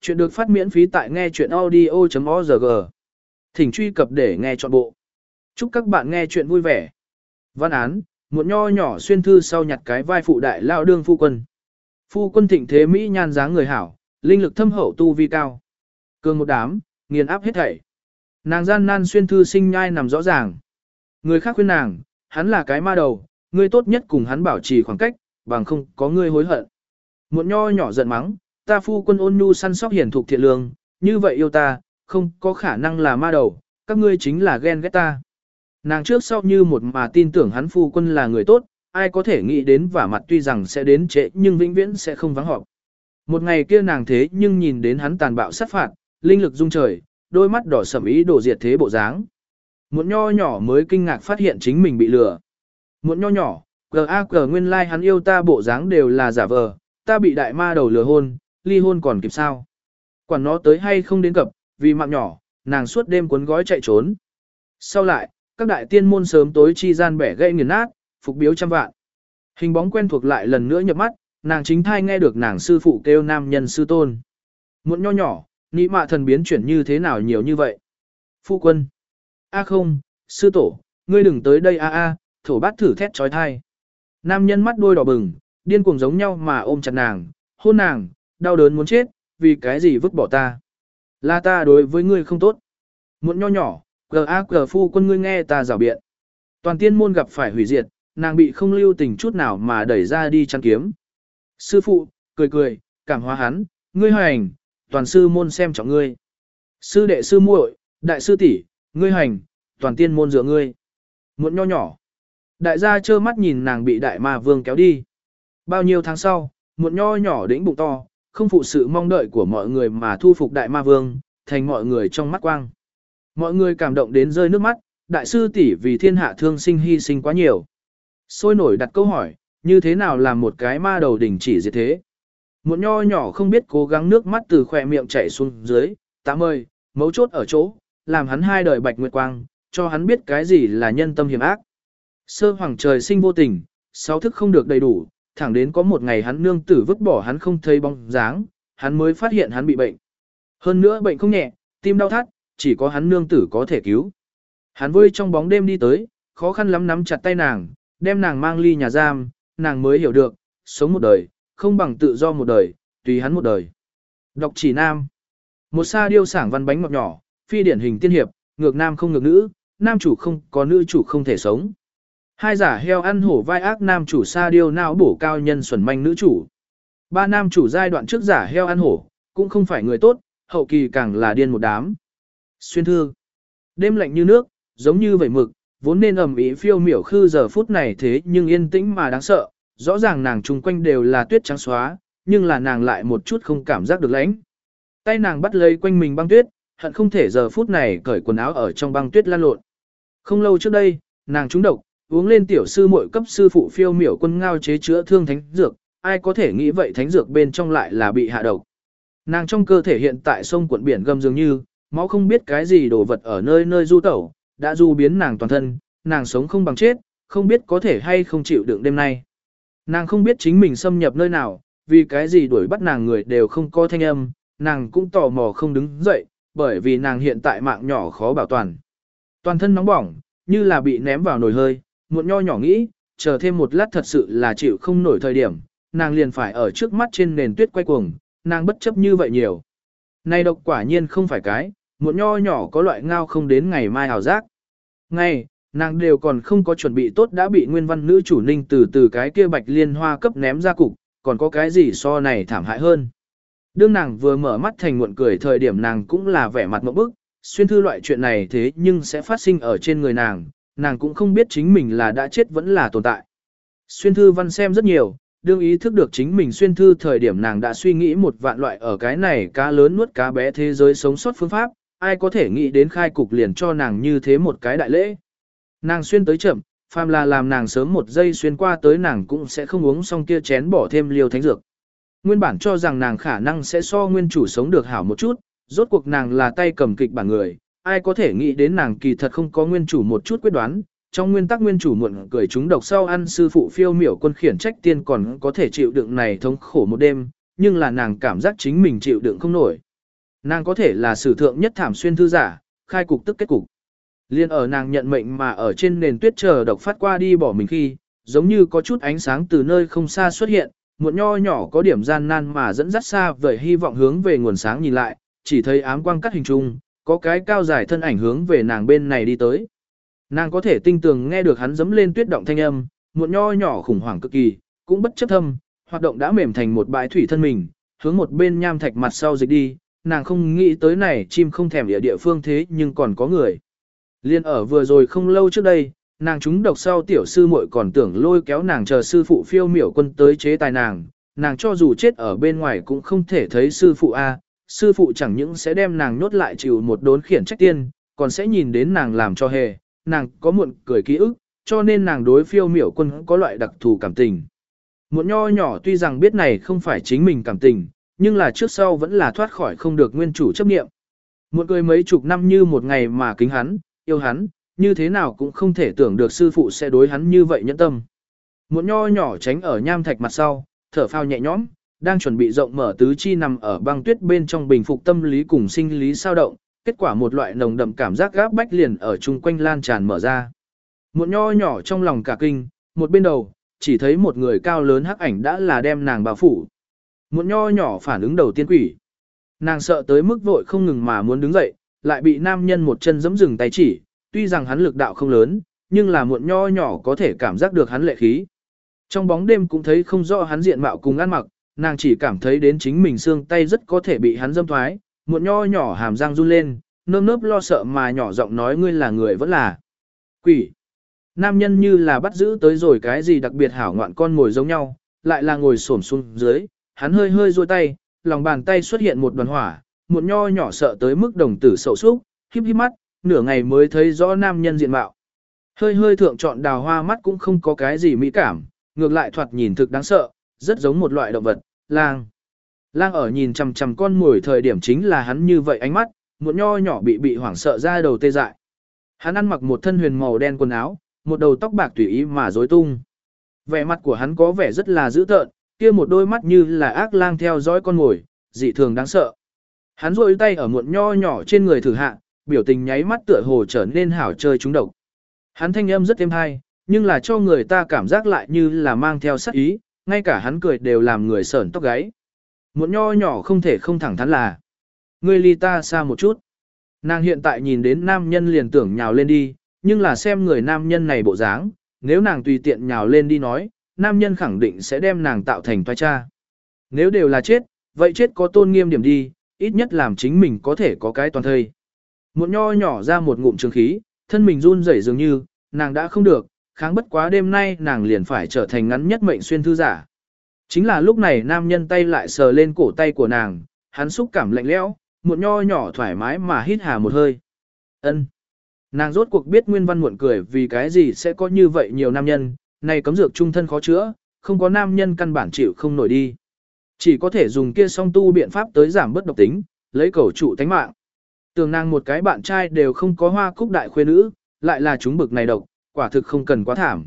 Chuyện được phát miễn phí tại nghe chuyện audio.org. Thỉnh truy cập để nghe trọn bộ. Chúc các bạn nghe chuyện vui vẻ. Văn án, một nho nhỏ xuyên thư sau nhặt cái vai phụ đại lao đương phu quân. Phu quân thịnh thế Mỹ nhan dáng người hảo, linh lực thâm hậu tu vi cao. Cường một đám, nghiền áp hết thảy. Nàng gian nan xuyên thư sinh nhai nằm rõ ràng. Người khác khuyên nàng, hắn là cái ma đầu, ngươi tốt nhất cùng hắn bảo trì khoảng cách, bằng không có ngươi hối hận. Một nho nhỏ giận mắng, ta phu quân ôn nhu săn sóc hiển thục thiện lương, như vậy yêu ta, không có khả năng là ma đầu, các ngươi chính là ghen ghét ta. Nàng trước sau như một mà tin tưởng hắn phu quân là người tốt, ai có thể nghĩ đến và mặt tuy rằng sẽ đến trễ nhưng vĩnh viễn sẽ không vắng họp. Một ngày kia nàng thế nhưng nhìn đến hắn tàn bạo sát phạt, linh lực dung trời, đôi mắt đỏ sẩm ý đổ diệt thế bộ dáng. Một nho nhỏ mới kinh ngạc phát hiện chính mình bị lừa. Một nho nhỏ, gờ a gờ nguyên lai like hắn yêu ta bộ dáng đều là giả vờ, ta bị đại ma đầu lừa hôn, ly hôn còn kịp sao. Quản nó tới hay không đến cập, vì mạng nhỏ, nàng suốt đêm cuốn gói chạy trốn. Sau lại, các đại tiên môn sớm tối chi gian bẻ gãy nghiền nát, phục biếu trăm vạn. Hình bóng quen thuộc lại lần nữa nhập mắt, nàng chính thai nghe được nàng sư phụ kêu nam nhân sư tôn. Muộn nho nhỏ, nị mạ thần biến chuyển như thế nào nhiều như vậy? Phu quân. A không, sư tổ, ngươi đừng tới đây a a, thổ bát thử thét trói thai. Nam nhân mắt đôi đỏ bừng, điên cuồng giống nhau mà ôm chặt nàng, hôn nàng, đau đớn muốn chết, vì cái gì vứt bỏ ta. Là ta đối với ngươi không tốt. Muộn nho nhỏ, cờ a cờ phu quân ngươi nghe ta rào biện. Toàn tiên môn gặp phải hủy diệt, nàng bị không lưu tình chút nào mà đẩy ra đi chăn kiếm. Sư phụ, cười cười, cảm hóa hắn, ngươi hành, toàn sư môn xem trọng ngươi. Sư đệ sư muội, đại sư tỷ, ngươi hành, toàn tiên môn dựa ngươi. Muộn nho nhỏ. Đại gia trơ mắt nhìn nàng bị đại ma vương kéo đi. Bao nhiêu tháng sau, muộn nho nhỏ đĩnh bụng to, không phụ sự mong đợi của mọi người mà thu phục đại ma vương, thành mọi người trong mắt quang. Mọi người cảm động đến rơi nước mắt, đại sư tỷ vì thiên hạ thương sinh hy sinh quá nhiều. Sôi nổi đặt câu hỏi, như thế nào làm một cái ma đầu đỉnh chỉ diệt thế. Một nho nhỏ không biết cố gắng nước mắt từ khỏe miệng chảy xuống dưới, tám ơi, mấu chốt ở chỗ, làm hắn hai đời bạch nguyệt quang, cho hắn biết cái gì là nhân tâm hiểm ác. Sơ hoàng trời sinh vô tình, sáu thức không được đầy đủ, thẳng đến có một ngày hắn nương tử vứt bỏ hắn không thấy bóng dáng, hắn mới phát hiện hắn bị bệnh. Hơn nữa bệnh không nhẹ, tim đau thắt, chỉ có hắn nương tử có thể cứu. Hắn vơi trong bóng đêm đi tới, khó khăn lắm nắm chặt tay nàng, đem nàng mang ly nhà giam, nàng mới hiểu được, sống một đời, không bằng tự do một đời, tùy hắn một đời. Đọc chỉ nam. Một sa điêu sảng văn bánh ngọt nhỏ, phi điển hình tiên hiệp, ngược nam không ngược nữ, nam chủ không có nữ chủ không thể sống. Hai giả heo ăn hổ vai ác nam chủ sa điêu não bổ cao nhân xuẩn manh nữ chủ. Ba nam chủ giai đoạn trước giả heo ăn hổ, cũng không phải người tốt, hậu kỳ càng là điên một đám. Xuyên thư. Đêm lạnh như nước, giống như vẩy mực, vốn nên ẩm ý phiêu miểu khư giờ phút này thế nhưng yên tĩnh mà đáng sợ, rõ ràng nàng chung quanh đều là tuyết trắng xóa, nhưng là nàng lại một chút không cảm giác được lãnh. Tay nàng bắt lấy quanh mình băng tuyết, hận không thể giờ phút này cởi quần áo ở trong băng tuyết lan lộn. Không lâu trước đây, nàng trúng độc, uống lên tiểu sư muội cấp sư phụ phiêu miểu quân ngao chế chữa thương thánh dược, ai có thể nghĩ vậy thánh dược bên trong lại là bị hạ độc. Nàng trong cơ thể hiện tại sông cuộn biển gầm dường như, máu không biết cái gì đồ vật ở nơi nơi du tẩu, đã du biến nàng toàn thân, nàng sống không bằng chết, không biết có thể hay không chịu đựng đêm nay. Nàng không biết chính mình xâm nhập nơi nào, vì cái gì đuổi bắt nàng người đều không có thanh âm, nàng cũng tò mò không đứng dậy, bởi vì nàng hiện tại mạng nhỏ khó bảo toàn. Toàn thân nóng bỏng, như là bị ném vào nồi hơi, muộn nho nhỏ nghĩ, chờ thêm một lát thật sự là chịu không nổi thời điểm, nàng liền phải ở trước mắt trên nền tuyết quay cuồng, nàng bất chấp như vậy nhiều. Này độc quả nhiên không phải cái, muộn nho nhỏ có loại ngao không đến ngày mai hào giác. Ngay, nàng đều còn không có chuẩn bị tốt đã bị nguyên văn nữ chủ ninh từ từ cái kia bạch liên hoa cấp ném ra cục, còn có cái gì so này thảm hại hơn. Đương nàng vừa mở mắt thành muộn cười thời điểm nàng cũng là vẻ mặt mẫu bức, xuyên thư loại chuyện này thế nhưng sẽ phát sinh ở trên người nàng, nàng cũng không biết chính mình là đã chết vẫn là tồn tại. Xuyên thư văn xem rất nhiều, đương ý thức được chính mình xuyên thư thời điểm nàng đã suy nghĩ một vạn loại ở cái này cá lớn nuốt cá bé thế giới sống sót phương pháp, ai có thể nghĩ đến khai cục liền cho nàng như thế một cái đại lễ. Nàng xuyên tới chậm, phàm là làm nàng sớm một giây xuyên qua tới nàng cũng sẽ không uống xong kia chén bỏ thêm liều thánh dược. Nguyên bản cho rằng nàng khả năng sẽ so nguyên chủ sống được hảo một chút, rốt cuộc nàng là tay cầm kịch bản người, ai có thể nghĩ đến nàng kỳ thật không có nguyên chủ một chút quyết đoán, trong nguyên tắc nguyên chủ muộn cười chúng độc sau ăn sư phụ phiêu miểu quân khiển trách tiên còn có thể chịu đựng này thống khổ một đêm, nhưng là nàng cảm giác chính mình chịu đựng không nổi, Nàng có thể là sử thượng nhất thảm xuyên thư giả, khai cục tức kết cục. Liên ở nàng nhận mệnh mà ở trên nền tuyết chờ độc phát qua đi bỏ mình khi, giống như có chút ánh sáng từ nơi không xa xuất hiện, một nho nhỏ có điểm gian nan mà dẫn dắt xa vời hy vọng hướng về nguồn sáng nhìn lại, chỉ thấy ám quang cắt hình trung, có cái cao dài thân ảnh hướng về nàng bên này đi tới. Nàng có thể tinh tường nghe được hắn dấm lên tuyết động thanh âm, một nho nhỏ khủng hoảng cực kỳ, cũng bất chấp thâm, hoạt động đã mềm thành một bãi thủy thân mình, hướng một bên nham thạch mặt sau dịch đi, nàng không nghĩ tới này chim không thèm địa địa phương thế nhưng còn có người. Liên ở vừa rồi không lâu trước đây, nàng chúng độc sau tiểu sư muội còn tưởng lôi kéo nàng chờ sư phụ phiêu miểu quân tới chế tài nàng, nàng cho dù chết ở bên ngoài cũng không thể thấy sư phụ A, sư phụ chẳng những sẽ đem nàng nhốt lại chịu một đốn khiển trách tiên, còn sẽ nhìn đến nàng làm cho hề, nàng có muộn cười ký ức, cho nên nàng đối phiêu miểu quân có loại đặc thù cảm tình. Muộn nho nhỏ tuy rằng biết này không phải chính mình cảm tình, nhưng là trước sau vẫn là thoát khỏi không được nguyên chủ chấp nghiệm. Muộn cười mấy chục năm như một ngày mà kính hắn, yêu hắn, như thế nào cũng không thể tưởng được sư phụ sẽ đối hắn như vậy nhẫn tâm. Muộn nho nhỏ tránh ở nham thạch mặt sau, thở phao nhẹ nhõm, đang chuẩn bị rộng mở tứ chi nằm ở băng tuyết bên trong bình phục tâm lý cùng sinh lý sao động, kết quả một loại nồng đậm cảm giác gáp bách liền ở chung quanh lan tràn mở ra. Một nho nhỏ trong lòng cả kinh, một bên đầu, chỉ thấy một người cao lớn hắc ảnh đã là đem nàng bao phủ. Một nho nhỏ phản ứng đầu tiên quỷ. Nàng sợ tới mức vội không ngừng mà muốn đứng dậy, lại bị nam nhân một chân giẫm dừng tay chỉ, tuy rằng hắn lực đạo không lớn, nhưng là muộn nho nhỏ có thể cảm giác được hắn lệ khí. Trong bóng đêm cũng thấy không rõ hắn diện mạo cùng ăn mặc, nàng chỉ cảm thấy đến chính mình xương tay rất có thể bị hắn dâm thoái, muộn nho nhỏ hàm răng run lên, nơm nớp lo sợ mà nhỏ giọng nói ngươi là người vẫn là quỷ. Nam nhân như là bắt giữ tới rồi cái gì đặc biệt hảo ngoạn con ngồi giống nhau, lại là ngồi xổm xuống dưới, hắn hơi hơi duỗi tay, lòng bàn tay xuất hiện một đoàn hỏa, muộn nho nhỏ sợ tới mức đồng tử sậu súc, híp híp mắt, nửa ngày mới thấy rõ nam nhân diện mạo. Hơi hơi thượng chọn đào hoa mắt cũng không có cái gì mỹ cảm, ngược lại thoạt nhìn thực đáng sợ, rất giống một loại động vật, lang. Lang ở nhìn chằm chằm con mồi thời điểm chính là hắn như vậy ánh mắt, một nho nhỏ bị bị hoảng sợ ra đầu tê dại. Hắn ăn mặc một thân huyền màu đen quần áo, một đầu tóc bạc tùy ý mà rối tung. Vẻ mặt của hắn có vẻ rất là dữ tợn, kia một đôi mắt như là ác lang theo dõi con mồi, dị thường đáng sợ. Hắn rôi tay ở muộn nho nhỏ trên người thử hạ, biểu tình nháy mắt tựa hồ trở nên hảo chơi trúng độc. Hắn thanh âm rất êm hay, nhưng là cho người ta cảm giác lại như là mang theo sát ý, ngay cả hắn cười đều làm người sởn tóc gáy. Một nho nhỏ không thể không thẳng thắn là. Ngươi ly ta xa một chút. Nàng hiện tại nhìn đến nam nhân liền tưởng nhào lên đi, nhưng là xem người nam nhân này bộ dáng, nếu nàng tùy tiện nhào lên đi nói, nam nhân khẳng định sẽ đem nàng tạo thành toa cha. Nếu đều là chết, vậy chết có tôn nghiêm điểm đi, ít nhất làm chính mình có thể có cái toàn thây. Một nho nhỏ ra một ngụm trường khí, thân mình run rẩy dường như, nàng đã không được, kháng bất quá đêm nay nàng liền phải trở thành ngắn nhất mệnh xuyên thư giả. Chính là lúc này nam nhân tay lại sờ lên cổ tay của nàng, hắn xúc cảm lạnh lẽo, muộn nho nhỏ thoải mái mà hít hà một hơi. Ân. Nàng rốt cuộc biết nguyên văn muộn cười vì cái gì sẽ có như vậy nhiều nam nhân, này cấm dược trung thân khó chữa, không có nam nhân căn bản chịu không nổi đi. Chỉ có thể dùng kia song tu biện pháp tới giảm bất độc tính, lấy cầu trụ tánh mạng. Tường nàng một cái bạn trai đều không có hoa cúc đại khuê nữ, lại là chúng bực này độc, quả thực không cần quá thảm.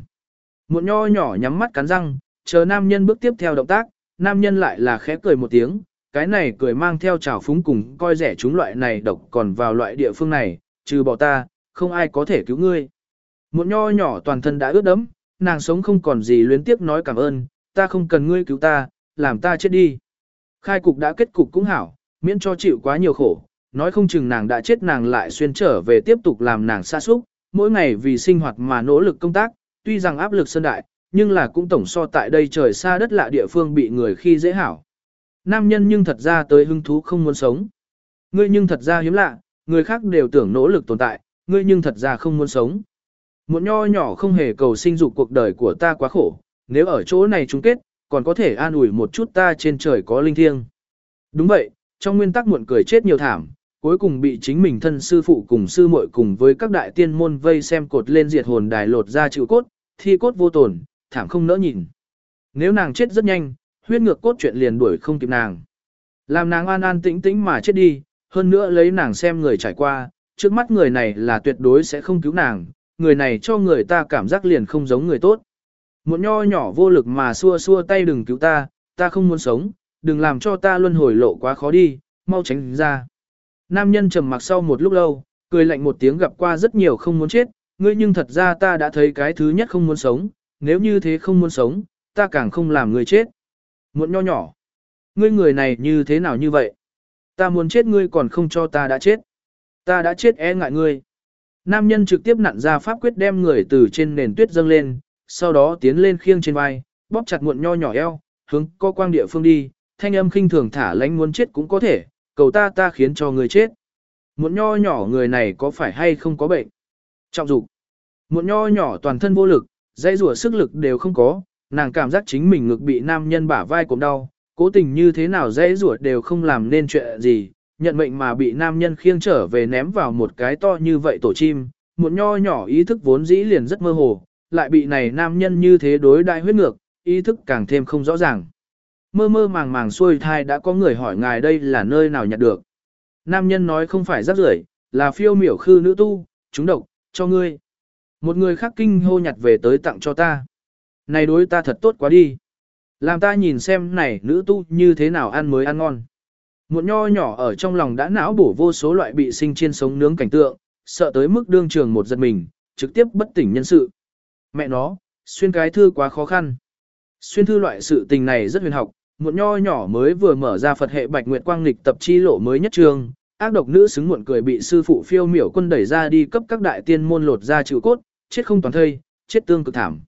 Một nho nhỏ nhắm mắt cắn răng, chờ nam nhân bước tiếp theo động tác, nam nhân lại là khẽ cười một tiếng, cái này cười mang theo trào phúng cùng coi rẻ chúng loại này độc còn vào loại địa phương này, trừ bỏ ta, không ai có thể cứu ngươi. Một nho nhỏ toàn thân đã ướt đẫm, nàng sống không còn gì luyến tiếc nói cảm ơn, ta không cần ngươi cứu ta, làm ta chết đi. Khai cục đã kết cục cũng hảo, miễn cho chịu quá nhiều khổ, nói không chừng nàng đã chết nàng lại xuyên trở về tiếp tục làm nàng xa xúc, mỗi ngày vì sinh hoạt mà nỗ lực công tác, tuy rằng áp lực sơn đại, nhưng là cũng tổng so tại đây trời xa đất lạ địa phương bị người khi dễ hảo. Nam nhân nhưng thật ra tới hứng thú không muốn sống. Ngươi nhưng thật ra hiếm lạ, người khác đều tưởng nỗ lực tồn tại, ngươi nhưng thật ra không muốn sống. Muộn nho nhỏ không hề cầu sinh dục cuộc đời của ta quá khổ, nếu ở chỗ này chung kết, còn có thể an ủi một chút ta trên trời có linh thiêng. Đúng vậy, trong nguyên tắc muộn cười chết nhiều thảm, cuối cùng bị chính mình thân sư phụ cùng sư muội cùng với các đại tiên môn vây xem cột lên diệt hồn đài lột ra chịu cốt, thi cốt vô tổn, thảm không nỡ nhìn. Nếu nàng chết rất nhanh, huyết ngược cốt chuyện liền đuổi không kịp nàng. Làm nàng an an tĩnh tĩnh mà chết đi, hơn nữa lấy nàng xem người trải qua, trước mắt người này là tuyệt đối sẽ không cứu nàng, người này cho người ta cảm giác liền không giống người tốt. Một nho nhỏ vô lực mà xua xua tay đừng cứu ta, ta không muốn sống, đừng làm cho ta luân hồi lộ quá khó đi, mau tránh ra. Nam nhân trầm mặc sau một lúc lâu, cười lạnh một tiếng gặp qua rất nhiều không muốn chết, ngươi nhưng thật ra ta đã thấy cái thứ nhất không muốn sống, nếu như thế không muốn sống, ta càng không làm người chết. Muộn nho nhỏ. Ngươi người này như thế nào như vậy? Ta muốn chết ngươi còn không cho ta đã chết. Ta đã chết e ngại ngươi. Nam nhân trực tiếp nặn ra pháp quyết đem người từ trên nền tuyết dâng lên, sau đó tiến lên khiêng trên vai, bóp chặt muộn nho nhỏ eo, hướng co quang địa phương đi, thanh âm khinh thường thả lánh muốn chết cũng có thể, cầu ta ta khiến cho người chết. Muộn nho nhỏ người này có phải hay không có bệnh? Trọng dục. Muộn nho nhỏ toàn thân vô lực, dây rùa sức lực đều không có, nàng cảm giác chính mình ngực bị nam nhân bả vai cộm đau, cố tình như thế nào dây rùa đều không làm nên chuyện gì, nhận mệnh mà bị nam nhân khiêng trở về ném vào một cái to như vậy tổ chim, muộn nho nhỏ ý thức vốn dĩ liền rất mơ hồ, lại bị này nam nhân như thế đối đại huyết ngược, ý thức càng thêm không rõ ràng. Mơ mơ màng màng xuôi thai đã có người hỏi ngài đây là nơi nào nhặt được. Nam nhân nói không phải rắc rưởi, là phiêu miểu khư nữ tu, chúng độc, cho ngươi. Một người khác kinh hô nhặt về tới tặng cho ta. Này đối ta thật tốt quá đi. Làm ta nhìn xem này nữ tu như thế nào ăn mới ăn ngon. Một nho nhỏ ở trong lòng đã não bổ vô số loại bị sinh chiên sống nướng cảnh tượng, sợ tới mức đương trường một giật mình, trực tiếp bất tỉnh nhân sự. Mẹ nó, xuyên cái thư quá khó khăn. Xuyên thư loại sự tình này rất huyền học, Muộn nho nhỏ mới vừa mở ra Phật hệ Bạch Nguyệt Quang lịch tập chi lộ mới nhất trường, ác độc nữ xứng muộn cười bị sư phụ phiêu miểu quân đẩy ra đi cấp các đại tiên môn lột ra chịu cốt, chết không toàn thây, chết tương cực thảm.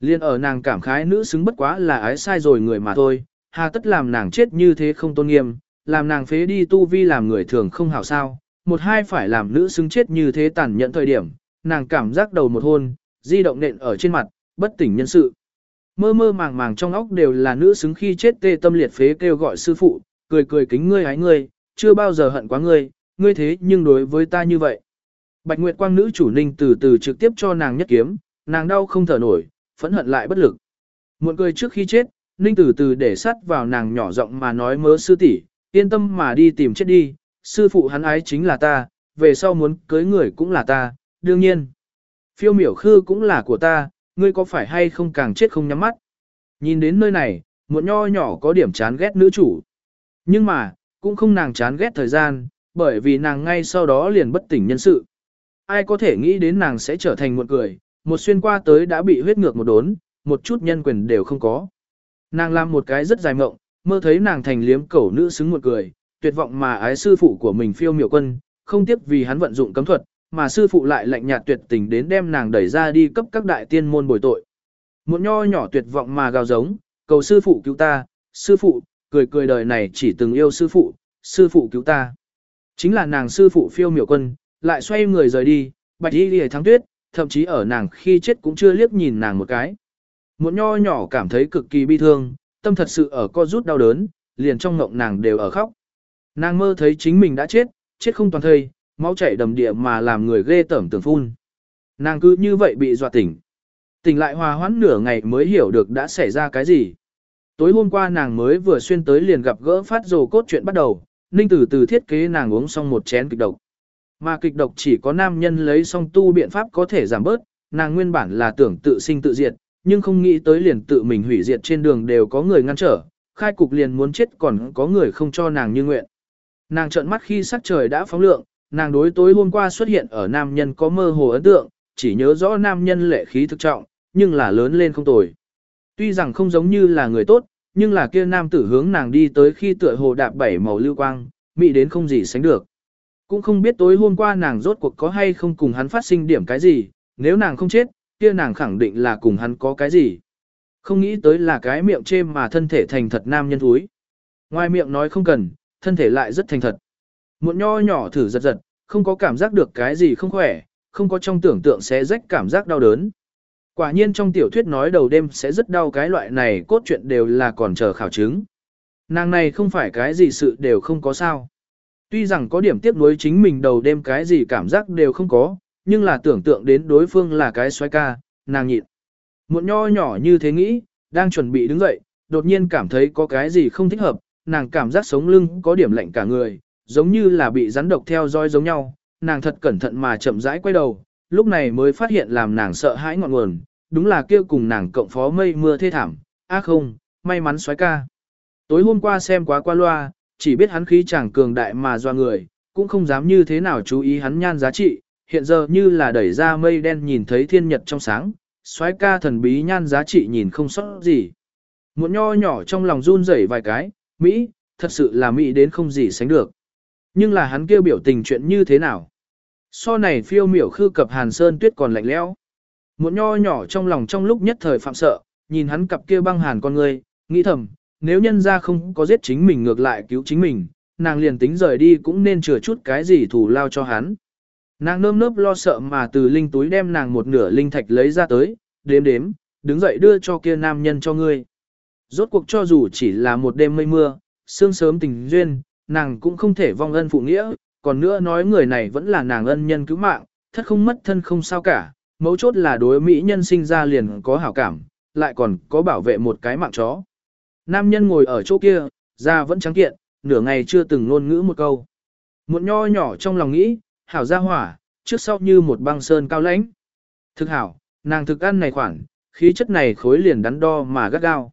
Liên ở nàng cảm khái nữ xứng bất quá là ái sai rồi người mà thôi, hà tất làm nàng chết như thế không tôn nghiêm, làm nàng phế đi tu vi làm người thường không hảo sao, một hai phải làm nữ xứng chết như thế tàn nhẫn thời điểm, nàng cảm giác đầu một hôn, di động nện ở trên mặt, bất tỉnh nhân sự. Mơ mơ màng màng trong óc đều là nữ xứng khi chết tê tâm liệt phế kêu gọi sư phụ, cười cười kính ngươi hái ngươi, chưa bao giờ hận quá ngươi, ngươi thế nhưng đối với ta như vậy. Bạch Nguyệt Quang nữ chủ ninh từ từ trực tiếp cho nàng nhất kiếm, nàng đau không thở nổi, phẫn hận lại bất lực. Muộn cười trước khi chết, ninh từ từ để sắt vào nàng nhỏ giọng mà nói mớ sư tỷ, yên tâm mà đi tìm chết đi, sư phụ hắn ái chính là ta, về sau muốn cưới người cũng là ta, đương nhiên. Phiêu miểu khư cũng là của ta, ngươi có phải hay không càng chết không nhắm mắt. Nhìn đến nơi này, một nho nhỏ có điểm chán ghét nữ chủ. Nhưng mà, cũng không nàng chán ghét thời gian, bởi vì nàng ngay sau đó liền bất tỉnh nhân sự. Ai có thể nghĩ đến nàng sẽ trở thành một cười, một xuyên qua tới đã bị huyết ngược một đốn, một chút nhân quyền đều không có. Nàng làm một cái rất dài mộng, mơ thấy nàng thành liếm cẩu nữ xứng một cười, tuyệt vọng mà ái sư phụ của mình phiêu miểu quân, không tiếc vì hắn vận dụng cấm thuật, mà sư phụ lại lạnh nhạt tuyệt tình đến đem nàng đẩy ra đi cấp các đại tiên môn bồi tội. Một nho nhỏ tuyệt vọng mà gào giống, cầu sư phụ cứu ta, sư phụ, cười cười đời này chỉ từng yêu sư phụ, sư phụ cứu ta. Chính là nàng sư phụ phiêu miểu quân, lại xoay người rời đi, bạch y lìa thắng tuyết, thậm chí ở nàng khi chết cũng chưa liếc nhìn nàng một cái. Một nho nhỏ cảm thấy cực kỳ bi thương, tâm thật sự ở co rút đau đớn, liền trong ngộng nàng đều ở khóc. Nàng mơ thấy chính mình đã chết, chết không toàn thây, máu chảy đầm địa mà làm người ghê tởm tưởng phun. Nàng cứ như vậy bị dọa tỉnh. Tỉnh lại hòa hoãn nửa ngày mới hiểu được đã xảy ra cái gì. Tối hôm qua nàng mới vừa xuyên tới liền gặp gỡ phát rồ cốt chuyện bắt đầu, Ninh từ từ thiết kế nàng uống xong một chén kịch độc. Mà kịch độc chỉ có nam nhân lấy xong tu biện pháp có thể giảm bớt, nàng nguyên bản là tưởng tự sinh tự diệt, nhưng không nghĩ tới liền tự mình hủy diệt trên đường đều có người ngăn trở, khai cục liền muốn chết còn có người không cho nàng như nguyện. Nàng trợn mắt khi sắc trời đã phóng lượng, nàng đối tối hôm qua xuất hiện ở nam nhân có mơ hồ ấn tượng, chỉ nhớ rõ nam nhân lệ khí thực trọng, nhưng là lớn lên không tồi. Tuy rằng không giống như là người tốt, nhưng là kia nam tử hướng nàng đi tới khi tựa hồ đạp bảy màu lưu quang, mị đến không gì sánh được. Cũng không biết tối hôm qua nàng rốt cuộc có hay không cùng hắn phát sinh điểm cái gì, nếu nàng không chết, kia nàng khẳng định là cùng hắn có cái gì. Không nghĩ tới là cái miệng chêm mà thân thể thành thật nam nhân thúi. Ngoài miệng nói không cần, thân thể lại rất thành thật. Muộn nho nhỏ thử giật giật, không có cảm giác được cái gì không khỏe, không có trong tưởng tượng sẽ rách cảm giác đau đớn. Quả nhiên trong tiểu thuyết nói đầu đêm sẽ rất đau cái loại này cốt truyện đều là còn chờ khảo chứng. Nàng này không phải cái gì sự đều không có sao. Tuy rằng có điểm tiếc nuối chính mình đầu đêm cái gì cảm giác đều không có, nhưng là tưởng tượng đến đối phương là cái xoay ca, nàng nhịn. Muộn nho nhỏ như thế nghĩ, đang chuẩn bị đứng dậy, đột nhiên cảm thấy có cái gì không thích hợp, nàng cảm giác sống lưng có điểm lạnh cả người, giống như là bị rắn độc theo dõi giống nhau, nàng thật cẩn thận mà chậm rãi quay đầu, lúc này mới phát hiện làm nàng sợ hãi ngọn nguồn, đúng là kia cùng nàng cộng phó mây mưa thê thảm, á không, may mắn xoái ca. Tối hôm qua xem quá qua loa, chỉ biết hắn khí chẳng cường đại mà doa người, cũng không dám như thế nào chú ý hắn nhan giá trị, hiện giờ như là đẩy ra mây đen nhìn thấy thiên nhật trong sáng, xoái ca thần bí nhan giá trị nhìn không sót gì. Một nho nhỏ trong lòng run rẩy vài cái, Mỹ, thật sự là Mỹ đến không gì sánh được. Nhưng là hắn kêu biểu tình chuyện như thế nào? So này phiêu miểu khư cập hàn sơn tuyết còn lạnh lẽo. Một nho nhỏ trong lòng trong lúc nhất thời phạm sợ, nhìn hắn cặp kia băng hàn con người, nghĩ thầm, nếu nhân ra không có giết chính mình ngược lại cứu chính mình, nàng liền tính rời đi cũng nên chừa chút cái gì thủ lao cho hắn. Nàng nơm nớp lo sợ mà từ linh túi đem nàng một nửa linh thạch lấy ra tới, đếm đếm, đứng dậy đưa cho kia nam nhân cho ngươi. Rốt cuộc cho dù chỉ là một đêm mây mưa, sương sớm tình duyên, nàng cũng không thể vong ân phụ nghĩa, còn nữa nói người này vẫn là nàng ân nhân cứu mạng, thất không mất thân không sao cả, mấu chốt là đối mỹ nhân sinh ra liền có hảo cảm, lại còn có bảo vệ một cái mạng chó. Nam nhân ngồi ở chỗ kia, da vẫn trắng kiện, nửa ngày chưa từng ngôn ngữ một câu. Một nho nhỏ trong lòng nghĩ, hảo ra hỏa, trước sau như một băng sơn cao lãnh. Thực hảo, nàng thực ăn này khoản, khí chất này khối liền đắn đo mà gắt gao.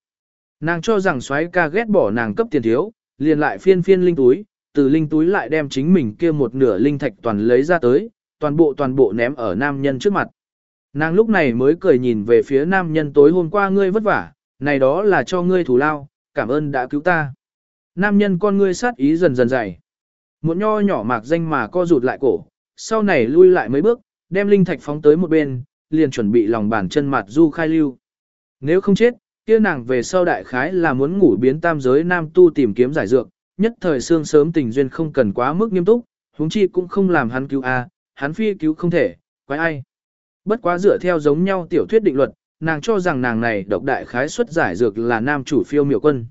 Nàng cho rằng xoáy ca ghét bỏ nàng cấp tiền thiếu, liền lại phiên phiên linh túi, từ linh túi lại đem chính mình kia một nửa linh thạch toàn lấy ra tới, toàn bộ toàn bộ ném ở nam nhân trước mặt. Nàng lúc này mới cười nhìn về phía nam nhân tối hôm qua ngươi vất vả, này đó là cho ngươi thủ lao, cảm ơn đã cứu ta. Nam nhân con ngươi sát ý dần dần dày. Một nho nhỏ mạc danh mà co rụt lại cổ, sau này lui lại mấy bước, đem linh thạch phóng tới một bên, liền chuẩn bị lòng bàn chân mặt du khai lưu. Nếu không chết, kia nàng về sau đại khái là muốn ngủ biến tam giới nam tu tìm kiếm giải dược, nhất thời xương sớm tình duyên không cần quá mức nghiêm túc, huống chi cũng không làm hắn cứu a, hắn phi cứu không thể, quái ai. Bất quá dựa theo giống nhau tiểu thuyết định luật, nàng cho rằng nàng này độc đại khái xuất giải dược là nam chủ phiêu miểu quân.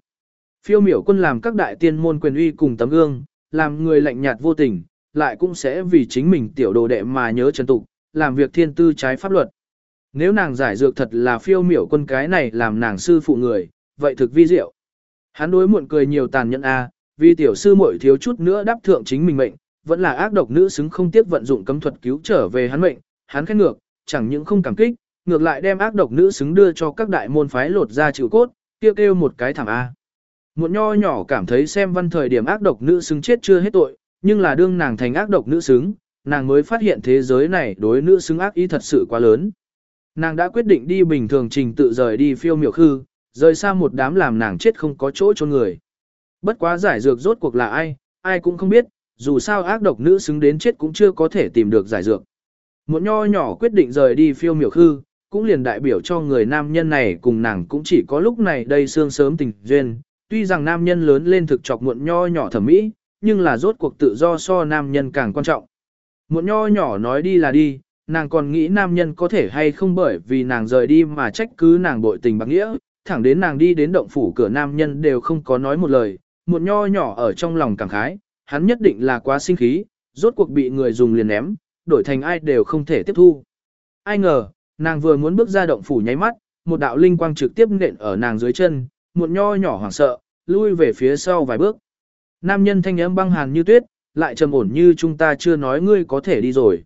Phiêu miểu quân làm các đại tiên môn quyền uy cùng tấm gương, làm người lạnh nhạt vô tình, lại cũng sẽ vì chính mình tiểu đồ đệ mà nhớ trần tục, làm việc thiên tư trái pháp luật. Nếu nàng giải dược thật là phiêu miểu quân cái này làm nàng sư phụ người, vậy thực vi diệu. Hắn đối muộn cười nhiều tàn nhẫn a, vì tiểu sư muội thiếu chút nữa đáp thượng chính mình mệnh, vẫn là ác độc nữ xứng không tiếc vận dụng cấm thuật cứu trở về hắn mệnh, hắn khét ngược, chẳng những không cảm kích, ngược lại đem ác độc nữ xứng đưa cho các đại môn phái lột ra chịu cốt, kêu kêu một cái thảm a. muộn nho nhỏ cảm thấy xem văn thời điểm ác độc nữ xứng chết chưa hết tội, nhưng là đương nàng thành ác độc nữ xứng, nàng mới phát hiện thế giới này đối nữ xứng ác ý thật sự quá lớn. Nàng đã quyết định đi bình thường trình tự rời đi phiêu miểu khư, rời xa một đám làm nàng chết không có chỗ cho người. Bất quá giải dược rốt cuộc là ai, ai cũng không biết, dù sao ác độc nữ xứng đến chết cũng chưa có thể tìm được giải dược. Một nho nhỏ quyết định rời đi phiêu miểu khư, cũng liền đại biểu cho người nam nhân này cùng nàng cũng chỉ có lúc này đây sương sớm tình duyên. Tuy rằng nam nhân lớn lên thực chọc muộn nho nhỏ thẩm mỹ, nhưng là rốt cuộc tự do so nam nhân càng quan trọng. Muộn nho nhỏ nói đi là đi, nàng còn nghĩ nam nhân có thể hay không bởi vì nàng rời đi mà trách cứ nàng bội tình bạc nghĩa, thẳng đến nàng đi đến động phủ cửa nam nhân đều không có nói một lời, một nho nhỏ ở trong lòng cảm khái, hắn nhất định là quá sinh khí, rốt cuộc bị người dùng liền ném, đổi thành ai đều không thể tiếp thu. Ai ngờ, nàng vừa muốn bước ra động phủ nháy mắt, một đạo linh quang trực tiếp nện ở nàng dưới chân, một nho nhỏ hoảng sợ, lui về phía sau vài bước. Nam nhân thanh âm băng hàn như tuyết, lại trầm ổn như chúng ta chưa nói ngươi có thể đi rồi.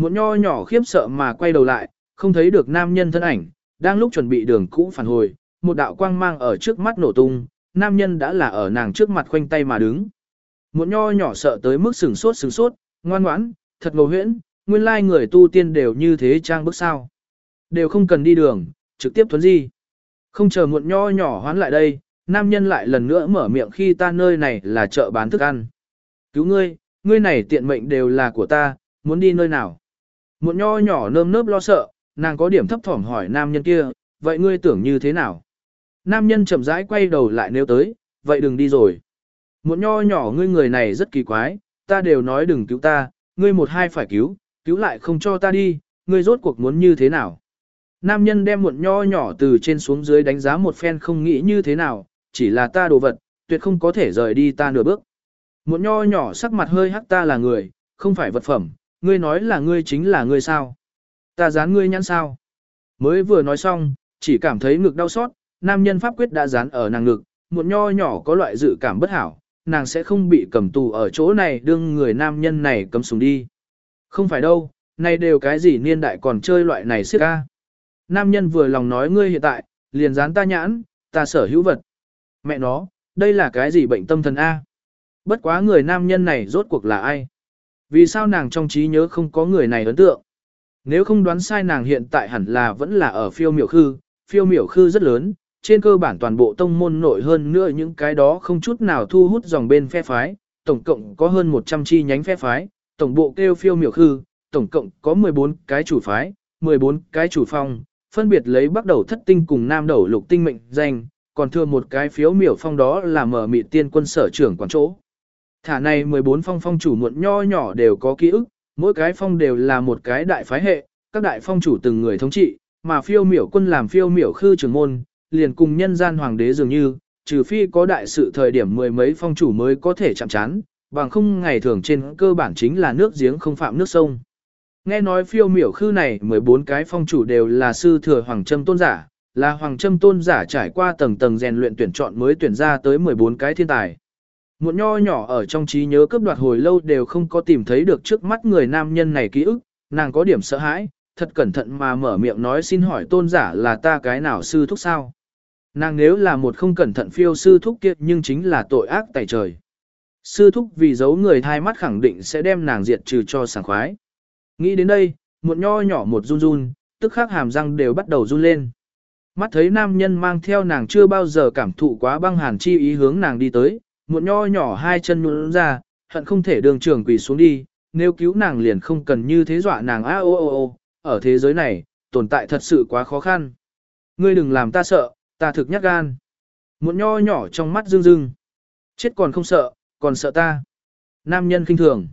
Một nho nhỏ khiếp sợ mà quay đầu lại, không thấy được nam nhân thân ảnh, đang lúc chuẩn bị đường cũ phản hồi, một đạo quang mang ở trước mắt nổ tung, nam nhân đã là ở nàng trước mặt khoanh tay mà đứng. Một nho nhỏ sợ tới mức sừng sốt sừng sốt, ngoan ngoãn, thật ngầu huyễn, nguyên lai người tu tiên đều như thế trang bức sao. Đều không cần đi đường, trực tiếp thuấn di. Không chờ muộn nho nhỏ hoán lại đây, nam nhân lại lần nữa mở miệng khi ta nơi này là chợ bán thức ăn. Cứu ngươi, ngươi này tiện mệnh đều là của ta, muốn đi nơi nào. Muộn nho nhỏ nơm nớp lo sợ, nàng có điểm thấp thỏm hỏi nam nhân kia, vậy ngươi tưởng như thế nào? Nam nhân chậm rãi quay đầu lại nếu tới, vậy đừng đi rồi. Muộn nho nhỏ ngươi người này rất kỳ quái, ta đều nói đừng cứu ta, ngươi một hai phải cứu, cứu lại không cho ta đi, ngươi rốt cuộc muốn như thế nào? Nam nhân đem muộn nho nhỏ từ trên xuống dưới đánh giá một phen không nghĩ như thế nào, chỉ là ta đồ vật, tuyệt không có thể rời đi ta nửa bước. Muộn nho nhỏ sắc mặt hơi hắc ta là người, không phải vật phẩm, ngươi nói là ngươi chính là ngươi sao? Ta dán ngươi nhãn sao? Mới vừa nói xong, chỉ cảm thấy ngực đau xót, nam nhân pháp quyết đã dán ở nàng ngực, một nho nhỏ có loại dự cảm bất hảo, nàng sẽ không bị cầm tù ở chỗ này đương người nam nhân này cấm súng đi. Không phải đâu, nay đều cái gì niên đại còn chơi loại này siết ca. Nam nhân vừa lòng nói ngươi hiện tại, liền dán ta nhãn, ta sở hữu vật. Mẹ nó, đây là cái gì bệnh tâm thần A? Bất quá người nam nhân này rốt cuộc là ai? Vì sao nàng trong trí nhớ không có người này ấn tượng? Nếu không đoán sai nàng hiện tại hẳn là vẫn là ở phiêu miểu khư, phiêu miểu khư rất lớn, trên cơ bản toàn bộ tông môn nội hơn nữa những cái đó không chút nào thu hút dòng bên phe phái, tổng cộng có hơn 100 chi nhánh phe phái, tổng bộ kêu phiêu miểu khư, tổng cộng có 14 cái chủ phái, 14 cái chủ phong, phân biệt lấy bắt đầu thất tinh cùng nam đầu lục tinh mệnh danh, còn thừa một cái phiếu miểu phong đó là mở mị tiên quân sở trưởng quản chỗ. Thả này 14 phong phong chủ muộn nho nhỏ đều có ký ức, mỗi cái phong đều là một cái đại phái hệ, các đại phong chủ từng người thống trị, mà phiêu miểu quân làm phiêu miểu khư trưởng môn, liền cùng nhân gian hoàng đế dường như, trừ phi có đại sự thời điểm mười mấy phong chủ mới có thể chạm chán, bằng không ngày thường trên cơ bản chính là nước giếng không phạm nước sông. Nghe nói phiêu miểu khư này 14 cái phong chủ đều là sư thừa Hoàng Trâm tôn giả, là Hoàng Trâm tôn giả trải qua tầng tầng rèn luyện tuyển chọn mới tuyển ra tới 14 cái thiên tài. Một nho nhỏ ở trong trí nhớ cướp đoạt hồi lâu đều không có tìm thấy được trước mắt người nam nhân này ký ức, nàng có điểm sợ hãi, thật cẩn thận mà mở miệng nói xin hỏi tôn giả là ta cái nào sư thúc sao. Nàng nếu là một không cẩn thận phiêu sư thúc kia nhưng chính là tội ác tại trời. Sư thúc vì giấu người thai mắt khẳng định sẽ đem nàng diệt trừ cho sảng khoái. Nghĩ đến đây, một nho nhỏ một run run, tức khắc hàm răng đều bắt đầu run lên. Mắt thấy nam nhân mang theo nàng chưa bao giờ cảm thụ quá băng hàn chi ý hướng nàng đi tới, một nho nhỏ hai chân nhún ra, hận không thể đường trưởng quỳ xuống đi, nếu cứu nàng liền không cần như thế dọa nàng a o o o, ở thế giới này, tồn tại thật sự quá khó khăn. Ngươi đừng làm ta sợ, ta thực nhát gan. Một nho nhỏ trong mắt rưng rưng. Chết còn không sợ, còn sợ ta. Nam nhân khinh thường.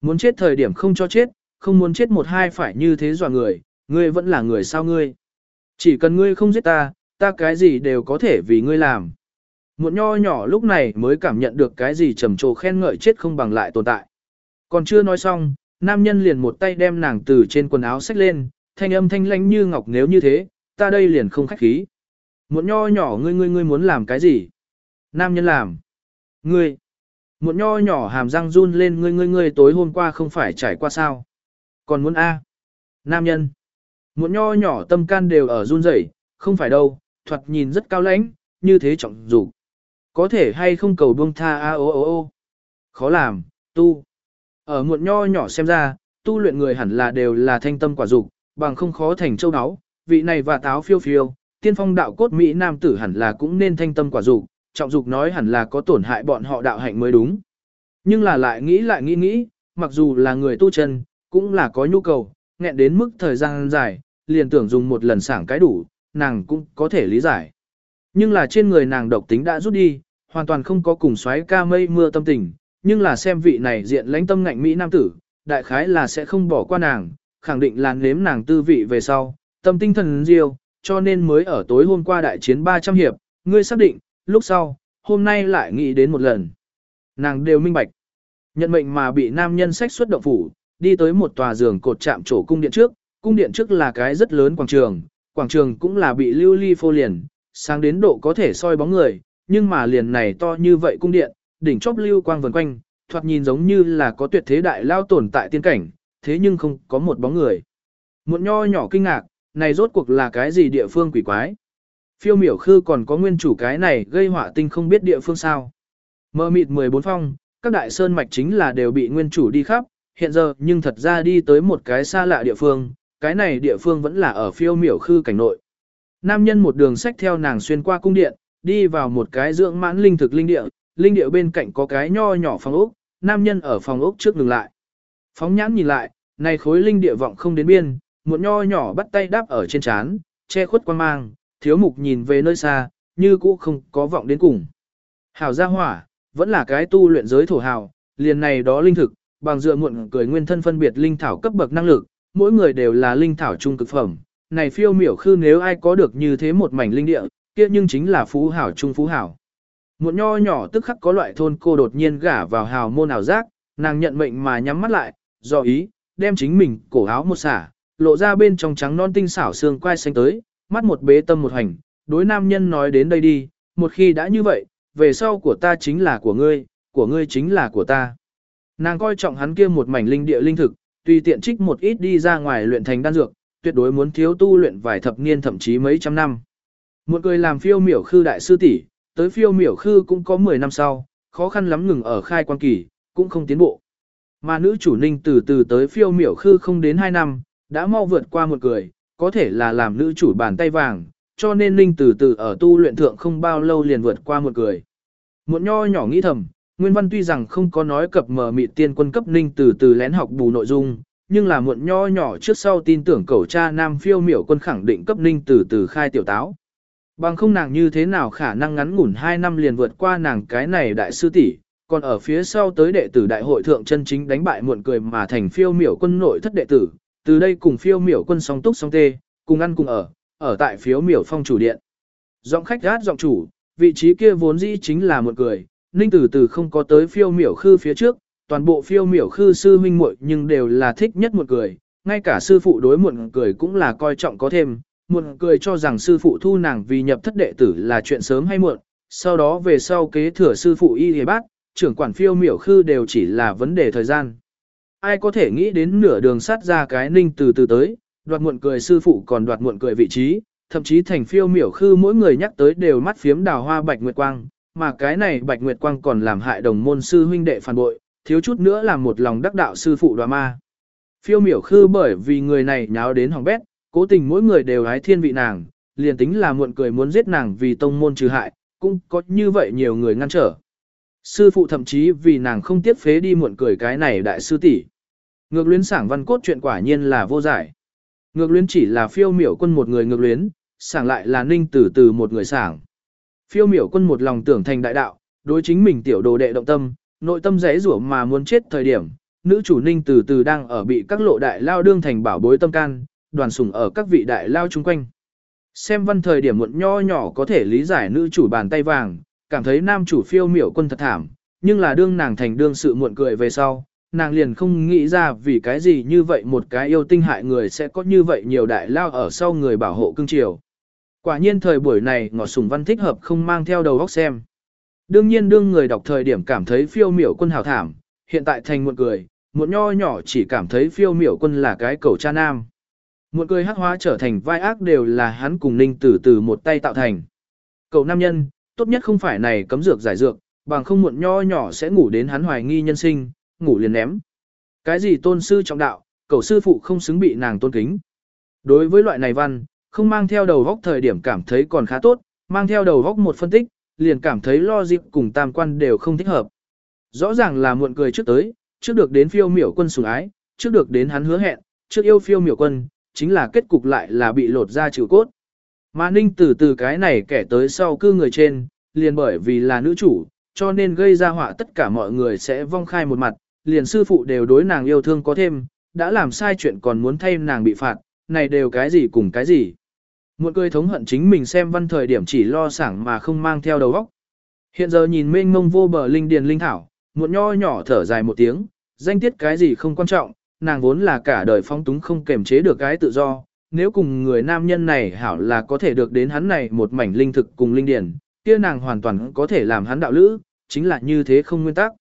Muốn chết thời điểm không cho chết, không muốn chết một hai phải như thế dọa người, ngươi vẫn là người sao ngươi. Chỉ cần ngươi không giết ta, ta cái gì đều có thể vì ngươi làm. Một nho nhỏ lúc này mới cảm nhận được cái gì trầm trồ khen ngợi chết không bằng lại tồn tại. Còn chưa nói xong, nam nhân liền một tay đem nàng từ trên quần áo xách lên, thanh âm thanh lãnh như ngọc nếu như thế, ta đây liền không khách khí. Một nho nhỏ ngươi ngươi ngươi muốn làm cái gì? Nam nhân làm. Ngươi. Một nho nhỏ hàm răng run lên ngươi ngươi ngươi tối hôm qua không phải trải qua sao? Còn muốn A. Nam nhân. Một nho nhỏ tâm can đều ở run rẩy, không phải đâu, thoạt nhìn rất cao lãnh, như thế trọng dục. Có thể hay không cầu buông tha a o o o. Khó làm, tu. Ở muộn nho nhỏ xem ra, tu luyện người hẳn là đều là thanh tâm quả dục, bằng không khó thành châu áo, vị này và táo phiêu phiêu, tiên phong đạo cốt Mỹ nam tử hẳn là cũng nên thanh tâm quả dục, trọng dục nói hẳn là có tổn hại bọn họ đạo hạnh mới đúng. Nhưng là lại nghĩ lại nghĩ nghĩ, mặc dù là người tu chân, cũng là có nhu cầu, nghẹn đến mức thời gian dài, liền tưởng dùng một lần sảng cái đủ, nàng cũng có thể lý giải. Nhưng là trên người nàng độc tính đã rút đi, hoàn toàn không có cùng xoáy ca mây mưa tâm tình, nhưng là xem vị này diện lãnh tâm ngạnh Mỹ nam tử, đại khái là sẽ không bỏ qua nàng, khẳng định là nếm nàng tư vị về sau, tâm tinh thần diêu, cho nên mới ở tối hôm qua đại chiến 300 hiệp, ngươi xác định, lúc sau, hôm nay lại nghĩ đến một lần. Nàng đều minh bạch. Nhận mệnh mà bị nam nhân sách xuất động phủ, đi tới một tòa giường cột chạm trổ cung điện trước, cung điện trước là cái rất lớn quảng trường, quảng trường cũng là bị lưu ly phô liền, sáng đến độ có thể soi bóng người, nhưng mà liền này to như vậy cung điện, đỉnh chóp lưu quang vần quanh, thoạt nhìn giống như là có tuyệt thế đại lao tồn tại tiên cảnh, thế nhưng không có một bóng người. Một nho nhỏ kinh ngạc, này rốt cuộc là cái gì địa phương quỷ quái? Phiêu miểu khư còn có nguyên chủ cái này gây họa tinh không biết địa phương sao. Mơ mịt 14 phong, các đại sơn mạch chính là đều bị nguyên chủ đi khắp, hiện giờ nhưng thật ra đi tới một cái xa lạ địa phương, cái này địa phương vẫn là ở phiêu miểu khư cảnh nội. Nam nhân một đường sách theo nàng xuyên qua cung điện, đi vào một cái dưỡng mãn linh thực linh địa, linh địa bên cạnh có cái nho nhỏ phòng ốc, nam nhân ở phòng ốc trước ngừng lại. Phóng nhãn nhìn lại, này khối linh địa vọng không đến biên, một nho nhỏ bắt tay đáp ở trên chán, che khuất quan mang, thiếu mục nhìn về nơi xa, như cũ không có vọng đến cùng. Hảo gia hỏa, vẫn là cái tu luyện giới thổ hào, liền này đó linh thực, bằng dựa muộn cười nguyên thân phân biệt linh thảo cấp bậc năng lực, mỗi người đều là linh thảo trung cực phẩm. Này phiêu miểu khư nếu ai có được như thế một mảnh linh địa, kia nhưng chính là phú hảo trung phú hảo. Một nho nhỏ tức khắc có loại thôn cô đột nhiên gả vào hào môn ảo giác, nàng nhận mệnh mà nhắm mắt lại, do ý, đem chính mình cổ áo một xả, lộ ra bên trong trắng non tinh xảo xương quai xanh tới, mắt một bế tâm một hành, đối nam nhân nói đến đây đi, một khi đã như vậy, về sau của ta chính là của ngươi, của ngươi chính là của ta. Nàng coi trọng hắn kia một mảnh linh địa linh thực, tùy tiện trích một ít đi ra ngoài luyện thành đan dược, tuyệt đối muốn thiếu tu luyện vài thập niên thậm chí mấy trăm năm. Một người làm phiêu miểu khư đại sư tỷ, tới phiêu miểu khư cũng có 10 năm sau, khó khăn lắm ngừng ở khai quan kỳ, cũng không tiến bộ. Mà nữ chủ ninh từ từ tới phiêu miểu khư không đến 2 năm, đã mau vượt qua một cười, có thể là làm nữ chủ bàn tay vàng, cho nên ninh từ từ ở tu luyện thượng không bao lâu liền vượt qua một cười. Một nho nhỏ nghĩ thầm, Nguyên Văn tuy rằng không có nói cập mờ mịt tiên quân cấp ninh từ từ lén học bù nội dung, nhưng là muộn nho nhỏ trước sau tin tưởng cậu cha nam phiêu miểu quân khẳng định cấp ninh từ từ khai tiểu táo. Bằng không nàng như thế nào khả năng ngắn ngủn 2 năm liền vượt qua nàng cái này đại sư tỷ, còn ở phía sau tới đệ tử đại hội thượng chân chính đánh bại muộn cười mà thành phiêu miểu quân nội thất đệ tử, từ đây cùng phiêu miểu quân song túc song tê, cùng ăn cùng ở, ở tại phiếu miểu phong chủ điện. Giọng khách gát giọng chủ, vị trí kia vốn dĩ chính là muộn cười, ninh từ từ không có tới phiêu miểu khư phía trước, toàn bộ phiêu miểu khư sư huynh muội nhưng đều là thích nhất muộn cười, ngay cả sư phụ đối muộn cười cũng là coi trọng có thêm, muộn cười cho rằng sư phụ thu nàng vì nhập thất đệ tử là chuyện sớm hay muộn, sau đó về sau kế thừa sư phụ y hề bác, trưởng quản phiêu miểu khư đều chỉ là vấn đề thời gian. Ai có thể nghĩ đến nửa đường sát ra cái ninh từ từ tới, đoạt muộn cười sư phụ còn đoạt muộn cười vị trí, thậm chí thành phiêu miểu khư mỗi người nhắc tới đều mắt phiếm đào hoa bạch nguyệt quang, mà cái này bạch nguyệt quang còn làm hại đồng môn sư huynh đệ phản bội, thiếu chút nữa làm một lòng đắc đạo sư phụ đoạ ma. Phiêu miểu khư bởi vì người này nháo đến hỏng bét, cố tình mỗi người đều hái thiên vị nàng, liền tính là muộn cười muốn giết nàng vì tông môn trừ hại, cũng có như vậy nhiều người ngăn trở. Sư phụ thậm chí vì nàng không tiếc phế đi muộn cười cái này đại sư tỷ. Ngược luyến sảng văn cốt chuyện quả nhiên là vô giải. Ngược luyến chỉ là phiêu miểu quân một người ngược luyến, sảng lại là ninh tử từ một người sảng. Phiêu miểu quân một lòng tưởng thành đại đạo, đối chính mình tiểu đồ đệ động tâm, nội tâm rẽ rủa mà muốn chết thời điểm, nữ chủ ninh từ từ đang ở bị các lộ đại lao đương thành bảo bối tâm can, đoàn sủng ở các vị đại lao chung quanh. Xem văn thời điểm muộn nho nhỏ có thể lý giải nữ chủ bàn tay vàng, cảm thấy nam chủ phiêu miểu quân thật thảm, nhưng là đương nàng thành đương sự muộn cười về sau, nàng liền không nghĩ ra vì cái gì như vậy một cái yêu tinh hại người sẽ có như vậy nhiều đại lao ở sau người bảo hộ cương triều. Quả nhiên thời buổi này ngọt sùng văn thích hợp không mang theo đầu óc xem. Đương nhiên đương người đọc thời điểm cảm thấy phiêu miểu quân hào thảm, hiện tại thành muộn cười, muộn nho nhỏ chỉ cảm thấy phiêu miểu quân là cái cầu cha nam. Muộn cười hắc hóa trở thành vai ác đều là hắn cùng ninh từ từ một tay tạo thành. Cậu nam nhân, tốt nhất không phải này cấm dược giải dược, bằng không muộn nho nhỏ sẽ ngủ đến hắn hoài nghi nhân sinh, ngủ liền ném. Cái gì tôn sư trọng đạo, cậu sư phụ không xứng bị nàng tôn kính. Đối với loại này văn, không mang theo đầu góc thời điểm cảm thấy còn khá tốt, mang theo đầu góc một phân tích, liền cảm thấy lo dịp cùng tam quan đều không thích hợp. Rõ ràng là muộn cười trước tới, trước được đến phiêu miểu quân sủng ái, trước được đến hắn hứa hẹn, trước yêu phiêu miểu quân, chính là kết cục lại là bị lột ra chịu cốt. Mà ninh từ từ cái này kẻ tới sau cư người trên, liền bởi vì là nữ chủ, cho nên gây ra họa tất cả mọi người sẽ vong khai một mặt, liền sư phụ đều đối nàng yêu thương có thêm, đã làm sai chuyện còn muốn thay nàng bị phạt, này đều cái gì cùng cái gì. Một cười thống hận chính mình xem văn thời điểm chỉ lo sảng mà không mang theo đầu óc. Hiện giờ nhìn mênh mông vô bờ linh điền linh thảo, một nho nhỏ thở dài một tiếng, danh tiết cái gì không quan trọng, nàng vốn là cả đời phong túng không kềm chế được cái tự do, nếu cùng người nam nhân này hảo là có thể được đến hắn này một mảnh linh thực cùng linh điển, kia nàng hoàn toàn có thể làm hắn đạo lữ, chính là như thế không nguyên tắc.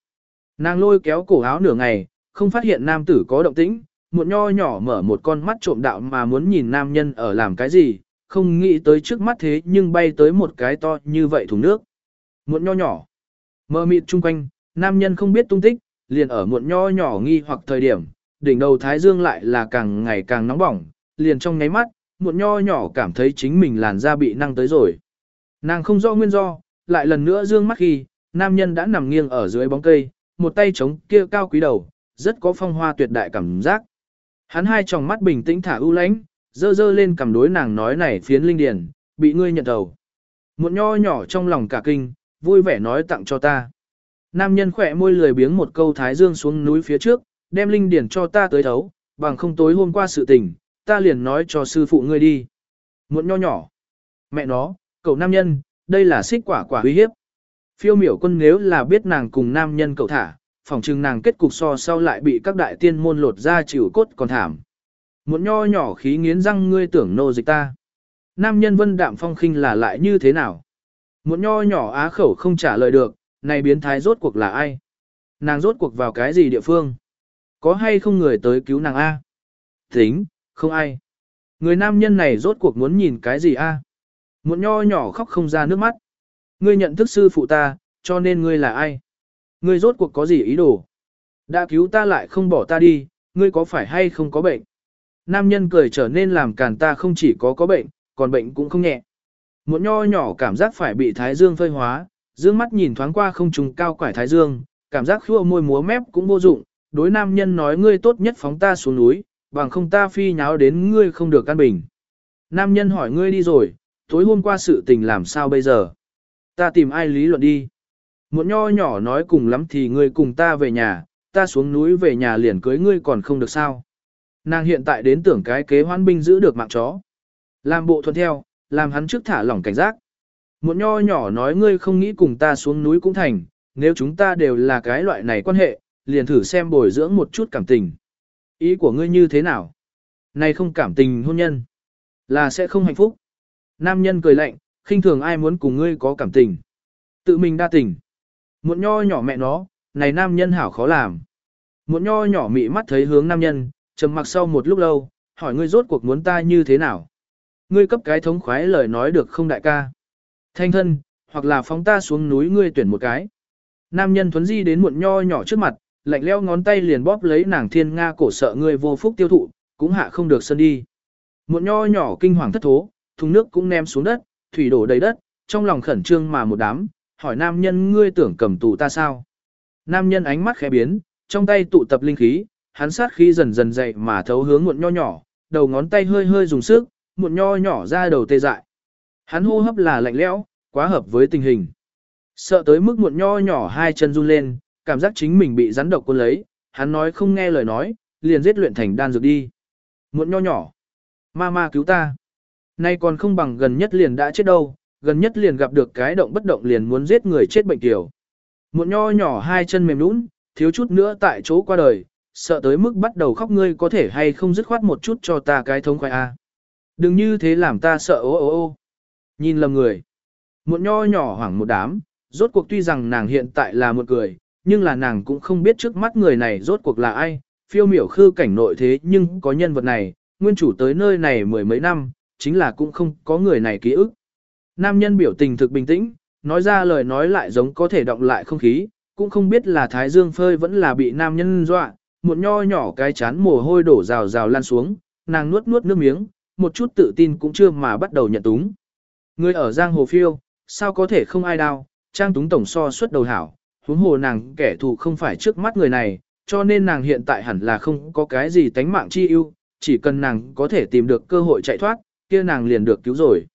Nàng lôi kéo cổ áo nửa ngày, không phát hiện nam tử có động tĩnh, Muộn nho nhỏ mở một con mắt trộm đạo mà muốn nhìn nam nhân ở làm cái gì, không nghĩ tới trước mắt thế nhưng bay tới một cái to như vậy thùng nước. Muộn nho nhỏ, mờ mịt chung quanh, nam nhân không biết tung tích, liền ở muộn nho nhỏ nghi hoặc thời điểm, đỉnh đầu thái dương lại là càng ngày càng nóng bỏng, liền trong nháy mắt, muộn nho nhỏ cảm thấy chính mình làn da bị năng tới rồi. Nàng không rõ nguyên do, lại lần nữa dương mắt khi, nam nhân đã nằm nghiêng ở dưới bóng cây, một tay chống kia cao quý đầu, rất có phong hoa tuyệt đại cảm giác. Hắn hai tròng mắt bình tĩnh thả ưu lãnh, dơ dơ lên cầm đối nàng nói này phiến linh điền, bị ngươi nhận đầu. Một nho nhỏ trong lòng cả kinh, vui vẻ nói tặng cho ta. Nam nhân khỏe môi lười biếng một câu thái dương xuống núi phía trước, đem linh điển cho ta tới thấu, bằng không tối hôm qua sự tình, ta liền nói cho sư phụ ngươi đi. Muộn nho nhỏ. Mẹ nó, cậu nam nhân, đây là xích quả quả uy hiếp. Phiêu miểu quân nếu là biết nàng cùng nam nhân cậu thả, phỏng chừng nàng kết cục so sau lại bị các đại tiên môn lột ra chịu cốt còn thảm. Muộn nho nhỏ khí nghiến răng ngươi tưởng nô dịch ta. Nam nhân vân đạm phong khinh là lại như thế nào? Muộn nho nhỏ á khẩu không trả lời được, này biến thái rốt cuộc là ai? Nàng rốt cuộc vào cái gì địa phương? Có hay không người tới cứu nàng A? Tính, không ai. Người nam nhân này rốt cuộc muốn nhìn cái gì A? Một nho nhỏ khóc không ra nước mắt. Ngươi nhận thức sư phụ ta, cho nên ngươi là ai? Ngươi rốt cuộc có gì ý đồ? Đã cứu ta lại không bỏ ta đi, ngươi có phải hay không có bệnh? Nam nhân cười trở nên làm càn ta không chỉ có có bệnh, còn bệnh cũng không nhẹ. Một nho nhỏ cảm giác phải bị thái dương phơi hóa, dương mắt nhìn thoáng qua không trùng cao quải thái dương, cảm giác khua môi múa mép cũng vô dụng, đối nam nhân nói ngươi tốt nhất phóng ta xuống núi, bằng không ta phi nháo đến ngươi không được căn bình. Nam nhân hỏi ngươi đi rồi, tối hôm qua sự tình làm sao bây giờ? Ta tìm ai lý luận đi. Một nho nhỏ nói cùng lắm thì ngươi cùng ta về nhà, ta xuống núi về nhà liền cưới ngươi còn không được sao. Nàng hiện tại đến tưởng cái kế hoãn binh giữ được mạng chó. Làm bộ thuận theo, làm hắn trước thả lỏng cảnh giác. Một nho nhỏ nói ngươi không nghĩ cùng ta xuống núi cũng thành, nếu chúng ta đều là cái loại này quan hệ, liền thử xem bồi dưỡng một chút cảm tình. Ý của ngươi như thế nào? Này không cảm tình hôn nhân, là sẽ không hạnh phúc. Nam nhân cười lạnh, khinh thường ai muốn cùng ngươi có cảm tình. Tự mình đa tình. muộn nho nhỏ mẹ nó, này nam nhân hảo khó làm. muộn nho nhỏ mị mắt thấy hướng nam nhân, trầm mặc sau một lúc lâu, hỏi ngươi rốt cuộc muốn ta như thế nào? Ngươi cấp cái thống khoái lời nói được không đại ca? Thanh thân, hoặc là phóng ta xuống núi ngươi tuyển một cái. Nam nhân thuấn di đến muộn nho nhỏ trước mặt, lạnh leo ngón tay liền bóp lấy nàng thiên nga cổ sợ ngươi vô phúc tiêu thụ, cũng hạ không được sân đi. một nho nhỏ kinh hoàng thất thố, thùng nước cũng ném xuống đất, thủy đổ đầy đất, trong lòng khẩn trương mà một đám, hỏi nam nhân ngươi tưởng cầm tù ta sao? Nam nhân ánh mắt khẽ biến, trong tay tụ tập linh khí, hắn sát khí dần dần dậy mà thấu hướng muộn nho nhỏ, đầu ngón tay hơi hơi dùng sức, muộn nho nhỏ ra đầu tê dại. Hắn hô hấp là lạnh lẽo, quá hợp với tình hình. Sợ tới mức muộn nho nhỏ hai chân run lên, cảm giác chính mình bị rắn độc cuốn lấy, hắn nói không nghe lời nói, liền giết luyện thành đan dược đi. Muộn nho nhỏ, ma ma cứu ta. Nay còn không bằng gần nhất liền đã chết đâu, gần nhất liền gặp được cái động bất động liền muốn giết người chết bệnh tiểu. Muộn nho nhỏ hai chân mềm nũng, thiếu chút nữa tại chỗ qua đời, sợ tới mức bắt đầu khóc ngươi có thể hay không dứt khoát một chút cho ta cái thống khoai a. Đừng như thế làm ta sợ ô ô ô. Nhìn lầm người. Muộn nho nhỏ hoảng một đám, rốt cuộc tuy rằng nàng hiện tại là một người, nhưng là nàng cũng không biết trước mắt người này rốt cuộc là ai, phiêu miểu khư cảnh nội thế nhưng có nhân vật này, nguyên chủ tới nơi này mười mấy năm, chính là cũng không có người này ký ức. Nam nhân biểu tình thực bình tĩnh, nói ra lời nói lại giống có thể động lại không khí, cũng không biết là thái dương phơi vẫn là bị nam nhân dọa, một nho nhỏ cái chán mồ hôi đổ rào rào lan xuống, nàng nuốt nuốt nước miếng, một chút tự tin cũng chưa mà bắt đầu nhận túng. Người ở giang hồ phiêu, sao có thể không ai đau, trang túng tổng so suất đầu hảo, huống hồ nàng kẻ thù không phải trước mắt người này, cho nên nàng hiện tại hẳn là không có cái gì tánh mạng chi ưu, chỉ cần nàng có thể tìm được cơ hội chạy thoát, kia nàng liền được cứu rồi.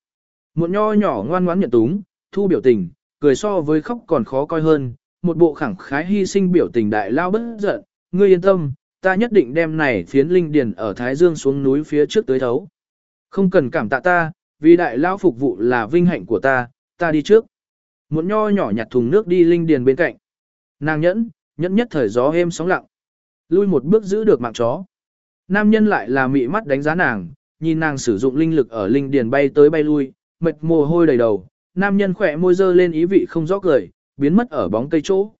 Một nho nhỏ ngoan ngoãn nhận túng, thu biểu tình, cười so với khóc còn khó coi hơn, một bộ khẳng khái hy sinh biểu tình đại lao bất giận, ngươi yên tâm, ta nhất định đem này phiến linh điền ở Thái Dương xuống núi phía trước tới thấu. Không cần cảm tạ ta, vì đại lao phục vụ là vinh hạnh của ta, ta đi trước. Một nho nhỏ nhặt thùng nước đi linh điền bên cạnh. Nàng nhẫn, nhẫn nhất thời gió êm sóng lặng. Lui một bước giữ được mạng chó. Nam nhân lại là mị mắt đánh giá nàng, nhìn nàng sử dụng linh lực ở linh điền bay tới bay lui, mệt mồ hôi đầy đầu. Nam nhân khỏe môi dơ lên ý vị không rõ cười, biến mất ở bóng cây chỗ.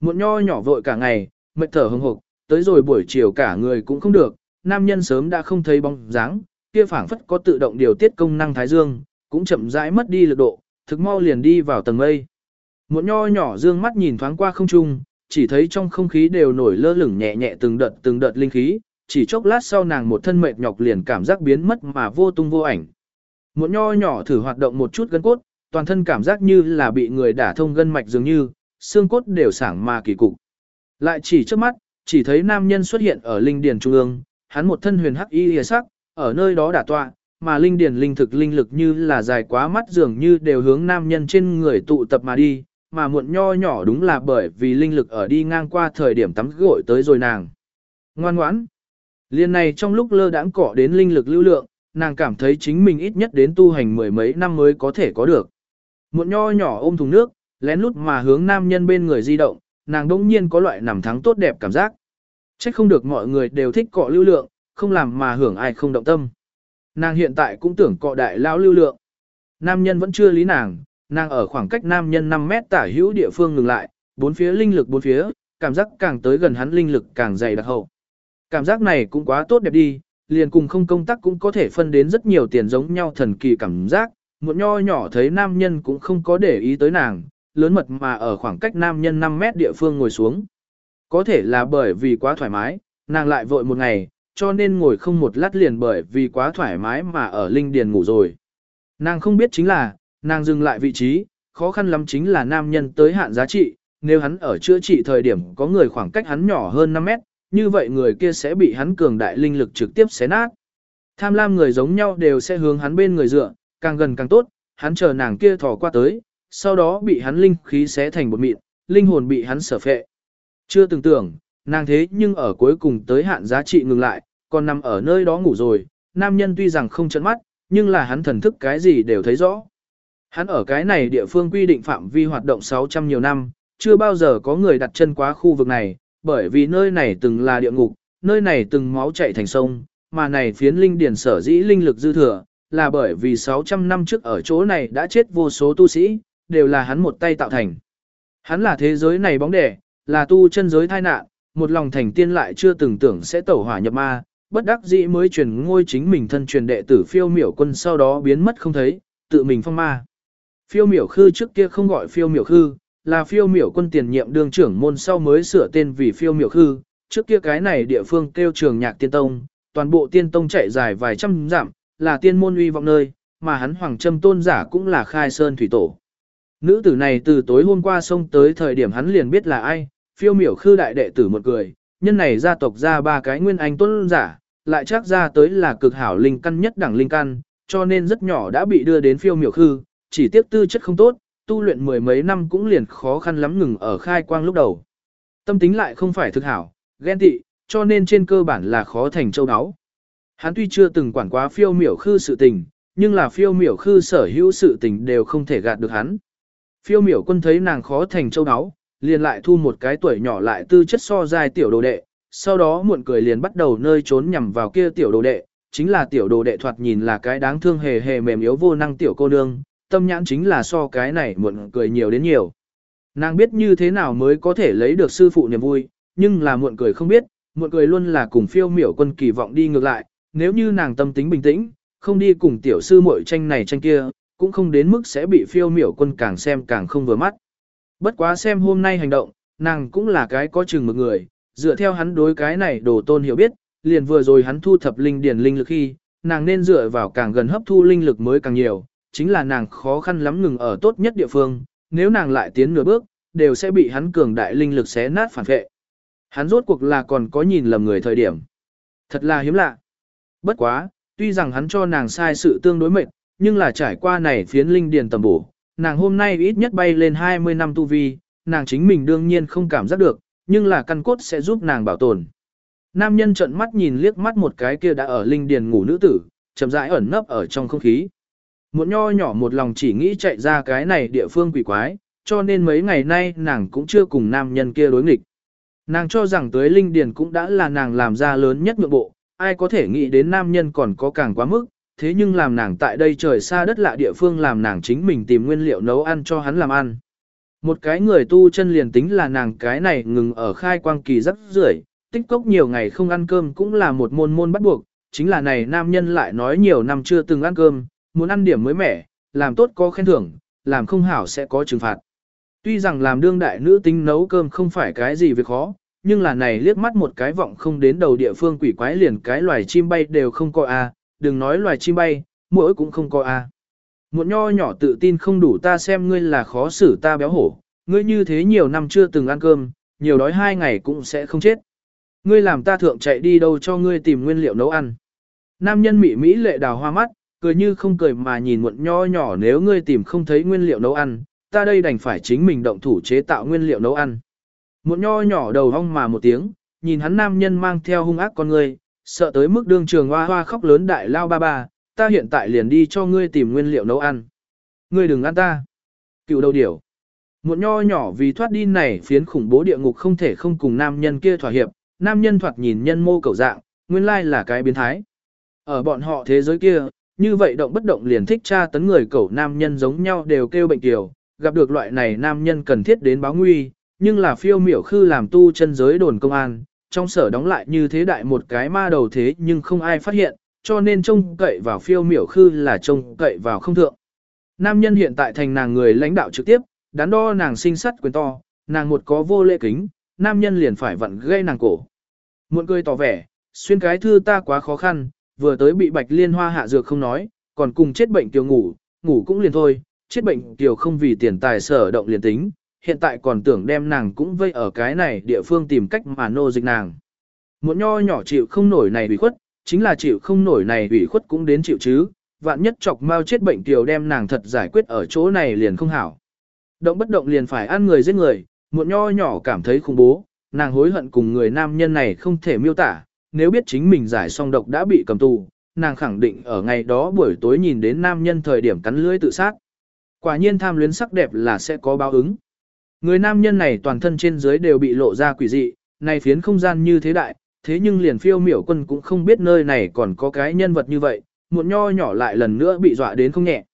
Một nho nhỏ vội cả ngày, mệt thở hừng hực, tới rồi buổi chiều cả người cũng không được, nam nhân sớm đã không thấy bóng dáng, kia phảng phất có tự động điều tiết công năng thái dương, cũng chậm rãi mất đi lực độ, thực mau liền đi vào tầng mây. Một nho nhỏ dương mắt nhìn thoáng qua không trung, chỉ thấy trong không khí đều nổi lơ lửng nhẹ nhẹ từng đợt từng đợt linh khí, chỉ chốc lát sau nàng một thân mệt nhọc liền cảm giác biến mất mà vô tung vô ảnh. Một nho nhỏ thử hoạt động một chút gân cốt, toàn thân cảm giác như là bị người đả thông gân mạch dường như, xương cốt đều sảng mà kỳ cục. Lại chỉ trước mắt, chỉ thấy nam nhân xuất hiện ở linh điền trung ương, hắn một thân huyền hắc y hề sắc, ở nơi đó đả tọa, mà linh điền linh thực linh lực như là dài quá mắt dường như đều hướng nam nhân trên người tụ tập mà đi, mà muộn nho nhỏ đúng là bởi vì linh lực ở đi ngang qua thời điểm tắm gội tới rồi nàng. Ngoan ngoãn. Liên này trong lúc lơ đãng cọ đến linh lực lưu lượng, nàng cảm thấy chính mình ít nhất đến tu hành mười mấy năm mới có thể có được. Muộn nho nhỏ ôm thùng nước, lén lút mà hướng nam nhân bên người di động, nàng đông nhiên có loại nằm thắng tốt đẹp cảm giác. chắc không được mọi người đều thích cọ lưu lượng, không làm mà hưởng ai không động tâm. Nàng hiện tại cũng tưởng cọ đại lao lưu lượng. Nam nhân vẫn chưa lý nàng, nàng ở khoảng cách nam nhân 5 mét tả hữu địa phương ngừng lại, bốn phía linh lực bốn phía, cảm giác càng tới gần hắn linh lực càng dày đặc hậu. Cảm giác này cũng quá tốt đẹp đi, liền cùng không công tác cũng có thể phân đến rất nhiều tiền giống nhau thần kỳ cảm giác, một nho nhỏ thấy nam nhân cũng không có để ý tới nàng, lớn mật mà ở khoảng cách nam nhân 5 mét địa phương ngồi xuống. Có thể là bởi vì quá thoải mái, nàng lại vội một ngày, cho nên ngồi không một lát liền bởi vì quá thoải mái mà ở linh điền ngủ rồi. Nàng không biết chính là, nàng dừng lại vị trí, khó khăn lắm chính là nam nhân tới hạn giá trị, nếu hắn ở chữa trị thời điểm có người khoảng cách hắn nhỏ hơn 5 mét, như vậy người kia sẽ bị hắn cường đại linh lực trực tiếp xé nát. Tham lam người giống nhau đều sẽ hướng hắn bên người dựa, càng gần càng tốt, hắn chờ nàng kia thò qua tới, sau đó bị hắn linh khí xé thành bột mịn, linh hồn bị hắn sở phệ. Chưa từng tưởng, nàng thế nhưng ở cuối cùng tới hạn giá trị ngừng lại, còn nằm ở nơi đó ngủ rồi, nam nhân tuy rằng không chấn mắt, nhưng là hắn thần thức cái gì đều thấy rõ. Hắn ở cái này địa phương quy định phạm vi hoạt động 600 nhiều năm, chưa bao giờ có người đặt chân qua khu vực này, bởi vì nơi này từng là địa ngục, nơi này từng máu chảy thành sông, mà này phiến linh điển sở dĩ linh lực dư thừa, là bởi vì 600 năm trước ở chỗ này đã chết vô số tu sĩ, đều là hắn một tay tạo thành. Hắn là thế giới này bóng đẻ, là tu chân giới thai nạn, một lòng thành tiên lại chưa từng tưởng sẽ tẩu hỏa nhập ma, bất đắc dĩ mới truyền ngôi chính mình thân truyền đệ tử phiêu miểu quân sau đó biến mất không thấy, tự mình phong ma. Phiêu miểu khư trước kia không gọi phiêu miểu khư, là phiêu miểu quân tiền nhiệm đương trưởng môn sau mới sửa tên vì phiêu miểu khư, trước kia cái này địa phương kêu trường nhạc tiên tông, toàn bộ tiên tông chạy dài vài trăm dặm, là tiên môn uy vọng nơi, mà hắn hoàng trâm tôn giả cũng là khai sơn thủy tổ. Nữ tử này từ tối hôm qua sông tới thời điểm hắn liền biết là ai, phiêu miểu khư đại đệ tử một người, nhân này gia tộc ra ba cái nguyên anh tôn giả, lại chắc ra tới là cực hảo linh căn nhất đẳng linh căn, cho nên rất nhỏ đã bị đưa đến phiêu miểu khư, chỉ tiếp tư chất không tốt, tu luyện mười mấy năm cũng liền khó khăn lắm ngừng ở khai quang lúc đầu. Tâm tính lại không phải thực hảo, ghen tị, cho nên trên cơ bản là khó thành châu áo. Hắn tuy chưa từng quản quá phiêu miểu khư sự tình, nhưng là phiêu miểu khư sở hữu sự tình đều không thể gạt được hắn. Phiêu miểu quân thấy nàng khó thành châu áo, liền lại thu một cái tuổi nhỏ lại tư chất so dài tiểu đồ đệ, sau đó muộn cười liền bắt đầu nơi trốn nhằm vào kia tiểu đồ đệ, chính là tiểu đồ đệ thoạt nhìn là cái đáng thương hề hề mềm yếu vô năng tiểu cô nương, tâm nhãn chính là so cái này muộn cười nhiều đến nhiều. Nàng biết như thế nào mới có thể lấy được sư phụ niềm vui, nhưng là muộn cười không biết, muộn cười luôn là cùng phiêu miểu quân kỳ vọng đi ngược lại, nếu như nàng tâm tính bình tĩnh, không đi cùng tiểu sư muội tranh này tranh kia, cũng không đến mức sẽ bị phiêu miểu quân càng xem càng không vừa mắt. Bất quá xem hôm nay hành động, nàng cũng là cái có chừng một người, dựa theo hắn đối cái này đồ tôn hiểu biết, liền vừa rồi hắn thu thập linh điển linh lực khi, nàng nên dựa vào càng gần hấp thu linh lực mới càng nhiều, chính là nàng khó khăn lắm ngừng ở tốt nhất địa phương, nếu nàng lại tiến nửa bước, đều sẽ bị hắn cường đại linh lực xé nát phản vệ. Hắn rốt cuộc là còn có nhìn lầm người thời điểm. Thật là hiếm lạ. Bất quá, tuy rằng hắn cho nàng sai sự tương đối mệt, nhưng là trải qua này phiến linh điền tầm bổ, nàng hôm nay ít nhất bay lên 20 năm tu vi, nàng chính mình đương nhiên không cảm giác được, nhưng là căn cốt sẽ giúp nàng bảo tồn. Nam nhân trợn mắt nhìn liếc mắt một cái kia đã ở linh điền ngủ nữ tử, chậm rãi ẩn nấp ở trong không khí. Một nho nhỏ một lòng chỉ nghĩ chạy ra cái này địa phương quỷ quái, cho nên mấy ngày nay nàng cũng chưa cùng nam nhân kia đối nghịch. Nàng cho rằng tới linh điền cũng đã là nàng làm ra lớn nhất nhượng bộ, ai có thể nghĩ đến nam nhân còn có càng quá mức, thế nhưng làm nàng tại đây trời xa đất lạ địa phương làm nàng chính mình tìm nguyên liệu nấu ăn cho hắn làm ăn. Một cái người tu chân liền tính là nàng cái này ngừng ở khai quang kỳ rất rưởi, tích cốc nhiều ngày không ăn cơm cũng là một môn môn bắt buộc, chính là này nam nhân lại nói nhiều năm chưa từng ăn cơm, muốn ăn điểm mới mẻ, làm tốt có khen thưởng, làm không hảo sẽ có trừng phạt. Tuy rằng làm đương đại nữ tính nấu cơm không phải cái gì việc khó, nhưng là này liếc mắt một cái vọng không đến đầu địa phương quỷ quái liền cái loài chim bay đều không có a, đừng nói loài chim bay, mỗi cũng không có a. Một nho nhỏ tự tin không đủ ta xem ngươi là khó xử ta béo hổ, ngươi như thế nhiều năm chưa từng ăn cơm, nhiều đói hai ngày cũng sẽ không chết. Ngươi làm ta thượng chạy đi đâu cho ngươi tìm nguyên liệu nấu ăn. Nam nhân mỹ mỹ lệ đào hoa mắt, cười như không cười mà nhìn muộn nho nhỏ nếu ngươi tìm không thấy nguyên liệu nấu ăn, ta đây đành phải chính mình động thủ chế tạo nguyên liệu nấu ăn. muộn nho nhỏ đầu hong mà một tiếng, nhìn hắn nam nhân mang theo hung ác con ngươi, sợ tới mức đương trường hoa hoa khóc lớn đại lao ba ba, ta hiện tại liền đi cho ngươi tìm nguyên liệu nấu ăn. Ngươi đừng ăn ta. Cựu đầu điểu. muộn nho nhỏ vì thoát đi này phiến khủng bố địa ngục không thể không cùng nam nhân kia thỏa hiệp, nam nhân thoạt nhìn nhân mô cầu dạng, nguyên lai là cái biến thái. Ở bọn họ thế giới kia, như vậy động bất động liền thích tra tấn người cẩu nam nhân giống nhau đều kêu bệnh tiểu, gặp được loại này nam nhân cần thiết đến báo nguy, nhưng là phiêu miểu khư làm tu chân giới đồn công an, trong sở đóng lại như thế đại một cái ma đầu thế nhưng không ai phát hiện, cho nên trông cậy vào phiêu miểu khư là trông cậy vào không thượng. Nam nhân hiện tại thành nàng người lãnh đạo trực tiếp, đắn đo nàng sinh sắt quyền to, nàng một có vô lễ kính, nam nhân liền phải vặn gây nàng cổ. Muộn cười tỏ vẻ, xuyên cái thư ta quá khó khăn, vừa tới bị bạch liên hoa hạ dược không nói, còn cùng chết bệnh tiểu ngủ, ngủ cũng liền thôi, chết bệnh tiểu không vì tiền tài sở động liền tính, hiện tại còn tưởng đem nàng cũng vây ở cái này địa phương tìm cách mà nô dịch nàng. Muộn nho nhỏ chịu không nổi này ủy khuất, chính là chịu không nổi này ủy khuất cũng đến chịu chứ, vạn nhất chọc mau chết bệnh tiểu đem nàng thật giải quyết ở chỗ này liền không hảo. Động bất động liền phải ăn người giết người, muộn nho nhỏ cảm thấy khủng bố, nàng hối hận cùng người nam nhân này không thể miêu tả, nếu biết chính mình giải song độc đã bị cầm tù, nàng khẳng định ở ngày đó buổi tối nhìn đến nam nhân thời điểm cắn lưỡi tự sát. Quả nhiên tham luyến sắc đẹp là sẽ có báo ứng. Người nam nhân này toàn thân trên dưới đều bị lộ ra quỷ dị, này phiến không gian như thế đại, thế nhưng liền phiêu miểu quân cũng không biết nơi này còn có cái nhân vật như vậy, Muộn nho nhỏ lại lần nữa bị dọa đến không nhẹ.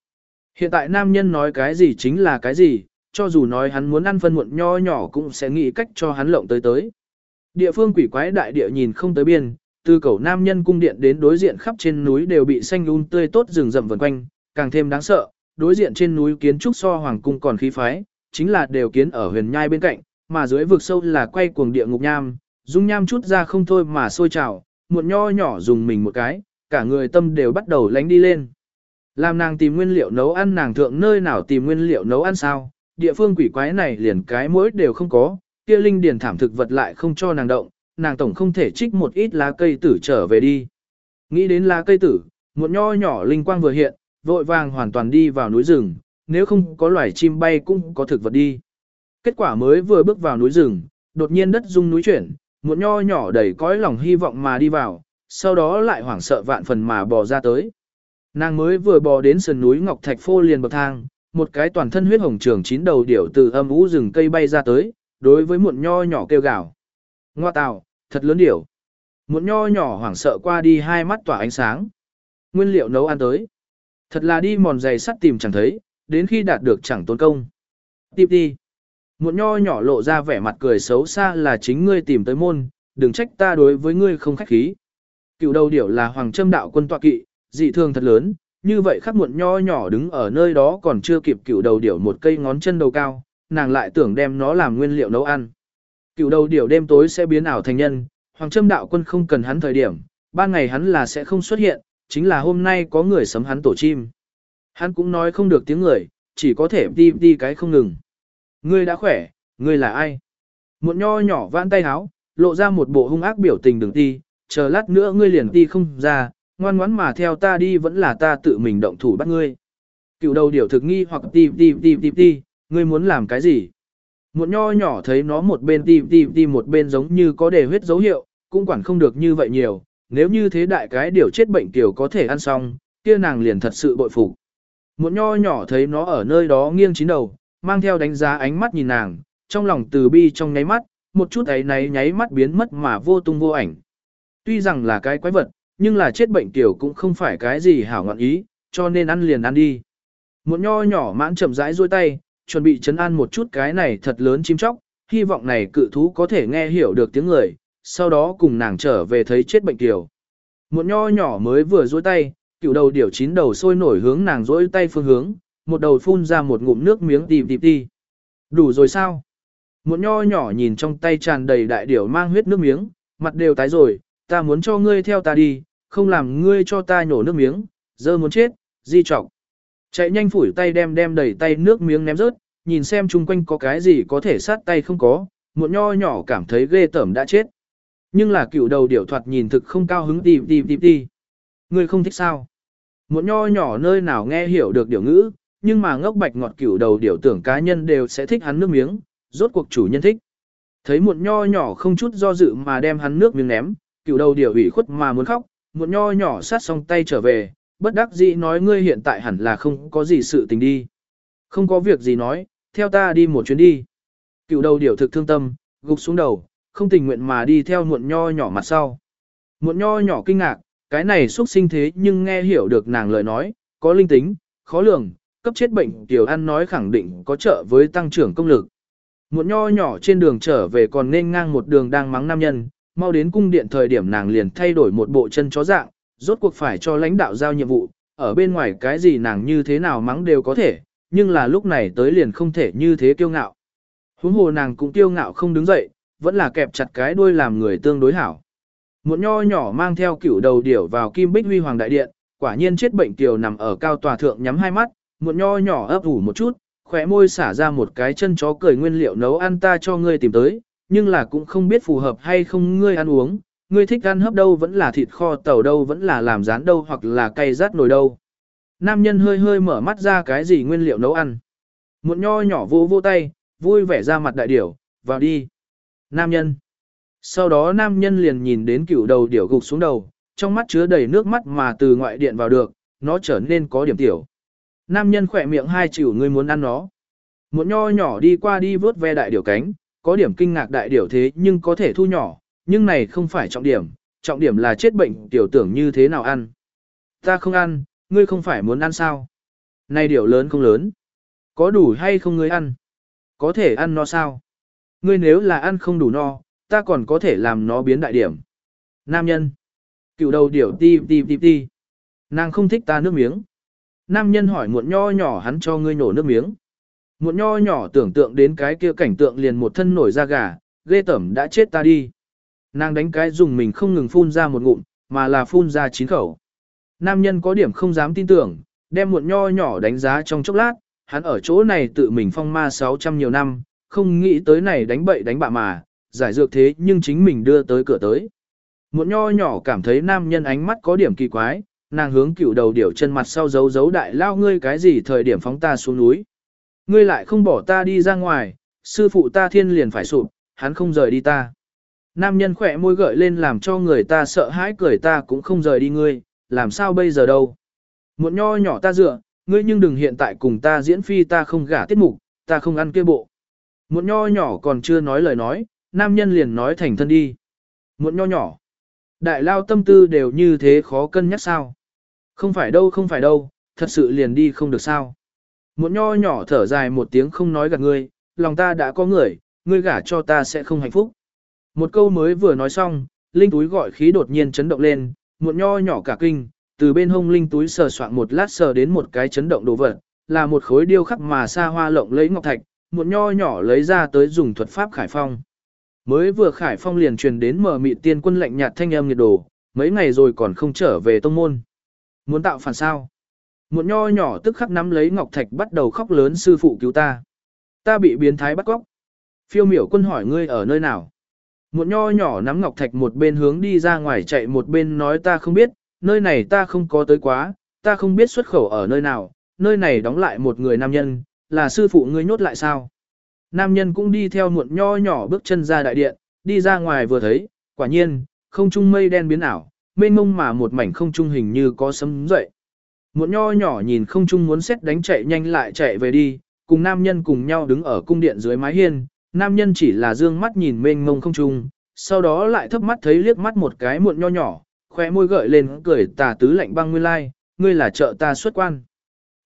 Hiện tại nam nhân nói cái gì chính là cái gì, cho dù nói hắn muốn ăn phân muộn nho nhỏ cũng sẽ nghĩ cách cho hắn lộng tới tới. Địa phương quỷ quái đại địa nhìn không tới biên, từ cầu nam nhân cung điện đến đối diện khắp trên núi đều bị xanh un um tươi tốt rừng rậm vần quanh, càng thêm đáng sợ, đối diện trên núi kiến trúc so hoàng cung còn khí phái, chính là đều kiến ở huyền nhai bên cạnh, mà dưới vực sâu là quay cuồng địa ngục nham, dung nham chút ra không thôi mà sôi trào, muộn nho nhỏ dùng mình một cái, cả người tâm đều bắt đầu lánh đi lên. Làm nàng tìm nguyên liệu nấu ăn nàng thượng nơi nào tìm nguyên liệu nấu ăn sao, địa phương quỷ quái này liền cái mỗi đều không có, kia linh điền thảm thực vật lại không cho nàng động, nàng tổng không thể trích một ít lá cây tử trở về đi. Nghĩ đến lá cây tử, một nho nhỏ linh quang vừa hiện, vội vàng hoàn toàn đi vào núi rừng, nếu không có loài chim bay cũng có thực vật đi. Kết quả mới vừa bước vào núi rừng, đột nhiên đất rung núi chuyển, một nho nhỏ đầy cõi lòng hy vọng mà đi vào, sau đó lại hoảng sợ vạn phần mà bò ra tới. Nàng mới vừa bò đến sườn núi Ngọc Thạch Phô liền bậc thang, một cái toàn thân huyết hồng trường chín đầu điểu từ âm ú rừng cây bay ra tới, đối với muộn nho nhỏ kêu gào. Ngoa tào, thật lớn điểu. Muộn nho nhỏ hoảng sợ qua đi hai mắt tỏa ánh sáng. Nguyên liệu nấu ăn tới. Thật là đi mòn giày sắt tìm chẳng thấy, đến khi đạt được chẳng tốn công. Tiếp đi. Muộn nho nhỏ lộ ra vẻ mặt cười xấu xa là chính ngươi tìm tới môn, đừng trách ta đối với ngươi không khách khí. Cựu đầu điểu là hoàng trâm đạo quân tọa kỵ, dị thường thật lớn, như vậy khắc muộn nho nhỏ đứng ở nơi đó còn chưa kịp cựu đầu điểu một cây ngón chân đầu cao, nàng lại tưởng đem nó làm nguyên liệu nấu ăn. Cựu đầu điểu đêm tối sẽ biến ảo thành nhân, hoàng trâm đạo quân không cần hắn thời điểm, ban ngày hắn là sẽ không xuất hiện, chính là hôm nay có người sấm hắn tổ chim. Hắn cũng nói không được tiếng người, chỉ có thể đi đi cái không ngừng. Ngươi đã khỏe, ngươi là ai? Muộn nho nhỏ vãn tay háo, lộ ra một bộ hung ác biểu tình đừng đi, chờ lát nữa ngươi liền đi không ra, ngoan ngoãn mà theo ta đi vẫn là ta tự mình động thủ bắt ngươi. Cựu đầu điểu thực nghi hoặc ti ti ti ti ti, ngươi muốn làm cái gì? Một nho nhỏ thấy nó một bên tìm tìm tìm một bên giống như có đề huyết dấu hiệu, cũng quản không được như vậy nhiều, nếu như thế đại cái điều chết bệnh tiểu có thể ăn xong, kia nàng liền thật sự bội phục. Một nho nhỏ thấy nó ở nơi đó nghiêng chín đầu, mang theo đánh giá ánh mắt nhìn nàng, trong lòng từ bi trong nháy mắt, một chút ấy náy nháy mắt biến mất mà vô tung vô ảnh. Tuy rằng là cái quái vật, nhưng là chết bệnh tiểu cũng không phải cái gì hảo ngọn ý, cho nên ăn liền ăn đi. Một nho nhỏ mãn chậm rãi duỗi tay, chuẩn bị chấn an một chút cái này thật lớn chim chóc, hy vọng này cự thú có thể nghe hiểu được tiếng người, sau đó cùng nàng trở về thấy chết bệnh tiểu. Một nho nhỏ mới vừa dối tay, cựu đầu điểu chín đầu sôi nổi hướng nàng dối tay phương hướng, một đầu phun ra một ngụm nước miếng tìm tìm đi. Đủ rồi sao? Một nho nhỏ nhìn trong tay tràn đầy đại điểu mang huyết nước miếng, mặt đều tái rồi, ta muốn cho ngươi theo ta đi, không làm ngươi cho ta nhổ nước miếng, Giờ muốn chết, di trọng. Chạy nhanh phủi tay đem đem đầy tay nước miếng ném rớt, nhìn xem chung quanh có cái gì có thể sát tay không có, muộn nho nhỏ cảm thấy ghê tởm đã chết. Nhưng là cựu đầu điểu thoạt nhìn thực không cao hứng tìm tìm tìm tìm. người không thích sao? muộn nho nhỏ nơi nào nghe hiểu được điểu ngữ, nhưng mà ngốc bạch ngọt cựu đầu điểu tưởng cá nhân đều sẽ thích hắn nước miếng, rốt cuộc chủ nhân thích. Thấy muộn nho nhỏ không chút do dự mà đem hắn nước miếng ném, cựu đầu điểu ủy khuất mà muốn khóc, muộn nho nhỏ sát xong tay trở về, bất đắc dĩ nói ngươi hiện tại hẳn là không có gì sự tình đi. Không có việc gì nói, theo ta đi một chuyến đi. Cựu đầu điểu thực thương tâm, gục xuống đầu, không tình nguyện mà đi theo muộn nho nhỏ mặt sau. Muộn nho nhỏ kinh ngạc, cái này xuất sinh thế nhưng nghe hiểu được nàng lời nói, có linh tính, khó lường, cấp chết bệnh tiểu ăn nói khẳng định có trợ với tăng trưởng công lực. Muộn nho nhỏ trên đường trở về còn nên ngang một đường đang mắng nam nhân, mau đến cung điện thời điểm nàng liền thay đổi một bộ chân chó dạng, rốt cuộc phải cho lãnh đạo giao nhiệm vụ, ở bên ngoài cái gì nàng như thế nào mắng đều có thể, nhưng là lúc này tới liền không thể như thế kiêu ngạo. Huống hồ nàng cũng kiêu ngạo không đứng dậy, vẫn là kẹp chặt cái đuôi làm người tương đối hảo. Một nho nhỏ mang theo cửu đầu điểu vào kim bích huy hoàng đại điện, quả nhiên chết bệnh tiểu nằm ở cao tòa thượng nhắm hai mắt, một nho nhỏ ấp ủ một chút, khỏe môi xả ra một cái chân chó cười nguyên liệu nấu ăn ta cho ngươi tìm tới, nhưng là cũng không biết phù hợp hay không ngươi ăn uống, ngươi thích ăn hấp đâu vẫn là thịt kho tàu đâu vẫn là làm rán đâu hoặc là cay rát nồi đâu. Nam nhân hơi hơi mở mắt ra cái gì nguyên liệu nấu ăn. Một nho nhỏ vô vô tay, vui vẻ ra mặt đại điểu, vào đi. Nam nhân. Sau đó nam nhân liền nhìn đến cựu đầu điểu gục xuống đầu, trong mắt chứa đầy nước mắt mà từ ngoại điện vào được, nó trở nên có điểm tiểu. Nam nhân khỏe miệng hai chịu ngươi muốn ăn nó. Một nho nhỏ đi qua đi vớt ve đại điểu cánh, có điểm kinh ngạc đại điểu thế nhưng có thể thu nhỏ, nhưng này không phải trọng điểm, trọng điểm là chết bệnh tiểu tưởng như thế nào ăn. Ta không ăn, ngươi không phải muốn ăn sao? Này điều lớn không lớn. Có đủ hay không ngươi ăn? Có thể ăn no sao? Ngươi nếu là ăn không đủ no, ta còn có thể làm nó biến đại điểm. Nam nhân. Cựu đầu điểu ti ti ti ti. Nàng không thích ta nước miếng. Nam nhân hỏi muộn nho nhỏ hắn cho ngươi nổ nước miếng. Muộn nho nhỏ tưởng tượng đến cái kia cảnh tượng liền một thân nổi da gà, ghê tẩm đã chết ta đi. Nàng đánh cái dùng mình không ngừng phun ra một ngụm, mà là phun ra chín khẩu. Nam nhân có điểm không dám tin tưởng, đem muộn nho nhỏ đánh giá trong chốc lát, hắn ở chỗ này tự mình phong ma 600 nhiều năm, không nghĩ tới này đánh bậy đánh bạ mà, giải dược thế nhưng chính mình đưa tới cửa tới. Muộn nho nhỏ cảm thấy nam nhân ánh mắt có điểm kỳ quái, nàng hướng cựu đầu điểu chân mặt sau giấu giấu đại lao ngươi cái gì thời điểm phóng ta xuống núi. Ngươi lại không bỏ ta đi ra ngoài, sư phụ ta thiên liền phải sụp, hắn không rời đi ta. Nam nhân khỏe môi gợi lên làm cho người ta sợ hãi cười ta cũng không rời đi ngươi, làm sao bây giờ đâu. Muộn nho nhỏ ta dựa, ngươi nhưng đừng hiện tại cùng ta diễn phi ta không gả tiết mục, ta không ăn kia bộ. Muộn nho nhỏ còn chưa nói lời nói, nam nhân liền nói thành thân đi. Muộn nho nhỏ, đại lao tâm tư đều như thế khó cân nhắc sao. Không phải đâu không phải đâu, thật sự liền đi không được sao. Muộn nho nhỏ thở dài một tiếng không nói gạt ngươi, lòng ta đã có người, ngươi gả cho ta sẽ không hạnh phúc. Một câu mới vừa nói xong, linh túi gọi khí đột nhiên chấn động lên, một nho nhỏ cả kinh, từ bên hông linh túi sờ soạn một lát sờ đến một cái chấn động đồ vật, là một khối điêu khắc mà xa hoa lộng lấy ngọc thạch, một nho nhỏ lấy ra tới dùng thuật pháp khải phong. Mới vừa khải phong liền truyền đến mở mị tiên quân lệnh nhạt thanh âm nhiệt đồ, mấy ngày rồi còn không trở về tông môn. Muốn tạo phản sao? Một nho nhỏ tức khắc nắm lấy ngọc thạch bắt đầu khóc lớn sư phụ cứu ta. Ta bị biến thái bắt cóc. Phiêu miểu quân hỏi ngươi ở nơi nào? Một nho nhỏ nắm ngọc thạch một bên hướng đi ra ngoài chạy một bên nói ta không biết, nơi này ta không có tới quá, ta không biết xuất khẩu ở nơi nào, nơi này đóng lại một người nam nhân, là sư phụ ngươi nhốt lại sao? Nam nhân cũng đi theo muộn nho nhỏ bước chân ra đại điện, đi ra ngoài vừa thấy, quả nhiên, không trung mây đen biến ảo, mênh mông mà một mảnh không trung hình như có sấm dậy. Muộn nho nhỏ nhìn không trung muốn xét đánh chạy nhanh lại chạy về đi, cùng nam nhân cùng nhau đứng ở cung điện dưới mái hiên, nam nhân chỉ là dương mắt nhìn mênh mông không trung, sau đó lại thấp mắt thấy liếc mắt một cái muộn nho nhỏ, khoe môi gợi lên cười tà tứ lạnh băng nguyên lai, ngươi là trợ ta xuất quan.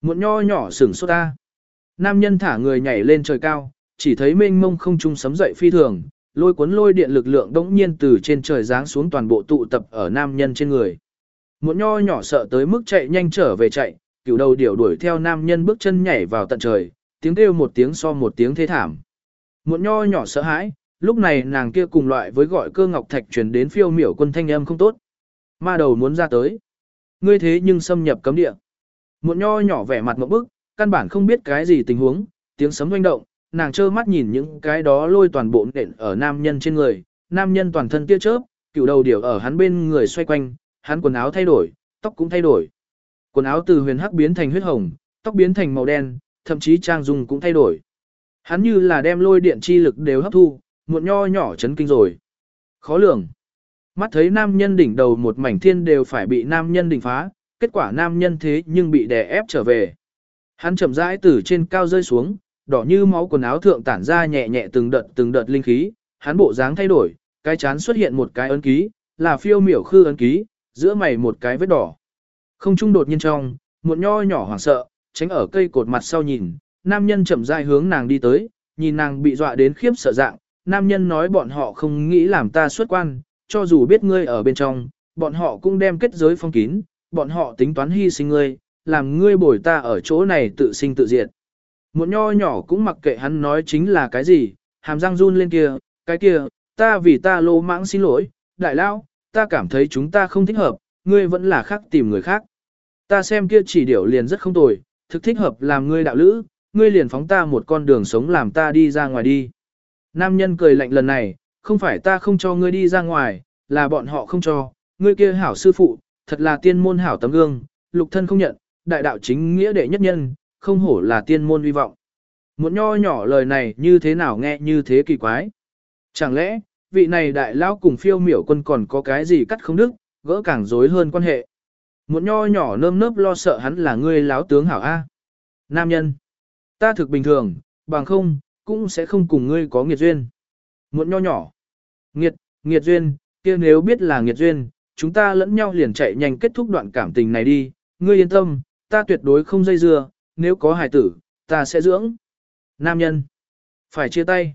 Muộn nho nhỏ sửng sốt ta. Nam nhân thả người nhảy lên trời cao, chỉ thấy mênh mông không trung sấm dậy phi thường, lôi cuốn lôi điện lực lượng đống nhiên từ trên trời giáng xuống toàn bộ tụ tập ở nam nhân trên người. Muộn nho nhỏ sợ tới mức chạy nhanh trở về chạy, cửu đầu điểu đuổi theo nam nhân bước chân nhảy vào tận trời, tiếng kêu một tiếng so một tiếng thế thảm. Muộn nho nhỏ sợ hãi, lúc này nàng kia cùng loại với gọi cơ ngọc thạch truyền đến phiêu miểu quân thanh âm không tốt. Ma đầu muốn ra tới. Ngươi thế nhưng xâm nhập cấm địa. Muộn nho nhỏ vẻ mặt một bức, căn bản không biết cái gì tình huống, tiếng sấm doanh động, nàng trơ mắt nhìn những cái đó lôi toàn bộ nện ở nam nhân trên người, nam nhân toàn thân tia chớp, cựu đầu điểu ở hắn bên người xoay quanh, hắn quần áo thay đổi, tóc cũng thay đổi. Quần áo từ huyền hắc biến thành huyết hồng, tóc biến thành màu đen, thậm chí trang dung cũng thay đổi. Hắn như là đem lôi điện chi lực đều hấp thu, muộn nho nhỏ chấn kinh rồi. Khó lường. Mắt thấy nam nhân đỉnh đầu một mảnh thiên đều phải bị nam nhân đỉnh phá, kết quả nam nhân thế nhưng bị đè ép trở về. Hắn chậm rãi từ trên cao rơi xuống, đỏ như máu quần áo thượng tản ra nhẹ nhẹ từng đợt từng đợt linh khí, hắn bộ dáng thay đổi, cái chán xuất hiện một cái ấn ký, là phiêu miểu khư ấn ký, giữa mày một cái vết đỏ. Không trung đột nhiên trong, một nho nhỏ hoảng sợ, tránh ở cây cột mặt sau nhìn, nam nhân chậm rãi hướng nàng đi tới, nhìn nàng bị dọa đến khiếp sợ dạng, nam nhân nói bọn họ không nghĩ làm ta xuất quan, cho dù biết ngươi ở bên trong, bọn họ cũng đem kết giới phong kín, bọn họ tính toán hy sinh ngươi, làm ngươi bồi ta ở chỗ này tự sinh tự diệt. Một nho nhỏ cũng mặc kệ hắn nói chính là cái gì, hàm răng run lên kia, cái kia, ta vì ta lô mãng xin lỗi, đại lao, ta cảm thấy chúng ta không thích hợp, ngươi vẫn là khác tìm người khác. Ta xem kia chỉ điểu liền rất không tồi, thực thích hợp làm ngươi đạo lữ, ngươi liền phóng ta một con đường sống làm ta đi ra ngoài đi. Nam nhân cười lạnh lần này, không phải ta không cho ngươi đi ra ngoài, là bọn họ không cho, ngươi kia hảo sư phụ, thật là tiên môn hảo tấm gương, lục thân không nhận, đại đạo chính nghĩa đệ nhất nhân, không hổ là tiên môn uy vọng. Muộn nho nhỏ lời này như thế nào nghe như thế kỳ quái. Chẳng lẽ, vị này đại lão cùng phiêu miểu quân còn có cái gì cắt không đức, gỡ càng rối hơn quan hệ. Muộn nho nhỏ nơm nớp lo sợ hắn là ngươi láo tướng hảo A. Nam nhân. Ta thực bình thường, bằng không, cũng sẽ không cùng ngươi có nghiệt duyên. Muộn nho nhỏ. Nghiệt, nghiệt duyên, kia nếu biết là nghiệt duyên, chúng ta lẫn nhau liền chạy nhanh kết thúc đoạn cảm tình này đi. Ngươi yên tâm, ta tuyệt đối không dây dưa, nếu có hài tử, ta sẽ dưỡng. Nam nhân. Phải chia tay.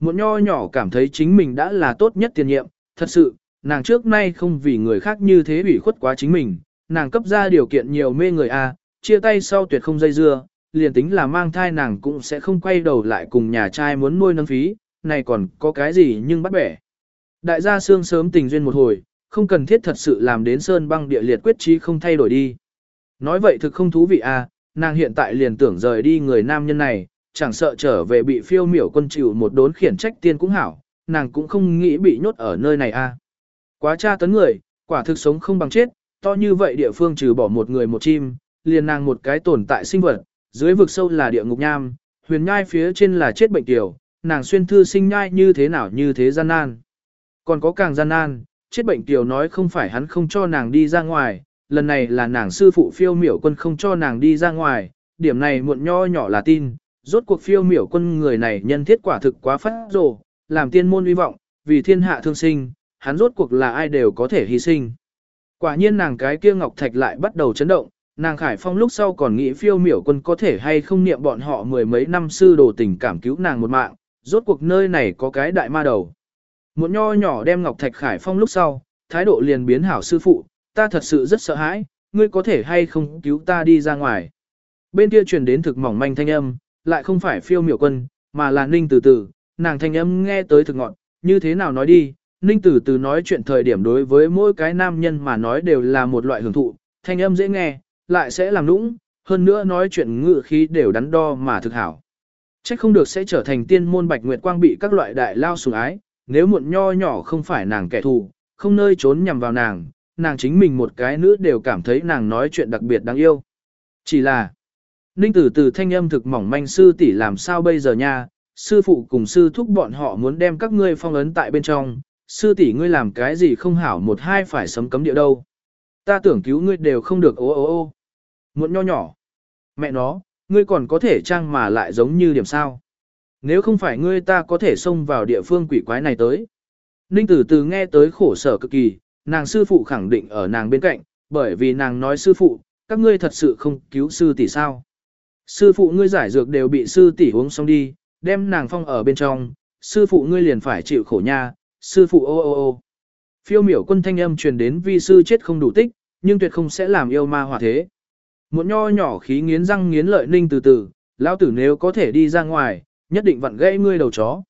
Muộn nho nhỏ cảm thấy chính mình đã là tốt nhất tiền nhiệm, thật sự, nàng trước nay không vì người khác như thế bị khuất quá chính mình, nàng cấp ra điều kiện nhiều mê người a, chia tay sau tuyệt không dây dưa, liền tính là mang thai nàng cũng sẽ không quay đầu lại cùng nhà trai muốn nuôi nâng phí, này còn có cái gì nhưng bắt bẻ. Đại gia xương sớm tình duyên một hồi, không cần thiết thật sự làm đến sơn băng địa liệt quyết trí không thay đổi đi. Nói vậy thực không thú vị a, nàng hiện tại liền tưởng rời đi người nam nhân này, chẳng sợ trở về bị phiêu miểu quân chịu một đốn khiển trách tiên cũng hảo, nàng cũng không nghĩ bị nhốt ở nơi này a. Quá tra tấn người, quả thực sống không bằng chết, to như vậy địa phương trừ bỏ một người một chim, liền nàng một cái tồn tại sinh vật, dưới vực sâu là địa ngục nham, huyền nhai phía trên là chết bệnh tiểu, nàng xuyên thư sinh nhai như thế nào như thế gian nan. Còn có càng gian nan, chết bệnh tiểu nói không phải hắn không cho nàng đi ra ngoài, lần này là nàng sư phụ phiêu miểu quân không cho nàng đi ra ngoài, điểm này muộn nho nhỏ là tin, rốt cuộc phiêu miểu quân người này nhân thiết quả thực quá phát rồ, làm tiên môn uy vọng, vì thiên hạ thương sinh, hắn rốt cuộc là ai đều có thể hy sinh. Quả nhiên nàng cái kia ngọc thạch lại bắt đầu chấn động, nàng khải phong lúc sau còn nghĩ phiêu miểu quân có thể hay không niệm bọn họ mười mấy năm sư đồ tình cảm cứu nàng một mạng, rốt cuộc nơi này có cái đại ma đầu. Một nho nhỏ đem ngọc thạch khải phong lúc sau, thái độ liền biến hảo sư phụ, ta thật sự rất sợ hãi, ngươi có thể hay không cứu ta đi ra ngoài. Bên kia truyền đến thực mỏng manh thanh âm, lại không phải phiêu miểu quân, mà là ninh từ từ, nàng thanh âm nghe tới thực ngọn, như thế nào nói đi, ninh từ từ nói chuyện thời điểm đối với mỗi cái nam nhân mà nói đều là một loại hưởng thụ, thanh âm dễ nghe, lại sẽ làm nũng, hơn nữa nói chuyện ngự khí đều đắn đo mà thực hảo. Chắc không được sẽ trở thành tiên môn bạch nguyệt quang bị các loại đại lao sủng ái, nếu muộn nho nhỏ không phải nàng kẻ thù, không nơi trốn nhằm vào nàng, nàng chính mình một cái nữ đều cảm thấy nàng nói chuyện đặc biệt đáng yêu. Chỉ là, Ninh tử từ thanh âm thực mỏng manh sư tỷ làm sao bây giờ nha, sư phụ cùng sư thúc bọn họ muốn đem các ngươi phong ấn tại bên trong, sư tỷ ngươi làm cái gì không hảo một hai phải sấm cấm địa đâu. Ta tưởng cứu ngươi đều không được ô ô ô. Muộn nho nhỏ. Mẹ nó, ngươi còn có thể trang mà lại giống như điểm sao. Nếu không phải ngươi ta có thể xông vào địa phương quỷ quái này tới. Ninh tử từ nghe tới khổ sở cực kỳ, nàng sư phụ khẳng định ở nàng bên cạnh, bởi vì nàng nói sư phụ, các ngươi thật sự không cứu sư tỷ sao. Sư phụ ngươi giải dược đều bị sư tỷ uống xong đi, đem nàng phong ở bên trong, sư phụ ngươi liền phải chịu khổ nha, sư phụ ô ô ô. Phiêu miểu quân thanh âm truyền đến vi sư chết không đủ tích, nhưng tuyệt không sẽ làm yêu ma hỏa thế. Một nho nhỏ khí nghiến răng nghiến lợi ninh từ từ, lão tử nếu có thể đi ra ngoài, nhất định vặn gãy ngươi đầu chó.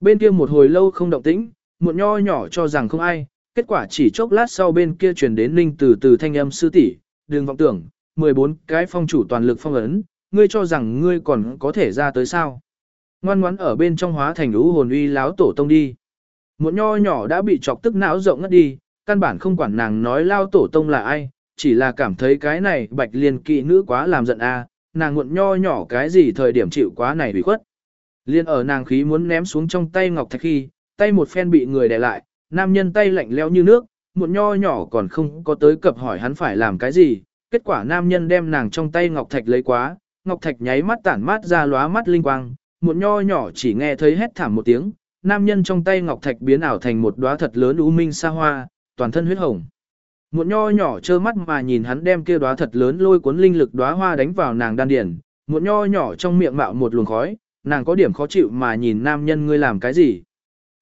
Bên kia một hồi lâu không động tĩnh, một nho nhỏ cho rằng không ai, kết quả chỉ chốc lát sau bên kia truyền đến ninh từ từ thanh âm sư tỷ, đừng vọng tưởng, 14 cái phong chủ toàn lực phong ấn, ngươi cho rằng ngươi còn có thể ra tới sao. Ngoan ngoãn ở bên trong hóa thành lũ hồn uy láo tổ tông đi. Một nho nhỏ đã bị chọc tức não rộng ngất đi, căn bản không quản nàng nói lao tổ tông là ai, chỉ là cảm thấy cái này bạch liên kỵ nữ quá làm giận a, nàng muộn nho nhỏ cái gì thời điểm chịu quá này bị khuất. Liên ở nàng khí muốn ném xuống trong tay ngọc thạch khi, tay một phen bị người đè lại, nam nhân tay lạnh leo như nước, muộn nho nhỏ còn không có tới cập hỏi hắn phải làm cái gì, kết quả nam nhân đem nàng trong tay ngọc thạch lấy quá, ngọc thạch nháy mắt tản mát ra lóa mắt linh quang, muộn nho nhỏ chỉ nghe thấy hét thảm một tiếng, nam nhân trong tay ngọc thạch biến ảo thành một đóa thật lớn u minh sa hoa, toàn thân huyết hồng. Muộn nho nhỏ trơ mắt mà nhìn hắn đem kia đóa thật lớn lôi cuốn linh lực đóa hoa đánh vào nàng đan điền, muộn nho nhỏ trong miệng mạo một luồng khói, nàng có điểm khó chịu mà nhìn nam nhân ngươi làm cái gì.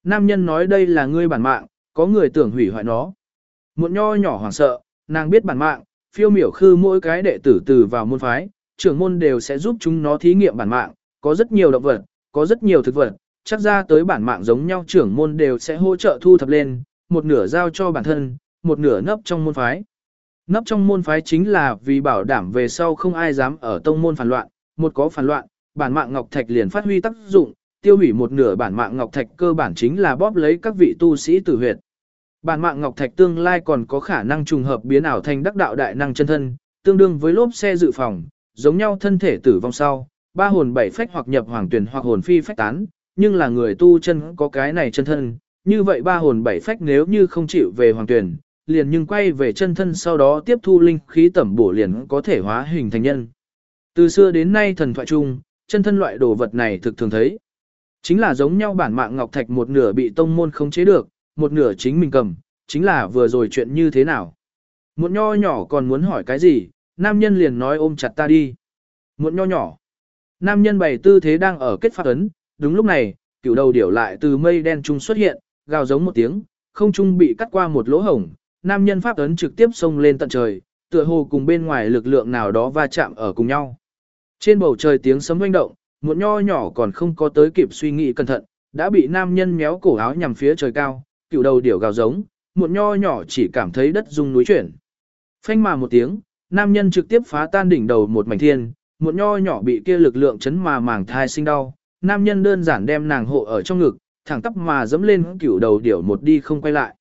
Nam nhân nói đây là ngươi bản mạng, có người tưởng hủy hoại nó. Muộn nho nhỏ hoảng sợ, nàng biết bản mạng, phiêu miểu khư mỗi cái đệ tử từ vào môn phái, trưởng môn đều sẽ giúp chúng nó thí nghiệm bản mạng, có rất nhiều động vật, có rất nhiều thực vật, chắc ra tới bản mạng giống nhau trưởng môn đều sẽ hỗ trợ thu thập lên, một nửa giao cho bản thân, một nửa nấp trong môn phái. Nấp trong môn phái chính là vì bảo đảm về sau không ai dám ở tông môn phản loạn, một có phản loạn, bản mạng ngọc thạch liền phát huy tác dụng, tiêu hủy một nửa bản mạng ngọc thạch cơ bản chính là bóp lấy các vị tu sĩ tử huyệt. Bản mạng ngọc thạch tương lai còn có khả năng trùng hợp biến ảo thành đắc đạo đại năng chân thân, tương đương với lốp xe dự phòng, giống nhau thân thể tử vong sau, ba hồn bảy phách hoặc nhập hoàng tuyển hoặc hồn phi phách tán, nhưng là người tu chân có cái này chân thân, như vậy ba hồn bảy phách nếu như không chịu về hoàng tuyển, liền nhưng quay về chân thân sau đó tiếp thu linh khí tẩm bổ liền có thể hóa hình thành nhân. Từ xưa đến nay thần thoại chung, chân thân loại đồ vật này thực thường thấy. Chính là giống nhau bản mạng ngọc thạch một nửa bị tông môn không chế được, một nửa chính mình cầm, chính là vừa rồi chuyện như thế nào. Một nho nhỏ còn muốn hỏi cái gì, nam nhân liền nói ôm chặt ta đi. Muộn nho nhỏ. Nam nhân bày tư thế đang ở kết phát ấn, đúng lúc này, cựu đầu điểu lại từ mây đen trung xuất hiện, gào giống một tiếng, không trung bị cắt qua một lỗ hổng, nam nhân pháp ấn trực tiếp xông lên tận trời, tựa hồ cùng bên ngoài lực lượng nào đó va chạm ở cùng nhau. Trên bầu trời tiếng sấm vang động, một nho nhỏ còn không có tới kịp suy nghĩ cẩn thận, đã bị nam nhân méo cổ áo nhằm phía trời cao, cựu đầu điểu gào giống, một nho nhỏ chỉ cảm thấy đất rung núi chuyển. Phanh mà một tiếng, nam nhân trực tiếp phá tan đỉnh đầu một mảnh thiên, một nho nhỏ bị kia lực lượng chấn mà màng thai sinh đau, nam nhân đơn giản đem nàng hộ ở trong ngực, thẳng tắp mà dẫm lên cửu đầu điểu một đi không quay lại.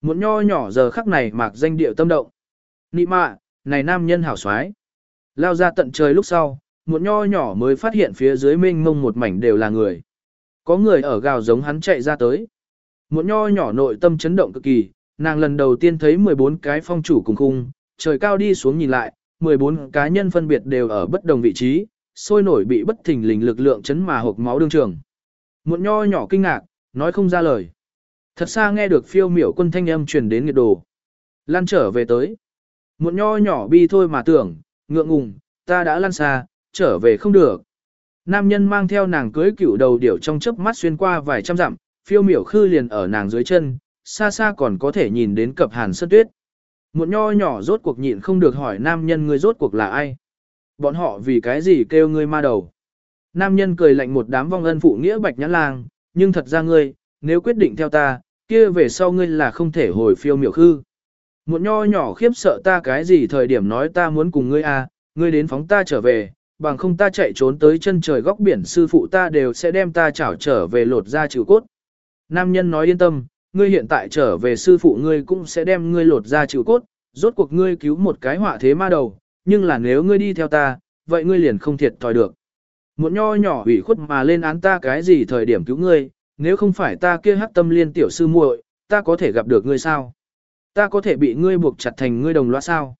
Một nho nhỏ giờ khắc này mạc danh điệu tâm động. Nị mạ, này nam nhân hảo xoái. Lao ra tận trời lúc sau, một nho nhỏ mới phát hiện phía dưới mênh mông một mảnh đều là người. Có người ở gào giống hắn chạy ra tới. Một nho nhỏ nội tâm chấn động cực kỳ, nàng lần đầu tiên thấy 14 cái phong chủ cùng khung, trời cao đi xuống nhìn lại, 14 cá nhân phân biệt đều ở bất đồng vị trí, sôi nổi bị bất thình lình lực lượng chấn mà hộp máu đương trường. Một nho nhỏ kinh ngạc, nói không ra lời. Thật xa nghe được phiêu miểu quân thanh âm truyền đến nghiệt đồ. Lan trở về tới. Một nho nhỏ bi thôi mà tưởng, ngượng ngùng, ta đã lăn xa, trở về không được. Nam nhân mang theo nàng cưới cựu đầu điểu trong chớp mắt xuyên qua vài trăm dặm, phiêu miểu khư liền ở nàng dưới chân, xa xa còn có thể nhìn đến cập hàn sơn tuyết. Một nho nhỏ rốt cuộc nhịn không được hỏi nam nhân người rốt cuộc là ai. Bọn họ vì cái gì kêu ngươi ma đầu. Nam nhân cười lạnh một đám vong ân phụ nghĩa bạch nhãn lang, nhưng thật ra ngươi, nếu quyết định theo ta, kia về sau ngươi là không thể hồi phiêu miểu khư. Một nho nhỏ khiếp sợ ta cái gì thời điểm nói ta muốn cùng ngươi à, ngươi đến phóng ta trở về, bằng không ta chạy trốn tới chân trời góc biển sư phụ ta đều sẽ đem ta chảo trở về lột ra trừ cốt. Nam nhân nói yên tâm, ngươi hiện tại trở về sư phụ ngươi cũng sẽ đem ngươi lột ra trừ cốt, rốt cuộc ngươi cứu một cái họa thế ma đầu, nhưng là nếu ngươi đi theo ta, vậy ngươi liền không thiệt thòi được. Một nho nhỏ ủy khuất mà lên án ta cái gì thời điểm cứu ngươi, nếu không phải ta kia hắc tâm liên tiểu sư muội, ta có thể gặp được ngươi sao? Ta có thể bị ngươi buộc chặt thành ngươi đồng loa sao?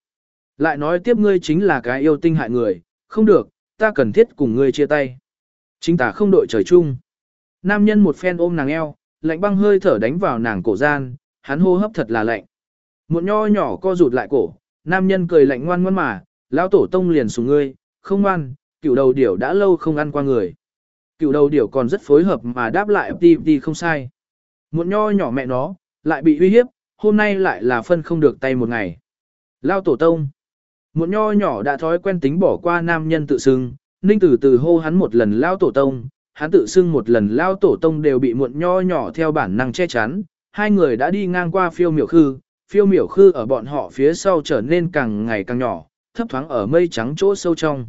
Lại nói tiếp ngươi chính là cái yêu tinh hại người, không được, ta cần thiết cùng ngươi chia tay. Chính ta không đội trời chung. Nam nhân một phen ôm nàng eo, lạnh băng hơi thở đánh vào nàng cổ gian, hắn hô hấp thật là lạnh. Một nho nhỏ co rụt lại cổ, nam nhân cười lạnh ngoan ngoan mà, lão tổ tông liền xuống ngươi, không ăn. cựu đầu điểu đã lâu không ăn qua người. Cựu đầu điểu còn rất phối hợp mà đáp lại ti ti không sai. Một nho nhỏ mẹ nó, lại bị uy hiếp, hôm nay lại là phân không được tay một ngày. Lao tổ tông. Một nho nhỏ đã thói quen tính bỏ qua nam nhân tự xưng, ninh tử từ hô hắn một lần lao tổ tông, hắn tự xưng một lần lao tổ tông đều bị muộn nho nhỏ theo bản năng che chắn, hai người đã đi ngang qua phiêu miểu khư, phiêu miểu khư ở bọn họ phía sau trở nên càng ngày càng nhỏ, thấp thoáng ở mây trắng chỗ sâu trong.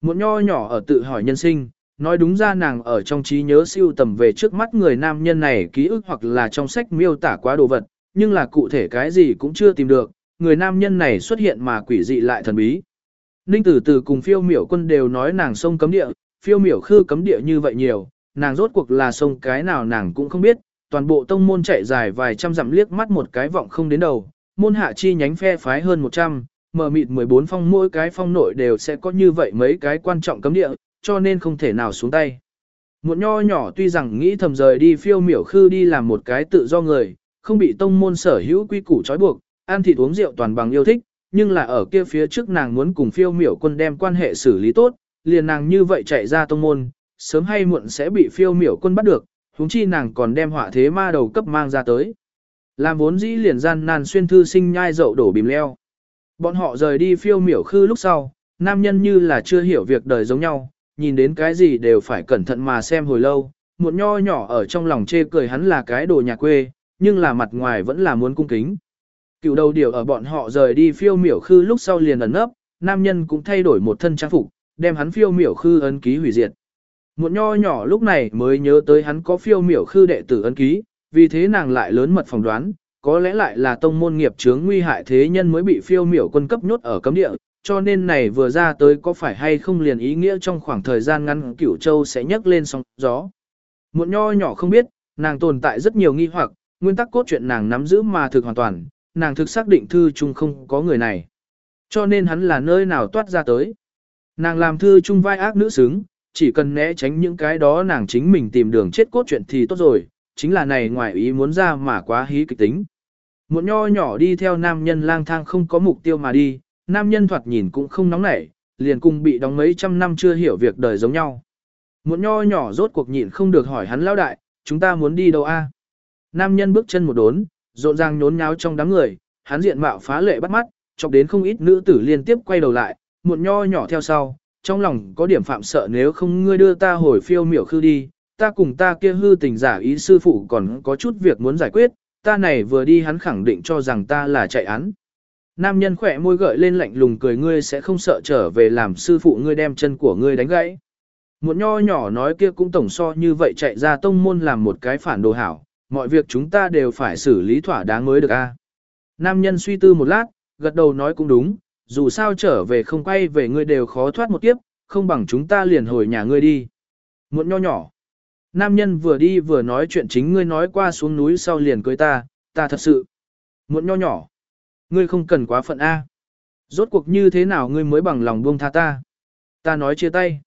một nho nhỏ ở tự hỏi nhân sinh, nói đúng ra nàng ở trong trí nhớ siêu tầm về trước mắt người nam nhân này ký ức hoặc là trong sách miêu tả quá đồ vật, nhưng là cụ thể cái gì cũng chưa tìm được, người nam nhân này xuất hiện mà quỷ dị lại thần bí. Ninh tử từ cùng phiêu miểu quân đều nói nàng sông cấm địa, phiêu miểu khư cấm địa như vậy nhiều, nàng rốt cuộc là sông cái nào nàng cũng không biết, toàn bộ tông môn chạy dài vài trăm dặm liếc mắt một cái vọng không đến đầu, môn hạ chi nhánh phe phái hơn 100, mở mịt 14 phong mỗi cái phong nội đều sẽ có như vậy mấy cái quan trọng cấm địa, cho nên không thể nào xuống tay. Một nho nhỏ tuy rằng nghĩ thầm rời đi phiêu miểu khư đi làm một cái tự do người, không bị tông môn sở hữu quy củ trói buộc, ăn thịt uống rượu toàn bằng yêu thích, nhưng là ở kia phía trước nàng muốn cùng phiêu miểu quân đem quan hệ xử lý tốt, liền nàng như vậy chạy ra tông môn, sớm hay muộn sẽ bị phiêu miểu quân bắt được, huống chi nàng còn đem họa thế ma đầu cấp mang ra tới. Làm vốn dĩ liền gian nan xuyên thư sinh nhai dậu đổ bìm leo. Bọn họ rời đi phiêu miểu khư lúc sau, nam nhân như là chưa hiểu việc đời giống nhau, nhìn đến cái gì đều phải cẩn thận mà xem hồi lâu, một nho nhỏ ở trong lòng chê cười hắn là cái đồ nhà quê, nhưng là mặt ngoài vẫn là muốn cung kính. Cựu đầu điều ở bọn họ rời đi phiêu miểu khư lúc sau liền ẩn nấp, nam nhân cũng thay đổi một thân trang phục, đem hắn phiêu miểu khư ấn ký hủy diệt. một nho nhỏ lúc này mới nhớ tới hắn có phiêu miểu khư đệ tử ấn ký, vì thế nàng lại lớn mật phỏng đoán, có lẽ lại là tông môn nghiệp chướng nguy hại thế nhân mới bị phiêu miểu quân cấp nhốt ở cấm địa, cho nên này vừa ra tới có phải hay không liền ý nghĩa trong khoảng thời gian ngắn cửu châu sẽ nhấc lên sóng gió. Muộn nho nhỏ không biết, nàng tồn tại rất nhiều nghi hoặc, nguyên tắc cốt truyện nàng nắm giữ mà thực hoàn toàn, nàng thực xác định thư chung không có người này. Cho nên hắn là nơi nào toát ra tới. Nàng làm thư chung vai ác nữ xứng, chỉ cần né tránh những cái đó nàng chính mình tìm đường chết cốt truyện thì tốt rồi, chính là này ngoài ý muốn ra mà quá hí kịch tính. Một nho nhỏ đi theo nam nhân lang thang không có mục tiêu mà đi, nam nhân thoạt nhìn cũng không nóng nảy, liền cùng bị đóng mấy trăm năm chưa hiểu việc đời giống nhau. Một nho nhỏ rốt cuộc nhịn không được hỏi hắn lão đại, chúng ta muốn đi đâu a? Nam nhân bước chân một đốn, rộn ràng nhốn nháo trong đám người, hắn diện mạo phá lệ bắt mắt, chọc đến không ít nữ tử liên tiếp quay đầu lại, một nho nhỏ theo sau, trong lòng có điểm phạm sợ nếu không ngươi đưa ta hồi phiêu miểu khư đi, ta cùng ta kia hư tình giả ý sư phụ còn có chút việc muốn giải quyết, ta này vừa đi hắn khẳng định cho rằng ta là chạy án. Nam nhân khỏe môi gợi lên lạnh lùng cười ngươi sẽ không sợ trở về làm sư phụ ngươi đem chân của ngươi đánh gãy. Một nho nhỏ nói kia cũng tổng so như vậy chạy ra tông môn làm một cái phản đồ hảo, mọi việc chúng ta đều phải xử lý thỏa đáng mới được a. Nam nhân suy tư một lát, gật đầu nói cũng đúng, dù sao trở về không quay về ngươi đều khó thoát một kiếp, không bằng chúng ta liền hồi nhà ngươi đi. Một nho nhỏ. Nam nhân vừa đi vừa nói chuyện chính ngươi nói qua xuống núi sau liền cưới ta, ta thật sự. Muộn nho nhỏ. Ngươi không cần quá phận A. Rốt cuộc như thế nào ngươi mới bằng lòng buông tha ta. Ta nói chia tay.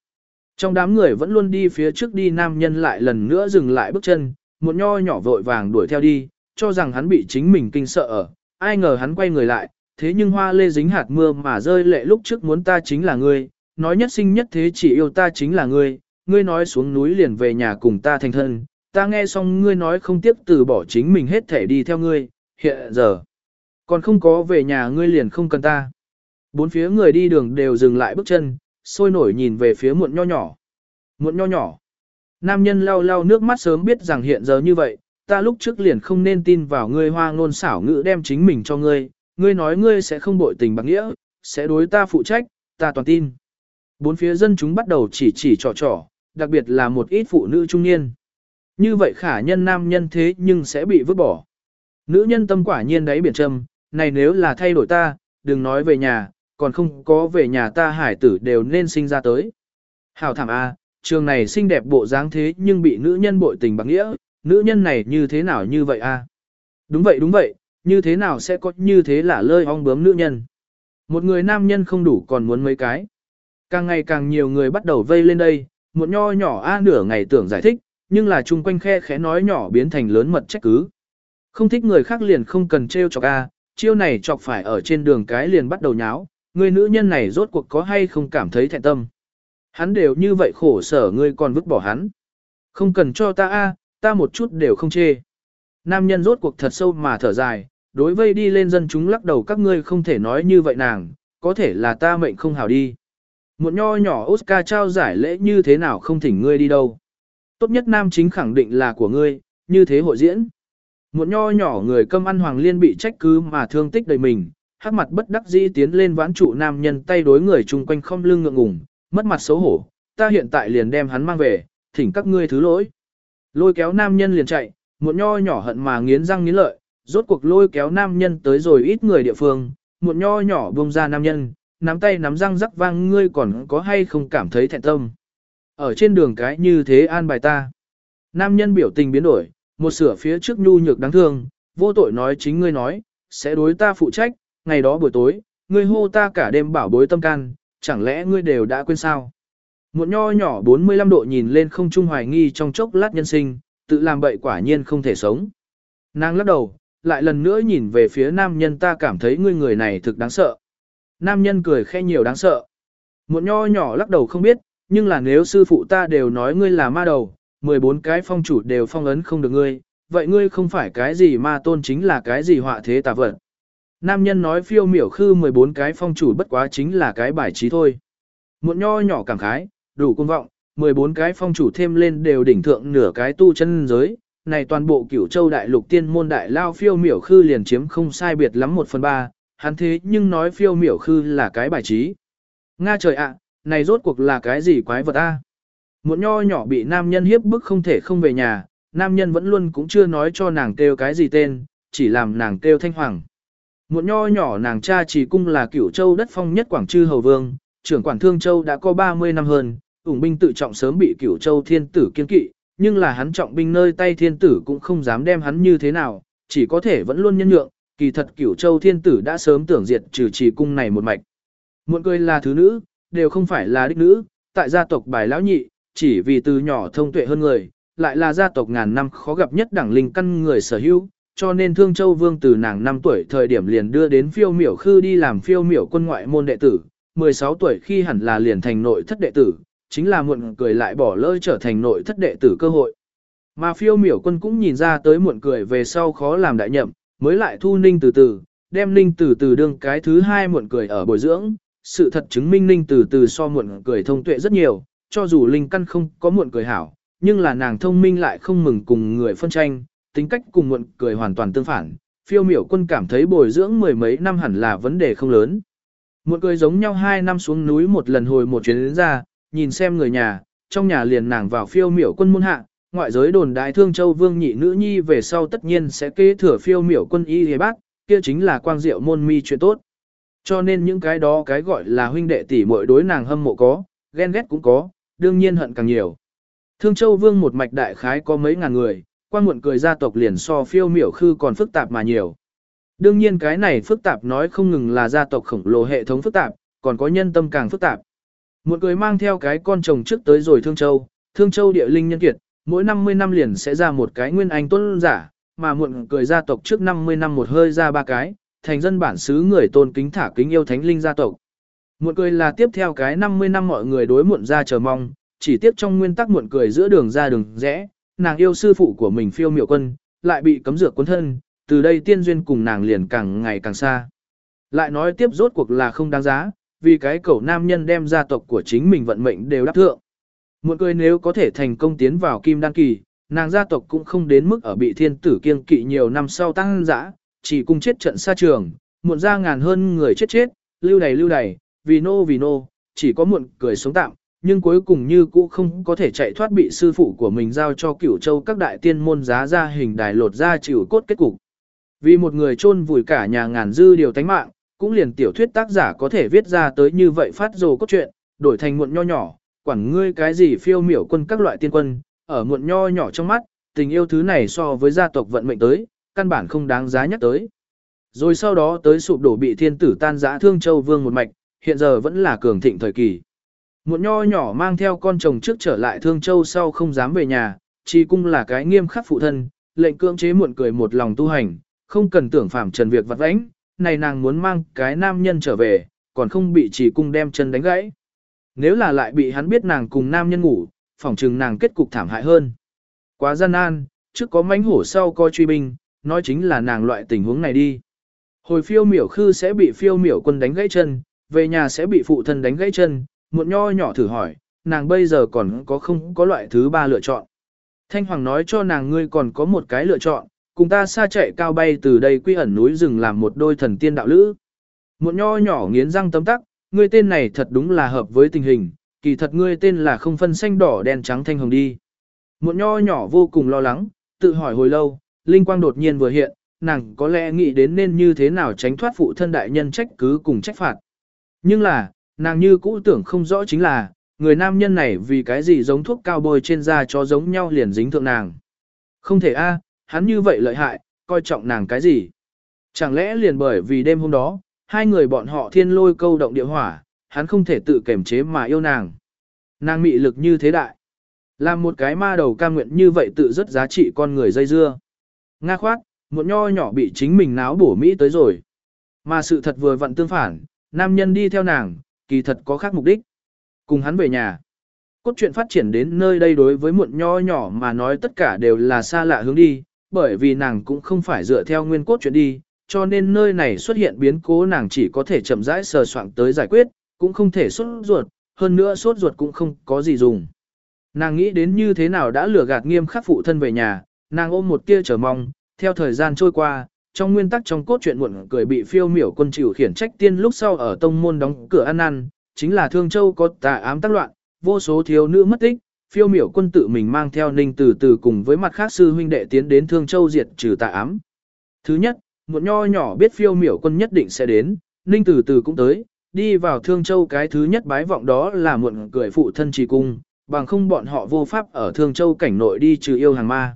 Trong đám người vẫn luôn đi phía trước đi nam nhân lại lần nữa dừng lại bước chân, một nho nhỏ vội vàng đuổi theo đi, cho rằng hắn bị chính mình kinh sợ ở. Ai ngờ hắn quay người lại, thế nhưng hoa lê dính hạt mưa mà rơi lệ lúc trước muốn ta chính là ngươi, nói nhất sinh nhất thế chỉ yêu ta chính là ngươi, ngươi nói xuống núi liền về nhà cùng ta thành thân, ta nghe xong ngươi nói không tiếp từ bỏ chính mình hết thể đi theo ngươi, hiện giờ, còn không có về nhà ngươi liền không cần ta. Bốn phía người đi đường đều dừng lại bước chân, sôi nổi nhìn về phía muộn nho nhỏ. Muộn nho nhỏ. Nam nhân lau lau nước mắt sớm biết rằng hiện giờ như vậy, ta lúc trước liền không nên tin vào ngươi hoa ngôn xảo ngữ đem chính mình cho ngươi, ngươi nói ngươi sẽ không bội tình bằng nghĩa, sẽ đối ta phụ trách, ta toàn tin. Bốn phía dân chúng bắt đầu chỉ chỉ trò trò, đặc biệt là một ít phụ nữ trung niên. Như vậy khả nhân nam nhân thế nhưng sẽ bị vứt bỏ. Nữ nhân tâm quả nhiên đáy biển trầm, này nếu là thay đổi ta, đừng nói về nhà, còn không có về nhà ta hải tử đều nên sinh ra tới. Hảo thảm A, trường này xinh đẹp bộ dáng thế nhưng bị nữ nhân bội tình bằng nghĩa, nữ nhân này như thế nào như vậy A. Đúng vậy đúng vậy, như thế nào sẽ có như thế là lơi ong bướm nữ nhân. Một người nam nhân không đủ còn muốn mấy cái. Càng ngày càng nhiều người bắt đầu vây lên đây, một nho nhỏ a nửa ngày tưởng giải thích, nhưng là chung quanh khe khẽ nói nhỏ biến thành lớn mật trách cứ. Không thích người khác liền không cần trêu chọc a, chiêu này chọc phải ở trên đường cái liền bắt đầu nháo, người nữ nhân này rốt cuộc có hay không cảm thấy thẹn tâm. Hắn đều như vậy khổ sở ngươi còn vứt bỏ hắn. Không cần cho ta a, ta một chút đều không chê. Nam nhân rốt cuộc thật sâu mà thở dài, đối vây đi lên dân chúng lắc đầu các ngươi không thể nói như vậy nàng, có thể là ta mệnh không hảo đi. Một nho nhỏ Oscar trao giải lễ như thế nào không thỉnh ngươi đi đâu. Tốt nhất nam chính khẳng định là của ngươi, như thế hội diễn. Một nho nhỏ người câm ăn hoàng liên bị trách cứ mà thương tích đầy mình, hắc mặt bất đắc dĩ tiến lên vãn trụ nam nhân tay đối người chung quanh không lưng ngượng ngùng, mất mặt xấu hổ, ta hiện tại liền đem hắn mang về, thỉnh các ngươi thứ lỗi. Lôi kéo nam nhân liền chạy, một nho nhỏ hận mà nghiến răng nghiến lợi, rốt cuộc lôi kéo nam nhân tới rồi ít người địa phương, một nho nhỏ buông ra nam nhân, nắm tay nắm răng rắc vang ngươi còn có hay không cảm thấy thẹn tâm. Ở trên đường cái như thế an bài ta. Nam nhân biểu tình biến đổi, một sửa phía trước nhu nhược đáng thương, vô tội nói chính ngươi nói, sẽ đối ta phụ trách, ngày đó buổi tối, ngươi hô ta cả đêm bảo bối tâm can, chẳng lẽ ngươi đều đã quên sao? Một nho nhỏ 45 độ nhìn lên không trung hoài nghi trong chốc lát nhân sinh, tự làm bậy quả nhiên không thể sống. Nàng lắc đầu, lại lần nữa nhìn về phía nam nhân ta cảm thấy ngươi người này thực đáng sợ. Nam nhân cười khẽ nhiều đáng sợ. Một nho nhỏ lắc đầu không biết, nhưng là nếu sư phụ ta đều nói ngươi là ma đầu, 14 cái phong chủ đều phong ấn không được ngươi, vậy ngươi không phải cái gì ma tôn chính là cái gì họa thế tà vật. Nam nhân nói phiêu miểu khư 14 cái phong chủ bất quá chính là cái bài trí thôi. Một nho nhỏ cảm khái, đủ cung vọng, 14 cái phong chủ thêm lên đều đỉnh thượng nửa cái tu chân giới, này toàn bộ cửu châu đại lục tiên môn đại lao phiêu miểu khư liền chiếm không sai biệt lắm một phần ba, hắn thế nhưng nói phiêu miểu khư là cái bài trí. Nga trời ạ, này rốt cuộc là cái gì quái vật a? muộn nho nhỏ bị nam nhân hiếp bức không thể không về nhà, nam nhân vẫn luôn cũng chưa nói cho nàng kêu cái gì tên, chỉ làm nàng kêu thanh hoàng. muộn nho nhỏ nàng cha chỉ cung là cửu châu đất phong nhất quảng trư hầu vương, trưởng quản thương châu đã có 30 năm hơn, ủng binh tự trọng sớm bị cửu châu thiên tử kiên kỵ, nhưng là hắn trọng binh nơi tay thiên tử cũng không dám đem hắn như thế nào, chỉ có thể vẫn luôn nhân nhượng, kỳ thật cửu châu thiên tử đã sớm tưởng diệt trừ trì cung này một mạch. Muộn cười là thứ nữ, đều không phải là đích nữ, tại gia tộc bài lão nhị, chỉ vì từ nhỏ thông tuệ hơn người, lại là gia tộc ngàn năm khó gặp nhất đẳng linh căn người sở hữu, cho nên Thương Châu Vương từ nàng 5 tuổi thời điểm liền đưa đến phiêu miểu khư đi làm phiêu miểu quân ngoại môn đệ tử, 16 tuổi khi hẳn là liền thành nội thất đệ tử, chính là muộn cười lại bỏ lỡ trở thành nội thất đệ tử cơ hội. Mà phiêu miểu quân cũng nhìn ra tới muộn cười về sau khó làm đại nhậm, mới lại thu ninh từ từ, đem ninh từ từ đương cái thứ hai muộn cười ở bồi dưỡng, sự thật chứng minh ninh từ từ so muộn cười thông tuệ rất nhiều, cho dù linh căn không có muộn cười hảo, nhưng là nàng thông minh lại không mừng cùng người phân tranh, tính cách cùng muộn cười hoàn toàn tương phản. Phiêu miểu quân cảm thấy bồi dưỡng mười mấy năm hẳn là vấn đề không lớn. Muộn cười giống nhau hai năm xuống núi một lần hồi một chuyến đến ra, nhìn xem người nhà, trong nhà liền nàng vào phiêu miểu quân môn hạ, ngoại giới đồn đại thương châu vương nhị nữ nhi về sau tất nhiên sẽ kế thừa phiêu miểu quân y hề bác, kia chính là quang diệu môn mi chuyện tốt. Cho nên những cái đó cái gọi là huynh đệ tỷ muội đối nàng hâm mộ có, ghen ghét cũng có, đương nhiên hận càng nhiều. Thương châu vương một mạch đại khái có mấy ngàn người, quan muộn cười gia tộc liền so phiêu miểu khư còn phức tạp mà nhiều. Đương nhiên cái này phức tạp nói không ngừng là gia tộc khổng lồ hệ thống phức tạp, còn có nhân tâm càng phức tạp. Một người mang theo cái con chồng trước tới rồi Thương Châu, Thương Châu địa linh nhân kiệt, mỗi 50 năm liền sẽ ra một cái nguyên anh tôn giả, mà muộn cười gia tộc trước 50 năm một hơi ra ba cái, thành dân bản xứ người tôn kính thả kính yêu thánh linh gia tộc. Muộn cười là tiếp theo cái 50 năm mọi người đối muộn ra chờ mong, chỉ tiếp trong nguyên tắc muộn cười giữa đường ra đường rẽ, nàng yêu sư phụ của mình phiêu miệu quân, lại bị cấm dược cuốn thân, từ đây tiên duyên cùng nàng liền càng ngày càng xa. Lại nói tiếp rốt cuộc là không đáng giá, vì cái cậu nam nhân đem gia tộc của chính mình vận mệnh đều đáp thượng. Muộn cười nếu có thể thành công tiến vào kim đan kỳ, nàng gia tộc cũng không đến mức ở bị thiên tử kiên kỵ nhiều năm sau tăng dã, chỉ cùng chết trận xa trường, muộn ra ngàn hơn người chết chết, lưu đầy lưu đầy, vì nô vì nô, chỉ có muộn cười sống tạm, nhưng cuối cùng như cũ không có thể chạy thoát bị sư phụ của mình giao cho cửu châu các đại tiên môn giá ra hình đài lột ra chịu cốt kết cục. Vì một người chôn vùi cả nhà ngàn dư điều tánh mạng, cũng liền tiểu thuyết tác giả có thể viết ra tới như vậy phát rồ cốt truyện, đổi thành muộn nho nhỏ, quản ngươi cái gì phiêu miểu quân các loại tiên quân, ở muộn nho nhỏ trong mắt, tình yêu thứ này so với gia tộc vận mệnh tới, căn bản không đáng giá nhắc tới. Rồi sau đó tới sụp đổ bị thiên tử tan giã thương châu vương một mạch, hiện giờ vẫn là cường thịnh thời kỳ. Muộn nho nhỏ mang theo con chồng trước trở lại thương châu sau không dám về nhà, chỉ cung là cái nghiêm khắc phụ thân, lệnh cưỡng chế muộn cười một lòng tu hành, không cần tưởng phạm trần việc vặt vãnh, này nàng muốn mang cái nam nhân trở về, còn không bị chỉ cung đem chân đánh gãy. Nếu là lại bị hắn biết nàng cùng nam nhân ngủ, phỏng chừng nàng kết cục thảm hại hơn. Quá gian nan, trước có mánh hổ sau coi truy binh, nói chính là nàng loại tình huống này đi. Hồi phiêu miểu khư sẽ bị phiêu miểu quân đánh gãy chân, về nhà sẽ bị phụ thân đánh gãy chân, một nho nhỏ thử hỏi, nàng bây giờ còn có không có loại thứ ba lựa chọn. Thanh Hoàng nói cho nàng ngươi còn có một cái lựa chọn, cùng ta xa chạy cao bay từ đây quy ẩn núi rừng làm một đôi thần tiên đạo lữ. Một nho nhỏ nghiến răng tấm tắc, ngươi tên này thật đúng là hợp với tình hình, kỳ thật ngươi tên là không phân xanh đỏ đen trắng thanh hồng đi. Một nho nhỏ vô cùng lo lắng, tự hỏi hồi lâu, linh quang đột nhiên vừa hiện, nàng có lẽ nghĩ đến nên như thế nào tránh thoát phụ thân đại nhân trách cứ cùng trách phạt. Nhưng là, nàng như cũ tưởng không rõ chính là, người nam nhân này vì cái gì giống thuốc cao bôi trên da cho giống nhau liền dính thượng nàng. Không thể a, hắn như vậy lợi hại, coi trọng nàng cái gì. Chẳng lẽ liền bởi vì đêm hôm đó, hai người bọn họ thiên lôi câu động địa hỏa, hắn không thể tự kiềm chế mà yêu nàng. Nàng mị lực như thế đại. Làm một cái ma đầu cam nguyện như vậy tự rất giá trị con người dây dưa. Nga khoát, một nho nhỏ bị chính mình náo bổ Mỹ tới rồi. Mà sự thật vừa vặn tương phản, nam nhân đi theo nàng, kỳ thật có khác mục đích. Cùng hắn về nhà. Cốt truyện phát triển đến nơi đây đối với muộn nho nhỏ mà nói tất cả đều là xa lạ hướng đi, bởi vì nàng cũng không phải dựa theo nguyên cốt truyện đi, cho nên nơi này xuất hiện biến cố nàng chỉ có thể chậm rãi sờ soạn tới giải quyết, cũng không thể sốt ruột, hơn nữa sốt ruột cũng không có gì dùng. Nàng nghĩ đến như thế nào đã lừa gạt nghiêm khắc phụ thân về nhà, nàng ôm một tia chờ mong, theo thời gian trôi qua, trong nguyên tắc trong cốt truyện muộn cười bị phiêu miểu quân chịu khiển trách tiên lúc sau ở tông môn đóng cửa ăn ăn, chính là Thương Châu có tà ám tác loạn, vô số thiếu nữ mất tích, phiêu miểu quân tự mình mang theo ninh từ từ cùng với mặt khác sư huynh đệ tiến đến Thương Châu diệt trừ tà ám. Thứ nhất, một nho nhỏ biết phiêu miểu quân nhất định sẽ đến, ninh từ từ cũng tới, đi vào Thương Châu cái thứ nhất bái vọng đó là muộn cười phụ thân trì cung, bằng không bọn họ vô pháp ở Thương Châu cảnh nội đi trừ yêu hàng ma.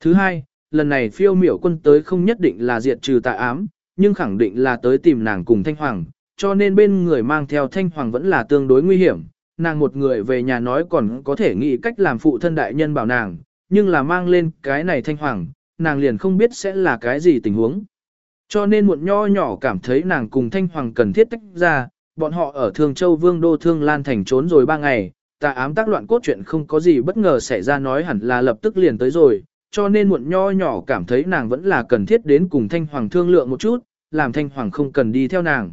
Thứ hai, lần này phiêu miểu quân tới không nhất định là diệt trừ tà ám, nhưng khẳng định là tới tìm nàng cùng Thanh Hoàng, cho nên bên người mang theo Thanh Hoàng vẫn là tương đối nguy hiểm. Nàng một người về nhà nói còn có thể nghĩ cách làm phụ thân đại nhân bảo nàng, nhưng là mang lên cái này Thanh Hoàng, nàng liền không biết sẽ là cái gì tình huống. Cho nên muộn nho nhỏ cảm thấy nàng cùng Thanh Hoàng cần thiết tách ra, bọn họ ở Thương Châu Vương Đô Thương Lan Thành trốn rồi ba ngày, tà ám tác loạn cốt chuyện không có gì bất ngờ xảy ra nói hẳn là lập tức liền tới rồi, cho nên muộn nho nhỏ cảm thấy nàng vẫn là cần thiết đến cùng Thanh Hoàng thương lượng một chút, làm Thanh Hoàng không cần đi theo nàng.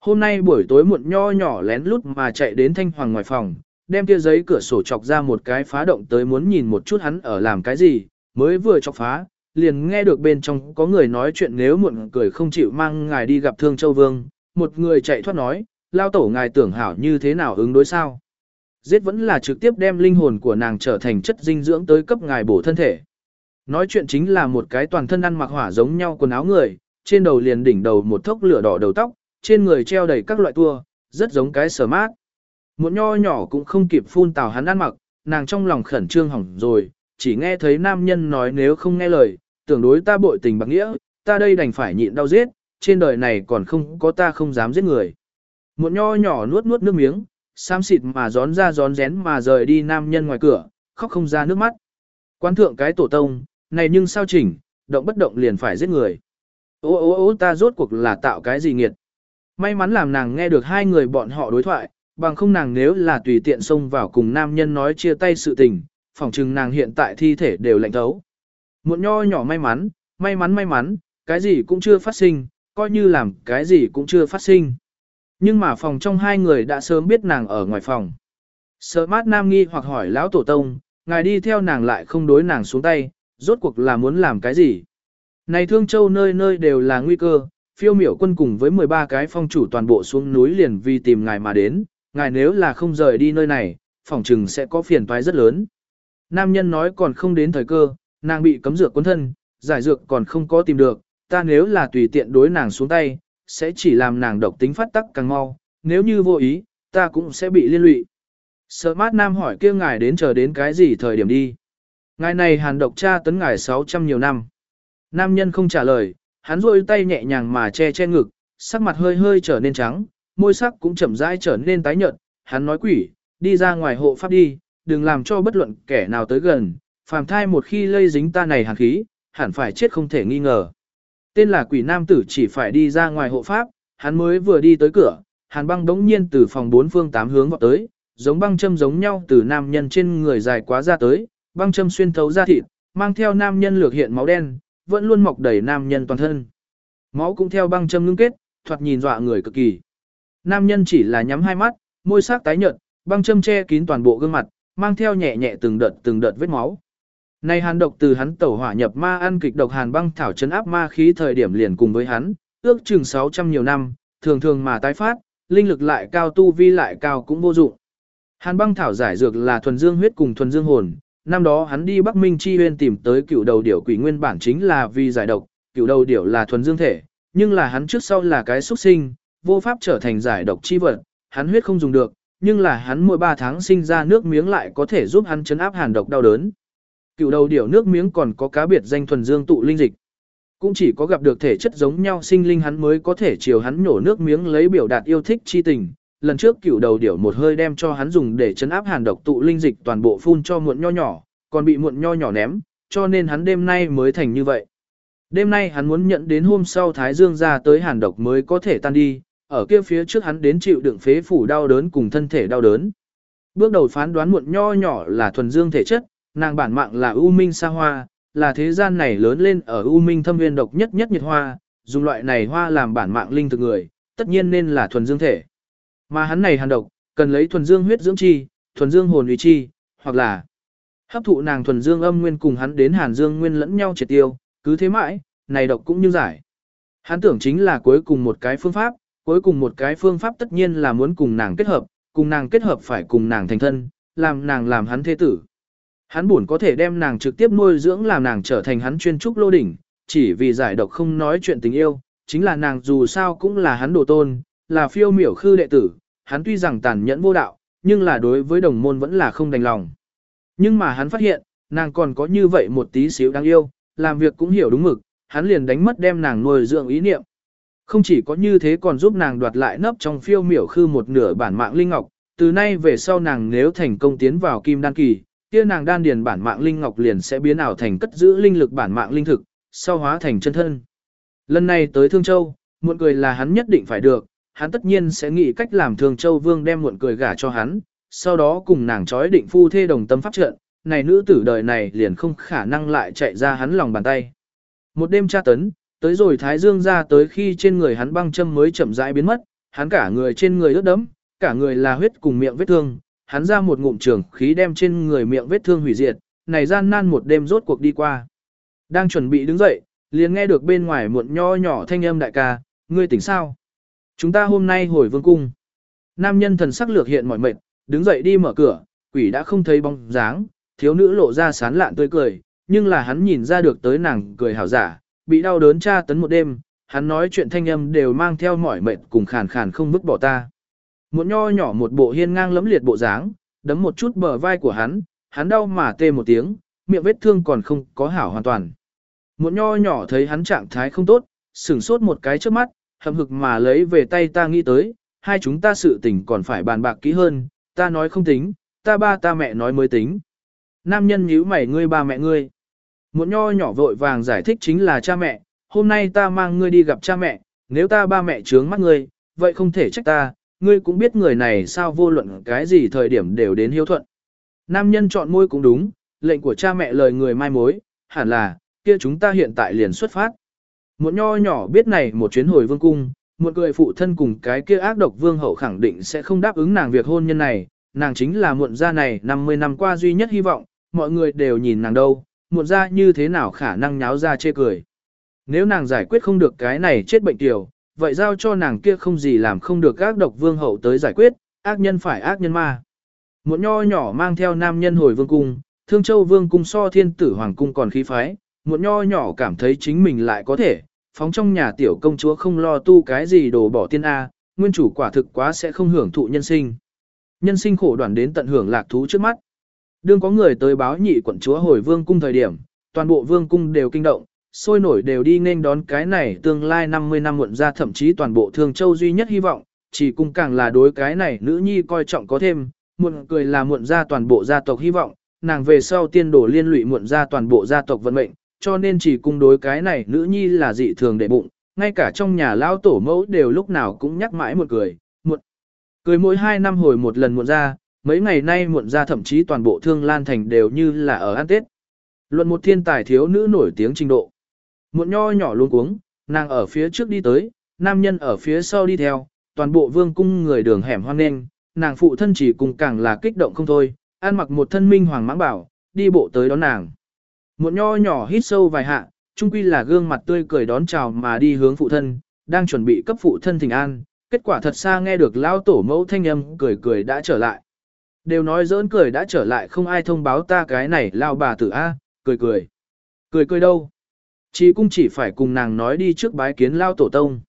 Hôm nay buổi tối muộn nho nhỏ lén lút mà chạy đến Thanh Hoàng ngoài phòng, đem kia giấy cửa sổ chọc ra một cái phá động tới muốn nhìn một chút hắn ở làm cái gì, mới vừa chọc phá, liền nghe được bên trong có người nói chuyện nếu muộn cười không chịu mang ngài đi gặp Thương Châu Vương, một người chạy thoát nói, lao tổ ngài tưởng hảo như thế nào ứng đối sao. Giết vẫn là trực tiếp đem linh hồn của nàng trở thành chất dinh dưỡng tới cấp ngài bổ thân thể. Nói chuyện chính là một cái toàn thân ăn mặc hỏa giống nhau quần áo người, trên đầu liền đỉnh đầu một thốc lửa đỏ đầu tóc, trên người treo đầy các loại tua, rất giống cái sở mát. Một nho nhỏ cũng không kịp phun tào hắn ăn mặc, nàng trong lòng khẩn trương hỏng rồi, chỉ nghe thấy nam nhân nói nếu không nghe lời, tưởng đối ta bội tình bạc nghĩa, ta đây đành phải nhịn đau giết, trên đời này còn không có ta không dám giết người. Một nho nhỏ nuốt nuốt nước miếng, xám xịt mà gión ra gión rén mà rời đi nam nhân ngoài cửa, khóc không ra nước mắt. Quan thượng cái tổ tông, này nhưng sao chỉnh, động bất động liền phải giết người. Ô ô ô ta rốt cuộc là tạo cái gì nghiệt. May mắn làm nàng nghe được hai người bọn họ đối thoại, bằng không nàng nếu là tùy tiện xông vào cùng nam nhân nói chia tay sự tình, phỏng chừng nàng hiện tại thi thể đều lạnh thấu. Một nho nhỏ may mắn, may mắn may mắn, cái gì cũng chưa phát sinh, coi như làm cái gì cũng chưa phát sinh. Nhưng mà phòng trong hai người đã sớm biết nàng ở ngoài phòng. Sợ mát nam nghi hoặc hỏi lão tổ tông, ngài đi theo nàng lại không đối nàng xuống tay, rốt cuộc là muốn làm cái gì. Này Thương Châu nơi nơi đều là nguy cơ, phiêu miểu quân cùng với 13 cái phong chủ toàn bộ xuống núi liền vì tìm ngài mà đến, ngài nếu là không rời đi nơi này, phòng trừng sẽ có phiền toái rất lớn. Nam nhân nói còn không đến thời cơ, nàng bị cấm dược cuốn thân, giải dược còn không có tìm được, ta nếu là tùy tiện đối nàng xuống tay, sẽ chỉ làm nàng độc tính phát tắc càng mau, nếu như vô ý, ta cũng sẽ bị liên lụy. Sợ mát nam hỏi kia ngài đến chờ đến cái gì thời điểm đi. Ngài này hàn độc tra tấn ngài 600 nhiều năm. Nam nhân không trả lời, hắn rôi tay nhẹ nhàng mà che che ngực, sắc mặt hơi hơi trở nên trắng, môi sắc cũng chậm rãi trở nên tái nhợt. Hắn nói quỷ, đi ra ngoài hộ pháp đi, đừng làm cho bất luận kẻ nào tới gần, phàm thai một khi lây dính ta này hàn khí, hẳn phải chết không thể nghi ngờ. Tên là quỷ nam tử chỉ phải đi ra ngoài hộ pháp, hắn mới vừa đi tới cửa, hàn băng đống nhiên từ phòng bốn phương tám hướng vọt tới, giống băng châm giống nhau từ nam nhân trên người dài quá ra tới, băng châm xuyên thấu ra thịt, mang theo nam nhân lược hiện máu đen, vẫn luôn mọc đầy nam nhân toàn thân. Máu cũng theo băng châm ngưng kết, thoạt nhìn dọa người cực kỳ. Nam nhân chỉ là nhắm hai mắt, môi sắc tái nhợt, băng châm che kín toàn bộ gương mặt, mang theo nhẹ nhẹ từng đợt từng đợt vết máu. Nay hàn độc từ hắn tẩu hỏa nhập ma ăn kịch độc hàn băng thảo chấn áp ma khí thời điểm liền cùng với hắn, ước chừng 600 nhiều năm, thường thường mà tái phát, linh lực lại cao tu vi lại cao cũng vô dụng. Hàn băng thảo giải dược là thuần dương huyết cùng thuần dương hồn, năm đó hắn đi Bắc Minh Chi Huyên tìm tới cựu đầu điểu quỷ nguyên bản chính là vì giải độc, cựu đầu điểu là thuần dương thể, nhưng là hắn trước sau là cái xuất sinh, vô pháp trở thành giải độc chi vật, hắn huyết không dùng được, nhưng là hắn mỗi 3 tháng sinh ra nước miếng lại có thể giúp hắn chấn áp hàn độc đau đớn. Cựu đầu điểu nước miếng còn có cá biệt danh thuần dương tụ linh dịch. Cũng chỉ có gặp được thể chất giống nhau sinh linh hắn mới có thể chiều hắn nhổ nước miếng lấy biểu đạt yêu thích chi tình, lần trước cựu đầu điểu một hơi đem cho hắn dùng để chấn áp hàn độc tụ linh dịch toàn bộ phun cho muộn nho nhỏ, còn bị muộn nho nhỏ ném, cho nên hắn đêm nay mới thành như vậy. Đêm nay hắn muốn nhận đến hôm sau Thái Dương ra tới hàn độc mới có thể tan đi, ở kia phía trước hắn đến chịu đựng phế phủ đau đớn cùng thân thể đau đớn. Bước đầu phán đoán muộn nho nhỏ là thuần dương thể chất, nàng bản mạng là U Minh Sa Hoa, là thế gian này lớn lên ở U Minh thâm viên độc nhất nhất nhiệt hoa, dùng loại này hoa làm bản mạng linh thực người, tất nhiên nên là thuần dương thể. Mà hắn này hàn độc, cần lấy thuần dương huyết dưỡng chi, thuần dương hồn uy chi, hoặc là hấp thụ nàng thuần dương âm nguyên cùng hắn đến hàn dương nguyên lẫn nhau triệt tiêu, cứ thế mãi, này độc cũng như giải. Hắn tưởng chính là cuối cùng một cái phương pháp, cuối cùng một cái phương pháp tất nhiên là muốn cùng nàng kết hợp, cùng nàng kết hợp phải cùng nàng thành thân, làm nàng làm hắn thế tử. Hắn buồn có thể đem nàng trực tiếp nuôi dưỡng làm nàng trở thành hắn chuyên trúc lô đỉnh, chỉ vì giải độc không nói chuyện tình yêu, chính là nàng dù sao cũng là hắn đồ tôn, là phiêu miểu khư đệ tử, hắn tuy rằng tàn nhẫn vô đạo, nhưng là đối với đồng môn vẫn là không đành lòng. Nhưng mà hắn phát hiện, nàng còn có như vậy một tí xíu đáng yêu, làm việc cũng hiểu đúng mực, hắn liền đánh mất đem nàng nuôi dưỡng ý niệm. Không chỉ có như thế còn giúp nàng đoạt lại nấp trong phiêu miểu khư một nửa bản mạng linh ngọc, từ nay về sau nàng nếu thành công tiến vào kim đan kỳ, kia nàng đan điền bản mạng linh ngọc liền sẽ biến ảo thành cất giữ linh lực bản mạng linh thực, sau hóa thành chân thân. Lần này tới Thương Châu, muộn cười là hắn nhất định phải được, hắn tất nhiên sẽ nghĩ cách làm Thương Châu Vương đem muộn cười gả cho hắn, sau đó cùng nàng chói định phu thê đồng tâm pháp trận, này nữ tử đời này liền không khả năng lại chạy ra hắn lòng bàn tay. Một đêm tra tấn, tới rồi Thái Dương ra tới khi trên người hắn băng châm mới chậm rãi biến mất, hắn cả người trên người ướt đẫm, cả người là huyết cùng miệng vết thương, hắn ra một ngụm trường khí đem trên người miệng vết thương hủy diệt, này gian nan một đêm rốt cuộc đi qua. Đang chuẩn bị đứng dậy, liền nghe được bên ngoài muộn nho nhỏ thanh âm đại ca, ngươi tỉnh sao? Chúng ta hôm nay hồi vương cung. Nam nhân thần sắc lược hiện mỏi mệt, đứng dậy đi mở cửa, quỷ đã không thấy bóng dáng, thiếu nữ lộ ra sán lạn tươi cười, nhưng là hắn nhìn ra được tới nàng cười hảo giả, bị đau đớn tra tấn một đêm, hắn nói chuyện thanh âm đều mang theo mỏi mệt cùng khàn khàn không vứt bỏ ta. Một nho nhỏ một bộ hiên ngang lấm liệt bộ dáng, đấm một chút bờ vai của hắn, hắn đau mà tê một tiếng, miệng vết thương còn không có hảo hoàn toàn. Một nho nhỏ thấy hắn trạng thái không tốt, sửng sốt một cái trước mắt, hậm hực mà lấy về tay ta nghĩ tới, hai chúng ta sự tình còn phải bàn bạc kỹ hơn, ta nói không tính, ta ba ta mẹ nói mới tính. Nam nhân nhíu mày ngươi ba mẹ ngươi. Một nho nhỏ vội vàng giải thích chính là cha mẹ, hôm nay ta mang ngươi đi gặp cha mẹ, nếu ta ba mẹ trướng mắt ngươi, vậy không thể trách ta, ngươi cũng biết người này sao vô luận cái gì thời điểm đều đến hiếu thuận. Nam nhân chọn môi cũng đúng, lệnh của cha mẹ lời người mai mối, hẳn là, kia chúng ta hiện tại liền xuất phát. Một nho nhỏ biết này một chuyến hồi vương cung, một người phụ thân cùng cái kia ác độc vương hậu khẳng định sẽ không đáp ứng nàng việc hôn nhân này, nàng chính là muộn gia này 50 năm qua duy nhất hy vọng, mọi người đều nhìn nàng đâu, muộn gia như thế nào khả năng nháo ra chê cười. Nếu nàng giải quyết không được cái này chết bệnh tiểu, vậy giao cho nàng kia không gì làm không được ác độc vương hậu tới giải quyết, ác nhân phải ác nhân ma. Một nho nhỏ mang theo nam nhân hồi vương cung, thương châu vương cung so thiên tử hoàng cung còn khí phái, một nho nhỏ cảm thấy chính mình lại có thể, phóng trong nhà tiểu công chúa không lo tu cái gì đồ bỏ tiên A, nguyên chủ quả thực quá sẽ không hưởng thụ nhân sinh. Nhân sinh khổ đoàn đến tận hưởng lạc thú trước mắt. Đương có người tới báo nhị quận chúa hồi vương cung thời điểm, toàn bộ vương cung đều kinh động, sôi nổi đều đi nên đón cái này tương lai 50 năm muộn ra thậm chí toàn bộ thương châu duy nhất hy vọng, chỉ cùng càng là đối cái này nữ nhi coi trọng có thêm, muộn cười là muộn ra toàn bộ gia tộc hy vọng, nàng về sau tiên đổ liên lụy muộn ra toàn bộ gia tộc vận mệnh, cho nên chỉ cùng đối cái này nữ nhi là dị thường để bụng, ngay cả trong nhà lão tổ mẫu đều lúc nào cũng nhắc mãi một cười, muộn. Cười mỗi hai năm hồi một lần muộn ra, mấy ngày nay muộn ra thậm chí toàn bộ thương lan thành đều như là ở ăn tết. Luận một thiên tài thiếu nữ nổi tiếng trình độ. Muộn nho nhỏ luôn cuống, nàng ở phía trước đi tới, nam nhân ở phía sau đi theo, toàn bộ vương cung người đường hẻm hoang nên, nàng phụ thân chỉ cùng càng là kích động không thôi, ăn mặc một thân minh hoàng mãng bảo, đi bộ tới đón nàng. Muộn nho nhỏ hít sâu vài hạ, trung quy là gương mặt tươi cười đón chào mà đi hướng phụ thân, đang chuẩn bị cấp phụ thân thỉnh an, kết quả thật xa nghe được lao tổ mẫu thanh âm cười cười đã trở lại. Đều nói giỡn cười đã trở lại không ai thông báo ta cái này lao bà tử A, cười cười. Cười cười đâu? Chỉ cung chỉ phải cùng nàng nói đi trước bái kiến lao tổ tông.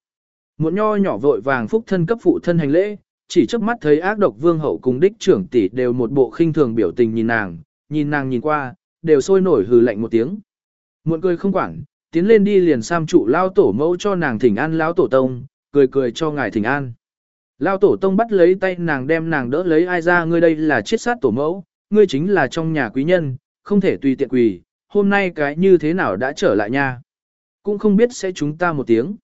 Muộn nho nhỏ vội vàng phúc thân cấp phụ thân hành lễ, chỉ trước mắt thấy ác độc vương hậu cùng đích trưởng tỷ đều một bộ khinh thường biểu tình nhìn nàng, nhìn nàng nhìn qua, đều sôi nổi hừ lạnh một tiếng. Muộn cười không quản, tiến lên đi liền sam trụ lao tổ mẫu cho nàng thỉnh an lao tổ tông, cười cười cho ngài thỉnh an. Lao tổ tông bắt lấy tay nàng đem nàng đỡ lấy ai ra ngươi đây là chết sát tổ mẫu, ngươi chính là trong nhà quý nhân, không thể tùy tiện quỳ, hôm nay cái như thế nào đã trở lại nha. Cũng không biết sẽ chúng ta một tiếng.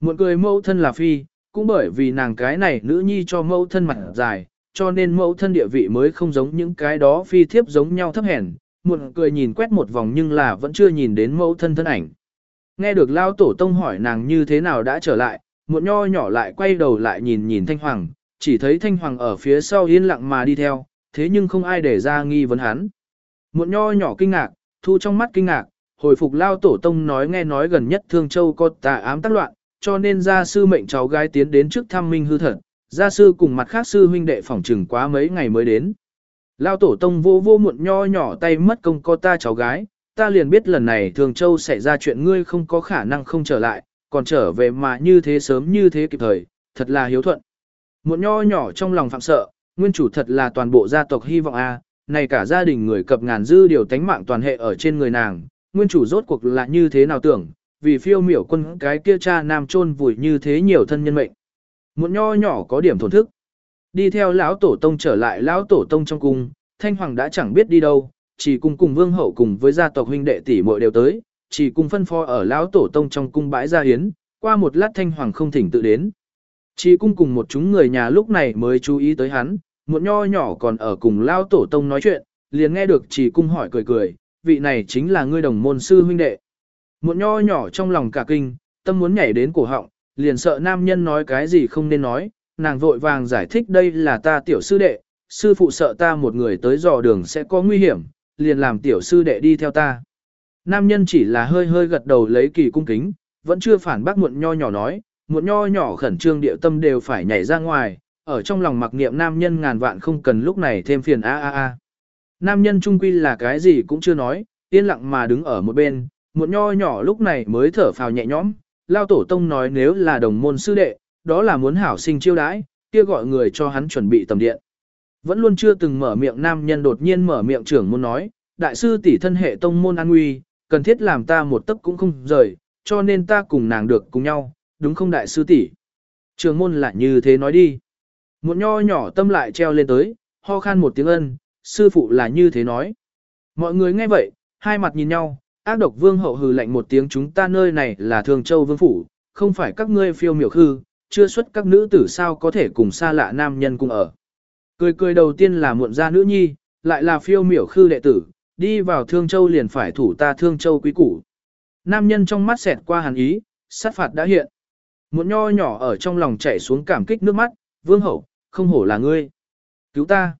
Muộn cười mẫu thân là phi, cũng bởi vì nàng cái này nữ nhi cho mẫu thân mặt dài, cho nên mẫu thân địa vị mới không giống những cái đó phi thiếp giống nhau thấp hèn. Muộn cười nhìn quét một vòng nhưng là vẫn chưa nhìn đến mẫu thân thân ảnh. Nghe được lao tổ tông hỏi nàng như thế nào đã trở lại, muộn nho nhỏ lại quay đầu lại nhìn nhìn thanh hoàng, chỉ thấy thanh hoàng ở phía sau yên lặng mà đi theo, thế nhưng không ai để ra nghi vấn hắn. Muộn nho nhỏ kinh ngạc, thu trong mắt kinh ngạc, hồi phục lao tổ tông nói nghe nói gần nhất Thương Châu có tà ám tác loạn, cho nên gia sư mệnh cháu gái tiến đến trước thăm minh hư thật, gia sư cùng mặt khác sư huynh đệ phỏng trừng quá mấy ngày mới đến. Lao tổ tông vô vô muộn nho nhỏ tay mất công co ta cháu gái, ta liền biết lần này Thường Châu xảy ra chuyện ngươi không có khả năng không trở lại, còn trở về mà như thế sớm như thế kịp thời, thật là hiếu thuận. Muộn nho nhỏ trong lòng phạm sợ, nguyên chủ thật là toàn bộ gia tộc hy vọng a, này cả gia đình người cập ngàn dư điều tánh mạng toàn hệ ở trên người nàng, nguyên chủ rốt cuộc là như thế nào tưởng, vì phiêu miểu quân cái kia cha nam chôn vùi như thế nhiều thân nhân mệnh. Muộn nho nhỏ có điểm thổn thức. Đi theo lão tổ tông trở lại lão tổ tông trong cung, thanh hoàng đã chẳng biết đi đâu, chỉ cùng cùng vương hậu cùng với gia tộc huynh đệ tỷ muội đều tới, chỉ cùng phân phó ở lão tổ tông trong cung bãi gia hiến, qua một lát thanh hoàng không thỉnh tự đến. Chỉ cung cùng một chúng người nhà lúc này mới chú ý tới hắn, Muộn nho nhỏ còn ở cùng lao tổ tông nói chuyện, liền nghe được chỉ cung hỏi cười cười, vị này chính là ngươi đồng môn sư huynh đệ. Muộn nho nhỏ trong lòng cả kinh, tâm muốn nhảy đến cổ họng, liền sợ nam nhân nói cái gì không nên nói, nàng vội vàng giải thích đây là ta tiểu sư đệ, sư phụ sợ ta một người tới dò đường sẽ có nguy hiểm, liền làm tiểu sư đệ đi theo ta. Nam nhân chỉ là hơi hơi gật đầu lấy kỳ cung kính, vẫn chưa phản bác muộn nho nhỏ nói, muộn nho nhỏ khẩn trương địa tâm đều phải nhảy ra ngoài, ở trong lòng mặc niệm nam nhân ngàn vạn không cần lúc này thêm phiền a a a. Nam nhân trung quy là cái gì cũng chưa nói, yên lặng mà đứng ở một bên, một nho nhỏ lúc này mới thở phào nhẹ nhõm, lao tổ tông nói nếu là đồng môn sư đệ, đó là muốn hảo sinh chiêu đãi, kia gọi người cho hắn chuẩn bị tầm điện. Vẫn luôn chưa từng mở miệng nam nhân đột nhiên mở miệng trưởng môn nói, đại sư tỷ thân hệ tông môn an nguy, cần thiết làm ta một tấc cũng không rời, cho nên ta cùng nàng được cùng nhau, đúng không đại sư tỷ? Trưởng môn lại như thế nói đi. Một nho nhỏ tâm lại treo lên tới, ho khan một tiếng ân, sư phụ là như thế nói. Mọi người nghe vậy, hai mặt nhìn nhau, ác độc vương hậu hừ lạnh một tiếng chúng ta nơi này là thường châu vương phủ, không phải các ngươi phiêu miểu khư, chưa xuất các nữ tử sao có thể cùng xa lạ nam nhân cùng ở. Cười cười đầu tiên là muộn gia nữ nhi, lại là phiêu miểu khư đệ tử, đi vào thương châu liền phải thủ ta thương châu quý củ. Nam nhân trong mắt xẹt qua hàn ý, sát phạt đã hiện. Muộn nho nhỏ ở trong lòng chảy xuống cảm kích nước mắt, vương hậu, không hổ là ngươi. Cứu ta.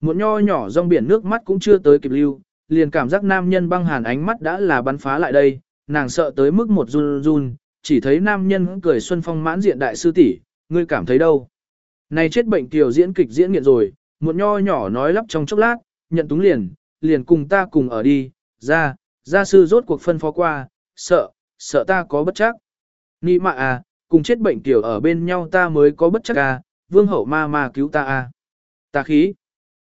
Một nho nhỏ rong biển nước mắt cũng chưa tới kịp lưu, liền cảm giác nam nhân băng hàn ánh mắt đã là bắn phá lại đây, nàng sợ tới mức một run run, chỉ thấy nam nhân cười xuân phong mãn diện đại sư tỷ, ngươi cảm thấy đâu? Này chết bệnh tiểu diễn kịch diễn nghiện rồi, một nho nhỏ nói lắp trong chốc lát, nhận túng liền, liền cùng ta cùng ở đi, ra, gia sư rốt cuộc phân phó qua, sợ, sợ ta có bất chắc. Nị mạ à, cùng chết bệnh tiểu ở bên nhau ta mới có bất chắc à, vương hậu ma ma cứu ta a, Ta khí.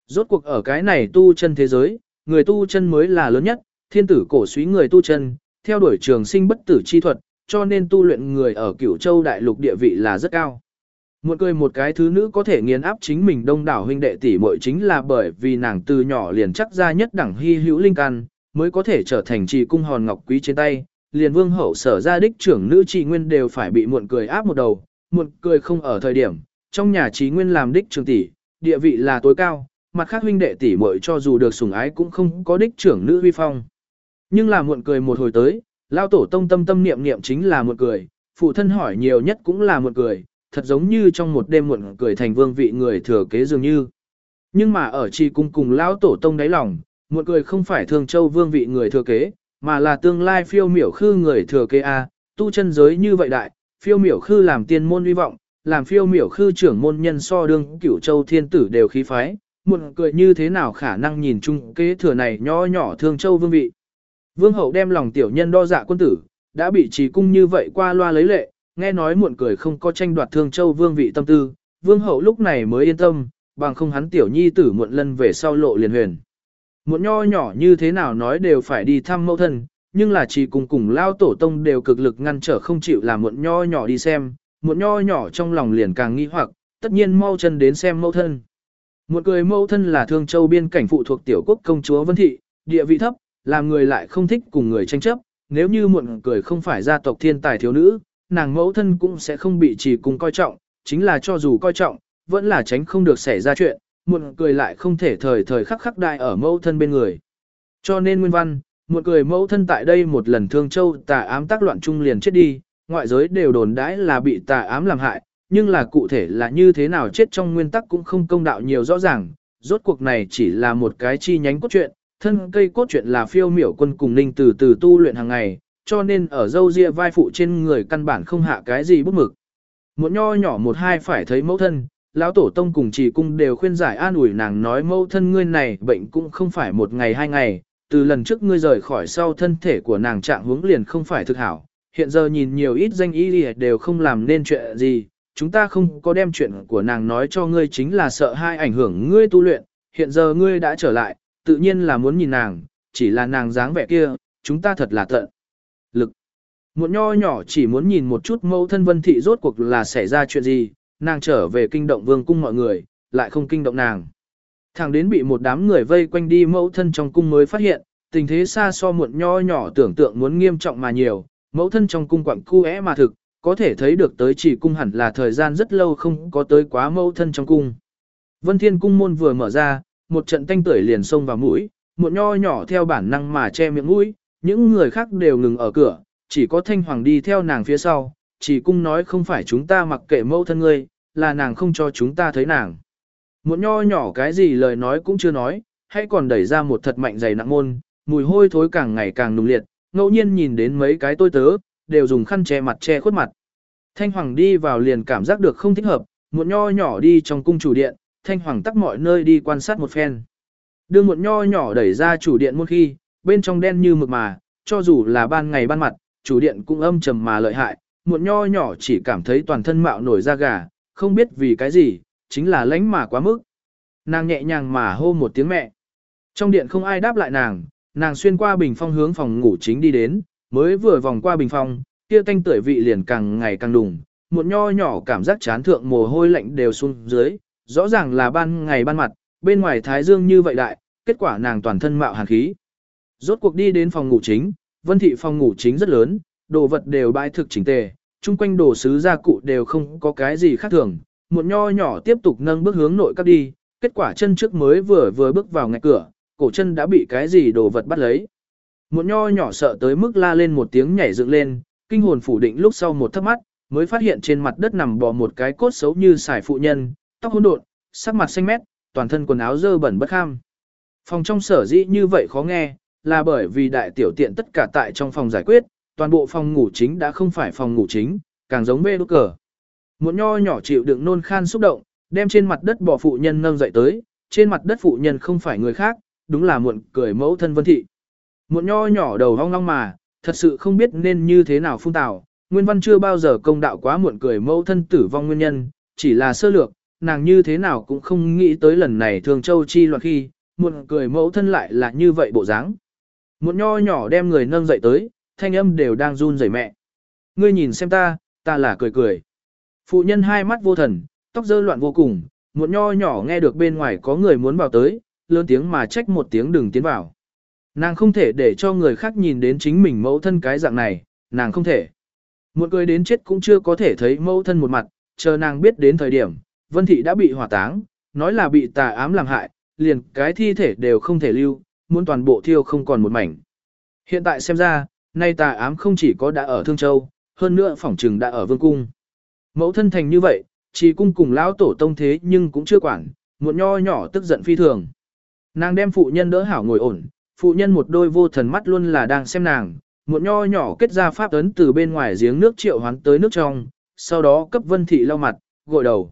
Rốt cuộc ở cái này tu chân thế giới, người tu chân mới là lớn nhất, thiên tử cổ suý người tu chân, theo đuổi trường sinh bất tử chi thuật, cho nên tu luyện người ở cửu châu đại lục địa vị là rất cao. Một cười một cái thứ nữ có thể nghiền áp chính mình đông đảo huynh đệ tỷ muội chính là bởi vì nàng từ nhỏ liền chắc ra nhất đẳng hy hữu linh căn, mới có thể trở thành trì cung hòn ngọc quý trên tay, liền vương hậu sở ra đích trưởng nữ trì nguyên đều phải bị muộn cười áp một đầu, muộn cười không ở thời điểm, trong nhà trí nguyên làm đích trưởng tỷ, địa vị là tối cao, mặt khác huynh đệ tỷ muội cho dù được sủng ái cũng không có đích trưởng nữ uy phong. Nhưng là muộn cười một hồi tới, lao tổ tông tâm tâm niệm niệm chính là muộn cười, phụ thân hỏi nhiều nhất cũng là muộn cười, thật giống như trong một đêm muộn cười thành vương vị người thừa kế dường như. Nhưng mà ở trì cung cùng lão tổ tông đáy lòng, muộn cười không phải thường châu vương vị người thừa kế, mà là tương lai phiêu miểu khư người thừa kế A, tu chân giới như vậy đại, phiêu miểu khư làm tiên môn hy vọng, làm phiêu miểu khư trưởng môn nhân so đương cửu châu thiên tử đều khí phái, muộn cười như thế nào khả năng nhìn chung kế thừa này nhỏ nhỏ thương châu vương vị. Vương hậu đem lòng tiểu nhân đo dạ quân tử, đã bị trí cung như vậy qua loa lấy lệ, nghe nói muộn cười không có tranh đoạt thương châu vương vị tâm tư, vương hậu lúc này mới yên tâm, bằng không hắn tiểu nhi tử muộn lân về sau lộ liền huyền. Muộn nho nhỏ như thế nào nói đều phải đi thăm mẫu thân, nhưng là chỉ cùng cùng lao tổ tông đều cực lực ngăn trở không chịu làm muộn nho nhỏ đi xem, muộn nho nhỏ trong lòng liền càng nghi hoặc, tất nhiên mau chân đến xem mẫu thân. Muộn cười mẫu thân là thương châu biên cảnh phụ thuộc tiểu quốc công chúa Vân Thị, địa vị thấp, làm người lại không thích cùng người tranh chấp, nếu như muộn cười không phải gia tộc thiên tài thiếu nữ, nàng mẫu thân cũng sẽ không bị chỉ cùng coi trọng, chính là cho dù coi trọng, vẫn là tránh không được xảy ra chuyện, muộn cười lại không thể thời thời khắc khắc đại ở mẫu thân bên người. Cho nên nguyên văn, muộn cười mẫu thân tại đây một lần thương châu tà ám tác loạn trung liền chết đi, ngoại giới đều đồn đãi là bị tà ám làm hại, nhưng là cụ thể là như thế nào chết trong nguyên tắc cũng không công đạo nhiều rõ ràng, rốt cuộc này chỉ là một cái chi nhánh cốt truyện, thân cây cốt truyện là phiêu miểu quân cùng ninh từ từ tu luyện hàng ngày, cho nên ở dâu ria vai phụ trên người căn bản không hạ cái gì bút mực. Một nho nhỏ một hai phải thấy mẫu thân, lão tổ tông cùng chỉ cung đều khuyên giải an ủi nàng nói mẫu thân ngươi này bệnh cũng không phải một ngày hai ngày, từ lần trước ngươi rời khỏi sau thân thể của nàng trạng hướng liền không phải thực hảo, hiện giờ nhìn nhiều ít danh y đều không làm nên chuyện gì, chúng ta không có đem chuyện của nàng nói cho ngươi chính là sợ hai ảnh hưởng ngươi tu luyện, hiện giờ ngươi đã trở lại, tự nhiên là muốn nhìn nàng, chỉ là nàng dáng vẻ kia, chúng ta thật là tận. Lực. Một nho nhỏ chỉ muốn nhìn một chút mẫu thân vân thị rốt cuộc là xảy ra chuyện gì, nàng trở về kinh động vương cung mọi người, lại không kinh động nàng. Thẳng đến bị một đám người vây quanh đi mẫu thân trong cung mới phát hiện, tình thế xa so muộn nho nhỏ tưởng tượng muốn nghiêm trọng mà nhiều, mẫu thân trong cung quặng cu mà thực, có thể thấy được tới chỉ cung hẳn là thời gian rất lâu không có tới quá mẫu thân trong cung. Vân Thiên cung môn vừa mở ra, một trận tanh tưởi liền xông vào mũi, muộn nho nhỏ theo bản năng mà che miệng mũi, những người khác đều ngừng ở cửa, chỉ có thanh hoàng đi theo nàng phía sau, chỉ cung nói không phải chúng ta mặc kệ mẫu thân ngươi, là nàng không cho chúng ta thấy nàng. Một nho nhỏ cái gì lời nói cũng chưa nói, hay còn đẩy ra một thật mạnh dày nặng môn, mùi hôi thối càng ngày càng nùng liệt, ngẫu nhiên nhìn đến mấy cái tôi tớ, đều dùng khăn che mặt che khuất mặt. Thanh Hoàng đi vào liền cảm giác được không thích hợp, Muộn nho nhỏ đi trong cung chủ điện, Thanh Hoàng tắt mọi nơi đi quan sát một phen. Đưa muộn nho nhỏ đẩy ra chủ điện một khi, bên trong đen như mực mà, cho dù là ban ngày ban mặt, chủ điện cũng âm trầm mà lợi hại, Muộn nho nhỏ chỉ cảm thấy toàn thân mạo nổi da gà, không biết vì cái gì, chính là lánh mà quá mức. Nàng nhẹ nhàng mà hô một tiếng mẹ. Trong điện không ai đáp lại nàng, nàng xuyên qua bình phong hướng phòng ngủ chính đi đến, mới vừa vòng qua bình phong, kia tanh tưởi vị liền càng ngày càng đùng, một nho nhỏ cảm giác chán thượng mồ hôi lạnh đều xuống dưới, rõ ràng là ban ngày ban mặt, bên ngoài thái dương như vậy đại, kết quả nàng toàn thân mạo hàn khí. Rốt cuộc đi đến phòng ngủ chính, vân thị phòng ngủ chính rất lớn, đồ vật đều bãi thực chỉnh tề, chung quanh đồ sứ gia cụ đều không có cái gì khác thường, một nho nhỏ tiếp tục nâng bước hướng nội các đi, kết quả chân trước mới vừa vừa bước vào ngạch cửa, cổ chân đã bị cái gì đồ vật bắt lấy. Một nho nhỏ sợ tới mức la lên một tiếng nhảy dựng lên, kinh hồn phủ định lúc sau một thấp mắt, mới phát hiện trên mặt đất nằm bò một cái cốt xấu như xài phụ nhân, tóc hỗn độn, sắc mặt xanh mét, toàn thân quần áo dơ bẩn bất ham. Phòng trong sở dĩ như vậy khó nghe, là bởi vì đại tiểu tiện tất cả tại trong phòng giải quyết, toàn bộ phòng ngủ chính đã không phải phòng ngủ chính, càng giống bê đốt cờ. Một nho nhỏ chịu đựng nôn khan xúc động, đem trên mặt đất bỏ phụ nhân nâng dậy tới, trên mặt đất phụ nhân không phải người khác, đúng là muộn cười mẫu thân vân thị. Muộn nho nhỏ đầu hong long mà, thật sự không biết nên như thế nào phun tào. Nguyên văn chưa bao giờ công đạo quá muộn cười mẫu thân tử vong nguyên nhân, chỉ là sơ lược, nàng như thế nào cũng không nghĩ tới lần này thường châu chi loạn khi, muộn cười mẫu thân lại là như vậy bộ dáng. Muộn nho nhỏ đem người nâng dậy tới, thanh âm đều đang run rẩy mẹ. Ngươi nhìn xem ta, ta là cười cười. Phụ nhân hai mắt vô thần, tóc dơ loạn vô cùng, muộn nho nhỏ nghe được bên ngoài có người muốn vào tới, lớn tiếng mà trách một tiếng đừng tiến vào. Nàng không thể để cho người khác nhìn đến chính mình mẫu thân cái dạng này, nàng không thể. Một người đến chết cũng chưa có thể thấy mẫu thân một mặt, chờ nàng biết đến thời điểm, Vân Thị đã bị hỏa táng, nói là bị tà ám làm hại, liền cái thi thể đều không thể lưu, muốn toàn bộ thiêu không còn một mảnh. Hiện tại xem ra, nay tà ám không chỉ có đã ở Thương Châu, hơn nữa phỏng trừng đã ở Vương Cung. Mẫu thân thành như vậy, chỉ cung cùng lão tổ tông thế nhưng cũng chưa quản, một nho nhỏ tức giận phi thường. Nàng đem phụ nhân đỡ hảo ngồi ổn, phụ nhân một đôi vô thần mắt luôn là đang xem nàng, một nho nhỏ kết ra pháp ấn từ bên ngoài giếng nước triệu hoán tới nước trong, sau đó cấp vân thị lau mặt, gội đầu.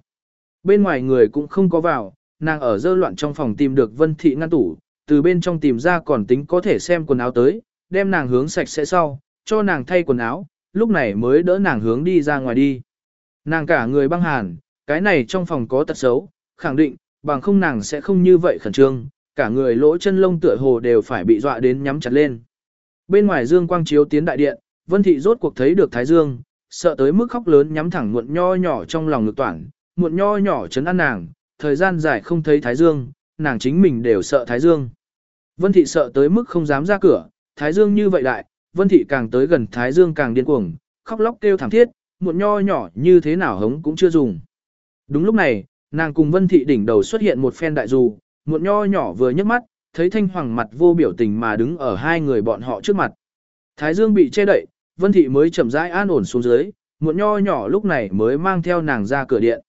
Bên ngoài người cũng không có vào, nàng ở dơ loạn trong phòng tìm được vân thị ngăn tủ, từ bên trong tìm ra còn tính có thể xem quần áo tới, đem nàng hướng sạch sẽ sau, cho nàng thay quần áo, lúc này mới đỡ nàng hướng đi ra ngoài đi. Nàng cả người băng hàn, cái này trong phòng có tật xấu, khẳng định, bằng không nàng sẽ không như vậy khẩn trương, cả người lỗ chân lông tựa hồ đều phải bị dọa đến nhắm chặt lên. Bên ngoài dương quang chiếu tiến đại điện, Vân Thị rốt cuộc thấy được Thái Dương, sợ tới mức khóc lớn nhắm thẳng muộn nho nhỏ trong lòng ngực toàn muộn nho nhỏ chấn an nàng, thời gian dài không thấy Thái Dương, nàng chính mình đều sợ Thái Dương. Vân Thị sợ tới mức không dám ra cửa, Thái Dương như vậy đại, Vân Thị càng tới gần Thái Dương càng điên cuồng, khóc lóc kêu thảm thiết, muộn nho nhỏ như thế nào hống cũng chưa dùng. Đúng lúc này, nàng cùng Vân Thị đỉnh đầu xuất hiện một phen đại dù, muộn nho nhỏ vừa nhấc mắt, thấy thanh hoàng mặt vô biểu tình mà đứng ở hai người bọn họ trước mặt. Thái dương bị che đậy, Vân Thị mới chậm rãi an ổn xuống dưới, muộn nho nhỏ lúc này mới mang theo nàng ra cửa điện.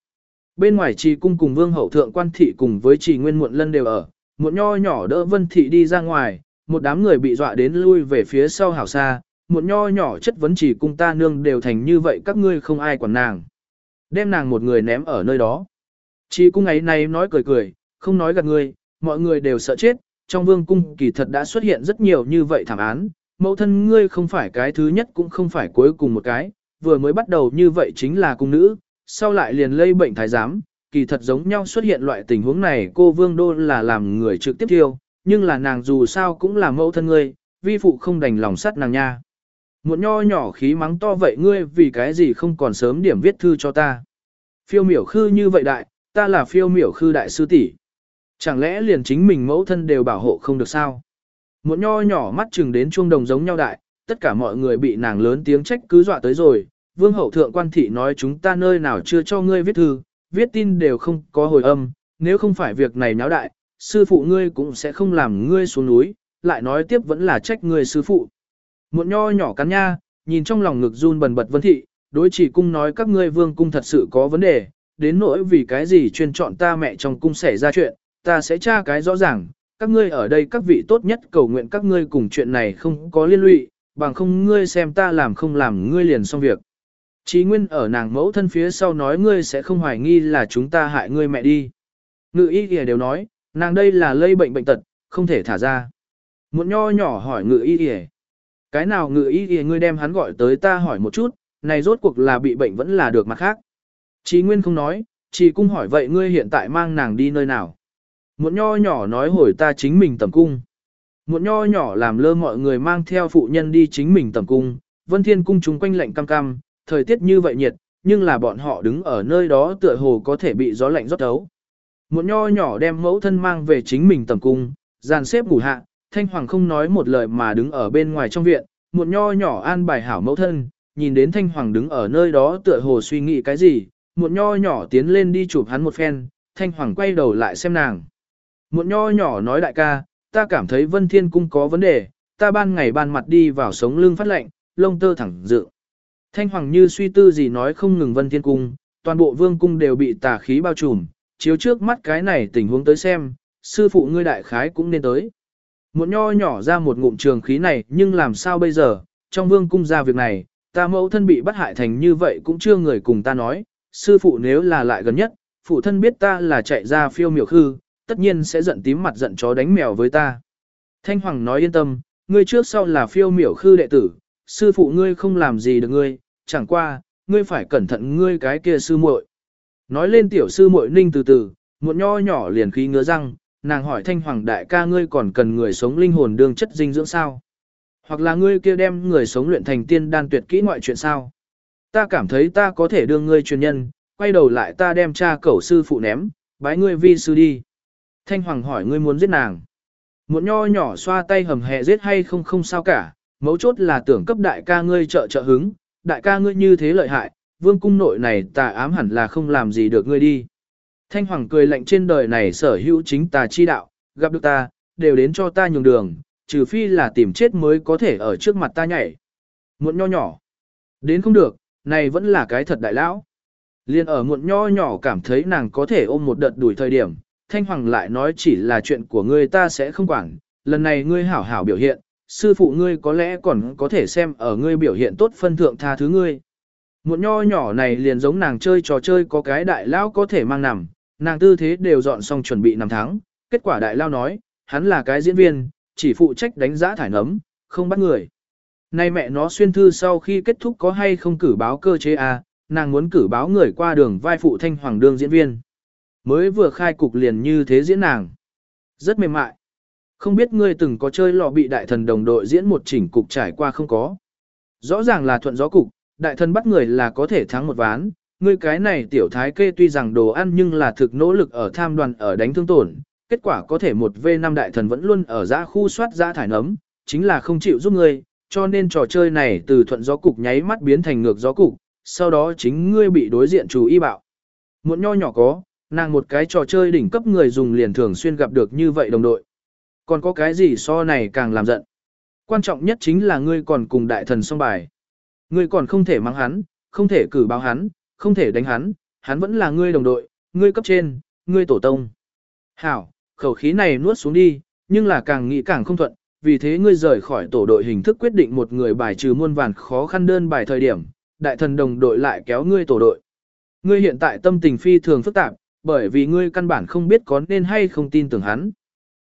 Bên ngoài trì cung cùng vương hậu thượng quan thị cùng với trì nguyên muộn lân đều ở, Muộn nho nhỏ đỡ vân thị đi ra ngoài, một đám người bị dọa đến lui về phía sau hảo xa, Muộn nho nhỏ chất vấn trì cung ta nương đều thành như vậy các ngươi không ai quản nàng. Đem nàng một người ném ở nơi đó. Trì cung ấy này nói cười cười, không nói gạt ngươi, mọi người đều sợ chết, trong vương cung kỳ thật đã xuất hiện rất nhiều như vậy thảm án, mẫu thân ngươi không phải cái thứ nhất cũng không phải cuối cùng một cái, vừa mới bắt đầu như vậy chính là cung nữ, sau lại liền lây bệnh thái giám, kỳ thật giống nhau xuất hiện loại tình huống này cô vương đô là làm người trực tiếp thiêu, nhưng là nàng dù sao cũng là mẫu thân ngươi, vi phụ không đành lòng sắt nàng nha. Một nho nhỏ khí mắng to vậy ngươi vì cái gì không còn sớm điểm viết thư cho ta. Phiêu miểu khư như vậy đại, ta là phiêu miểu khư đại sư tỷ. Chẳng lẽ liền chính mình mẫu thân đều bảo hộ không được sao? Một nho nhỏ mắt chừng đến chuông đồng giống nhau đại, tất cả mọi người bị nàng lớn tiếng trách cứ dọa tới rồi. Vương hậu thượng quan thị nói chúng ta nơi nào chưa cho ngươi viết thư, viết tin đều không có hồi âm, nếu không phải việc này náo đại, sư phụ ngươi cũng sẽ không làm ngươi xuống núi, lại nói tiếp vẫn là trách ngươi sư phụ. Một nho nhỏ cắn nha, nhìn trong lòng ngực run bần bật vân thị, đối chỉ cung nói các ngươi vương cung thật sự có vấn đề, đến nỗi vì cái gì chuyên chọn ta mẹ trong cung xảy ra chuyện, ta sẽ tra cái rõ ràng, các ngươi ở đây các vị tốt nhất cầu nguyện các ngươi cùng chuyện này không có liên lụy, bằng không ngươi xem ta làm không làm ngươi liền xong việc. Chí Nguyên ở nàng mẫu thân phía sau nói ngươi sẽ không hoài nghi là chúng ta hại ngươi mẹ đi. Ngự y kìa đều nói, nàng đây là lây bệnh bệnh tật, không thể thả ra. Một nho nhỏ hỏi ngự y kìa. Cái nào ngự y kìa ngươi đem hắn gọi tới ta hỏi một chút, này rốt cuộc là bị bệnh vẫn là được mặt khác. Chí Nguyên không nói, chỉ cung hỏi vậy ngươi hiện tại mang nàng đi nơi nào. Một nho nhỏ nói hồi ta chính mình tầm cung. Một nho nhỏ làm lơ mọi người mang theo phụ nhân đi chính mình tầm cung, vân thiên cung chúng quanh lạnh cam cam, thời tiết như vậy nhiệt, nhưng là bọn họ đứng ở nơi đó tựa hồ có thể bị gió lạnh rót thấu. Một nho nhỏ đem mẫu thân mang về chính mình tầm cung, dàn xếp ngủ hạ, thanh hoàng không nói một lời mà đứng ở bên ngoài trong viện, một nho nhỏ an bài hảo mẫu thân, nhìn đến thanh hoàng đứng ở nơi đó tựa hồ suy nghĩ cái gì, một nho nhỏ tiến lên đi chụp hắn một phen, thanh hoàng quay đầu lại xem nàng. Một nho nhỏ nói đại ca, ta cảm thấy vân thiên cung có vấn đề, ta ban ngày ban mặt đi vào sống lưng phát lệnh, lông tơ thẳng dự. Thanh hoàng như suy tư gì nói không ngừng vân thiên cung, toàn bộ vương cung đều bị tà khí bao trùm, chiếu trước mắt cái này tình huống tới xem, sư phụ ngươi đại khái cũng nên tới. Một nho nhỏ ra một ngụm trường khí này nhưng làm sao bây giờ, trong vương cung ra việc này, ta mẫu thân bị bắt hại thành như vậy cũng chưa người cùng ta nói, sư phụ nếu là lại gần nhất, phụ thân biết ta là chạy ra phiêu miểu khư, tất nhiên sẽ giận tím mặt giận chó đánh mèo với ta. Thanh Hoàng nói yên tâm, ngươi trước sau là phiêu miểu khư đệ tử, sư phụ ngươi không làm gì được ngươi, chẳng qua, ngươi phải cẩn thận ngươi cái kia sư muội. Nói lên tiểu sư muội ninh từ từ, một nho nhỏ liền khí ngứa răng, nàng hỏi Thanh Hoàng đại ca ngươi còn cần người sống linh hồn đương chất dinh dưỡng sao? Hoặc là ngươi kia đem người sống luyện thành tiên đan tuyệt kỹ ngoại chuyện sao? Ta cảm thấy ta có thể đương ngươi truyền nhân, quay đầu lại ta đem cha cẩu sư phụ ném, bái ngươi vi sư đi. Thanh Hoàng hỏi ngươi muốn giết nàng. Muộn nho nhỏ xoa tay hầm hè giết hay không không sao cả, mấu chốt là tưởng cấp đại ca ngươi trợ trợ hứng, đại ca ngươi như thế lợi hại, vương cung nội này tà ám hẳn là không làm gì được ngươi đi. Thanh Hoàng cười lạnh trên đời này sở hữu chính tà chi đạo, gặp được ta, đều đến cho ta nhường đường, trừ phi là tìm chết mới có thể ở trước mặt ta nhảy. Muộn nho nhỏ. Đến không được, này vẫn là cái thật đại lão. Liên ở muộn nho nhỏ cảm thấy nàng có thể ôm một đợt đuổi thời điểm, Thanh Hoàng lại nói chỉ là chuyện của ngươi ta sẽ không quản, lần này ngươi hảo hảo biểu hiện, sư phụ ngươi có lẽ còn có thể xem ở ngươi biểu hiện tốt phân thượng tha thứ ngươi. Một nho nhỏ này liền giống nàng chơi trò chơi có cái đại lao có thể mang nằm, nàng tư thế đều dọn xong chuẩn bị nằm thắng, kết quả đại lao nói, hắn là cái diễn viên, chỉ phụ trách đánh giá thải nấm, không bắt người. Nay mẹ nó xuyên thư sau khi kết thúc có hay không cử báo cơ chế à, nàng muốn cử báo người qua đường vai phụ thanh hoàng đương diễn viên. Mới vừa khai cục liền như thế diễn nàng. Rất mềm mại. Không biết ngươi từng có chơi lọ bị đại thần đồng đội diễn một chỉnh cục trải qua không có. Rõ ràng là thuận gió cục, đại thần bắt người là có thể thắng một ván. Ngươi cái này tiểu thái kê tuy rằng đồ ăn nhưng là thực nỗ lực ở tham đoàn ở đánh thương tổn. Kết quả có thể một V5 đại thần vẫn luôn ở giã khu soát giã thải nấm, chính là không chịu giúp ngươi, cho nên trò chơi này từ thuận gió cục nháy mắt biến thành ngược gió cục, sau đó chính ngươi bị đối diện chủ y bạo. Muộn nho nhỏ có, Nàng một cái trò chơi đỉnh cấp người dùng liền thường xuyên gặp được như vậy đồng đội. Còn có cái gì so này càng làm giận. Quan trọng nhất chính là ngươi còn cùng đại thần song bài. Ngươi còn không thể mắng hắn, không thể cử báo hắn, không thể đánh hắn, hắn vẫn là ngươi đồng đội, ngươi cấp trên, ngươi tổ tông. Hảo, khẩu khí này nuốt xuống đi, nhưng là càng nghĩ càng không thuận, vì thế ngươi rời khỏi tổ đội hình thức quyết định một người bài trừ muôn vàn khó khăn đơn bài thời điểm, đại thần đồng đội lại kéo ngươi tổ đội. Ngươi hiện tại tâm tình phi thường phức tạp, bởi vì ngươi căn bản không biết có nên hay không tin tưởng hắn.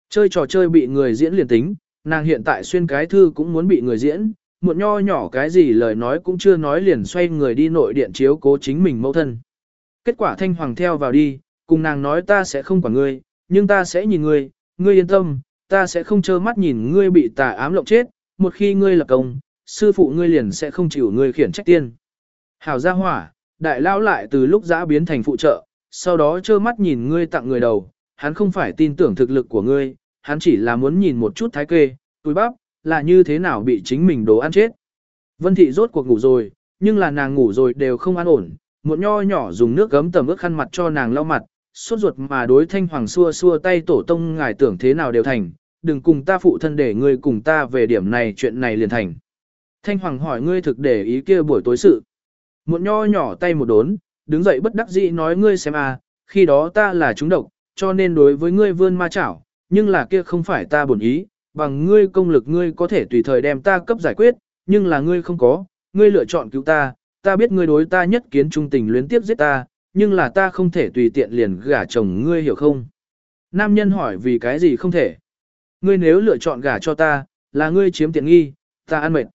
Chơi trò chơi bị người diễn liền tính, nàng hiện tại xuyên cái thư cũng muốn bị người diễn, muộn nho nhỏ cái gì lời nói cũng chưa nói liền xoay người đi nội điện chiếu cố chính mình mẫu thân. Kết quả thanh hoàng theo vào đi, cùng nàng nói ta sẽ không quản ngươi, nhưng ta sẽ nhìn ngươi, ngươi yên tâm, ta sẽ không trơ mắt nhìn ngươi bị tà ám lộng chết, một khi ngươi lập công, sư phụ ngươi liền sẽ không chịu ngươi khiển trách tiên. Hảo gia hỏa, đại lao lại từ lúc giã biến thành phụ trợ, sau đó trơ mắt nhìn ngươi tặng người đầu, hắn không phải tin tưởng thực lực của ngươi, hắn chỉ là muốn nhìn một chút thái kê, túi bắp, là như thế nào bị chính mình đồ ăn chết. Vân thị rốt cuộc ngủ rồi, nhưng là nàng ngủ rồi đều không an ổn, một nho nhỏ dùng nước gấm tầm ướt khăn mặt cho nàng lau mặt, suốt ruột mà đối thanh hoàng xua xua tay tổ tông ngài tưởng thế nào đều thành, đừng cùng ta phụ thân để ngươi cùng ta về điểm này chuyện này liền thành. Thanh hoàng hỏi ngươi thực để ý kia buổi tối sự. Một nho nhỏ tay một đốn, đứng dậy bất đắc dĩ nói ngươi xem à, khi đó ta là chúng độc, cho nên đối với ngươi vươn ma chảo, nhưng là kia không phải ta bổn ý, bằng ngươi công lực ngươi có thể tùy thời đem ta cấp giải quyết, nhưng là ngươi không có, ngươi lựa chọn cứu ta, ta biết ngươi đối ta nhất kiến trung tình luyến tiếp giết ta, nhưng là ta không thể tùy tiện liền gả chồng ngươi hiểu không? Nam nhân hỏi vì cái gì không thể? Ngươi nếu lựa chọn gả cho ta, là ngươi chiếm tiện nghi, ta ăn mệt.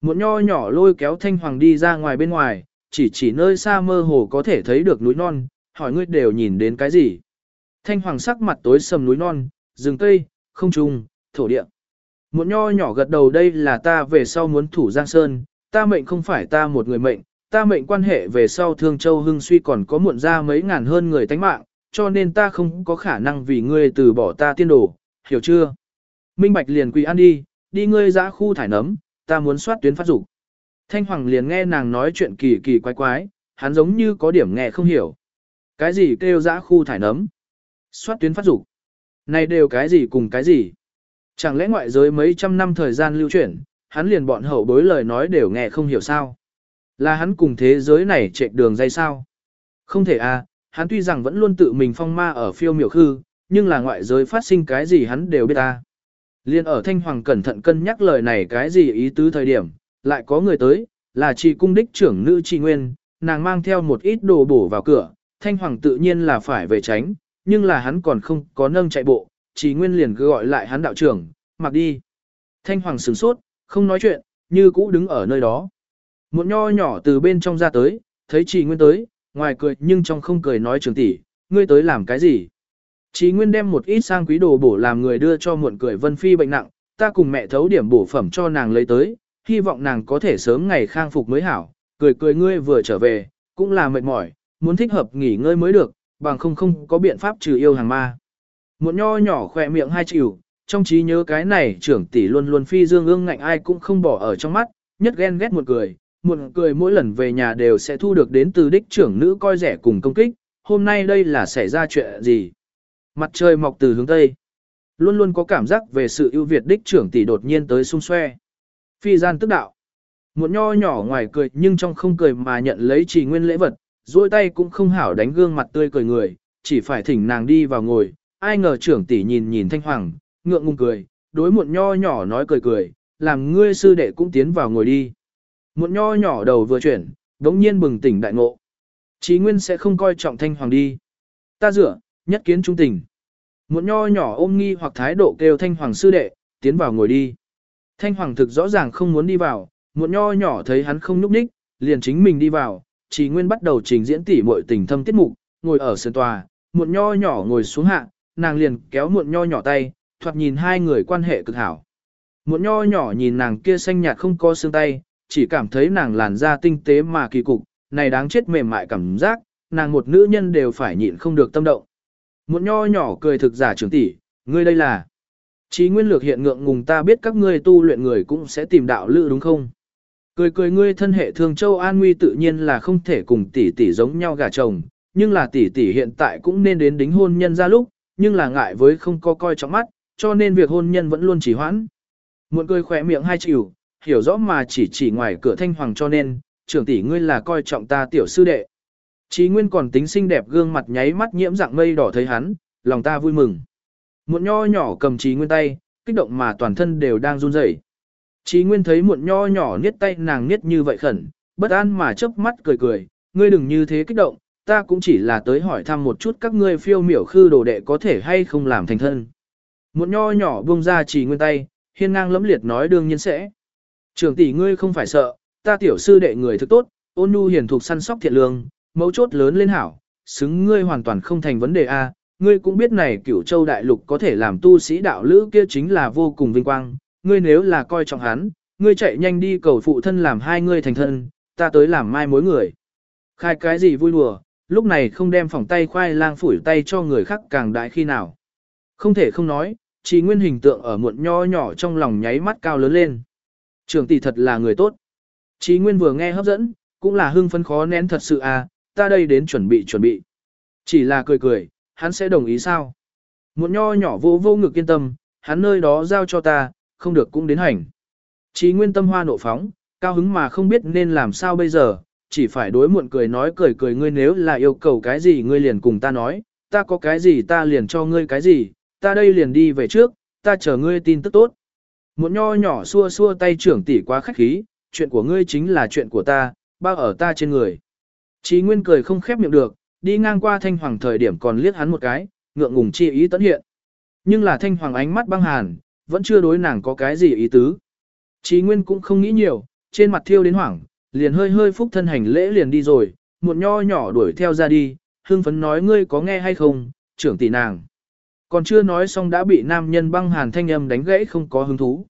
Một nho nhỏ lôi kéo thanh hoàng đi ra ngoài bên ngoài, chỉ chỉ nơi xa mơ hồ có thể thấy được núi non, hỏi ngươi đều nhìn đến cái gì? Thanh hoàng sắc mặt tối sầm núi non, rừng cây, không trung, thổ địa. muộn nho nhỏ gật đầu đây là ta về sau muốn thủ Giang Sơn, ta mệnh không phải ta một người mệnh, ta mệnh quan hệ về sau Thương Châu Hưng suy còn có muộn ra mấy ngàn hơn người tánh mạng, cho nên ta không có khả năng vì ngươi từ bỏ ta tiên đồ, hiểu chưa? Minh Bạch liền quỳ ăn đi, đi ngươi ra khu thải nấm, ta muốn soát tuyến phát dục. Thanh Hoàng liền nghe nàng nói chuyện kỳ kỳ quái quái, hắn giống như có điểm nghe không hiểu. Cái gì kêu dã khu thải nấm? Xoát tuyến phát dục. Này đều cái gì cùng cái gì? Chẳng lẽ ngoại giới mấy trăm năm thời gian lưu chuyển, hắn liền bọn hậu bối lời nói đều nghe không hiểu sao? Là hắn cùng thế giới này chạy đường dây sao? Không thể à, hắn tuy rằng vẫn luôn tự mình phong ma ở phiêu miểu khư, nhưng là ngoại giới phát sinh cái gì hắn đều biết à. Liên ở Thanh Hoàng cẩn thận cân nhắc lời này cái gì ý tứ thời điểm, lại có người tới, là chị cung đích trưởng nữ chị Nguyên, nàng mang theo một ít đồ bổ vào cửa, Thanh Hoàng tự nhiên là phải về tránh, nhưng là hắn còn không có nâng chạy bộ, chị Nguyên liền cứ gọi lại hắn đạo trưởng, mặc đi. Thanh Hoàng sửng sốt, không nói chuyện, như cũ đứng ở nơi đó. Một nho nhỏ từ bên trong ra tới, thấy chị Nguyên tới, ngoài cười nhưng trong không cười nói trưởng tỷ, ngươi tới làm cái gì? Chí Nguyên đem một ít sang quý đồ bổ làm người đưa cho muộn cười Vân Phi bệnh nặng, ta cùng mẹ thấu điểm bổ phẩm cho nàng lấy tới, hy vọng nàng có thể sớm ngày khang phục mới hảo, cười cười ngươi vừa trở về, cũng là mệt mỏi, muốn thích hợp nghỉ ngơi mới được, bằng không không có biện pháp trừ yêu hàng ma. Một nho nhỏ khỏe miệng hai chịu, trong trí nhớ cái này trưởng tỷ luôn luôn phi dương ương ngạnh ai cũng không bỏ ở trong mắt, nhất ghen ghét một cười, một cười mỗi lần về nhà đều sẽ thu được đến từ đích trưởng nữ coi rẻ cùng công kích, hôm nay đây là xảy ra chuyện gì? Mặt trời mọc từ hướng Tây, luôn luôn có cảm giác về sự ưu việt đích trưởng tỷ đột nhiên tới xung xoe. Phi gian tức đạo. Một nho nhỏ ngoài cười nhưng trong không cười mà nhận lấy chỉ nguyên lễ vật, duỗi tay cũng không hảo đánh gương mặt tươi cười người, chỉ phải thỉnh nàng đi vào ngồi. Ai ngờ trưởng tỷ nhìn nhìn thanh hoàng, ngượng ngùng cười, đối một nho nhỏ nói cười cười, làm ngươi sư đệ cũng tiến vào ngồi đi. Một nho nhỏ đầu vừa chuyển, đống nhiên bừng tỉnh đại ngộ. Chí nguyên sẽ không coi trọng thanh hoàng đi. Ta rửa, nhất kiến trung tình. Một nho nhỏ ôm nghi hoặc thái độ kêu thanh hoàng sư đệ, tiến vào ngồi đi. Thanh hoàng thực rõ ràng không muốn đi vào, Muộn nho nhỏ thấy hắn không núp ních, liền chính mình đi vào, chỉ nguyên bắt đầu trình diễn tỉ muội tình thâm tiết mục, ngồi ở sân tòa, Muộn nho nhỏ ngồi xuống hạ, nàng liền kéo Muộn nho nhỏ tay, thoạt nhìn hai người quan hệ cực hảo. Muộn nho nhỏ nhìn nàng kia xanh nhạt không có xương tay, chỉ cảm thấy nàng làn da tinh tế mà kỳ cục, này đáng chết mềm mại cảm giác, nàng một nữ nhân đều phải nhịn không được tâm động. Muộn nho nhỏ cười thực giả trưởng tỷ, ngươi đây là. Chí nguyên lược hiện ngượng ngùng ta biết các ngươi tu luyện người cũng sẽ tìm đạo lữ đúng không? Cười cười ngươi thân hệ thương châu an nguy tự nhiên là không thể cùng tỷ tỷ giống nhau gả chồng, nhưng là tỷ tỷ hiện tại cũng nên đến đính hôn nhân ra lúc, nhưng là ngại với không có coi trọng mắt, cho nên việc hôn nhân vẫn luôn chỉ hoãn. Muộn cười khỏe miệng hai chịu, hiểu rõ mà chỉ chỉ ngoài cửa thanh hoàng cho nên, trưởng tỷ ngươi là coi trọng ta tiểu sư đệ. Chí Nguyên còn tính xinh đẹp gương mặt nháy mắt nhiễm dạng mây đỏ thấy hắn, lòng ta vui mừng. Muộn nho nhỏ cầm trí Nguyên tay, kích động mà toàn thân đều đang run rẩy. Chí Nguyên thấy muộn nho nhỏ niết tay nàng niết như vậy khẩn, bất an mà chớp mắt cười cười, ngươi đừng như thế kích động, ta cũng chỉ là tới hỏi thăm một chút các ngươi phiêu miểu khư đồ đệ có thể hay không làm thành thân. Muộn nho nhỏ buông ra trí Nguyên tay, hiên ngang lẫm liệt nói đương nhiên sẽ. Trưởng tỷ ngươi không phải sợ, ta tiểu sư đệ người thực tốt, ôn nhu hiền thục săn sóc thiện lương, mấu chốt lớn lên hảo, xứng ngươi hoàn toàn không thành vấn đề a. Ngươi cũng biết này cửu châu đại lục có thể làm tu sĩ đạo lữ kia chính là vô cùng vinh quang, ngươi nếu là coi trọng hắn, ngươi chạy nhanh đi cầu phụ thân làm hai ngươi thành thân, ta tới làm mai mối người. Khai cái gì vui đùa, lúc này không đem phòng tay khoai lang phủi tay cho người khác càng đại khi nào. Không thể không nói, chỉ nguyên hình tượng ở muộn nho nhỏ trong lòng nháy mắt cao lớn lên. Trường tỷ thật là người tốt. Chí Nguyên vừa nghe hấp dẫn, cũng là hưng phấn khó nén thật sự à, ta đây đến chuẩn bị chuẩn bị. Chỉ là cười cười, hắn sẽ đồng ý sao? Một nho nhỏ vô vô ngực yên tâm, hắn nơi đó giao cho ta, không được cũng đến hành. Chí Nguyên tâm hoa nộ phóng, cao hứng mà không biết nên làm sao bây giờ, chỉ phải đối muộn cười nói cười cười ngươi nếu là yêu cầu cái gì ngươi liền cùng ta nói, ta có cái gì ta liền cho ngươi cái gì, ta đây liền đi về trước, ta chờ ngươi tin tức tốt. muộn nho nhỏ xua xua tay trưởng tỷ quá khách khí, chuyện của ngươi chính là chuyện của ta, bao ở ta trên người. Chí Nguyên cười không khép miệng được, đi ngang qua Thanh Hoàng thời điểm còn liếc hắn một cái, ngượng ngùng chi ý tấn hiện. Nhưng là Thanh Hoàng ánh mắt băng hàn, vẫn chưa đối nàng có cái gì ý tứ. Chí Nguyên cũng không nghĩ nhiều, trên mặt thiêu đến hoảng, liền hơi hơi phúc thân hành lễ liền đi rồi, một nho nhỏ đuổi theo ra đi, hương phấn nói ngươi có nghe hay không, trưởng tỷ nàng. Còn chưa nói xong đã bị nam nhân băng hàn thanh âm đánh gãy không có hứng thú.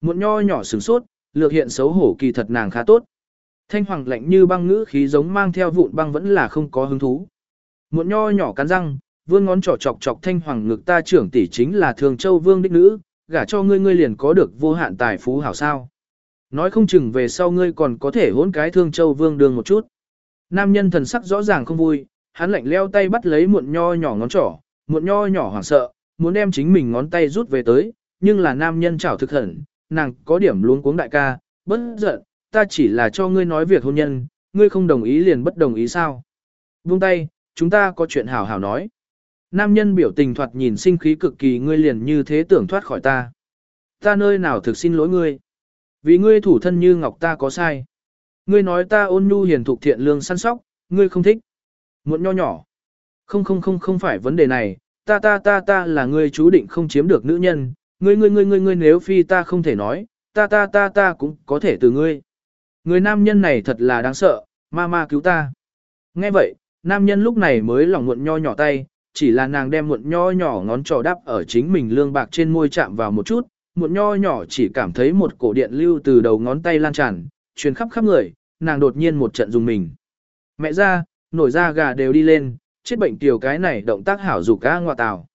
Một nho nhỏ sửng sốt, lược hiện xấu hổ kỳ thật nàng khá tốt. Thanh hoàng lạnh như băng ngữ khí giống mang theo vụn băng vẫn là không có hứng thú. Muộn nho nhỏ cắn răng, vươn ngón trỏ chọc chọc thanh hoàng ngực ta trưởng tỷ chính là thường châu vương đích nữ, gả cho ngươi ngươi liền có được vô hạn tài phú hảo sao. Nói không chừng về sau ngươi còn có thể hỗn cái thương châu vương đường một chút. Nam nhân thần sắc rõ ràng không vui, hắn lạnh leo tay bắt lấy muộn nho nhỏ ngón trỏ, muộn nho nhỏ hoảng sợ, muốn đem chính mình ngón tay rút về tới, nhưng là nam nhân chảo thực hẩn, nàng có điểm luống cuống đại ca, bất giận, ta chỉ là cho ngươi nói việc hôn nhân, ngươi không đồng ý liền bất đồng ý sao. Buông tay, chúng ta có chuyện hảo hảo nói. Nam nhân biểu tình thoạt nhìn sinh khí cực kỳ ngươi liền như thế tưởng thoát khỏi ta. Ta nơi nào thực xin lỗi ngươi. Vì ngươi thủ thân như ngọc ta có sai. Ngươi nói ta ôn nhu hiền thục thiện lương săn sóc, ngươi không thích. Muộn nho nhỏ. Không không không không phải vấn đề này, ta ta ta ta là ngươi chú định không chiếm được nữ nhân, ngươi ngươi ngươi ngươi ngươi nếu phi ta không thể nói, ta ta ta ta cũng có thể từ ngươi. Người nam nhân này thật là đáng sợ, ma ma cứu ta. Nghe vậy, nam nhân lúc này mới lòng muộn nho nhỏ tay, chỉ là nàng đem muộn nho nhỏ ngón trỏ đắp ở chính mình lương bạc trên môi chạm vào một chút, muộn nho nhỏ chỉ cảm thấy một cổ điện lưu từ đầu ngón tay lan tràn, truyền khắp khắp người, nàng đột nhiên một trận dùng mình. Mẹ ra, nổi da gà đều đi lên, chết bệnh tiểu cái này động tác hảo dục ca ngoại tào.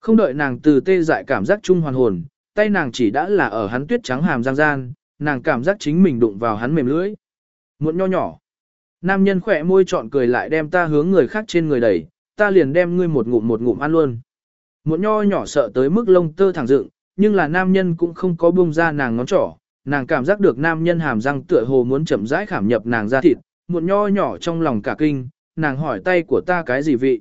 Không đợi nàng từ tê dại cảm giác chung hoàn hồn, tay nàng chỉ đã là ở hắn tuyết trắng hàm giang gian, nàng cảm giác chính mình đụng vào hắn mềm lưỡi. Muộn nho nhỏ. Nam nhân khỏe môi trọn cười lại đem ta hướng người khác trên người đẩy, ta liền đem ngươi một ngụm một ngụm ăn luôn. Muộn nho nhỏ sợ tới mức lông tơ thẳng dựng, nhưng là nam nhân cũng không có buông ra nàng ngón trỏ, nàng cảm giác được nam nhân hàm răng tựa hồ muốn chậm rãi khảm nhập nàng ra thịt, muộn nho nhỏ trong lòng cả kinh, nàng hỏi tay của ta cái gì vị.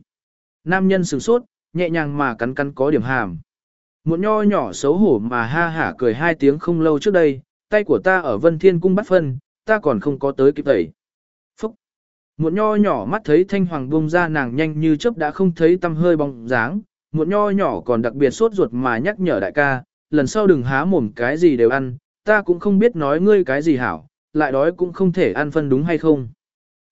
Nam nhân sửng sốt, nhẹ nhàng mà cắn cắn có điểm hàm. muộn nho nhỏ xấu hổ mà ha hả cười hai tiếng không lâu trước đây, tay của ta ở vân thiên cung bắt phân, ta còn không có tới kịp tẩy. Phúc! Một nho nhỏ mắt thấy thanh hoàng bông ra nàng nhanh như chớp đã không thấy tâm hơi bóng dáng, một nho nhỏ còn đặc biệt sốt ruột mà nhắc nhở đại ca, lần sau đừng há mồm cái gì đều ăn, ta cũng không biết nói ngươi cái gì hảo, lại đói cũng không thể ăn phân đúng hay không.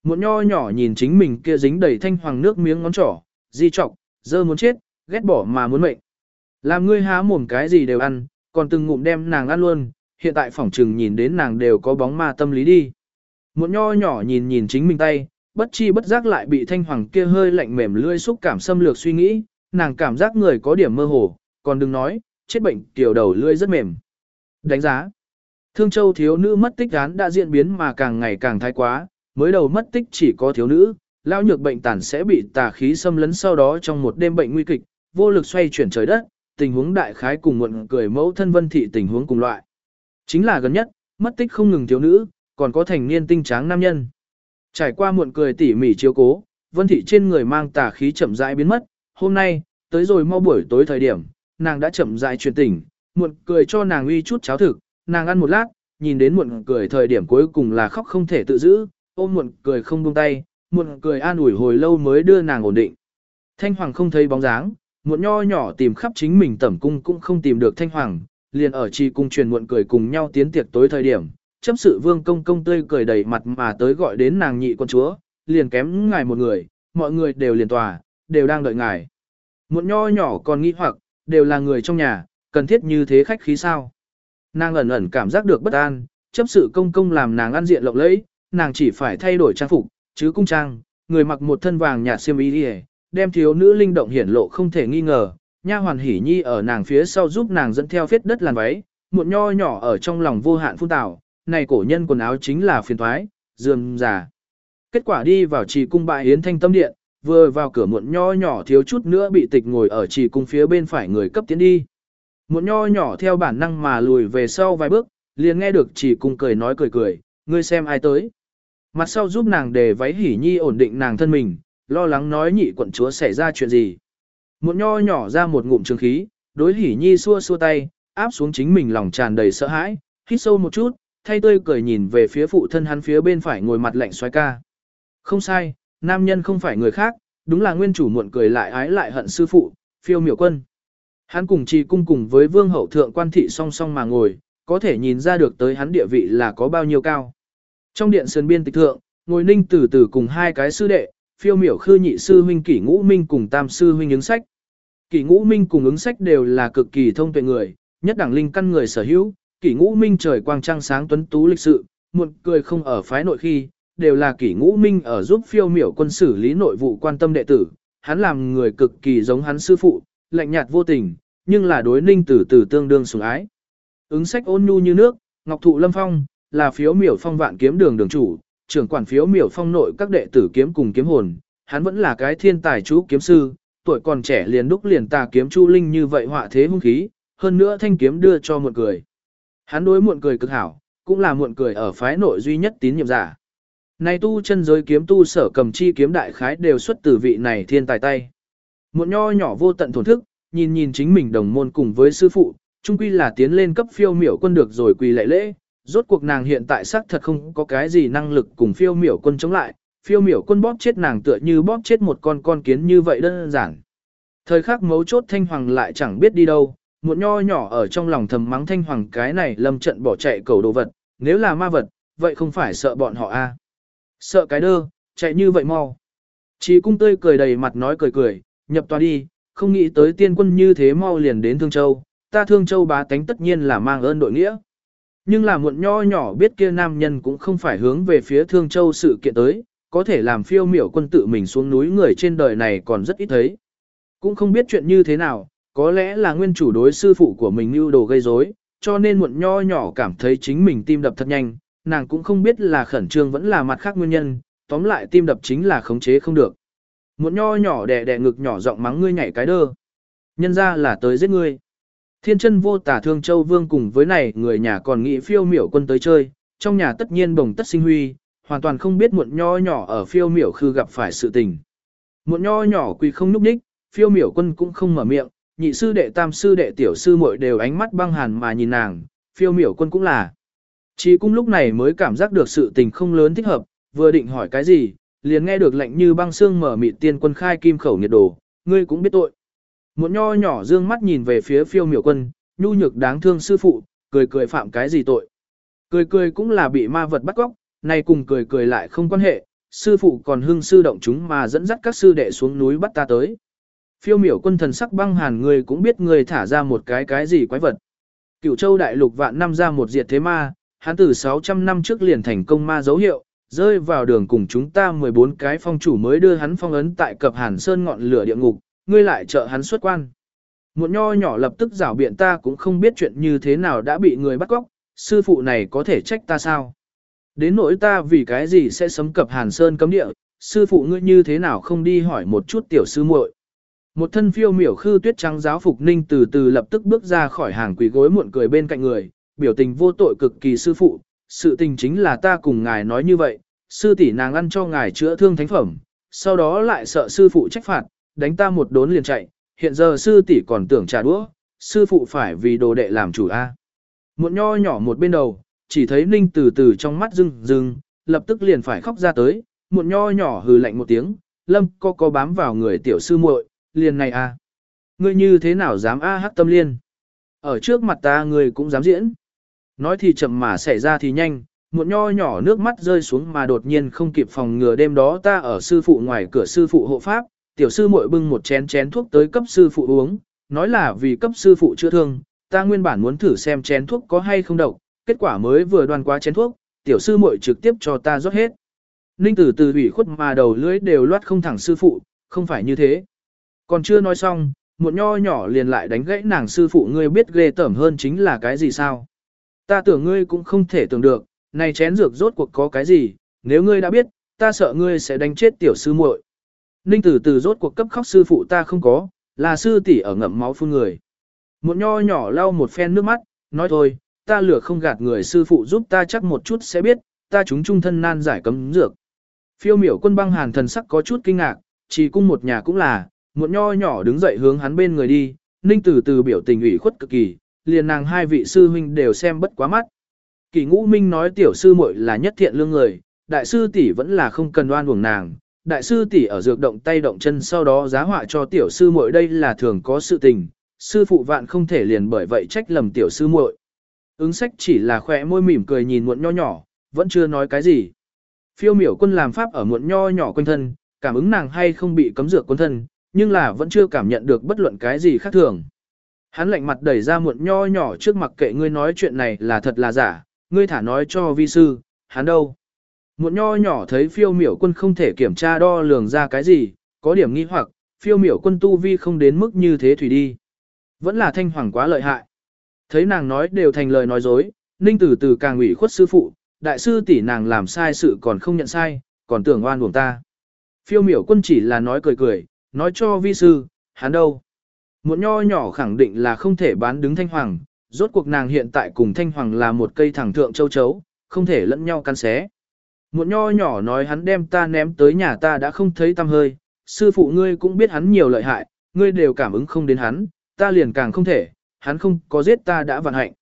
Một nho nhỏ nhìn chính mình kia dính đầy thanh hoàng nước miếng ngón trỏ, di trọc, dơ muốn chết, ghét bỏ mà muốn mệnh. Làm ngươi há mồm cái gì đều ăn, còn từng ngụm đem nàng ăn luôn, hiện tại phỏng trừng nhìn đến nàng đều có bóng ma tâm lý đi. Một nho nhỏ nhìn nhìn chính mình tay, bất chi bất giác lại bị thanh hoàng kia hơi lạnh mềm lươi xúc cảm xâm lược suy nghĩ, nàng cảm giác người có điểm mơ hồ, còn đừng nói, chết bệnh tiểu đầu lươi rất mềm. Đánh giá. Thương Châu thiếu nữ mất tích án đã diễn biến mà càng ngày càng thái quá, mới đầu mất tích chỉ có thiếu nữ, lao nhược bệnh tàn sẽ bị tà khí xâm lấn sau đó trong một đêm bệnh nguy kịch, vô lực xoay chuyển trời đất, tình huống đại khái cùng muộn cười mẫu thân vân thị tình huống cùng loại. Chính là gần nhất, mất tích không ngừng thiếu nữ, còn có thành niên tinh tráng nam nhân. Trải qua muộn cười tỉ mỉ chiếu cố, vân thị trên người mang tà khí chậm rãi biến mất, hôm nay, tới rồi mau buổi tối thời điểm, nàng đã chậm rãi truyền tỉnh, muộn cười cho nàng uy chút cháo thực, nàng ăn một lát, nhìn đến muộn cười thời điểm cuối cùng là khóc không thể tự giữ, ôm muộn cười không buông tay, muộn cười an ủi hồi lâu mới đưa nàng ổn định. Thanh Hoàng không thấy bóng dáng, muộn nho nhỏ tìm khắp chính mình tẩm cung cũng không tìm được Thanh Hoàng, liền ở trì cung truyền muộn cười cùng nhau tiến tiệc tối thời điểm, chấp sự vương công công tươi cười đầy mặt mà tới gọi đến nàng nhị quân chúa, liền kém ngài một người, mọi người đều liền tòa, đều đang đợi ngài. Muộn nho nhỏ còn nghĩ hoặc, đều là người trong nhà, cần thiết như thế khách khí sao. Nàng ẩn ẩn cảm giác được bất an, chấp sự công công làm nàng ăn diện lộng lẫy, nàng chỉ phải thay đổi trang phục, chứ cung trang, người mặc một thân vàng nhạt xiêm y đi đem thiếu nữ linh động hiển lộ không thể nghi ngờ, nha hoàn hỉ nhi ở nàng phía sau giúp nàng dẫn theo phết đất làn váy, Muộn nho nhỏ ở trong lòng vô hạn phun tảo, này cổ nhân quần áo chính là phiền thoái, dườm già. Kết quả đi vào trì cung bại hiến thanh tâm điện, vừa vào cửa muộn nho nhỏ thiếu chút nữa bị tịch ngồi ở trì cung phía bên phải người cấp tiến đi. Muộn nho nhỏ theo bản năng mà lùi về sau vài bước, liền nghe được trì cung cười nói cười cười, ngươi xem ai tới. Mặt sau giúp nàng để váy hỉ nhi ổn định nàng thân mình, lo lắng nói nhị quận chúa xảy ra chuyện gì. Muộn nho nhỏ ra một ngụm trường khí, đối hỉ nhi xua xua tay, áp xuống chính mình lòng tràn đầy sợ hãi, hít sâu một chút, thay tươi cười nhìn về phía phụ thân hắn phía bên phải ngồi mặt lạnh xoay ca. Không sai, nam nhân không phải người khác, đúng là nguyên chủ muộn cười lại ái lại hận sư phụ, phiêu miểu quân. Hắn cùng trì cung cùng với vương hậu thượng quan thị song song mà ngồi, có thể nhìn ra được tới hắn địa vị là có bao nhiêu cao. Trong điện sơn biên tịch thượng, ngồi ninh tử tử cùng hai cái sư đệ, phiêu miểu khư nhị sư huynh kỷ ngũ minh cùng tam sư huynh ứng sách. Kỷ ngũ minh cùng ứng sách đều là cực kỳ thông tuệ người, nhất đẳng linh căn người sở hữu, kỷ ngũ minh trời quang trăng sáng tuấn tú lịch sự, muộn cười không ở phái nội khi, đều là kỷ ngũ minh ở giúp phiêu miểu quân xử lý nội vụ quan tâm đệ tử, hắn làm người cực kỳ giống hắn sư phụ, lạnh nhạt vô tình, nhưng là đối ninh tử tử tương đương sủng ái. Ứng sách ôn nhu như nước, ngọc thụ lâm phong, là phiếu miểu phong vạn kiếm đường đường chủ, trưởng quản phiếu miểu phong nội các đệ tử kiếm cùng kiếm hồn, hắn vẫn là cái thiên tài chú kiếm sư, tuổi còn trẻ liền đúc liền tà kiếm chu linh như vậy họa thế hung khí, hơn nữa thanh kiếm đưa cho muộn cười. Hắn đối muộn cười cực hảo, cũng là muộn cười ở phái nội duy nhất tín nhiệm giả. Này tu chân giới kiếm tu sở cầm chi kiếm đại khái đều xuất từ vị này thiên tài tay. Muộn nho nhỏ vô tận thổn thức, nhìn nhìn chính mình đồng môn cùng với sư phụ, trung quy là tiến lên cấp phiêu miểu quân được rồi quỳ lệ lễ. Rốt cuộc nàng hiện tại xác thật không có cái gì năng lực cùng phiêu miểu quân chống lại, phiêu miểu quân bóp chết nàng tựa như bóp chết một con con kiến như vậy đơn giản. Thời khắc mấu chốt thanh hoàng lại chẳng biết đi đâu, một nho nhỏ ở trong lòng thầm mắng thanh hoàng cái này lâm trận bỏ chạy cầu đồ vật, nếu là ma vật, vậy không phải sợ bọn họ a Sợ cái đơ, chạy như vậy mau. Chỉ cung tươi cười đầy mặt nói cười cười, nhập tòa đi, không nghĩ tới tiên quân như thế mau liền đến Thương Châu, ta Thương Châu bá tánh tất nhiên là mang ơn đội nghĩa. Nhưng là muộn nho nhỏ biết kia nam nhân cũng không phải hướng về phía Thương Châu sự kiện tới, có thể làm phiêu miểu quân tự mình xuống núi người trên đời này còn rất ít thấy. Cũng không biết chuyện như thế nào, có lẽ là nguyên chủ đối sư phụ của mình lưu đồ gây rối, cho nên muộn nho nhỏ cảm thấy chính mình tim đập thật nhanh, nàng cũng không biết là khẩn trương vẫn là mặt khác nguyên nhân, tóm lại tim đập chính là khống chế không được. Muộn nho nhỏ đẻ đẻ ngực nhỏ giọng mắng ngươi nhảy cái đơ. Nhân ra là tới giết ngươi. Thiên chân vô tả thương châu vương cùng với này người nhà còn nghĩ phiêu miểu quân tới chơi, trong nhà tất nhiên bồng tất sinh huy, hoàn toàn không biết muộn nho nhỏ ở phiêu miểu khư gặp phải sự tình. Muộn nho nhỏ quỳ không núp đích, phiêu miểu quân cũng không mở miệng, nhị sư đệ tam sư đệ tiểu sư muội đều ánh mắt băng hàn mà nhìn nàng, phiêu miểu quân cũng là. Chỉ cung lúc này mới cảm giác được sự tình không lớn thích hợp, vừa định hỏi cái gì, liền nghe được lệnh như băng xương mở mịt tiên quân khai kim khẩu nhiệt đồ, ngươi cũng biết tội. Một nho nhỏ dương mắt nhìn về phía phiêu miểu quân, nhu nhược đáng thương sư phụ, cười cười phạm cái gì tội. Cười cười cũng là bị ma vật bắt góc, nay cùng cười cười lại không quan hệ, sư phụ còn hưng sư động chúng mà dẫn dắt các sư đệ xuống núi bắt ta tới. Phiêu miểu quân thần sắc băng hàn người cũng biết người thả ra một cái cái gì quái vật. Cửu châu đại lục vạn năm ra một diệt thế ma, hắn từ 600 năm trước liền thành công ma dấu hiệu, rơi vào đường cùng chúng ta 14 cái phong chủ mới đưa hắn phong ấn tại cập hàn sơn ngọn lửa địa ngục, ngươi lại trợ hắn xuất quan. Một nho nhỏ lập tức rảo biện ta cũng không biết chuyện như thế nào đã bị người bắt cóc, sư phụ này có thể trách ta sao? Đến nỗi ta vì cái gì sẽ sấm cập hàn sơn cấm địa, sư phụ ngươi như thế nào không đi hỏi một chút tiểu sư muội. Một thân phiêu miểu khư tuyết trắng giáo phục ninh từ từ lập tức bước ra khỏi hàng quỷ gối muộn cười bên cạnh người, biểu tình vô tội cực kỳ sư phụ, sự tình chính là ta cùng ngài nói như vậy, sư tỷ nàng ăn cho ngài chữa thương thánh phẩm, sau đó lại sợ sư phụ trách phạt, đánh ta một đốn liền chạy, hiện giờ sư tỷ còn tưởng trả đũa, sư phụ phải vì đồ đệ làm chủ a. Một nho nhỏ một bên đầu, chỉ thấy Ninh từ từ trong mắt rưng rưng, lập tức liền phải khóc ra tới, một nho nhỏ hừ lạnh một tiếng, lâm co co bám vào người tiểu sư muội, liền này a. Ngươi như thế nào dám a hắc tâm liên? Ở trước mặt ta ngươi cũng dám diễn. Nói thì chậm mà xảy ra thì nhanh, một nho nhỏ nước mắt rơi xuống mà đột nhiên không kịp phòng ngừa đêm đó ta ở sư phụ ngoài cửa sư phụ hộ pháp, tiểu sư muội bưng một chén chén thuốc tới cấp sư phụ uống, nói là vì cấp sư phụ chữa thương, ta nguyên bản muốn thử xem chén thuốc có hay không độc, kết quả mới vừa đoan qua chén thuốc, tiểu sư muội trực tiếp cho ta rót hết. Ninh tử từ ủy khuất mà đầu lưỡi đều loát không thẳng sư phụ, không phải như thế. Còn chưa nói xong, một nho nhỏ liền lại đánh gãy nàng sư phụ ngươi biết ghê tởm hơn chính là cái gì sao. Ta tưởng ngươi cũng không thể tưởng được, này chén dược rốt cuộc có cái gì, nếu ngươi đã biết, ta sợ ngươi sẽ đánh chết tiểu sư muội. Ninh tử từ rốt cuộc cấp khóc sư phụ ta không có, là sư tỷ ở ngậm máu phun người. Một nho nhỏ lau một phen nước mắt, nói thôi, ta lừa không gạt người sư phụ giúp ta chắc một chút sẽ biết, ta chúng trung thân nan giải cấm dược. Phiêu miểu quân băng hàn thần sắc có chút kinh ngạc, chỉ cung một nhà cũng là, một nho nhỏ đứng dậy hướng hắn bên người đi, ninh tử từ biểu tình ủy khuất cực kỳ, liền nàng hai vị sư huynh đều xem bất quá mắt. Kỳ ngũ minh nói tiểu sư muội là nhất thiện lương người, đại sư tỷ vẫn là không cần đoan uổng nàng, đại sư tỷ ở dược động tay động chân sau đó giá họa cho tiểu sư muội đây là thường có sự tình, sư phụ vạn không thể liền bởi vậy trách lầm tiểu sư muội. Ứng sách chỉ là khỏe môi mỉm cười nhìn muộn nho nhỏ, vẫn chưa nói cái gì. Phiêu miểu quân làm pháp ở muộn nho nhỏ quanh thân, cảm ứng nàng hay không bị cấm dược quân thân, nhưng là vẫn chưa cảm nhận được bất luận cái gì khác thường. Hắn lạnh mặt đẩy ra muộn nho nhỏ trước mặt kệ ngươi nói chuyện này là thật là giả, ngươi thả nói cho vi sư, hắn đâu. Muộn nho nhỏ thấy phiêu miểu quân không thể kiểm tra đo lường ra cái gì, có điểm nghi hoặc, phiêu miểu quân tu vi không đến mức như thế thủy đi. Vẫn là thanh hoàng quá lợi hại. Thấy nàng nói đều thành lời nói dối, ninh tử từ càng ủy khuất sư phụ, đại sư tỷ nàng làm sai sự còn không nhận sai, còn tưởng oan uổng ta. Phiêu miểu quân chỉ là nói cười cười, nói cho vi sư, hắn đâu. Một nho nhỏ khẳng định là không thể bán đứng thanh hoàng, rốt cuộc nàng hiện tại cùng thanh hoàng là một cây thẳng thượng châu chấu, không thể lẫn nhau căn xé. Muộn nho nhỏ nói hắn đem ta ném tới nhà ta đã không thấy tâm hơi, sư phụ ngươi cũng biết hắn nhiều lợi hại, ngươi đều cảm ứng không đến hắn, ta liền càng không thể, hắn không có giết ta đã vạn hạnh.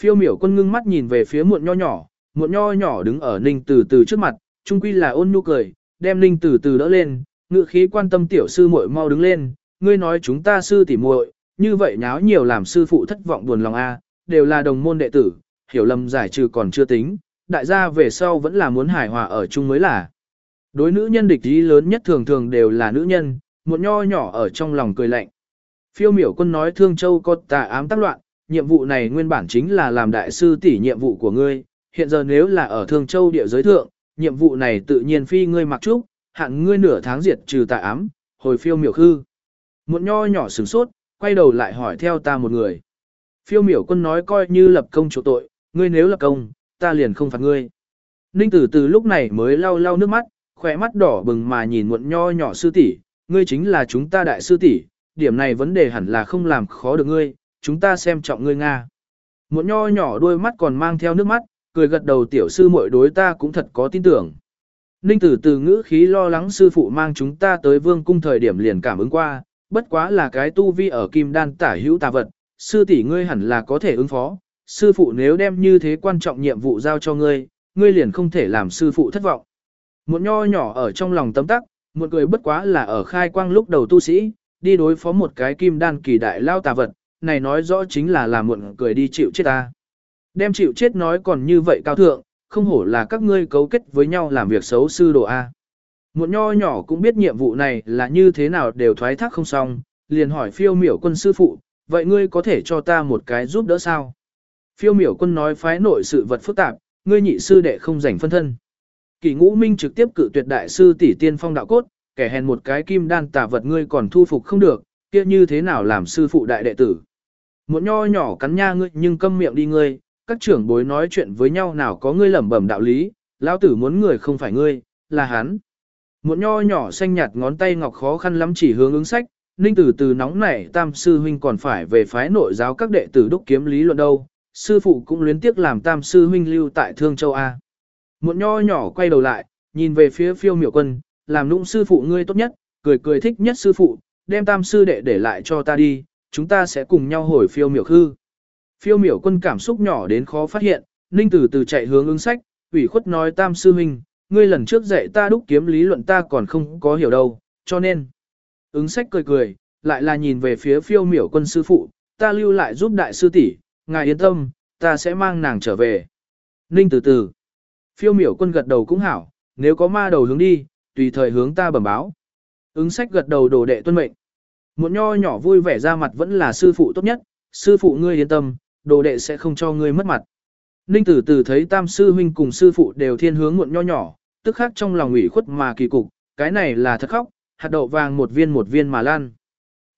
Phiêu miểu quân ngưng mắt nhìn về phía muộn nho nhỏ, muộn nho nhỏ đứng ở ninh từ từ trước mặt, trung quy là ôn nhu cười, đem ninh từ từ đỡ lên, ngự khí quan tâm tiểu sư muội mau đứng lên, ngươi nói chúng ta sư tỉ muội, như vậy nháo nhiều làm sư phụ thất vọng buồn lòng a, đều là đồng môn đệ tử, hiểu lầm giải trừ còn chưa tính, đại gia về sau vẫn là muốn hài hòa ở chung mới là. Đối nữ nhân địch ý lớn nhất thường thường đều là nữ nhân, một nho nhỏ ở trong lòng cười lạnh. Phiêu miểu quân nói Thương Châu có tà ám tác loạn, nhiệm vụ này nguyên bản chính là làm đại sư tỷ nhiệm vụ của ngươi, hiện giờ nếu là ở Thương Châu địa giới thượng, nhiệm vụ này tự nhiên phi ngươi mặc trúc, hạn ngươi nửa tháng diệt trừ tà ám, hồi phiêu miểu khư. Một nho nhỏ sửng sốt, quay đầu lại hỏi theo ta một người. Phiêu miểu quân nói coi như lập công chỗ tội, ngươi nếu lập công, ta liền không phạt ngươi. Ninh tử từ lúc này mới lau lau nước mắt, khỏe mắt đỏ bừng mà nhìn muộn nho nhỏ sư tỷ, ngươi chính là chúng ta đại sư tỷ, điểm này vấn đề hẳn là không làm khó được ngươi, chúng ta xem trọng ngươi Nga. Muộn nho nhỏ đôi mắt còn mang theo nước mắt, cười gật đầu tiểu sư muội đối ta cũng thật có tin tưởng. Ninh tử từ ngữ khí lo lắng sư phụ mang chúng ta tới vương cung thời điểm liền cảm ứng qua, bất quá là cái tu vi ở kim đan tả hữu tà vật, sư tỷ ngươi hẳn là có thể ứng phó, sư phụ nếu đem như thế quan trọng nhiệm vụ giao cho ngươi, ngươi liền không thể làm sư phụ thất vọng. Một nho nhỏ ở trong lòng tấm tắc, một người bất quá là ở khai quang lúc đầu tu sĩ, đi đối phó một cái kim đan kỳ đại lao tà vật, này nói rõ chính là làm muộn cười đi chịu chết ta. Đem chịu chết nói còn như vậy cao thượng, không hổ là các ngươi cấu kết với nhau làm việc xấu sư đồ A. Một nho nhỏ cũng biết nhiệm vụ này là như thế nào đều thoái thác không xong, liền hỏi phiêu miểu quân sư phụ, vậy ngươi có thể cho ta một cái giúp đỡ sao? Phiêu miểu quân nói phái nội sự vật phức tạp, ngươi nhị sư đệ không rảnh phân thân. Kỷ ngũ minh trực tiếp cự tuyệt đại sư tỷ tiên phong đạo cốt, kẻ hèn một cái kim đan tà vật ngươi còn thu phục không được, kia như thế nào làm sư phụ đại đệ tử. Một nho nhỏ cắn nha ngươi nhưng câm miệng đi ngươi, các trưởng bối nói chuyện với nhau nào có ngươi lẩm bẩm đạo lý, lão tử muốn người không phải ngươi, là hắn. Một nho nhỏ xanh nhạt ngón tay ngọc khó khăn lắm chỉ hướng ứng sách, ninh tử từ nóng nảy tam sư huynh còn phải về phái nội giáo các đệ tử đúc kiếm lý luận đâu, sư phụ cũng luyến tiếc làm tam sư huynh lưu tại Thương Châu A. Một nho nhỏ quay đầu lại, nhìn về phía phiêu miểu quân, làm nũng sư phụ ngươi tốt nhất, cười cười thích nhất sư phụ, đem tam sư đệ để lại cho ta đi, chúng ta sẽ cùng nhau hồi phiêu miểu khư. Phiêu miểu quân cảm xúc nhỏ đến khó phát hiện, ninh từ từ chạy hướng ứng sách, ủy khuất nói tam sư huynh, ngươi lần trước dạy ta đúc kiếm lý luận ta còn không có hiểu đâu, cho nên. Ứng sách cười cười, lại là nhìn về phía phiêu miểu quân sư phụ, ta lưu lại giúp đại sư tỷ, ngài yên tâm, ta sẽ mang nàng trở về. Ninh từ từ. Phiêu miểu quân gật đầu cũng hảo, nếu có ma đầu hướng đi, tùy thời hướng ta bẩm báo. Ứng sách gật đầu đồ đệ tuân mệnh. Một nho nhỏ vui vẻ ra mặt vẫn là sư phụ tốt nhất, sư phụ ngươi yên tâm, đồ đệ sẽ không cho ngươi mất mặt. Ninh tử tử thấy tam sư huynh cùng sư phụ đều thiên hướng muộn nho nhỏ, tức khắc trong lòng ủy khuất mà kỳ cục, cái này là thật khóc, hạt đậu vàng một viên một viên mà lan.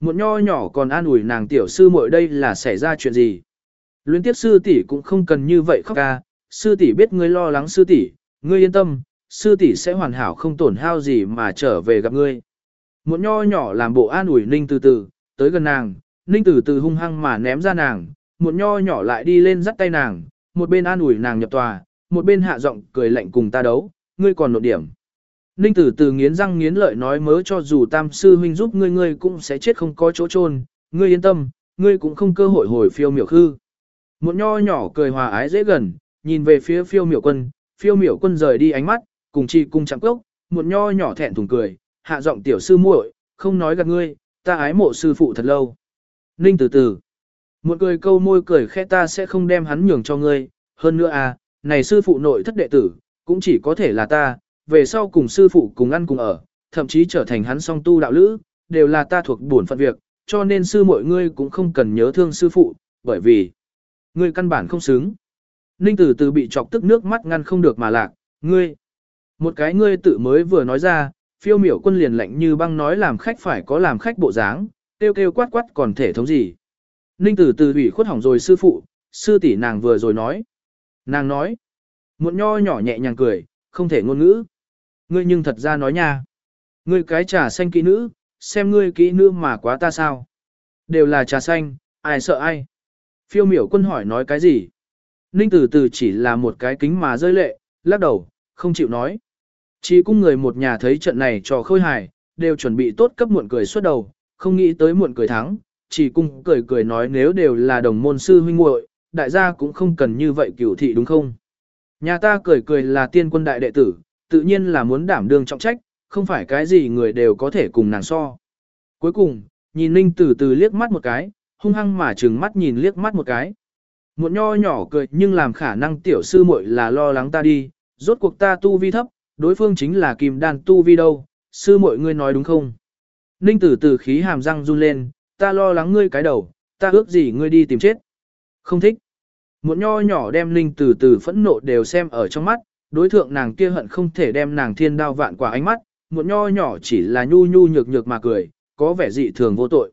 Muộn nho nhỏ còn an ủi nàng tiểu sư muội đây là xảy ra chuyện gì. Luyến tiếp sư tỷ cũng không cần như vậy khóc ca, sư tỷ biết ngươi lo lắng sư tỷ, ngươi yên tâm, sư tỷ sẽ hoàn hảo không tổn hao gì mà trở về gặp ngươi. Muộn nho nhỏ làm bộ an ủi ninh từ từ, tới gần nàng, ninh từ từ hung hăng mà ném ra nàng, muộn nho nhỏ lại đi lên dắt tay nàng, một bên an ủi nàng nhập tòa, một bên hạ giọng cười lạnh cùng ta đấu, ngươi còn nộp điểm. Ninh tử từ nghiến răng nghiến lợi nói mớ cho dù tam sư huynh giúp ngươi ngươi cũng sẽ chết không có chỗ chôn, ngươi yên tâm, ngươi cũng không cơ hội hồi phiêu miểu khư. Một nho nhỏ cười hòa ái dễ gần, nhìn về phía phiêu miểu quân, phiêu miểu quân rời đi ánh mắt, cùng chi cùng chạm cốc, một nho nhỏ thẹn thùng cười, hạ giọng tiểu sư muội, không nói gạt ngươi, ta ái mộ sư phụ thật lâu. Ninh từ từ, một cười câu môi cười khẽ ta sẽ không đem hắn nhường cho ngươi, hơn nữa à, này sư phụ nội thất đệ tử, cũng chỉ có thể là ta, về sau cùng sư phụ cùng ăn cùng ở, thậm chí trở thành hắn song tu đạo lữ, đều là ta thuộc bổn phận việc, cho nên sư mọi ngươi cũng không cần nhớ thương sư phụ, bởi vì ngươi căn bản không xứng. Ninh tử từ bị chọc tức nước mắt ngăn không được mà lạc, ngươi. Một cái ngươi tự mới vừa nói ra, phiêu miểu quân liền lạnh như băng nói làm khách phải có làm khách bộ dáng, kêu kêu quát quát còn thể thống gì. Ninh tử từ ủy khuất hỏng rồi sư phụ, sư tỷ nàng vừa rồi nói. Nàng nói, muộn nho nhỏ nhẹ nhàng cười, không thể ngôn ngữ. Ngươi nhưng thật ra nói nha. Ngươi cái trà xanh kỹ nữ, xem ngươi kỹ nữ mà quá ta sao. Đều là trà xanh, ai sợ ai. Phiêu miểu quân hỏi nói cái gì. Ninh tử từ chỉ là một cái kính mà rơi lệ, lắc đầu, không chịu nói. Chỉ cung người một nhà thấy trận này trò khôi hài, đều chuẩn bị tốt cấp muộn cười suốt đầu, không nghĩ tới muộn cười thắng, chỉ cung cười cười nói nếu đều là đồng môn sư huynh muội, đại gia cũng không cần như vậy cửu thị đúng không? Nhà ta cười cười là tiên quân đại đệ tử, tự nhiên là muốn đảm đương trọng trách, không phải cái gì người đều có thể cùng nàng so. Cuối cùng, nhìn Ninh từ từ liếc mắt một cái, hung hăng mà trừng mắt nhìn liếc mắt một cái. Một nho nhỏ cười nhưng làm khả năng tiểu sư muội là lo lắng ta đi, rốt cuộc ta tu vi thấp, đối phương chính là kim đan tu vi đâu, sư muội ngươi nói đúng không? Ninh tử tử khí hàm răng run lên, ta lo lắng ngươi cái đầu, ta ước gì ngươi đi tìm chết. Không thích. Một nho nhỏ đem Ninh tử tử phẫn nộ đều xem ở trong mắt, đối thượng nàng kia hận không thể đem nàng thiên đao vạn quả ánh mắt, một nho nhỏ chỉ là nhu nhu nhược nhược mà cười, có vẻ dị thường vô tội.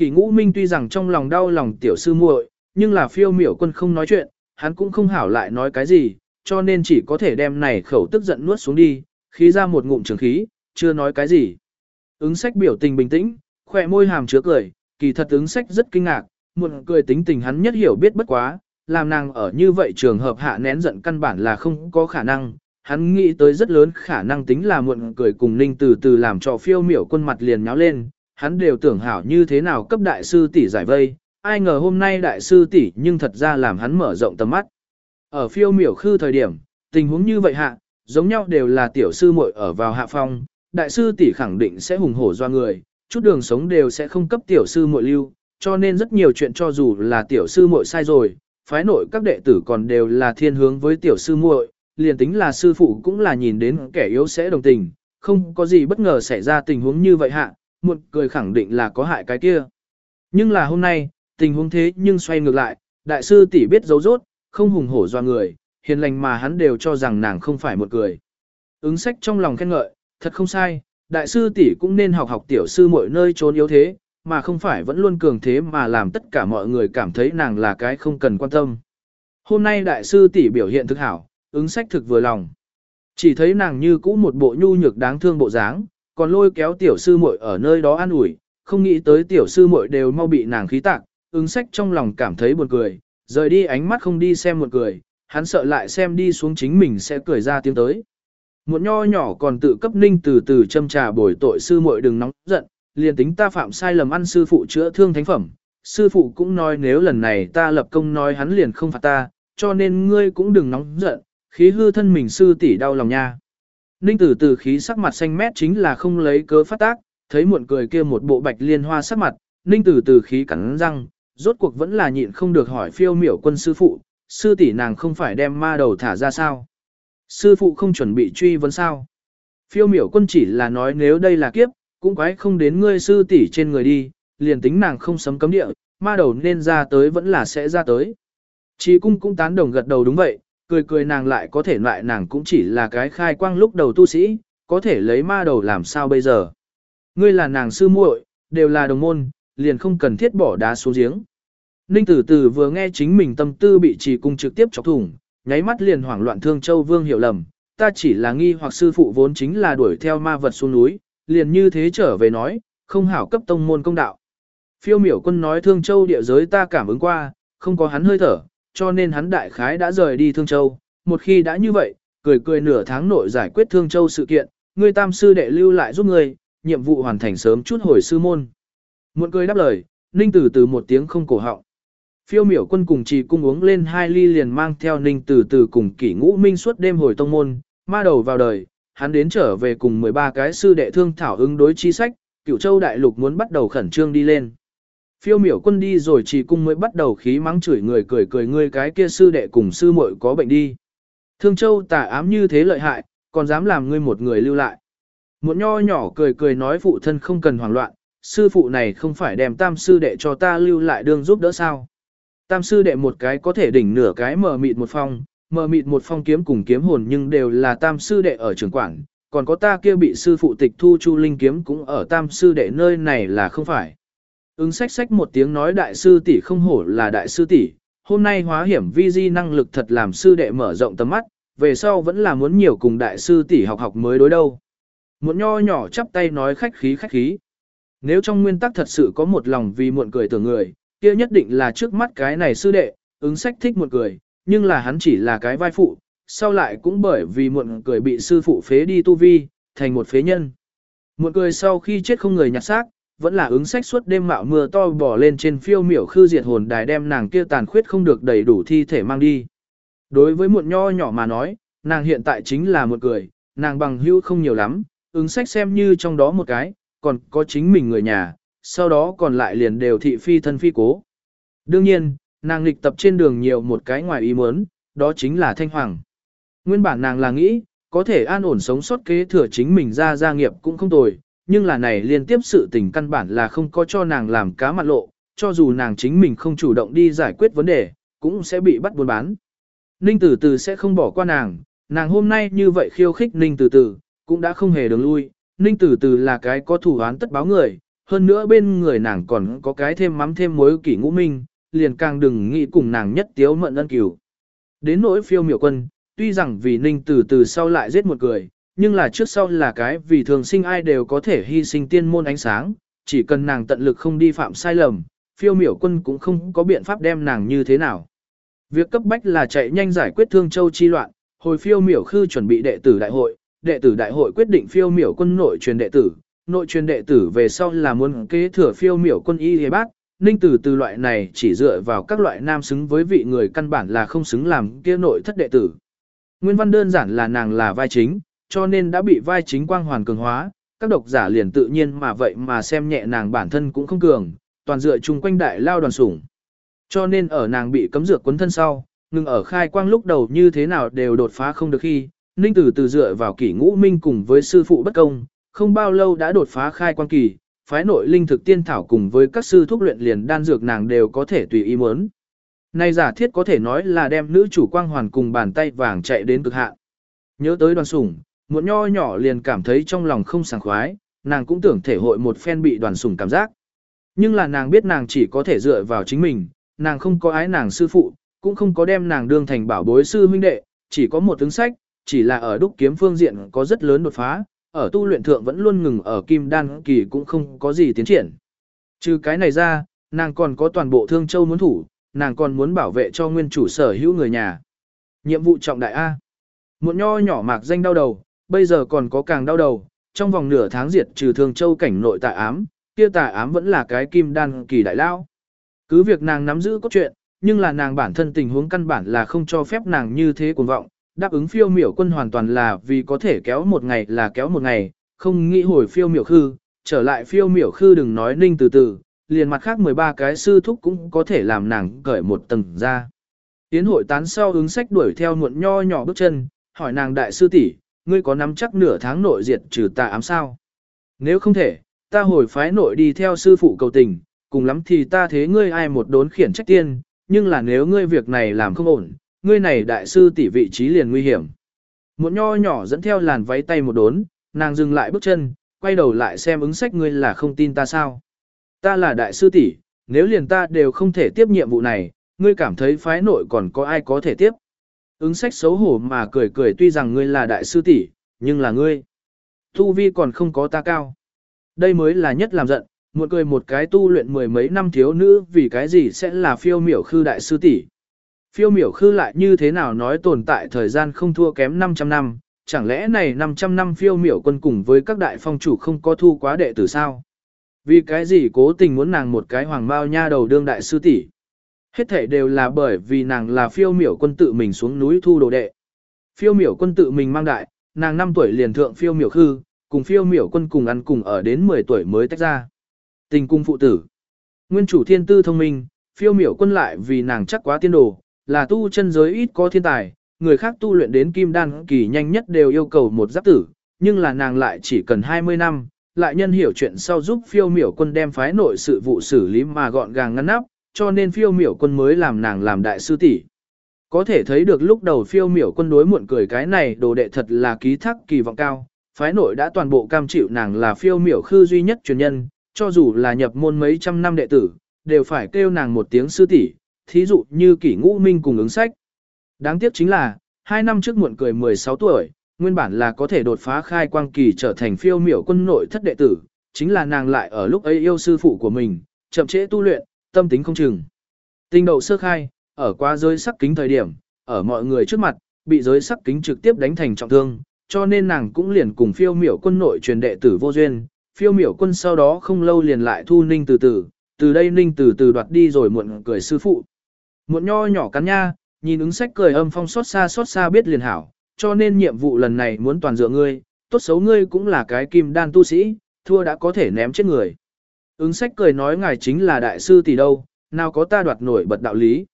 Kỳ ngũ minh tuy rằng trong lòng đau lòng tiểu sư muội, nhưng là phiêu miểu quân không nói chuyện, hắn cũng không hảo lại nói cái gì, cho nên chỉ có thể đem này khẩu tức giận nuốt xuống đi, khí ra một ngụm trường khí, chưa nói cái gì. Ứng sách biểu tình bình tĩnh, khỏe môi hàm chứa cười, kỳ thật ứng sách rất kinh ngạc, muộn cười tính tình hắn nhất hiểu biết bất quá, làm nàng ở như vậy trường hợp hạ nén giận căn bản là không có khả năng. Hắn nghĩ tới rất lớn khả năng tính là muộn cười cùng ninh từ từ làm cho phiêu miểu quân mặt liền nháo lên, hắn đều tưởng hảo như thế nào cấp đại sư tỷ giải vây, ai ngờ hôm nay đại sư tỷ nhưng thật ra làm hắn mở rộng tầm mắt. Ở phiêu miểu khư thời điểm, tình huống như vậy hạ, giống nhau đều là tiểu sư muội ở vào hạ phong, đại sư tỷ khẳng định sẽ hùng hổ do người, chút đường sống đều sẽ không cấp tiểu sư muội lưu, cho nên rất nhiều chuyện cho dù là tiểu sư muội sai rồi, phái nội các đệ tử còn đều là thiên hướng với tiểu sư muội, liền tính là sư phụ cũng là nhìn đến kẻ yếu sẽ đồng tình, không có gì bất ngờ xảy ra tình huống như vậy hạ, muộn cười khẳng định là có hại cái kia. Nhưng là hôm nay, tình huống thế nhưng xoay ngược lại, đại sư tỷ biết dấu rốt, không hùng hổ do người, hiền lành mà hắn đều cho rằng nàng không phải một cười. Ứng sách trong lòng khen ngợi, thật không sai, đại sư tỷ cũng nên học học tiểu sư mọi nơi trốn yếu thế, mà không phải vẫn luôn cường thế mà làm tất cả mọi người cảm thấy nàng là cái không cần quan tâm. Hôm nay đại sư tỷ biểu hiện thực hảo, ứng sách thực vừa lòng. Chỉ thấy nàng như cũ một bộ nhu nhược đáng thương bộ dáng, còn lôi kéo tiểu sư muội ở nơi đó an ủi, không nghĩ tới tiểu sư muội đều mau bị nàng khí tạc, ứng sách trong lòng cảm thấy buồn cười, rời đi ánh mắt không đi xem một cười, hắn sợ lại xem đi xuống chính mình sẽ cười ra tiếng tới. Muộn nho nhỏ còn tự cấp ninh từ từ châm trà bồi tội sư muội đừng nóng giận, liền tính ta phạm sai lầm ăn sư phụ chữa thương thánh phẩm. Sư phụ cũng nói nếu lần này ta lập công nói hắn liền không phạt ta, cho nên ngươi cũng đừng nóng giận, khí hư thân mình sư tỷ đau lòng nha. Ninh tử Tử khí sắc mặt xanh mét chính là không lấy cớ phát tác, thấy muộn cười kia một bộ bạch liên hoa sắc mặt, ninh tử Tử khí cắn răng, rốt cuộc vẫn là nhịn không được hỏi phiêu miểu quân sư phụ, sư tỷ nàng không phải đem ma đầu thả ra sao? Sư phụ không chuẩn bị truy vấn sao? Phiêu miểu quân chỉ là nói nếu đây là kiếp, cũng quái không đến ngươi sư tỷ trên người đi, liền tính nàng không sấm cấm địa, ma đầu nên ra tới vẫn là sẽ ra tới. Chị cung cũng tán đồng gật đầu đúng vậy, cười cười nàng lại có thể loại nàng cũng chỉ là cái khai quang lúc đầu tu sĩ, có thể lấy ma đầu làm sao bây giờ. Ngươi là nàng sư muội, đều là đồng môn, liền không cần thiết bỏ đá xuống giếng. Ninh tử tử vừa nghe chính mình tâm tư bị trì cung trực tiếp chọc thủng, nháy mắt liền hoảng loạn thương châu vương hiểu lầm, ta chỉ là nghi hoặc sư phụ vốn chính là đuổi theo ma vật xuống núi, liền như thế trở về nói, không hảo cấp tông môn công đạo. Phiêu miểu quân nói thương châu địa giới ta cảm ứng qua, không có hắn hơi thở, cho nên hắn đại khái đã rời đi thương châu, một khi đã như vậy, cười cười nửa tháng nội giải quyết thương châu sự kiện, ngươi tam sư đệ lưu lại giúp ngươi, nhiệm vụ hoàn thành sớm chút hồi sư môn. Muộn cười đáp lời, ninh Tử từ một tiếng không cổ họng. Phiêu miểu quân cùng trì cung uống lên hai ly liền mang theo ninh Tử từ cùng kỷ ngũ minh suốt đêm hồi tông môn, ma đầu vào đời, hắn đến trở về cùng 13 cái sư đệ thương thảo ứng đối chi sách, cửu châu đại lục muốn bắt đầu khẩn trương đi lên. Phiêu miểu quân đi rồi chỉ cung mới bắt đầu khí mắng chửi người cười cười ngươi cái kia sư đệ cùng sư muội có bệnh đi. Thương châu tà ám như thế lợi hại, còn dám làm ngươi một người lưu lại. Một nho nhỏ cười cười nói phụ thân không cần hoảng loạn, sư phụ này không phải đem tam sư đệ cho ta lưu lại đương giúp đỡ sao. Tam sư đệ một cái có thể đỉnh nửa cái mờ mịt một phong, mờ mịt một phong kiếm cùng kiếm hồn nhưng đều là tam sư đệ ở trường quảng, còn có ta kia bị sư phụ tịch thu chu linh kiếm cũng ở tam sư đệ nơi này là không phải. Ứng sách sách một tiếng nói đại sư tỷ không hổ là đại sư tỷ, hôm nay hóa hiểm vi di năng lực thật làm sư đệ mở rộng tầm mắt, về sau vẫn là muốn nhiều cùng đại sư tỷ học học mới đối đâu. Một nho nhỏ chắp tay nói khách khí khách khí. Nếu trong nguyên tắc thật sự có một lòng vì muộn cười tưởng người, kia nhất định là trước mắt cái này sư đệ, ứng sách thích muộn cười, nhưng là hắn chỉ là cái vai phụ, sau lại cũng bởi vì muộn cười bị sư phụ phế đi tu vi, thành một phế nhân. Muộn cười sau khi chết không người nhặt xác, vẫn là ứng sách suốt đêm mạo mưa to bỏ lên trên phiêu miểu khư diệt hồn đài đem nàng kia tàn khuyết không được đầy đủ thi thể mang đi. Đối với muộn nho nhỏ mà nói, nàng hiện tại chính là một người nàng bằng hữu không nhiều lắm, ứng sách xem như trong đó một cái, còn có chính mình người nhà, sau đó còn lại liền đều thị phi thân phi cố. Đương nhiên, nàng lịch tập trên đường nhiều một cái ngoài ý muốn, đó chính là Thanh Hoàng. Nguyên bản nàng là nghĩ, có thể an ổn sống sót kế thừa chính mình ra gia nghiệp cũng không tồi, nhưng là này liên tiếp sự tình căn bản là không có cho nàng làm cá mặt lộ, cho dù nàng chính mình không chủ động đi giải quyết vấn đề, cũng sẽ bị bắt buôn bán. Ninh Tử Tử sẽ không bỏ qua nàng, nàng hôm nay như vậy khiêu khích Ninh Tử Tử, cũng đã không hề đường lui, Ninh Tử Tử là cái có thủ án tất báo người, hơn nữa bên người nàng còn có cái thêm mắm thêm muối kỷ ngũ minh, liền càng đừng nghĩ cùng nàng nhất tiếu mận ân cửu. Đến nỗi phiêu miểu quân, tuy rằng vì Ninh Tử Tử sau lại giết một người, nhưng là trước sau là cái vì thường sinh ai đều có thể hy sinh tiên môn ánh sáng, chỉ cần nàng tận lực không đi phạm sai lầm, phiêu miểu quân cũng không có biện pháp đem nàng như thế nào. Việc cấp bách là chạy nhanh giải quyết thương châu chi loạn, hồi phiêu miểu khư chuẩn bị đệ tử đại hội, đệ tử đại hội quyết định phiêu miểu quân nội truyền đệ tử, nội truyền đệ tử về sau là muốn kế thừa phiêu miểu quân y hề bác, ninh tử từ loại này chỉ dựa vào các loại nam xứng với vị người căn bản là không xứng làm kia nội thất đệ tử. Nguyên văn đơn giản là nàng là vai chính, cho nên đã bị vai chính quang hoàn cường hóa, các độc giả liền tự nhiên mà vậy mà xem nhẹ nàng bản thân cũng không cường, toàn dựa chung quanh đại lao đoàn sủng. Cho nên ở nàng bị cấm dược quấn thân sau, ngừng ở khai quang lúc đầu như thế nào đều đột phá không được khi, Ninh Tử từ dựa vào kỷ ngũ minh cùng với sư phụ bất công, không bao lâu đã đột phá khai quang kỳ, phái nội linh thực tiên thảo cùng với các sư thúc luyện liền đan dược nàng đều có thể tùy ý muốn. Này giả thiết có thể nói là đem nữ chủ quang hoàn cùng bàn tay vàng chạy đến cực hạn. Nhớ tới đoàn sủng, một nho nhỏ liền cảm thấy trong lòng không sảng khoái, nàng cũng tưởng thể hội một phen bị đoàn sủng cảm giác. Nhưng là nàng biết nàng chỉ có thể dựa vào chính mình, nàng không có ái nàng sư phụ, cũng không có đem nàng đương thành bảo bối sư huynh đệ, chỉ có một tướng sách, chỉ là ở đúc kiếm phương diện có rất lớn đột phá, ở tu luyện thượng vẫn luôn ngừng ở kim đan kỳ cũng không có gì tiến triển. Trừ cái này ra, nàng còn có toàn bộ thương châu muốn thủ, nàng còn muốn bảo vệ cho nguyên chủ sở hữu người nhà. Nhiệm vụ trọng đại A. Một nho nhỏ mạc danh đau đầu, bây giờ còn có càng đau đầu, trong vòng nửa tháng diệt trừ thường châu cảnh nội tà ám, kia tà ám vẫn là cái kim đan kỳ đại lao. Cứ việc nàng nắm giữ cốt truyện, nhưng là nàng bản thân tình huống căn bản là không cho phép nàng như thế cuồng vọng, đáp ứng phiêu miểu quân hoàn toàn là vì có thể kéo một ngày là kéo một ngày, không nghĩ hồi phiêu miểu khư, trở lại phiêu miểu khư đừng nói ninh từ từ, liền mặt khác 13 cái sư thúc cũng có thể làm nàng cởi một tầng ra. Tiến hội tán sau ứng sách đuổi theo muộn nho nhỏ bước chân, hỏi nàng đại sư tỷ, ngươi có nắm chắc nửa tháng nội diệt trừ tà ám sao? Nếu không thể, ta hồi phái nội đi theo sư phụ cầu tình, cùng lắm thì ta thế ngươi ai một đốn khiển trách tiên, nhưng là nếu ngươi việc này làm không ổn, ngươi này đại sư tỷ vị trí liền nguy hiểm. Một nho nhỏ dẫn theo làn váy tay một đốn, nàng dừng lại bước chân, quay đầu lại xem ứng sách ngươi là không tin ta sao. Ta là đại sư tỷ, nếu liền ta đều không thể tiếp nhiệm vụ này, ngươi cảm thấy phái nội còn có ai có thể tiếp. Ứng sách xấu hổ mà cười cười tuy rằng ngươi là đại sư tỷ, nhưng là ngươi. Tu vi còn không có ta cao. Đây mới là nhất làm giận, một cười một cái tu luyện mười mấy năm thiếu nữ vì cái gì sẽ là phiêu miểu khư đại sư tỷ. Phiêu miểu khư lại như thế nào nói tồn tại thời gian không thua kém 500 năm, chẳng lẽ này 500 năm phiêu miểu quân cùng với các đại phong chủ không có thu quá đệ tử sao? Vì cái gì cố tình muốn nàng một cái hoàng bao nha đầu đương đại sư tỷ? Hết thể đều là bởi vì nàng là phiêu miểu quân tự mình xuống núi thu đồ đệ. Phiêu miểu quân tự mình mang đại, nàng 5 tuổi liền thượng phiêu miểu khư, cùng phiêu miểu quân cùng ăn cùng ở đến 10 tuổi mới tách ra. Tình cung phụ tử. Nguyên chủ thiên tư thông minh, phiêu miểu quân lại vì nàng chắc quá tiên đồ, là tu chân giới ít có thiên tài, người khác tu luyện đến kim đan kỳ nhanh nhất đều yêu cầu một giáp tử, nhưng là nàng lại chỉ cần 20 năm, lại nhân hiểu chuyện sau giúp phiêu miểu quân đem phái nội sự vụ xử lý mà gọn gàng ngăn nắp, cho nên phiêu miểu quân mới làm nàng làm đại sư tỷ. Có thể thấy được lúc đầu phiêu miểu quân đối muộn cười cái này đồ đệ thật là ký thác kỳ vọng cao, phái nội đã toàn bộ cam chịu nàng là phiêu miểu khư duy nhất truyền nhân, cho dù là nhập môn mấy trăm năm đệ tử, đều phải kêu nàng một tiếng sư tỷ, thí dụ như kỷ ngũ minh cùng ứng sách. Đáng tiếc chính là, hai năm trước muộn cười 16 tuổi, nguyên bản là có thể đột phá khai quang kỳ trở thành phiêu miểu quân nội thất đệ tử, chính là nàng lại ở lúc ấy yêu sư phụ của mình, chậm trễ tu luyện, tâm tính không chừng. Tinh đậu sơ khai, ở qua giới sắc kính thời điểm, ở mọi người trước mặt, bị giới sắc kính trực tiếp đánh thành trọng thương, cho nên nàng cũng liền cùng phiêu miểu quân nội truyền đệ tử vô duyên, phiêu miểu quân sau đó không lâu liền lại thu ninh từ từ, từ đây ninh từ từ đoạt đi rồi muộn cười sư phụ. Muộn nho nhỏ cắn nha, nhìn ứng sách cười âm phong xót xa xót xa biết liền hảo, cho nên nhiệm vụ lần này muốn toàn dựa ngươi, tốt xấu ngươi cũng là cái kim đan tu sĩ, thua đã có thể ném chết người. Ứng sách cười nói ngài chính là đại sư tỷ đâu, nào có ta đoạt nổi bật đạo lý.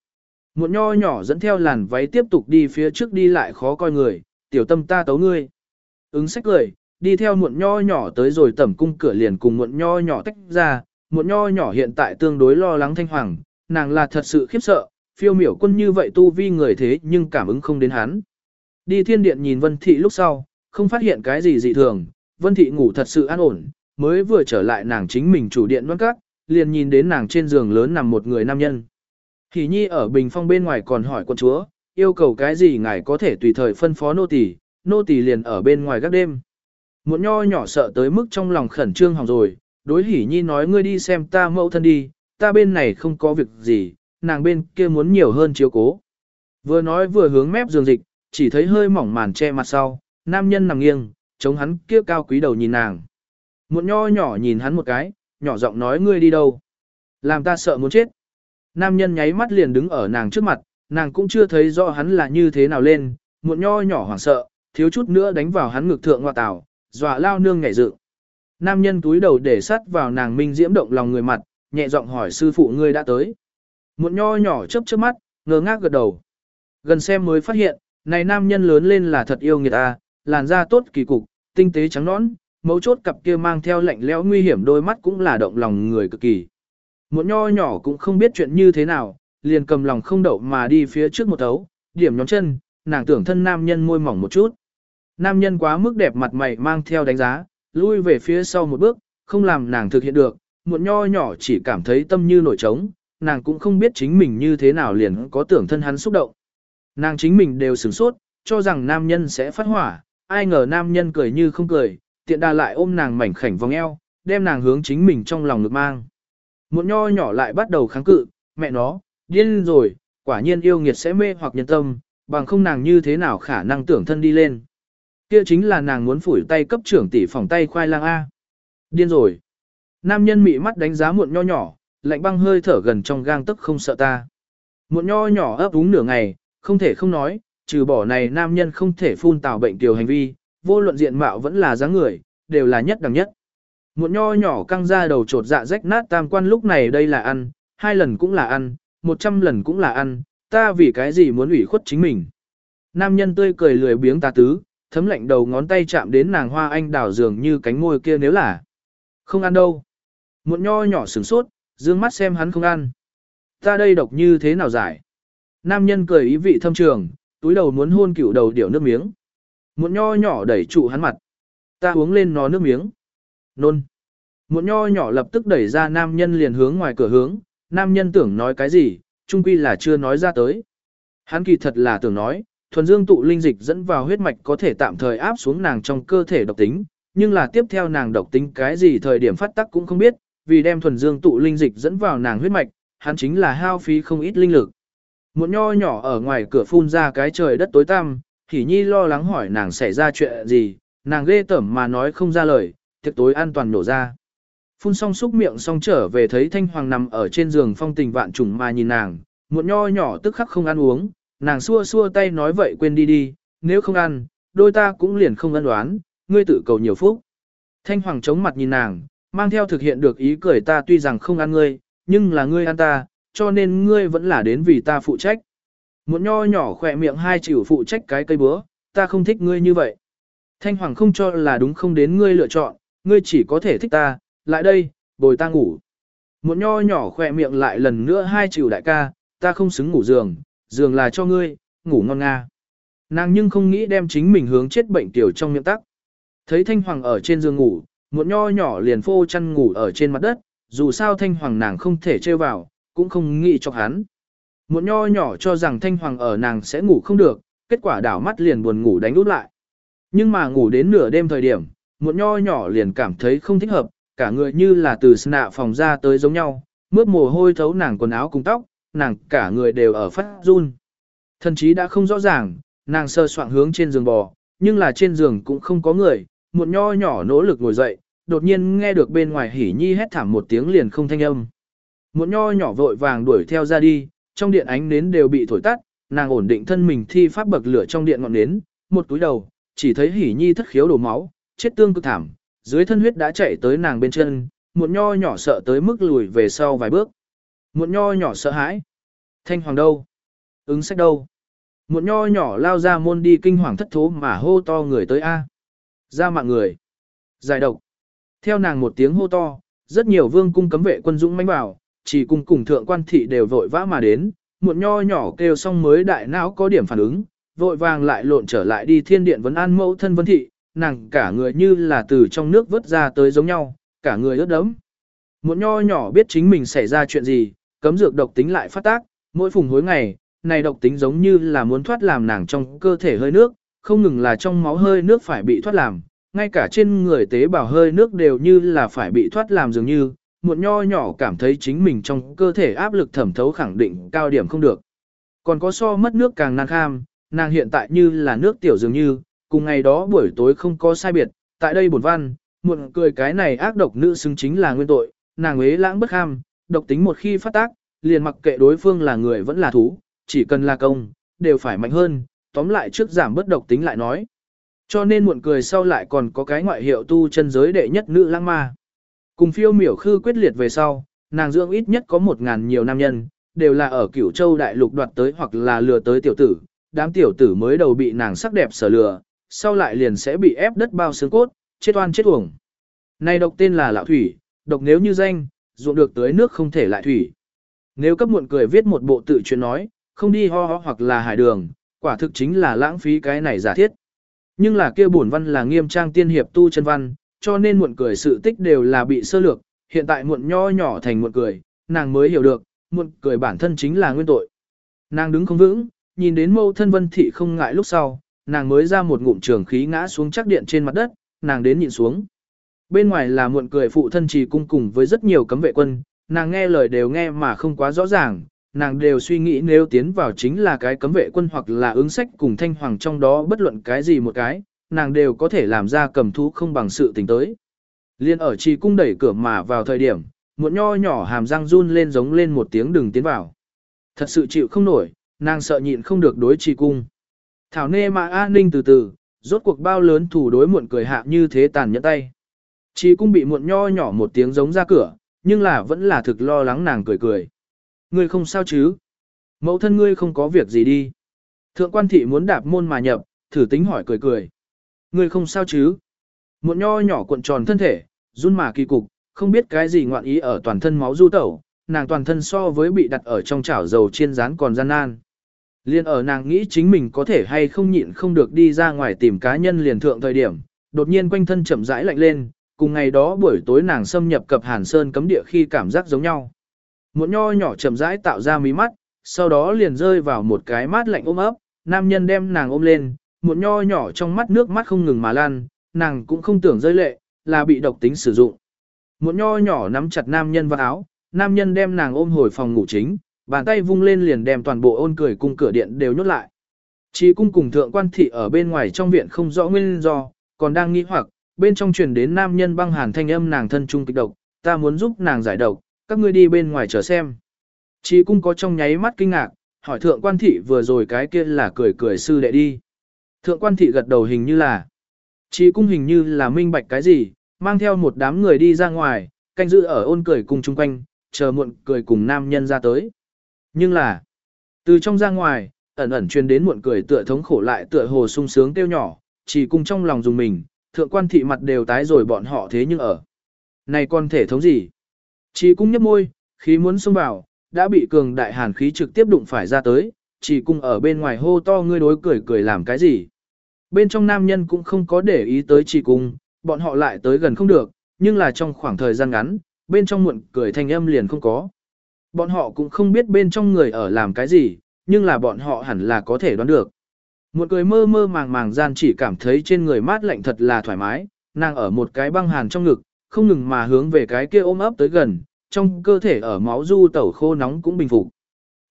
Một nho nhỏ dẫn theo làn váy tiếp tục đi phía trước đi lại khó coi người, tiểu tâm ta tấu ngươi. Ứng sách cười, đi theo muộn nho nhỏ tới rồi tẩm cung cửa liền cùng muộn nho nhỏ tách ra, muộn nho nhỏ hiện tại tương đối lo lắng thanh hoàng, nàng là thật sự khiếp sợ, phiêu miểu quân như vậy tu vi người thế nhưng cảm ứng không đến hắn. Đi thiên điện nhìn vân thị lúc sau, không phát hiện cái gì dị thường, vân thị ngủ thật sự an ổn, mới vừa trở lại nàng chính mình chủ điện đoan cát, liền nhìn đến nàng trên giường lớn nằm một người nam nhân. Hỷ nhi ở bình phong bên ngoài còn hỏi quân chúa, yêu cầu cái gì ngài có thể tùy thời phân phó nô tỳ, nô tỳ liền ở bên ngoài gác đêm. Một nho nhỏ sợ tới mức trong lòng khẩn trương hỏng rồi, đối hỉ nhi nói ngươi đi xem ta mẫu thân đi, ta bên này không có việc gì, nàng bên kia muốn nhiều hơn chiếu cố. Vừa nói vừa hướng mép giường dịch, chỉ thấy hơi mỏng màn che mặt sau, nam nhân nằm nghiêng, chống hắn kia cao quý đầu nhìn nàng. Một nho nhỏ nhìn hắn một cái, nhỏ giọng nói ngươi đi đâu. Làm ta sợ muốn chết. Nam nhân nháy mắt liền đứng ở nàng trước mặt, nàng cũng chưa thấy rõ hắn là như thế nào lên, một nho nhỏ hoảng sợ, thiếu chút nữa đánh vào hắn ngực thượng hoa tảo, dọa lao nương ngảy dự. Nam nhân túi đầu để sắt vào nàng minh diễm động lòng người mặt, nhẹ giọng hỏi sư phụ ngươi đã tới. Một nho nhỏ chớp chớp mắt, ngơ ngác gật đầu. Gần xem mới phát hiện, này nam nhân lớn lên là thật yêu nghiệt a, làn da tốt kỳ cục, tinh tế trắng nõn, mấu chốt cặp kia mang theo lạnh lẽo nguy hiểm đôi mắt cũng là động lòng người cực kỳ. Một nho nhỏ cũng không biết chuyện như thế nào, liền cầm lòng không đậu mà đi phía trước một thấu, điểm nhóm chân, nàng tưởng thân nam nhân môi mỏng một chút. Nam nhân quá mức đẹp mặt mày mang theo đánh giá, lui về phía sau một bước, không làm nàng thực hiện được, một nho nhỏ chỉ cảm thấy tâm như nổi trống, nàng cũng không biết chính mình như thế nào liền có tưởng thân hắn xúc động. Nàng chính mình đều sửng sốt, cho rằng nam nhân sẽ phát hỏa, ai ngờ nam nhân cười như không cười, tiện đà lại ôm nàng mảnh khảnh vòng eo, đem nàng hướng chính mình trong lòng ngực mang. muộn nho nhỏ lại bắt đầu kháng cự, mẹ nó, điên rồi, quả nhiên yêu nghiệt sẽ mê hoặc nhân tâm, bằng không nàng như thế nào khả năng tưởng thân đi lên. Kia chính là nàng muốn phủi tay cấp trưởng tỷ phòng tay khoai lang A. Điên rồi. Nam nhân mị mắt đánh giá muộn nho nhỏ, lạnh băng hơi thở gần trong gang tức không sợ ta. Muộn nho nhỏ ấp úng nửa ngày, không thể không nói, trừ bỏ này nam nhân không thể phun tào bệnh tiểu hành vi, vô luận diện mạo vẫn là dáng người, đều là nhất đẳng nhất. Muộn nho nhỏ căng ra đầu trột dạ rách nát tam quan lúc này đây là ăn, hai lần cũng là ăn, một trăm lần cũng là ăn, ta vì cái gì muốn ủy khuất chính mình. Nam nhân tươi cười lười biếng ta tứ, thấm lạnh đầu ngón tay chạm đến nàng hoa anh đào dường như cánh môi kia nếu là không ăn đâu. Muộn nho nhỏ sửng sốt, dương mắt xem hắn không ăn. Ta đây độc như thế nào giải? Nam nhân cười ý vị thâm trường, túi đầu muốn hôn cựu đầu điểu nước miếng. Muộn nho nhỏ đẩy trụ hắn mặt. Ta uống lên nó nước miếng. Nôn. Muộn nho nhỏ lập tức đẩy ra nam nhân liền hướng ngoài cửa hướng, nam nhân tưởng nói cái gì, trung quy là chưa nói ra tới. Hắn kỳ thật là tưởng nói, thuần dương tụ linh dịch dẫn vào huyết mạch có thể tạm thời áp xuống nàng trong cơ thể độc tính, nhưng là tiếp theo nàng độc tính cái gì thời điểm phát tắc cũng không biết, vì đem thuần dương tụ linh dịch dẫn vào nàng huyết mạch, hắn chính là hao phí không ít linh lực. Một nho nhỏ ở ngoài cửa phun ra cái trời đất tối tăm, Hỉ Nhi lo lắng hỏi nàng xảy ra chuyện gì, nàng ghê tởm mà nói không ra lời, tiệc tối an toàn nổ ra. Phun xong xúc miệng xong trở về thấy Thanh Hoàng nằm ở trên giường phong tình vạn trùng mà nhìn nàng, muộn nho nhỏ tức khắc không ăn uống, nàng xua xua tay nói vậy quên đi đi, nếu không ăn, đôi ta cũng liền không ăn đoán, ngươi tự cầu nhiều phúc. Thanh Hoàng chống mặt nhìn nàng, mang theo thực hiện được ý cười ta tuy rằng không ăn ngươi, nhưng là ngươi ăn ta, cho nên ngươi vẫn là đến vì ta phụ trách. Một nho nhỏ khỏe miệng hai chịu phụ trách cái cây búa, ta không thích ngươi như vậy. Thanh Hoàng không cho là đúng không đến ngươi lựa chọn, ngươi chỉ có thể thích ta, lại đây, bồi ta ngủ. Một nho nhỏ khỏe miệng lại lần nữa hai chịu đại ca, ta không xứng ngủ giường, giường là cho ngươi, ngủ ngon nga. Nàng nhưng không nghĩ đem chính mình hướng chết bệnh tiểu trong miệng tắc. Thấy Thanh Hoàng ở trên giường ngủ, một nho nhỏ liền phô chăn ngủ ở trên mặt đất, dù sao Thanh Hoàng nàng không thể trêu vào, cũng không nghĩ cho hắn. Một nho nhỏ cho rằng Thanh Hoàng ở nàng sẽ ngủ không được, kết quả đảo mắt liền buồn ngủ đánh út lại. Nhưng mà ngủ đến nửa đêm thời điểm, một nho nhỏ liền cảm thấy không thích hợp, cả người như là từ nạ phòng ra tới giống nhau, mướt mồ hôi thấu nàng quần áo cùng tóc, nàng cả người đều ở phát run. Thần chí đã không rõ ràng, nàng sơ soạn hướng trên giường bò, nhưng là trên giường cũng không có người, một nho nhỏ nỗ lực ngồi dậy, đột nhiên nghe được bên ngoài hỉ nhi hét thảm một tiếng liền không thanh âm. Một nho nhỏ vội vàng đuổi theo ra đi, trong điện ánh nến đều bị thổi tắt, nàng ổn định thân mình thi pháp bậc lửa trong điện ngọn nến, một túi đầu, chỉ thấy hỉ nhi thất khiếu đổ máu, chết tương cực thảm, dưới thân huyết đã chạy tới nàng bên chân, một nho nhỏ sợ tới mức lùi về sau vài bước. Một nho nhỏ sợ hãi. Thanh hoàng đâu? Ứng sách đâu? Một nho nhỏ lao ra môn đi kinh hoàng thất thố mà hô to người tới A. Ra mạng người. Giải độc. Theo nàng một tiếng hô to, rất nhiều vương cung cấm vệ quân dũng mãnh vào, chỉ cùng cùng thượng quan thị đều vội vã mà đến, muộn nho nhỏ kêu xong mới đại não có điểm phản ứng, vội vàng lại lộn trở lại đi thiên điện vấn an mẫu thân vấn thị, nàng cả người như là từ trong nước vớt ra tới giống nhau, cả người ướt đẫm. muộn nho nhỏ biết chính mình xảy ra chuyện gì, cấm dược độc tính lại phát tác, mỗi phùng hối ngày, này độc tính giống như là muốn thoát làm nàng trong cơ thể hơi nước, không ngừng là trong máu hơi nước phải bị thoát làm, ngay cả trên người tế bào hơi nước đều như là phải bị thoát làm dường như, Muộn nho nhỏ cảm thấy chính mình trong cơ thể áp lực thẩm thấu khẳng định cao điểm không được. Còn có so mất nước càng nan kham, nàng hiện tại như là nước tiểu dường như, cùng ngày đó buổi tối không có sai biệt, tại đây bổn văn, muộn cười cái này ác độc nữ xứng chính là nguyên tội, nàng ế lãng bất kham, độc tính một khi phát tác, liền mặc kệ đối phương là người vẫn là thú, chỉ cần là công, đều phải mạnh hơn, tóm lại trước giảm bất độc tính lại nói. Cho nên muộn cười sau lại còn có cái ngoại hiệu tu chân giới đệ nhất nữ lãng ma. Cùng phiêu miểu khư quyết liệt về sau, nàng dưỡng ít nhất có một ngàn nhiều nam nhân, đều là ở cửu châu đại lục đoạt tới hoặc là lừa tới tiểu tử, đám tiểu tử mới đầu bị nàng sắc đẹp sở lừa, sau lại liền sẽ bị ép đất bao xương cốt, chết oan chết uổng. Này độc tên là lão thủy, độc nếu như danh, ruộng được tới nước không thể lại thủy. Nếu cấp muộn cười viết một bộ tự chuyện nói, không đi ho ho hoặc là hải đường, quả thực chính là lãng phí cái này giả thiết. Nhưng là kia bổn văn là nghiêm trang tiên hiệp tu chân văn, cho nên muộn cười sự tích đều là bị sơ lược, hiện tại muộn nho nhỏ thành muộn cười, nàng mới hiểu được, muộn cười bản thân chính là nguyên tội. Nàng đứng không vững, nhìn đến mâu thân vân thị không ngại lúc sau, nàng mới ra một ngụm trường khí ngã xuống chắc điện trên mặt đất, nàng đến nhìn xuống. Bên ngoài là muộn cười phụ thân trì cung cùng với rất nhiều cấm vệ quân, nàng nghe lời đều nghe mà không quá rõ ràng, nàng đều suy nghĩ nếu tiến vào chính là cái cấm vệ quân hoặc là ứng sách cùng thanh hoàng trong đó bất luận cái gì một cái, nàng đều có thể làm ra cầm thú không bằng sự tình tới. Liên ở trì cung đẩy cửa mà vào thời điểm, muộn nho nhỏ hàm răng run lên giống lên một tiếng đừng tiến vào. Thật sự chịu không nổi, nàng sợ nhịn không được đối trì cung. Thảo nê mà an ninh từ từ, rốt cuộc bao lớn thủ đối muộn cười hạ như thế tàn nhẫn tay. Trì cung bị muộn nho nhỏ một tiếng giống ra cửa, nhưng là vẫn là thực lo lắng nàng cười cười. Ngươi không sao chứ? Mẫu thân ngươi không có việc gì đi. Thượng quan thị muốn đạp môn mà nhập, thử tính hỏi cười cười. Ngươi không sao chứ? Một nho nhỏ cuộn tròn thân thể, run mà kỳ cục, không biết cái gì ngoạn ý ở toàn thân máu du tẩu, nàng toàn thân so với bị đặt ở trong chảo dầu chiên rán còn gian nan. Liên ở nàng nghĩ chính mình có thể hay không nhịn không được đi ra ngoài tìm cá nhân liền thượng thời điểm, đột nhiên quanh thân chậm rãi lạnh lên, cùng ngày đó buổi tối nàng xâm nhập cập Hàn Sơn cấm địa khi cảm giác giống nhau. Một nho nhỏ chậm rãi tạo ra mí mắt, sau đó liền rơi vào một cái mát lạnh ôm ấp, nam nhân đem nàng ôm lên, Muộn nho nhỏ trong mắt nước mắt không ngừng mà lan, nàng cũng không tưởng rơi lệ, là bị độc tính sử dụng. Muộn nho nhỏ nắm chặt nam nhân vào áo, nam nhân đem nàng ôm hồi phòng ngủ chính, bàn tay vung lên liền đem toàn bộ ôn cười cung cửa điện đều nhốt lại. Chỉ cung cùng thượng quan thị ở bên ngoài trong viện không rõ nguyên do, còn đang nghĩ hoặc, bên trong truyền đến nam nhân băng hàn thanh âm nàng thân trung kịch độc, ta muốn giúp nàng giải độc, các ngươi đi bên ngoài chờ xem. Chỉ cung có trong nháy mắt kinh ngạc, hỏi thượng quan thị vừa rồi cái kia là cười cười sư đệ đi. Thượng quan thị gật đầu hình như là, chỉ cung hình như là minh bạch cái gì, mang theo một đám người đi ra ngoài, canh giữ ở ôn cười cùng chung quanh, chờ muộn cười cùng nam nhân ra tới. Nhưng là, từ trong ra ngoài, ẩn ẩn truyền đến muộn cười tựa thống khổ lại tựa hồ sung sướng tiêu nhỏ, chỉ cung trong lòng dùng mình, thượng quan thị mặt đều tái rồi bọn họ thế nhưng ở. Này con thể thống gì? Chỉ cung nhấp môi, khí muốn xông vào, đã bị cường đại hàn khí trực tiếp đụng phải ra tới, chỉ cung ở bên ngoài hô to ngươi đối cười cười làm cái gì. Bên trong nam nhân cũng không có để ý tới chỉ cung, bọn họ lại tới gần không được, nhưng là trong khoảng thời gian ngắn, bên trong muộn cười thanh âm liền không có. Bọn họ cũng không biết bên trong người ở làm cái gì, nhưng là bọn họ hẳn là có thể đoán được. Một cười mơ mơ màng màng gian chỉ cảm thấy trên người mát lạnh thật là thoải mái, nàng ở một cái băng hàn trong ngực, không ngừng mà hướng về cái kia ôm ấp tới gần, trong cơ thể ở máu du tẩu khô nóng cũng bình phục.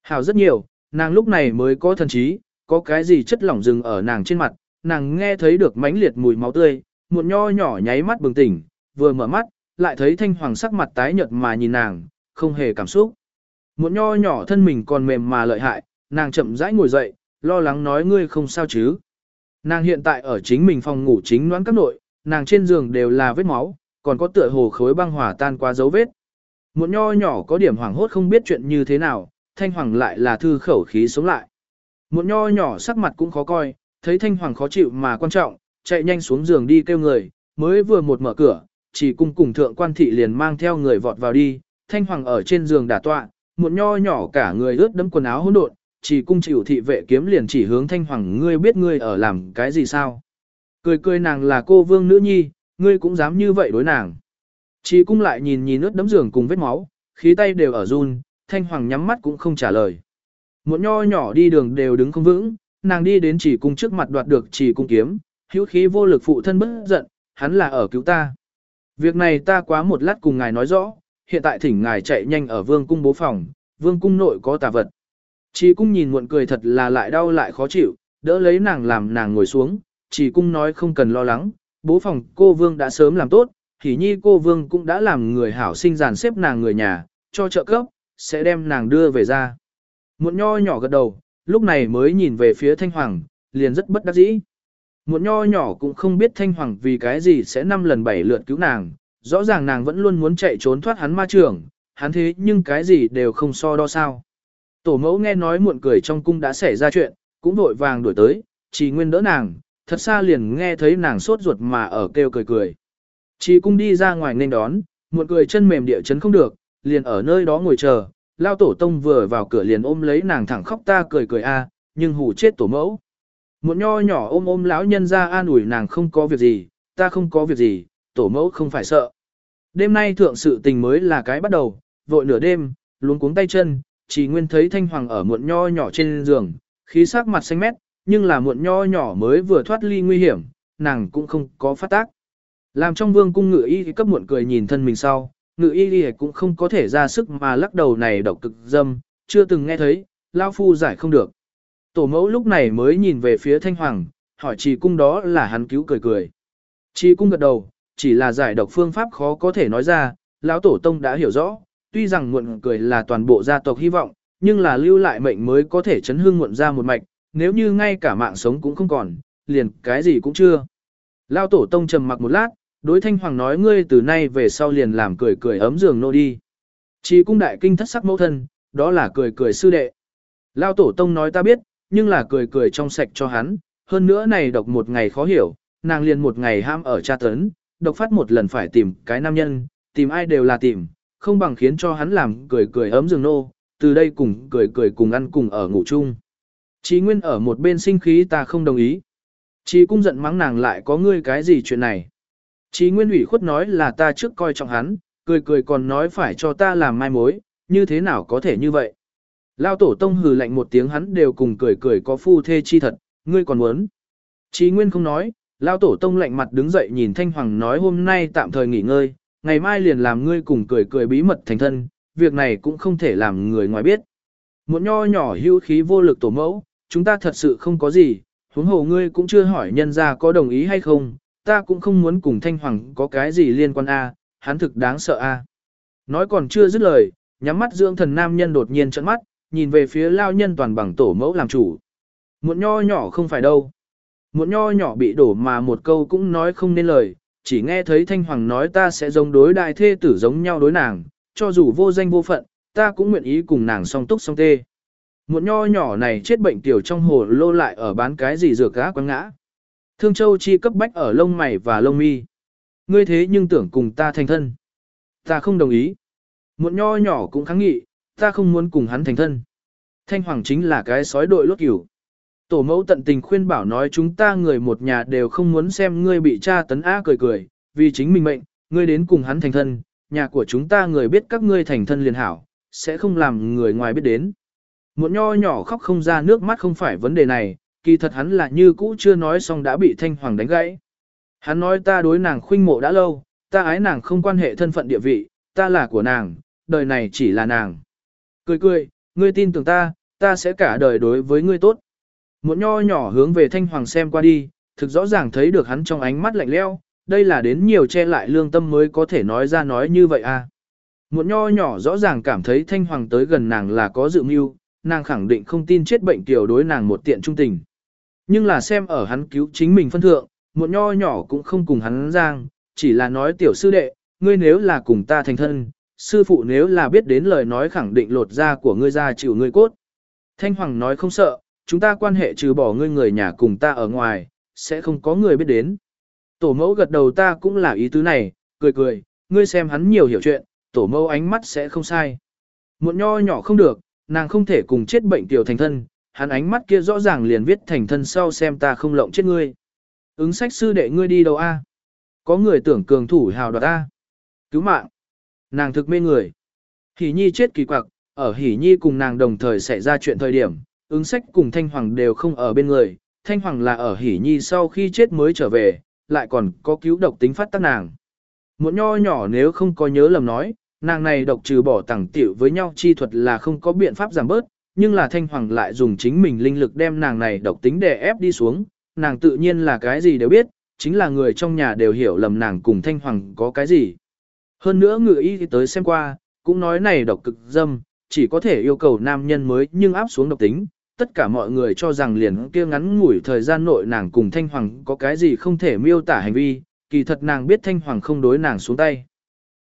Hào rất nhiều, nàng lúc này mới có thần trí, có cái gì chất lỏng dừng ở nàng trên mặt, nàng nghe thấy được mãnh liệt mùi máu tươi, một nho nhỏ nháy mắt bừng tỉnh, vừa mở mắt, lại thấy thanh hoàng sắc mặt tái nhợt mà nhìn nàng, không hề cảm xúc. Một nho nhỏ thân mình còn mềm mà lợi hại, nàng chậm rãi ngồi dậy, lo lắng nói ngươi không sao chứ. Nàng hiện tại ở chính mình phòng ngủ chính noãn các nội, nàng trên giường đều là vết máu, còn có tựa hồ khối băng hỏa tan qua dấu vết. Một nho nhỏ có điểm hoảng hốt không biết chuyện như thế nào, thanh hoàng lại là thư khẩu khí sống lại. Một nho nhỏ sắc mặt cũng khó coi, thấy thanh hoàng khó chịu mà quan trọng, chạy nhanh xuống giường đi kêu người, mới vừa một mở cửa, chỉ cung cùng thượng quan thị liền mang theo người vọt vào đi, thanh hoàng ở trên giường đả tọa, một nho nhỏ cả người ướt đẫm quần áo hỗn độn, chỉ cung chịu thị vệ kiếm liền chỉ hướng thanh hoàng ngươi biết ngươi ở làm cái gì sao. Cười cười nàng là cô vương nữ nhi, ngươi cũng dám như vậy đối nàng. Chỉ cung lại nhìn nhìn ướt đẫm giường cùng vết máu, khí tay đều ở run, thanh hoàng nhắm mắt cũng không trả lời. Một nho nhỏ đi đường đều đứng không vững, nàng đi đến chỉ cung trước mặt đoạt được chỉ cung kiếm, hữu khí vô lực phụ thân bất giận, hắn là ở cứu ta. Việc này ta quá một lát cùng ngài nói rõ, hiện tại thỉnh ngài chạy nhanh ở vương cung bố phòng, vương cung nội có tà vật. Chỉ cung nhìn muộn cười thật là lại đau lại khó chịu, đỡ lấy nàng làm nàng ngồi xuống, chỉ cung nói không cần lo lắng, bố phòng cô vương đã sớm làm tốt, thì nhi cô vương cũng đã làm người hảo sinh giàn xếp nàng người nhà, cho trợ cấp, sẽ đem nàng đưa về ra. Muộn nho nhỏ gật đầu, lúc này mới nhìn về phía thanh hoàng, liền rất bất đắc dĩ. Một nho nhỏ cũng không biết thanh hoàng vì cái gì sẽ năm lần bảy lượt cứu nàng, rõ ràng nàng vẫn luôn muốn chạy trốn thoát hắn ma trưởng, hắn thế nhưng cái gì đều không so đo sao. Tổ mẫu nghe nói muộn cười trong cung đã xảy ra chuyện, cũng vội vàng đuổi tới, chỉ nguyên đỡ nàng, thật xa liền nghe thấy nàng sốt ruột mà ở kêu cười cười. Chỉ cung đi ra ngoài nên đón, muộn cười chân mềm địa chấn không được, liền ở nơi đó ngồi chờ, lao tổ tông vừa vào cửa liền ôm lấy nàng thẳng khóc ta cười cười a, nhưng hù chết tổ mẫu. Một nho nhỏ ôm ôm lão nhân ra an ủi nàng không có việc gì, ta không có việc gì, tổ mẫu không phải sợ. Đêm nay thượng sự tình mới là cái bắt đầu, vội nửa đêm, luống cuống tay chân, chỉ nguyên thấy thanh hoàng ở muộn nho nhỏ trên giường, khí sắc mặt xanh mét, nhưng là muộn nho nhỏ mới vừa thoát ly nguy hiểm, nàng cũng không có phát tác. Làm trong vương cung ngự y cấp muộn cười nhìn thân mình sau, ngự y cũng không có thể ra sức mà lắc đầu này độc cực dâm, chưa từng nghe thấy, lao phu giải không được. Tổ mẫu lúc này mới nhìn về phía thanh hoàng, hỏi trì cung đó là hắn cứu cười cười. Trì cung gật đầu, chỉ là giải độc phương pháp khó có thể nói ra, lão tổ tông đã hiểu rõ, tuy rằng muộn cười là toàn bộ gia tộc hy vọng, nhưng là lưu lại mệnh mới có thể chấn hương muộn ra một mạch, nếu như ngay cả mạng sống cũng không còn, liền cái gì cũng chưa. Lão tổ tông trầm mặc một lát, đối thanh hoàng nói ngươi từ nay về sau liền làm cười cười ấm giường nô đi. Chỉ cung đại kinh thất sắc mẫu thân, đó là cười cười sư đệ. Lão tổ tông nói ta biết, nhưng là cười cười trong sạch cho hắn, hơn nữa này độc một ngày khó hiểu, nàng liền một ngày ham ở tra tấn, độc phát một lần phải tìm cái nam nhân, tìm ai đều là tìm, không bằng khiến cho hắn làm cười cười ấm giường nô, từ đây cùng cười cười cùng ăn cùng ở ngủ chung. Chí Nguyên ở một bên sinh khí ta không đồng ý. Chí cung giận mắng nàng lại có ngươi cái gì chuyện này. Chí Nguyên ủy khuất nói là ta trước coi trọng hắn, cười cười còn nói phải cho ta làm mai mối, như thế nào có thể như vậy. Lao tổ tông hừ lạnh một tiếng hắn đều cùng cười cười có phu thê chi thật, ngươi còn muốn. Chí Nguyên không nói, Lao tổ tông lạnh mặt đứng dậy nhìn Thanh Hoàng nói hôm nay tạm thời nghỉ ngơi, ngày mai liền làm ngươi cùng cười cười bí mật thành thân, việc này cũng không thể làm người ngoài biết. Một nho nhỏ hưu khí vô lực tổ mẫu, chúng ta thật sự không có gì, huống hồ ngươi cũng chưa hỏi nhân ra có đồng ý hay không, ta cũng không muốn cùng Thanh Hoàng có cái gì liên quan a, hắn thực đáng sợ a. Nói còn chưa dứt lời, nhắm mắt dưỡng thần nam nhân đột nhiên trợn mắt, nhìn về phía lao nhân toàn bằng tổ mẫu làm chủ. muộn nho nhỏ không phải đâu. muộn nho nhỏ bị đổ mà một câu cũng nói không nên lời, chỉ nghe thấy Thanh Hoàng nói ta sẽ giống đối đại thê tử giống nhau đối nàng, cho dù vô danh vô phận, ta cũng nguyện ý cùng nàng song túc song tê. muộn nho nhỏ này chết bệnh tiểu trong hồ lô lại ở bán cái gì dược gã quăng ngã. Thương Châu chi cấp bách ở lông mày và lông mi. Ngươi thế nhưng tưởng cùng ta thành thân. Ta không đồng ý. Một nho nhỏ cũng kháng nghị, ta không muốn cùng hắn thành thân. Thanh Hoàng chính là cái sói đội lốt cửu. Tổ mẫu tận tình khuyên bảo nói chúng ta người một nhà đều không muốn xem ngươi bị cha tấn á cười cười, vì chính mình mệnh, ngươi đến cùng hắn thành thân, nhà của chúng ta người biết các ngươi thành thân liền hảo, sẽ không làm người ngoài biết đến. Một nho nhỏ khóc không ra nước mắt không phải vấn đề này, kỳ thật hắn là như cũ chưa nói xong đã bị thanh hoàng đánh gãy. Hắn nói ta đối nàng khuynh mộ đã lâu, ta ái nàng không quan hệ thân phận địa vị, ta là của nàng, đời này chỉ là nàng. Cười cười, ngươi tin tưởng ta, ta sẽ cả đời đối với ngươi tốt. Một nho nhỏ hướng về thanh hoàng xem qua đi, thực rõ ràng thấy được hắn trong ánh mắt lạnh leo, đây là đến nhiều che lại lương tâm mới có thể nói ra nói như vậy à. Một nho nhỏ rõ ràng cảm thấy thanh hoàng tới gần nàng là có dự mưu, nàng khẳng định không tin chết bệnh tiểu đối nàng một tiện trung tình. Nhưng là xem ở hắn cứu chính mình phân thượng, một nho nhỏ cũng không cùng hắn giang, chỉ là nói tiểu sư đệ, ngươi nếu là cùng ta thành thân, sư phụ nếu là biết đến lời nói khẳng định lột da của ngươi ra chịu ngươi cốt. Thanh Hoàng nói không sợ, chúng ta quan hệ trừ bỏ ngươi người nhà cùng ta ở ngoài, sẽ không có người biết đến. Tổ mẫu gật đầu ta cũng là ý tứ này, cười cười, ngươi xem hắn nhiều hiểu chuyện, tổ mẫu ánh mắt sẽ không sai. Một nho nhỏ không được, nàng không thể cùng chết bệnh tiểu thành thân, hắn ánh mắt kia rõ ràng liền viết thành thân sau xem ta không lộng chết ngươi. Ứng sách sư đệ ngươi đi đâu a? Có người tưởng cường thủ hào đoạt a. Cứu mạng. Nàng thực mê người. Hỉ nhi chết kỳ quặc, ở Hỉ nhi cùng nàng đồng thời xảy ra chuyện thời điểm, ứng sách cùng Thanh Hoàng đều không ở bên người, Thanh Hoàng là ở hỉ nhi sau khi chết mới trở về, lại còn có cứu độc tính phát tác nàng. Một nho nhỏ nếu không có nhớ lầm nói, nàng này độc trừ bỏ tẳng tiểu với nhau chi thuật là không có biện pháp giảm bớt, nhưng là Thanh Hoàng lại dùng chính mình linh lực đem nàng này độc tính để ép đi xuống, nàng tự nhiên là cái gì đều biết, chính là người trong nhà đều hiểu lầm nàng cùng Thanh Hoàng có cái gì. Hơn nữa ngự y tới xem qua, cũng nói này độc cực dâm, chỉ có thể yêu cầu nam nhân mới nhưng áp xuống độc tính, tất cả mọi người cho rằng liền kia ngắn ngủi thời gian nội nàng cùng Thanh Hoàng có cái gì không thể miêu tả hành vi, kỳ thật nàng biết Thanh Hoàng không đối nàng xuống tay.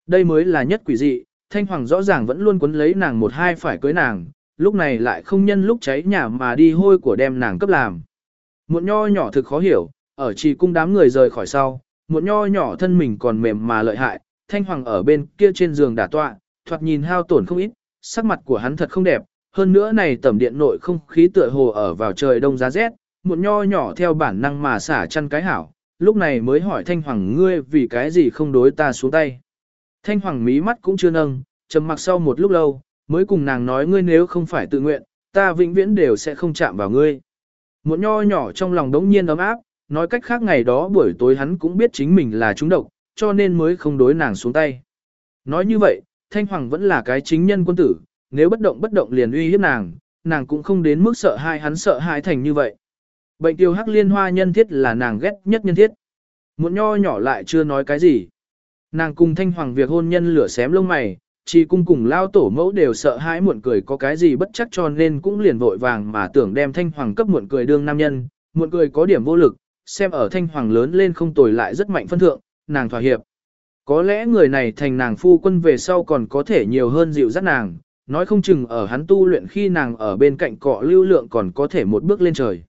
Đây mới là nhất quỷ dị, Thanh Hoàng rõ ràng vẫn luôn quấn lấy nàng một hai phải cưới nàng, lúc này lại không nhân lúc cháy nhà mà đi hôi của đem nàng cấp làm. Một nho nhỏ thực khó hiểu, ở trì cung đám người rời khỏi sau, một nho nhỏ thân mình còn mềm mà lợi hại, Thanh Hoàng ở bên kia trên giường đả tọa, thoạt nhìn hao tổn không ít, sắc mặt của hắn thật không đẹp, hơn nữa này tẩm điện nội không khí tựa hồ ở vào trời đông giá rét, một nho nhỏ theo bản năng mà xả chăn cái hảo, lúc này mới hỏi Thanh Hoàng ngươi vì cái gì không đối ta xuống tay. Thanh Hoàng mí mắt cũng chưa nâng, trầm mặc sau một lúc lâu, mới cùng nàng nói ngươi nếu không phải tự nguyện, ta vĩnh viễn đều sẽ không chạm vào ngươi. Một nho nhỏ trong lòng đống nhiên ấm áp, nói cách khác ngày đó buổi tối hắn cũng biết chính mình là trúng độc, cho nên mới không đối nàng xuống tay. Nói như vậy, Thanh Hoàng vẫn là cái chính nhân quân tử, nếu bất động bất động liền uy hiếp nàng, nàng cũng không đến mức sợ hai hắn sợ hãi thành như vậy. Bệnh tiêu hắc liên hoa nhân thiết là nàng ghét nhất nhân thiết. Muộn nho nhỏ lại chưa nói cái gì. Nàng cùng thanh hoàng việc hôn nhân lửa xém lông mày, chỉ cung cùng lao tổ mẫu đều sợ hãi muộn cười có cái gì bất chắc cho nên cũng liền vội vàng mà tưởng đem thanh hoàng cấp muộn cười đương nam nhân, muộn cười có điểm vô lực, xem ở thanh hoàng lớn lên không tồi lại rất mạnh phân thượng, nàng thỏa hiệp. Có lẽ người này thành nàng phu quân về sau còn có thể nhiều hơn dịu dắt nàng, nói không chừng ở hắn tu luyện khi nàng ở bên cạnh cọ lưu lượng còn có thể một bước lên trời.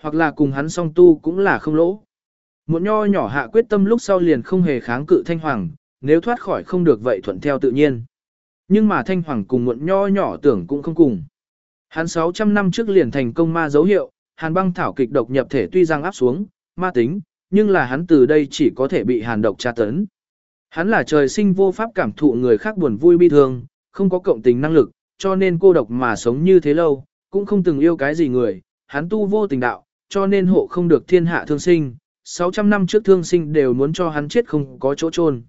Hoặc là cùng hắn song tu cũng là không lỗ. muộn nho nhỏ hạ quyết tâm lúc sau liền không hề kháng cự thanh hoàng, nếu thoát khỏi không được vậy thuận theo tự nhiên. Nhưng mà thanh hoàng cùng muộn nho nhỏ tưởng cũng không cùng. Hắn 600 năm trước liền thành công ma dấu hiệu, hàn băng thảo kịch độc nhập thể tuy rằng áp xuống, ma tính, nhưng là hắn từ đây chỉ có thể bị hàn độc tra tấn. Hắn là trời sinh vô pháp cảm thụ người khác buồn vui bi thương, không có cộng tình năng lực, cho nên cô độc mà sống như thế lâu, cũng không từng yêu cái gì người, hắn tu vô tình đạo, cho nên hộ không được thiên hạ thương sinh, 600 năm trước thương sinh đều muốn cho hắn chết không có chỗ chôn.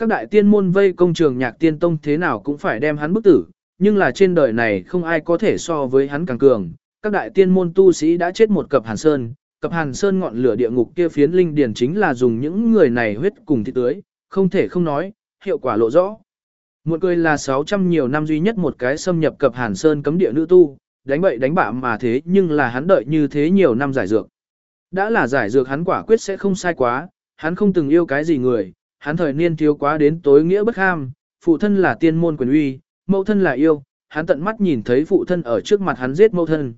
Các đại tiên môn vây công trường nhạc tiên tông thế nào cũng phải đem hắn bức tử, nhưng là trên đời này không ai có thể so với hắn càng cường. Các đại tiên môn tu sĩ đã chết một cặp hàn sơn, cặp hàn sơn ngọn lửa địa ngục kia phiến linh điển chính là dùng những người này huyết cùng thịt tưới, không thể không nói, hiệu quả lộ rõ. Một cười là 600 nhiều năm duy nhất một cái xâm nhập cập hàn sơn cấm địa nữ tu, đánh bậy đánh bạ mà thế nhưng là hắn đợi như thế nhiều năm giải dược. Đã là giải dược hắn quả quyết sẽ không sai quá, hắn không từng yêu cái gì người, hắn thời niên thiếu quá đến tối nghĩa bất ham, phụ thân là tiên môn quyền uy, mẫu thân là yêu, hắn tận mắt nhìn thấy phụ thân ở trước mặt hắn giết mẫu thân.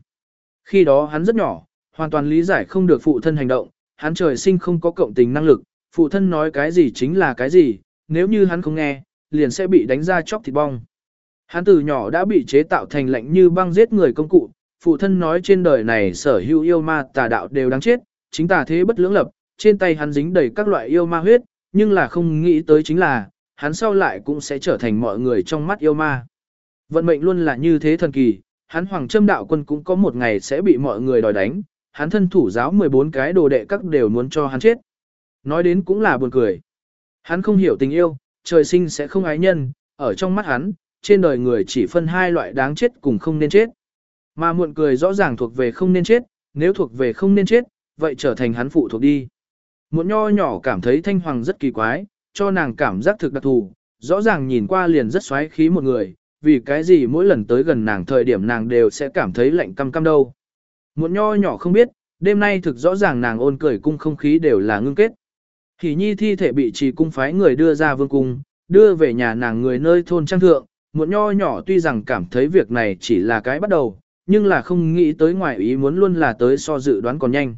Khi đó hắn rất nhỏ, hoàn toàn lý giải không được phụ thân hành động, hắn trời sinh không có cộng tình năng lực, phụ thân nói cái gì chính là cái gì, nếu như hắn không nghe, liền sẽ bị đánh ra chóc thịt bong. Hắn từ nhỏ đã bị chế tạo thành lệnh như băng giết người công cụ, phụ thân nói trên đời này sở hữu yêu ma tà đạo đều đáng chết, chính tà thế bất lưỡng lập, trên tay hắn dính đầy các loại yêu ma huyết, nhưng là không nghĩ tới chính là, hắn sau lại cũng sẽ trở thành mọi người trong mắt yêu ma. Vận mệnh luôn là như thế thần kỳ, hắn hoàng trâm đạo quân cũng có một ngày sẽ bị mọi người đòi đánh, hắn thân thủ giáo 14 cái đồ đệ các đều muốn cho hắn chết. Nói đến cũng là buồn cười. Hắn không hiểu tình yêu, trời sinh sẽ không ái nhân, ở trong mắt hắn, trên đời người chỉ phân hai loại đáng chết cùng không nên chết. Mà muộn cười rõ ràng thuộc về không nên chết, nếu thuộc về không nên chết, vậy trở thành hắn phụ thuộc đi. Muộn nho nhỏ cảm thấy thanh hoàng rất kỳ quái, cho nàng cảm giác thực đặc thù, rõ ràng nhìn qua liền rất xoáy khí một người, vì cái gì mỗi lần tới gần nàng thời điểm nàng đều sẽ cảm thấy lạnh căm căm đâu. Muộn nho nhỏ không biết, đêm nay thực rõ ràng nàng ôn cười cung không khí đều là ngưng kết. Hỷ nhi thi thể bị trì cung phái người đưa ra vương cung, đưa về nhà nàng người nơi thôn trang thượng, muộn nho nhỏ tuy rằng cảm thấy việc này chỉ là cái bắt đầu, nhưng là không nghĩ tới ngoài ý muốn luôn là tới so dự đoán còn nhanh.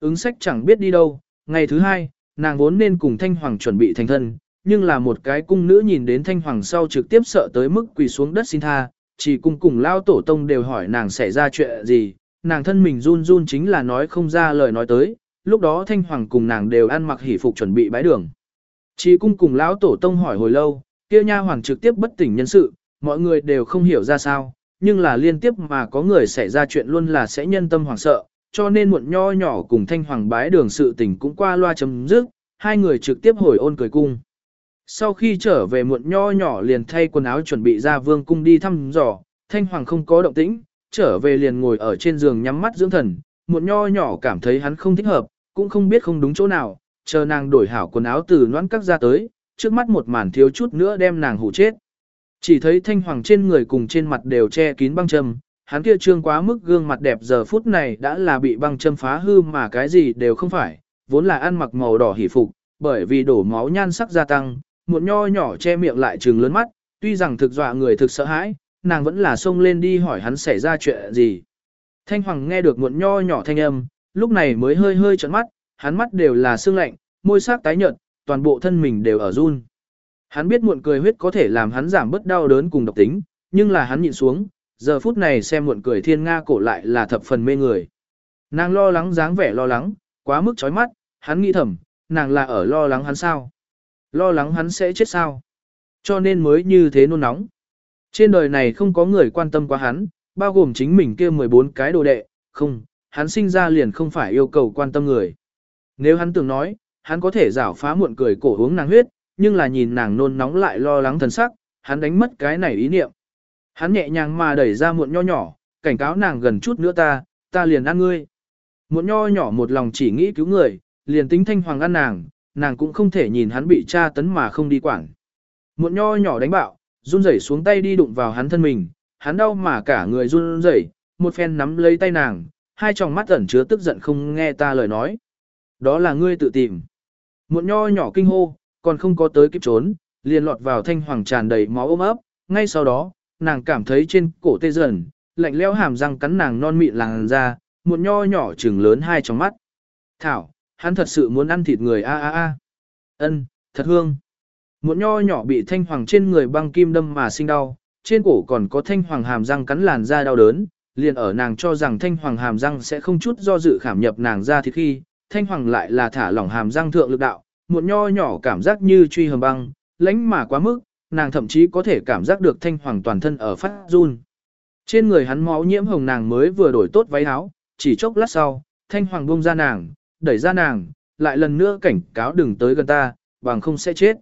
Ứng sách chẳng biết đi đâu, ngày thứ hai, nàng vốn nên cùng Thanh Hoàng chuẩn bị thành thân, nhưng là một cái cung nữ nhìn đến Thanh Hoàng sau trực tiếp sợ tới mức quỳ xuống đất xin tha, chỉ cung cùng lao tổ tông đều hỏi nàng xảy ra chuyện gì, nàng thân mình run run chính là nói không ra lời nói tới, lúc đó Thanh Hoàng cùng nàng đều ăn mặc hỷ phục chuẩn bị bái đường. Chỉ cung cùng lão tổ tông hỏi hồi lâu, kia nha hoàng trực tiếp bất tỉnh nhân sự, mọi người đều không hiểu ra sao, nhưng là liên tiếp mà có người xảy ra chuyện luôn là sẽ nhân tâm hoảng sợ, cho nên muộn nho nhỏ cùng thanh hoàng bái đường sự tình cũng qua loa chấm dứt, hai người trực tiếp hồi ôn cười cung. Sau khi trở về muộn nho nhỏ liền thay quần áo chuẩn bị ra vương cung đi thăm dò, thanh hoàng không có động tĩnh, trở về liền ngồi ở trên giường nhắm mắt dưỡng thần, muộn nho nhỏ cảm thấy hắn không thích hợp, cũng không biết không đúng chỗ nào, chờ nàng đổi hảo quần áo từ noãn cắt ra tới, trước mắt một màn thiếu chút nữa đem nàng hủ chết. Chỉ thấy thanh hoàng trên người cùng trên mặt đều che kín băng châm, hắn kia trương quá mức gương mặt đẹp giờ phút này đã là bị băng châm phá hư mà cái gì đều không phải, vốn là ăn mặc màu đỏ hỉ phục, bởi vì đổ máu nhan sắc gia tăng, một nho nhỏ che miệng lại trừng lớn mắt, tuy rằng thực dọa người thực sợ hãi, nàng vẫn là xông lên đi hỏi hắn xảy ra chuyện gì. Thanh Hoàng nghe được muộn nho nhỏ thanh âm, lúc này mới hơi hơi trợn mắt, hắn mắt đều là sương lạnh, môi sắc tái nhợt, toàn bộ thân mình đều ở run. Hắn biết muộn cười huyết có thể làm hắn giảm bớt đau đớn cùng độc tính, nhưng là hắn nhịn xuống, giờ phút này xem muộn cười thiên nga cổ lại là thập phần mê người. Nàng lo lắng dáng vẻ lo lắng, quá mức chói mắt, hắn nghĩ thầm, nàng là ở lo lắng hắn sao? Lo lắng hắn sẽ chết sao? Cho nên mới như thế nôn nóng. Trên đời này không có người quan tâm quá hắn, bao gồm chính mình kia 14 cái đồ đệ, không, hắn sinh ra liền không phải yêu cầu quan tâm người. Nếu hắn tưởng nói, hắn có thể rảo phá muộn cười cổ uống nàng huyết, nhưng là nhìn nàng nôn nóng lại lo lắng thần sắc, hắn đánh mất cái này ý niệm. Hắn nhẹ nhàng mà đẩy ra muộn nho nhỏ, cảnh cáo nàng gần chút nữa ta, ta liền ăn ngươi. Muộn nho nhỏ một lòng chỉ nghĩ cứu người, liền tính thanh hoàng ăn nàng, nàng cũng không thể nhìn hắn bị tra tấn mà không đi quản. Muộn nho nhỏ đánh bạo, run rẩy xuống tay đi đụng vào hắn thân mình, hắn đau mà cả người run rẩy, một phen nắm lấy tay nàng, hai tròng mắt ẩn chứa tức giận không nghe ta lời nói. Đó là ngươi tự tìm. Muộn nho nhỏ kinh hô, còn không có tới kịp trốn, liền lọt vào thanh hoàng tràn đầy máu ôm ấp, ngay sau đó, nàng cảm thấy trên cổ tê dần, lạnh lẽo hàm răng cắn nàng non mịn làng ra, một nho nhỏ trừng lớn hai trong mắt. Thảo, hắn thật sự muốn ăn thịt người a a a. Ân, thật hương. một nho nhỏ bị thanh hoàng trên người băng kim đâm mà sinh đau, trên cổ còn có thanh hoàng hàm răng cắn làn da đau đớn, liền ở nàng cho rằng thanh hoàng hàm răng sẽ không chút do dự khảm nhập nàng ra thì khi, thanh hoàng lại là thả lỏng hàm răng thượng lực đạo, một nho nhỏ cảm giác như truy hầm băng, lãnh mà quá mức, nàng thậm chí có thể cảm giác được thanh hoàng toàn thân ở phát run. Trên người hắn máu nhiễm hồng nàng mới vừa đổi tốt váy áo, chỉ chốc lát sau, thanh hoàng buông ra nàng, đẩy ra nàng, lại lần nữa cảnh cáo đừng tới gần ta, bằng không sẽ chết.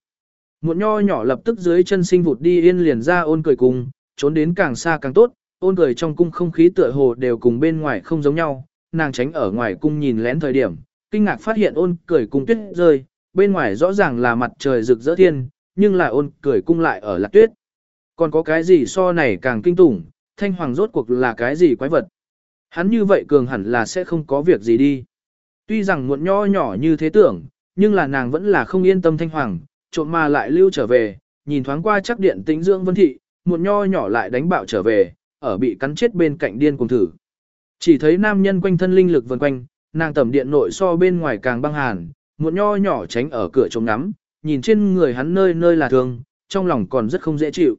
Muộn nho nhỏ lập tức dưới chân sinh vụt đi yên liền ra ôn cười cùng, trốn đến càng xa càng tốt, ôn cười trong cung không khí tựa hồ đều cùng bên ngoài không giống nhau, nàng tránh ở ngoài cung nhìn lén thời điểm, kinh ngạc phát hiện ôn cười cung tuyết rơi, bên ngoài rõ ràng là mặt trời rực rỡ thiên, nhưng là ôn cười cung lại ở lạc tuyết. Còn có cái gì so này càng kinh tủng, thanh hoàng rốt cuộc là cái gì quái vật. Hắn như vậy cường hẳn là sẽ không có việc gì đi. Tuy rằng muộn nho nhỏ như thế tưởng, nhưng là nàng vẫn là không yên tâm thanh hoàng, trộm mà lại lưu trở về, nhìn thoáng qua chắc điện tĩnh dưỡng vân thị, muộn nho nhỏ lại đánh bạo trở về, ở bị cắn chết bên cạnh điên cùng thử. Chỉ thấy nam nhân quanh thân linh lực vần quanh, nàng tẩm điện nội so bên ngoài càng băng hàn, muộn nho nhỏ tránh ở cửa trống nắm, nhìn trên người hắn nơi nơi là thương, trong lòng còn rất không dễ chịu.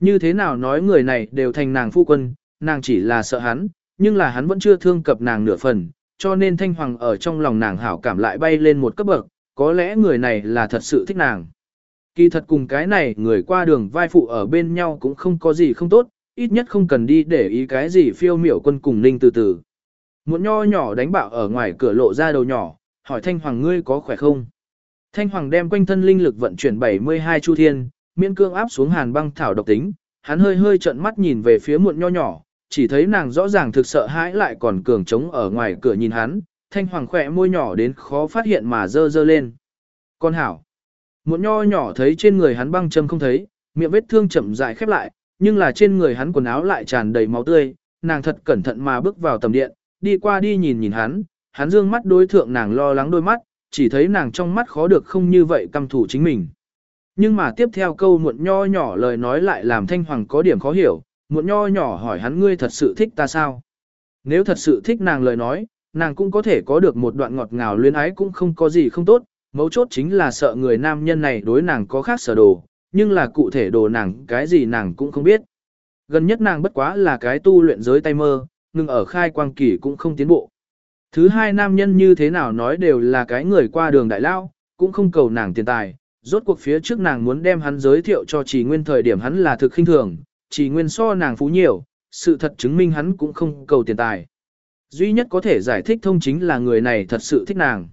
Như thế nào nói người này đều thành nàng phu quân, nàng chỉ là sợ hắn, nhưng là hắn vẫn chưa thương cập nàng nửa phần, cho nên thanh hoàng ở trong lòng nàng hảo cảm lại bay lên một cấp bậc, có lẽ người này là thật sự thích nàng. Kỳ thật cùng cái này người qua đường vai phụ ở bên nhau cũng không có gì không tốt, ít nhất không cần đi để ý cái gì phiêu miểu quân cùng ninh từ từ. Một nho nhỏ đánh bạo ở ngoài cửa lộ ra đầu nhỏ, hỏi Thanh Hoàng ngươi có khỏe không? Thanh Hoàng đem quanh thân linh lực vận chuyển 72 chu thiên, miễn cương áp xuống hàn băng thảo độc tính, hắn hơi hơi trợn mắt nhìn về phía muộn nho nhỏ, chỉ thấy nàng rõ ràng thực sợ hãi lại còn cường trống ở ngoài cửa nhìn hắn, Thanh Hoàng khỏe môi nhỏ đến khó phát hiện mà dơ dơ lên. Con hảo, muộn nho nhỏ thấy trên người hắn băng châm không thấy, miệng vết thương chậm rãi khép lại, nhưng là trên người hắn quần áo lại tràn đầy máu tươi, nàng thật cẩn thận mà bước vào tầm điện, đi qua đi nhìn nhìn hắn, hắn dương mắt đối thượng nàng lo lắng đôi mắt, chỉ thấy nàng trong mắt khó được không như vậy căm thủ chính mình. Nhưng mà tiếp theo câu muộn nho nhỏ lời nói lại làm thanh hoàng có điểm khó hiểu, muộn nho nhỏ hỏi hắn ngươi thật sự thích ta sao? Nếu thật sự thích nàng lời nói, nàng cũng có thể có được một đoạn ngọt ngào luyến ái cũng không có gì không tốt, mấu chốt chính là sợ người nam nhân này đối nàng có khác sở đồ, nhưng là cụ thể đồ nàng cái gì nàng cũng không biết. Gần nhất nàng bất quá là cái tu luyện giới tay mơ, ngừng ở khai quang kỳ cũng không tiến bộ. Thứ hai nam nhân như thế nào nói đều là cái người qua đường đại lao, cũng không cầu nàng tiền tài, rốt cuộc phía trước nàng muốn đem hắn giới thiệu cho chỉ nguyên thời điểm hắn là thực khinh thường, chỉ nguyên so nàng phú nhiều, sự thật chứng minh hắn cũng không cầu tiền tài. Duy nhất có thể giải thích thông chính là người này thật sự thích nàng.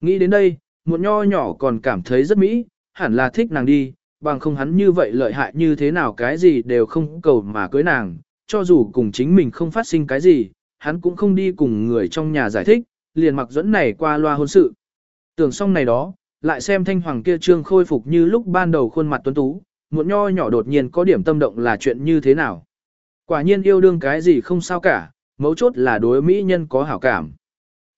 Nghĩ đến đây, một nho nhỏ còn cảm thấy rất mỹ, hẳn là thích nàng đi, bằng không hắn như vậy lợi hại như thế nào cái gì đều không cầu mà cưới nàng, cho dù cùng chính mình không phát sinh cái gì, hắn cũng không đi cùng người trong nhà giải thích, liền mặc dẫn này qua loa hôn sự. Tưởng xong này đó, lại xem thanh hoàng kia trương khôi phục như lúc ban đầu khuôn mặt tuấn tú, muộn nho nhỏ đột nhiên có điểm tâm động là chuyện như thế nào. Quả nhiên yêu đương cái gì không sao cả, mấu chốt là đối mỹ nhân có hảo cảm.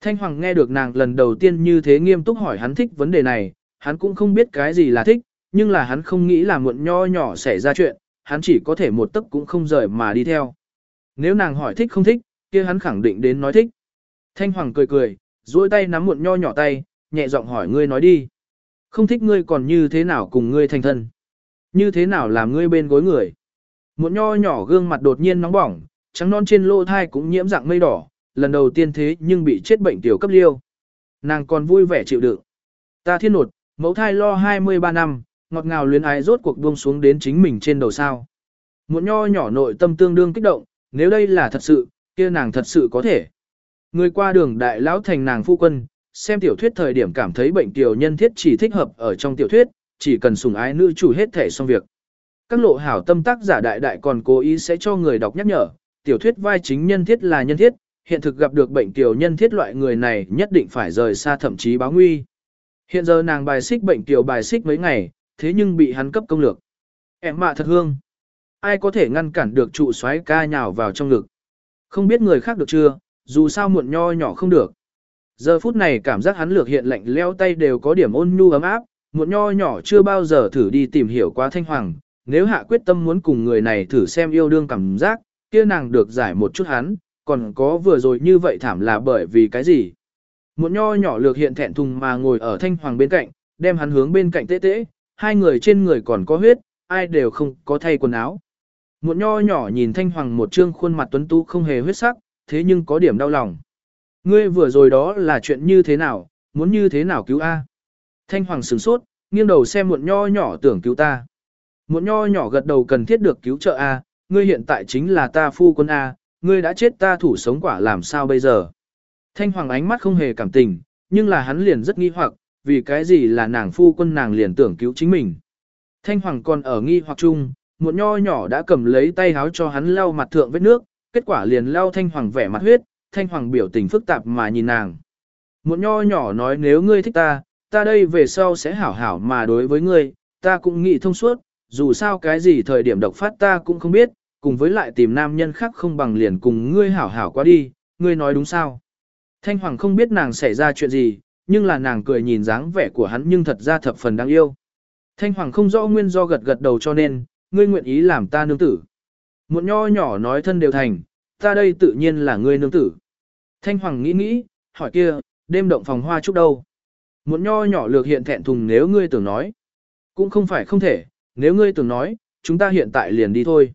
Thanh hoàng nghe được nàng lần đầu tiên như thế nghiêm túc hỏi hắn thích vấn đề này, hắn cũng không biết cái gì là thích, nhưng là hắn không nghĩ là muộn nho nhỏ xảy ra chuyện, hắn chỉ có thể một tấc cũng không rời mà đi theo. Nếu nàng hỏi thích không thích, kia hắn khẳng định đến nói thích. Thanh Hoàng cười cười, duỗi tay nắm muộn nho nhỏ tay, nhẹ giọng hỏi ngươi nói đi. Không thích ngươi còn như thế nào cùng ngươi thành thân? Như thế nào làm ngươi bên gối người? Muộn nho nhỏ gương mặt đột nhiên nóng bỏng, trắng non trên lỗ thai cũng nhiễm dạng mây đỏ, lần đầu tiên thế nhưng bị chết bệnh tiểu cấp liêu. Nàng còn vui vẻ chịu đựng. Ta thiên nột, mẫu thai lo 23 năm, ngọt ngào luyến ái rốt cuộc buông xuống đến chính mình trên đầu sao. Muộn nho nhỏ nội tâm tương đương kích động, nếu đây là thật sự, kia nàng thật sự có thể. Người qua đường đại lão thành nàng phu quân, xem tiểu thuyết thời điểm cảm thấy bệnh tiểu nhân thiết chỉ thích hợp ở trong tiểu thuyết, chỉ cần sùng ái nữ chủ hết thể xong việc. Các lộ hảo tâm tác giả đại đại còn cố ý sẽ cho người đọc nhắc nhở, tiểu thuyết vai chính nhân thiết là nhân thiết, hiện thực gặp được bệnh tiểu nhân thiết loại người này nhất định phải rời xa thậm chí báo nguy. Hiện giờ nàng bài xích bệnh tiểu bài xích mấy ngày, thế nhưng bị hắn cấp công lược. Em mạ thật hương. Ai có thể ngăn cản được trụ xoáy ca nhào vào trong ngực. Không biết người khác được chưa, dù sao muộn nho nhỏ không được. Giờ phút này cảm giác hắn lược hiện lạnh leo tay đều có điểm ôn nhu ấm áp, muộn nho nhỏ chưa bao giờ thử đi tìm hiểu qua thanh hoàng. Nếu hạ quyết tâm muốn cùng người này thử xem yêu đương cảm giác, kia nàng được giải một chút hắn, còn có vừa rồi như vậy thảm là bởi vì cái gì. Muộn nho nhỏ lược hiện thẹn thùng mà ngồi ở thanh hoàng bên cạnh, đem hắn hướng bên cạnh tế tế, hai người trên người còn có huyết, ai đều không có thay quần áo. Muộn nho nhỏ nhìn thanh hoàng một trương khuôn mặt tuấn tú không hề huyết sắc, thế nhưng có điểm đau lòng. Ngươi vừa rồi đó là chuyện như thế nào, muốn như thế nào cứu A. Thanh hoàng sửng sốt, nghiêng đầu xem muộn nho nhỏ tưởng cứu ta. Muộn nho nhỏ gật đầu cần thiết được cứu trợ A, ngươi hiện tại chính là ta phu quân A, ngươi đã chết ta thủ sống quả làm sao bây giờ. Thanh hoàng ánh mắt không hề cảm tình, nhưng là hắn liền rất nghi hoặc, vì cái gì là nàng phu quân nàng liền tưởng cứu chính mình. Thanh hoàng còn ở nghi hoặc chung, một nho nhỏ đã cầm lấy tay háo cho hắn lau mặt thượng vết nước, kết quả liền lau thanh hoàng vẻ mặt huyết, thanh hoàng biểu tình phức tạp mà nhìn nàng. Một nho nhỏ nói nếu ngươi thích ta, ta đây về sau sẽ hảo hảo mà đối với ngươi, ta cũng nghĩ thông suốt, dù sao cái gì thời điểm độc phát ta cũng không biết, cùng với lại tìm nam nhân khác không bằng liền cùng ngươi hảo hảo qua đi, ngươi nói đúng sao. Thanh hoàng không biết nàng xảy ra chuyện gì, nhưng là nàng cười nhìn dáng vẻ của hắn nhưng thật ra thập phần đáng yêu. Thanh hoàng không rõ nguyên do gật gật đầu cho nên, ngươi nguyện ý làm ta nương tử. Một nho nhỏ nói thân đều thành, ta đây tự nhiên là ngươi nương tử. Thanh Hoàng nghĩ nghĩ, hỏi kia, đêm động phòng hoa chúc đâu? Một nho nhỏ lược hiện thẹn thùng nếu ngươi tưởng nói. Cũng không phải không thể, nếu ngươi tưởng nói, chúng ta hiện tại liền đi thôi.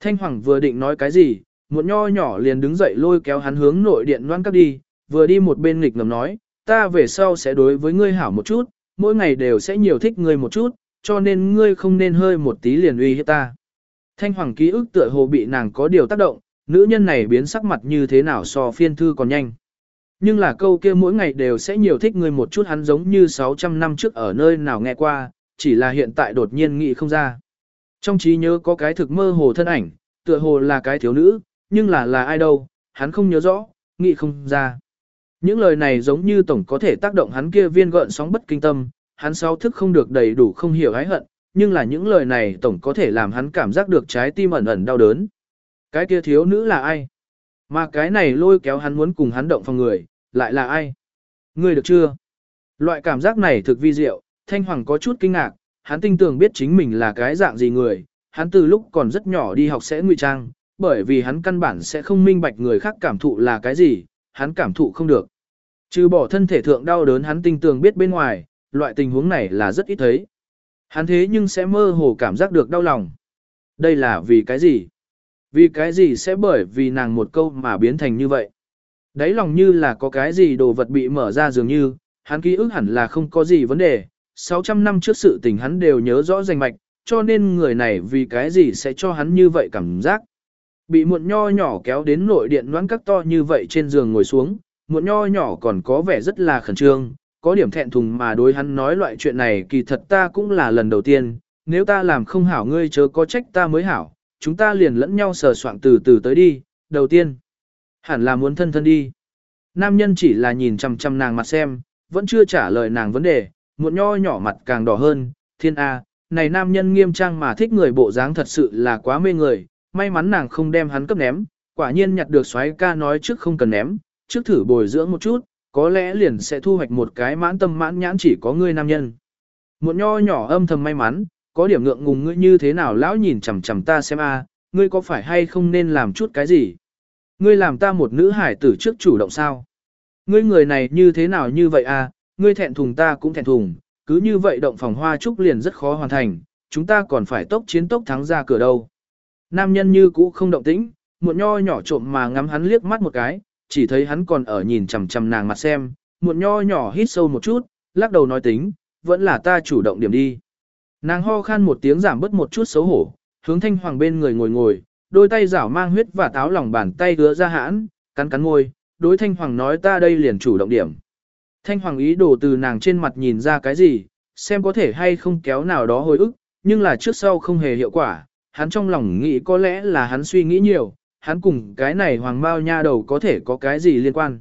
Thanh Hoàng vừa định nói cái gì, một nho nhỏ liền đứng dậy lôi kéo hắn hướng nội điện loan cắp đi, vừa đi một bên nghịch ngầm nói, ta về sau sẽ đối với ngươi hảo một chút, mỗi ngày đều sẽ nhiều thích ngươi một chút, cho nên ngươi không nên hơi một tí liền uy hiếp ta. Thanh hoàng ký ức tựa hồ bị nàng có điều tác động, nữ nhân này biến sắc mặt như thế nào so phiên thư còn nhanh. Nhưng là câu kia mỗi ngày đều sẽ nhiều thích ngươi một chút hắn giống như 600 năm trước ở nơi nào nghe qua, chỉ là hiện tại đột nhiên nghĩ không ra. Trong trí nhớ có cái thực mơ hồ thân ảnh, tựa hồ là cái thiếu nữ, nhưng là là ai đâu, hắn không nhớ rõ, nghĩ không ra. Những lời này giống như tổng có thể tác động hắn kia viên gợn sóng bất kinh tâm, hắn sau thức không được đầy đủ không hiểu hái hận, nhưng là những lời này tổng có thể làm hắn cảm giác được trái tim ẩn ẩn đau đớn. Cái kia thiếu nữ là ai? Mà cái này lôi kéo hắn muốn cùng hắn động phòng người, lại là ai? Ngươi được chưa? Loại cảm giác này thực vi diệu, Thanh Hoàng có chút kinh ngạc, hắn tinh tường biết chính mình là cái dạng gì người, hắn từ lúc còn rất nhỏ đi học sẽ ngụy trang, bởi vì hắn căn bản sẽ không minh bạch người khác cảm thụ là cái gì, hắn cảm thụ không được. Trừ bỏ thân thể thượng đau đớn hắn tinh tường biết bên ngoài, loại tình huống này là rất ít thấy. Hắn thế nhưng sẽ mơ hồ cảm giác được đau lòng. Đây là vì cái gì? Vì cái gì sẽ bởi vì nàng một câu mà biến thành như vậy? Đấy lòng như là có cái gì đồ vật bị mở ra dường như, hắn ký ức hẳn là không có gì vấn đề. 600 năm trước sự tình hắn đều nhớ rõ rành mạch, cho nên người này vì cái gì sẽ cho hắn như vậy cảm giác. Bị muộn nho nhỏ kéo đến nội điện noãn các to như vậy trên giường ngồi xuống, muộn nho nhỏ còn có vẻ rất là khẩn trương, có điểm thẹn thùng mà đối hắn nói loại chuyện này kỳ thật ta cũng là lần đầu tiên, nếu ta làm không hảo ngươi chớ có trách ta mới hảo, chúng ta liền lẫn nhau sờ soạn từ từ tới đi, đầu tiên, hẳn là muốn thân thân đi. Nam nhân chỉ là nhìn chằm chằm nàng mặt xem, vẫn chưa trả lời nàng vấn đề, một nho nhỏ mặt càng đỏ hơn, thiên A, này nam nhân nghiêm trang mà thích người bộ dáng thật sự là quá mê người, may mắn nàng không đem hắn cấp ném, quả nhiên nhặt được xoáy ca nói trước không cần ném, trước thử bồi dưỡng một chút, có lẽ liền sẽ thu hoạch một cái mãn tâm mãn nhãn chỉ có ngươi nam nhân. Một nho nhỏ âm thầm may mắn, có điểm ngượng ngùng ngươi như thế nào lão nhìn chằm chằm ta xem a, ngươi có phải hay không nên làm chút cái gì? Ngươi làm ta một nữ hải tử trước chủ động sao? Ngươi người này như thế nào như vậy a? Ngươi thẹn thùng ta cũng thẹn thùng, cứ như vậy động phòng hoa trúc liền rất khó hoàn thành, chúng ta còn phải tốc chiến tốc thắng ra cửa đâu. Nam nhân như cũ không động tĩnh, một nho nhỏ trộm mà ngắm hắn liếc mắt một cái, chỉ thấy hắn còn ở nhìn chằm chằm nàng mặt xem, muộn nho nhỏ hít sâu một chút, lắc đầu nói tính, vẫn là ta chủ động điểm đi. Nàng ho khan một tiếng giảm bớt một chút xấu hổ, hướng thanh hoàng bên người ngồi ngồi, đôi tay rảo mang huyết và táo lòng bàn tay hứa ra hãn, cắn cắn môi, đối thanh hoàng nói ta đây liền chủ động điểm. Thanh hoàng ý đồ từ nàng trên mặt nhìn ra cái gì, xem có thể hay không kéo nào đó hồi ức, nhưng là trước sau không hề hiệu quả, hắn trong lòng nghĩ có lẽ là hắn suy nghĩ nhiều, hắn cùng cái này hoàng bao nha đầu có thể có cái gì liên quan.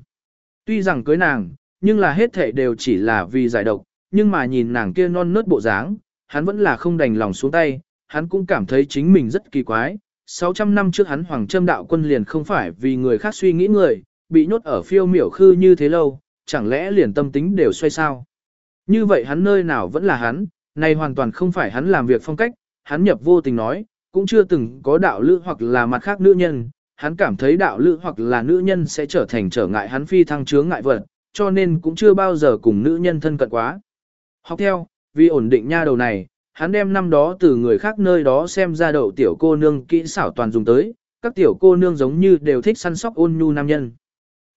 Tuy rằng cưới nàng, nhưng là hết thể đều chỉ là vì giải độc, nhưng mà nhìn nàng kia non nớt bộ dáng, hắn vẫn là không đành lòng xuống tay, hắn cũng cảm thấy chính mình rất kỳ quái. 600 năm trước hắn Hoàng Trâm đạo quân liền không phải vì người khác suy nghĩ người, bị nhốt ở phiêu miểu khư như thế lâu, chẳng lẽ liền tâm tính đều xoay sao? Như vậy hắn nơi nào vẫn là hắn, này hoàn toàn không phải hắn làm việc phong cách, hắn nhập vô tình nói, cũng chưa từng có đạo lữ hoặc là mặt khác nữ nhân, hắn cảm thấy đạo lữ hoặc là nữ nhân sẽ trở thành trở ngại hắn phi thăng chướng ngại vật, cho nên cũng chưa bao giờ cùng nữ nhân thân cận quá. Học theo, vì ổn định nha đầu này, hắn đem năm đó từ người khác nơi đó xem ra đậu tiểu cô nương kỹ xảo toàn dùng tới, các tiểu cô nương giống như đều thích săn sóc ôn nhu nam nhân.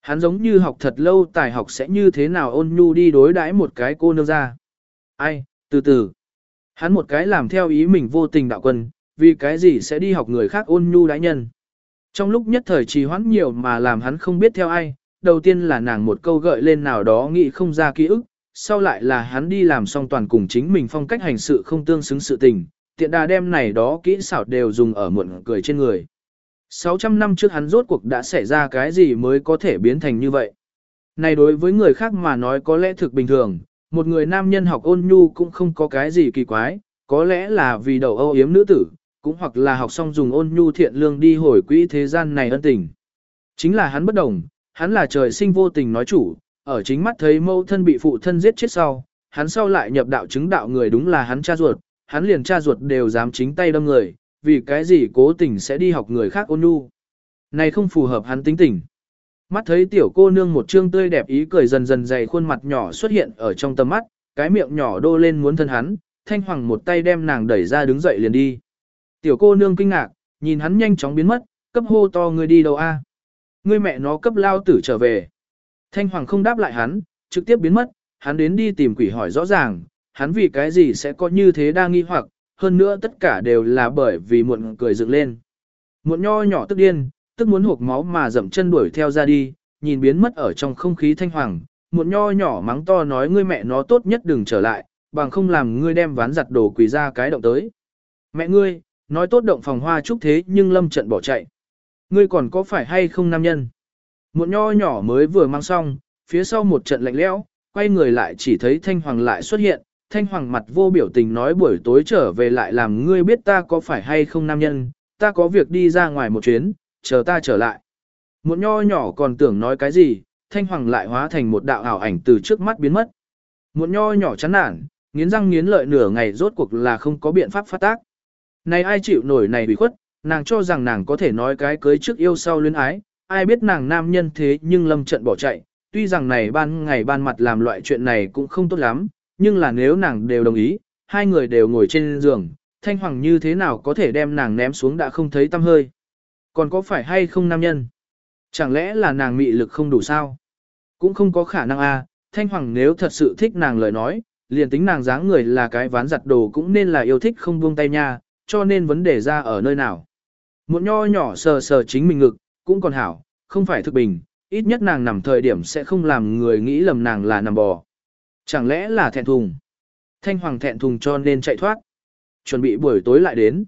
Hắn giống như học thật lâu tài học sẽ như thế nào ôn nhu đi đối đãi một cái cô nương ra. Ai, từ từ. Hắn một cái làm theo ý mình vô tình đạo quân, vì cái gì sẽ đi học người khác ôn nhu đãi nhân. Trong lúc nhất thời trì hoãn nhiều mà làm hắn không biết theo ai, đầu tiên là nàng một câu gợi lên nào đó nghĩ không ra ký ức, sau lại là hắn đi làm xong toàn cùng chính mình phong cách hành sự không tương xứng sự tình, tiện đà đem này đó kỹ xảo đều dùng ở muộn cười trên người. 600 năm trước hắn rốt cuộc đã xảy ra cái gì mới có thể biến thành như vậy. Này đối với người khác mà nói có lẽ thực bình thường, một người nam nhân học ôn nhu cũng không có cái gì kỳ quái, có lẽ là vì đầu âu yếm nữ tử, cũng hoặc là học xong dùng ôn nhu thiện lương đi hồi quỹ thế gian này ân tình. Chính là hắn bất đồng, hắn là trời sinh vô tình nói chủ, ở chính mắt thấy mâu thân bị phụ thân giết chết sau, hắn sau lại nhập đạo chứng đạo người đúng là hắn cha ruột, hắn liền cha ruột đều dám chính tay đâm người, vì cái gì cố tình sẽ đi học người khác ôn nhu. Này không phù hợp hắn tính tình. Mắt thấy tiểu cô nương một trương tươi đẹp ý cười dần dần dày khuôn mặt nhỏ xuất hiện ở trong tầm mắt, cái miệng nhỏ đô lên muốn thân hắn, thanh hoàng một tay đem nàng đẩy ra đứng dậy liền đi. Tiểu cô nương kinh ngạc, nhìn hắn nhanh chóng biến mất, cấp hô to người đi đâu a? Ngươi mẹ nó cấp lao tử trở về. Thanh hoàng không đáp lại hắn, trực tiếp biến mất, hắn đến đi tìm quỷ hỏi rõ ràng, hắn vì cái gì sẽ có như thế đa nghi hoặc, hơn nữa tất cả đều là bởi vì muộn cười dựng lên. Muộn nho nhỏ tức điên, tức muốn hộp máu mà dậm chân đuổi theo ra đi, nhìn biến mất ở trong không khí thanh hoàng, muộn nho nhỏ mắng to nói ngươi mẹ nó tốt nhất đừng trở lại, bằng không làm ngươi đem ván giặt đồ quỷ ra cái động tới. Mẹ ngươi, nói tốt động phòng hoa chúc thế nhưng lâm trận bỏ chạy. Ngươi còn có phải hay không nam nhân? một nho nhỏ mới vừa mang xong, phía sau một trận lạnh lẽo, quay người lại chỉ thấy thanh hoàng lại xuất hiện, thanh hoàng mặt vô biểu tình nói buổi tối trở về lại làm ngươi biết ta có phải hay không nam nhân, ta có việc đi ra ngoài một chuyến, chờ ta trở lại. Một nho nhỏ còn tưởng nói cái gì, thanh hoàng lại hóa thành một đạo ảo ảnh từ trước mắt biến mất. Một nho nhỏ chán nản, nghiến răng nghiến lợi nửa ngày rốt cuộc là không có biện pháp phát tác. Này ai chịu nổi này bị khuất, nàng cho rằng nàng có thể nói cái cưới trước yêu sau luyến ái, ai biết nàng nam nhân thế nhưng lâm trận bỏ chạy, tuy rằng này ban ngày ban mặt làm loại chuyện này cũng không tốt lắm, nhưng là nếu nàng đều đồng ý, hai người đều ngồi trên giường, thanh hoàng như thế nào có thể đem nàng ném xuống đã không thấy tâm hơi. Còn có phải hay không nam nhân? Chẳng lẽ là nàng mị lực không đủ sao? Cũng không có khả năng a. À, thanh hoàng nếu thật sự thích nàng lời nói, liền tính nàng dáng người là cái ván giặt đồ cũng nên là yêu thích không buông tay nha, cho nên vấn đề ra ở nơi nào. Một nho nhỏ sờ sờ chính mình ngực, cũng còn hảo, không phải thực bình, ít nhất nàng nằm thời điểm sẽ không làm người nghĩ lầm nàng là nằm bò. Chẳng lẽ là thẹn thùng? Thanh hoàng thẹn thùng cho nên chạy thoát. Chuẩn bị buổi tối lại đến.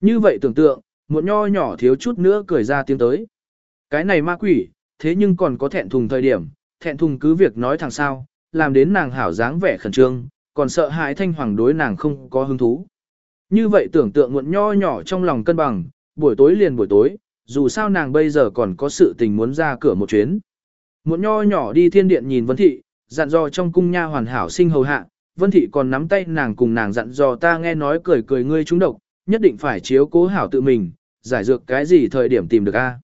Như vậy tưởng tượng, một nho nhỏ thiếu chút nữa cười ra tiếng tới. Cái này ma quỷ, thế nhưng còn có thẹn thùng thời điểm, thẹn thùng cứ việc nói thằng sao, làm đến nàng hảo dáng vẻ khẩn trương, còn sợ hãi thanh hoàng đối nàng không có hứng thú. Như vậy tưởng tượng muộn nho nhỏ trong lòng cân bằng, buổi tối liền buổi tối, dù sao nàng bây giờ còn có sự tình muốn ra cửa một chuyến. Muộn nho nhỏ đi thiên điện nhìn Vân Thị, dặn dò trong cung nha hoàn hảo sinh hầu hạ, Vân Thị còn nắm tay nàng cùng nàng dặn dò ta nghe nói cười cười ngươi trúng độc, nhất định phải chiếu cố hảo tự mình, giải dược cái gì thời điểm tìm được a.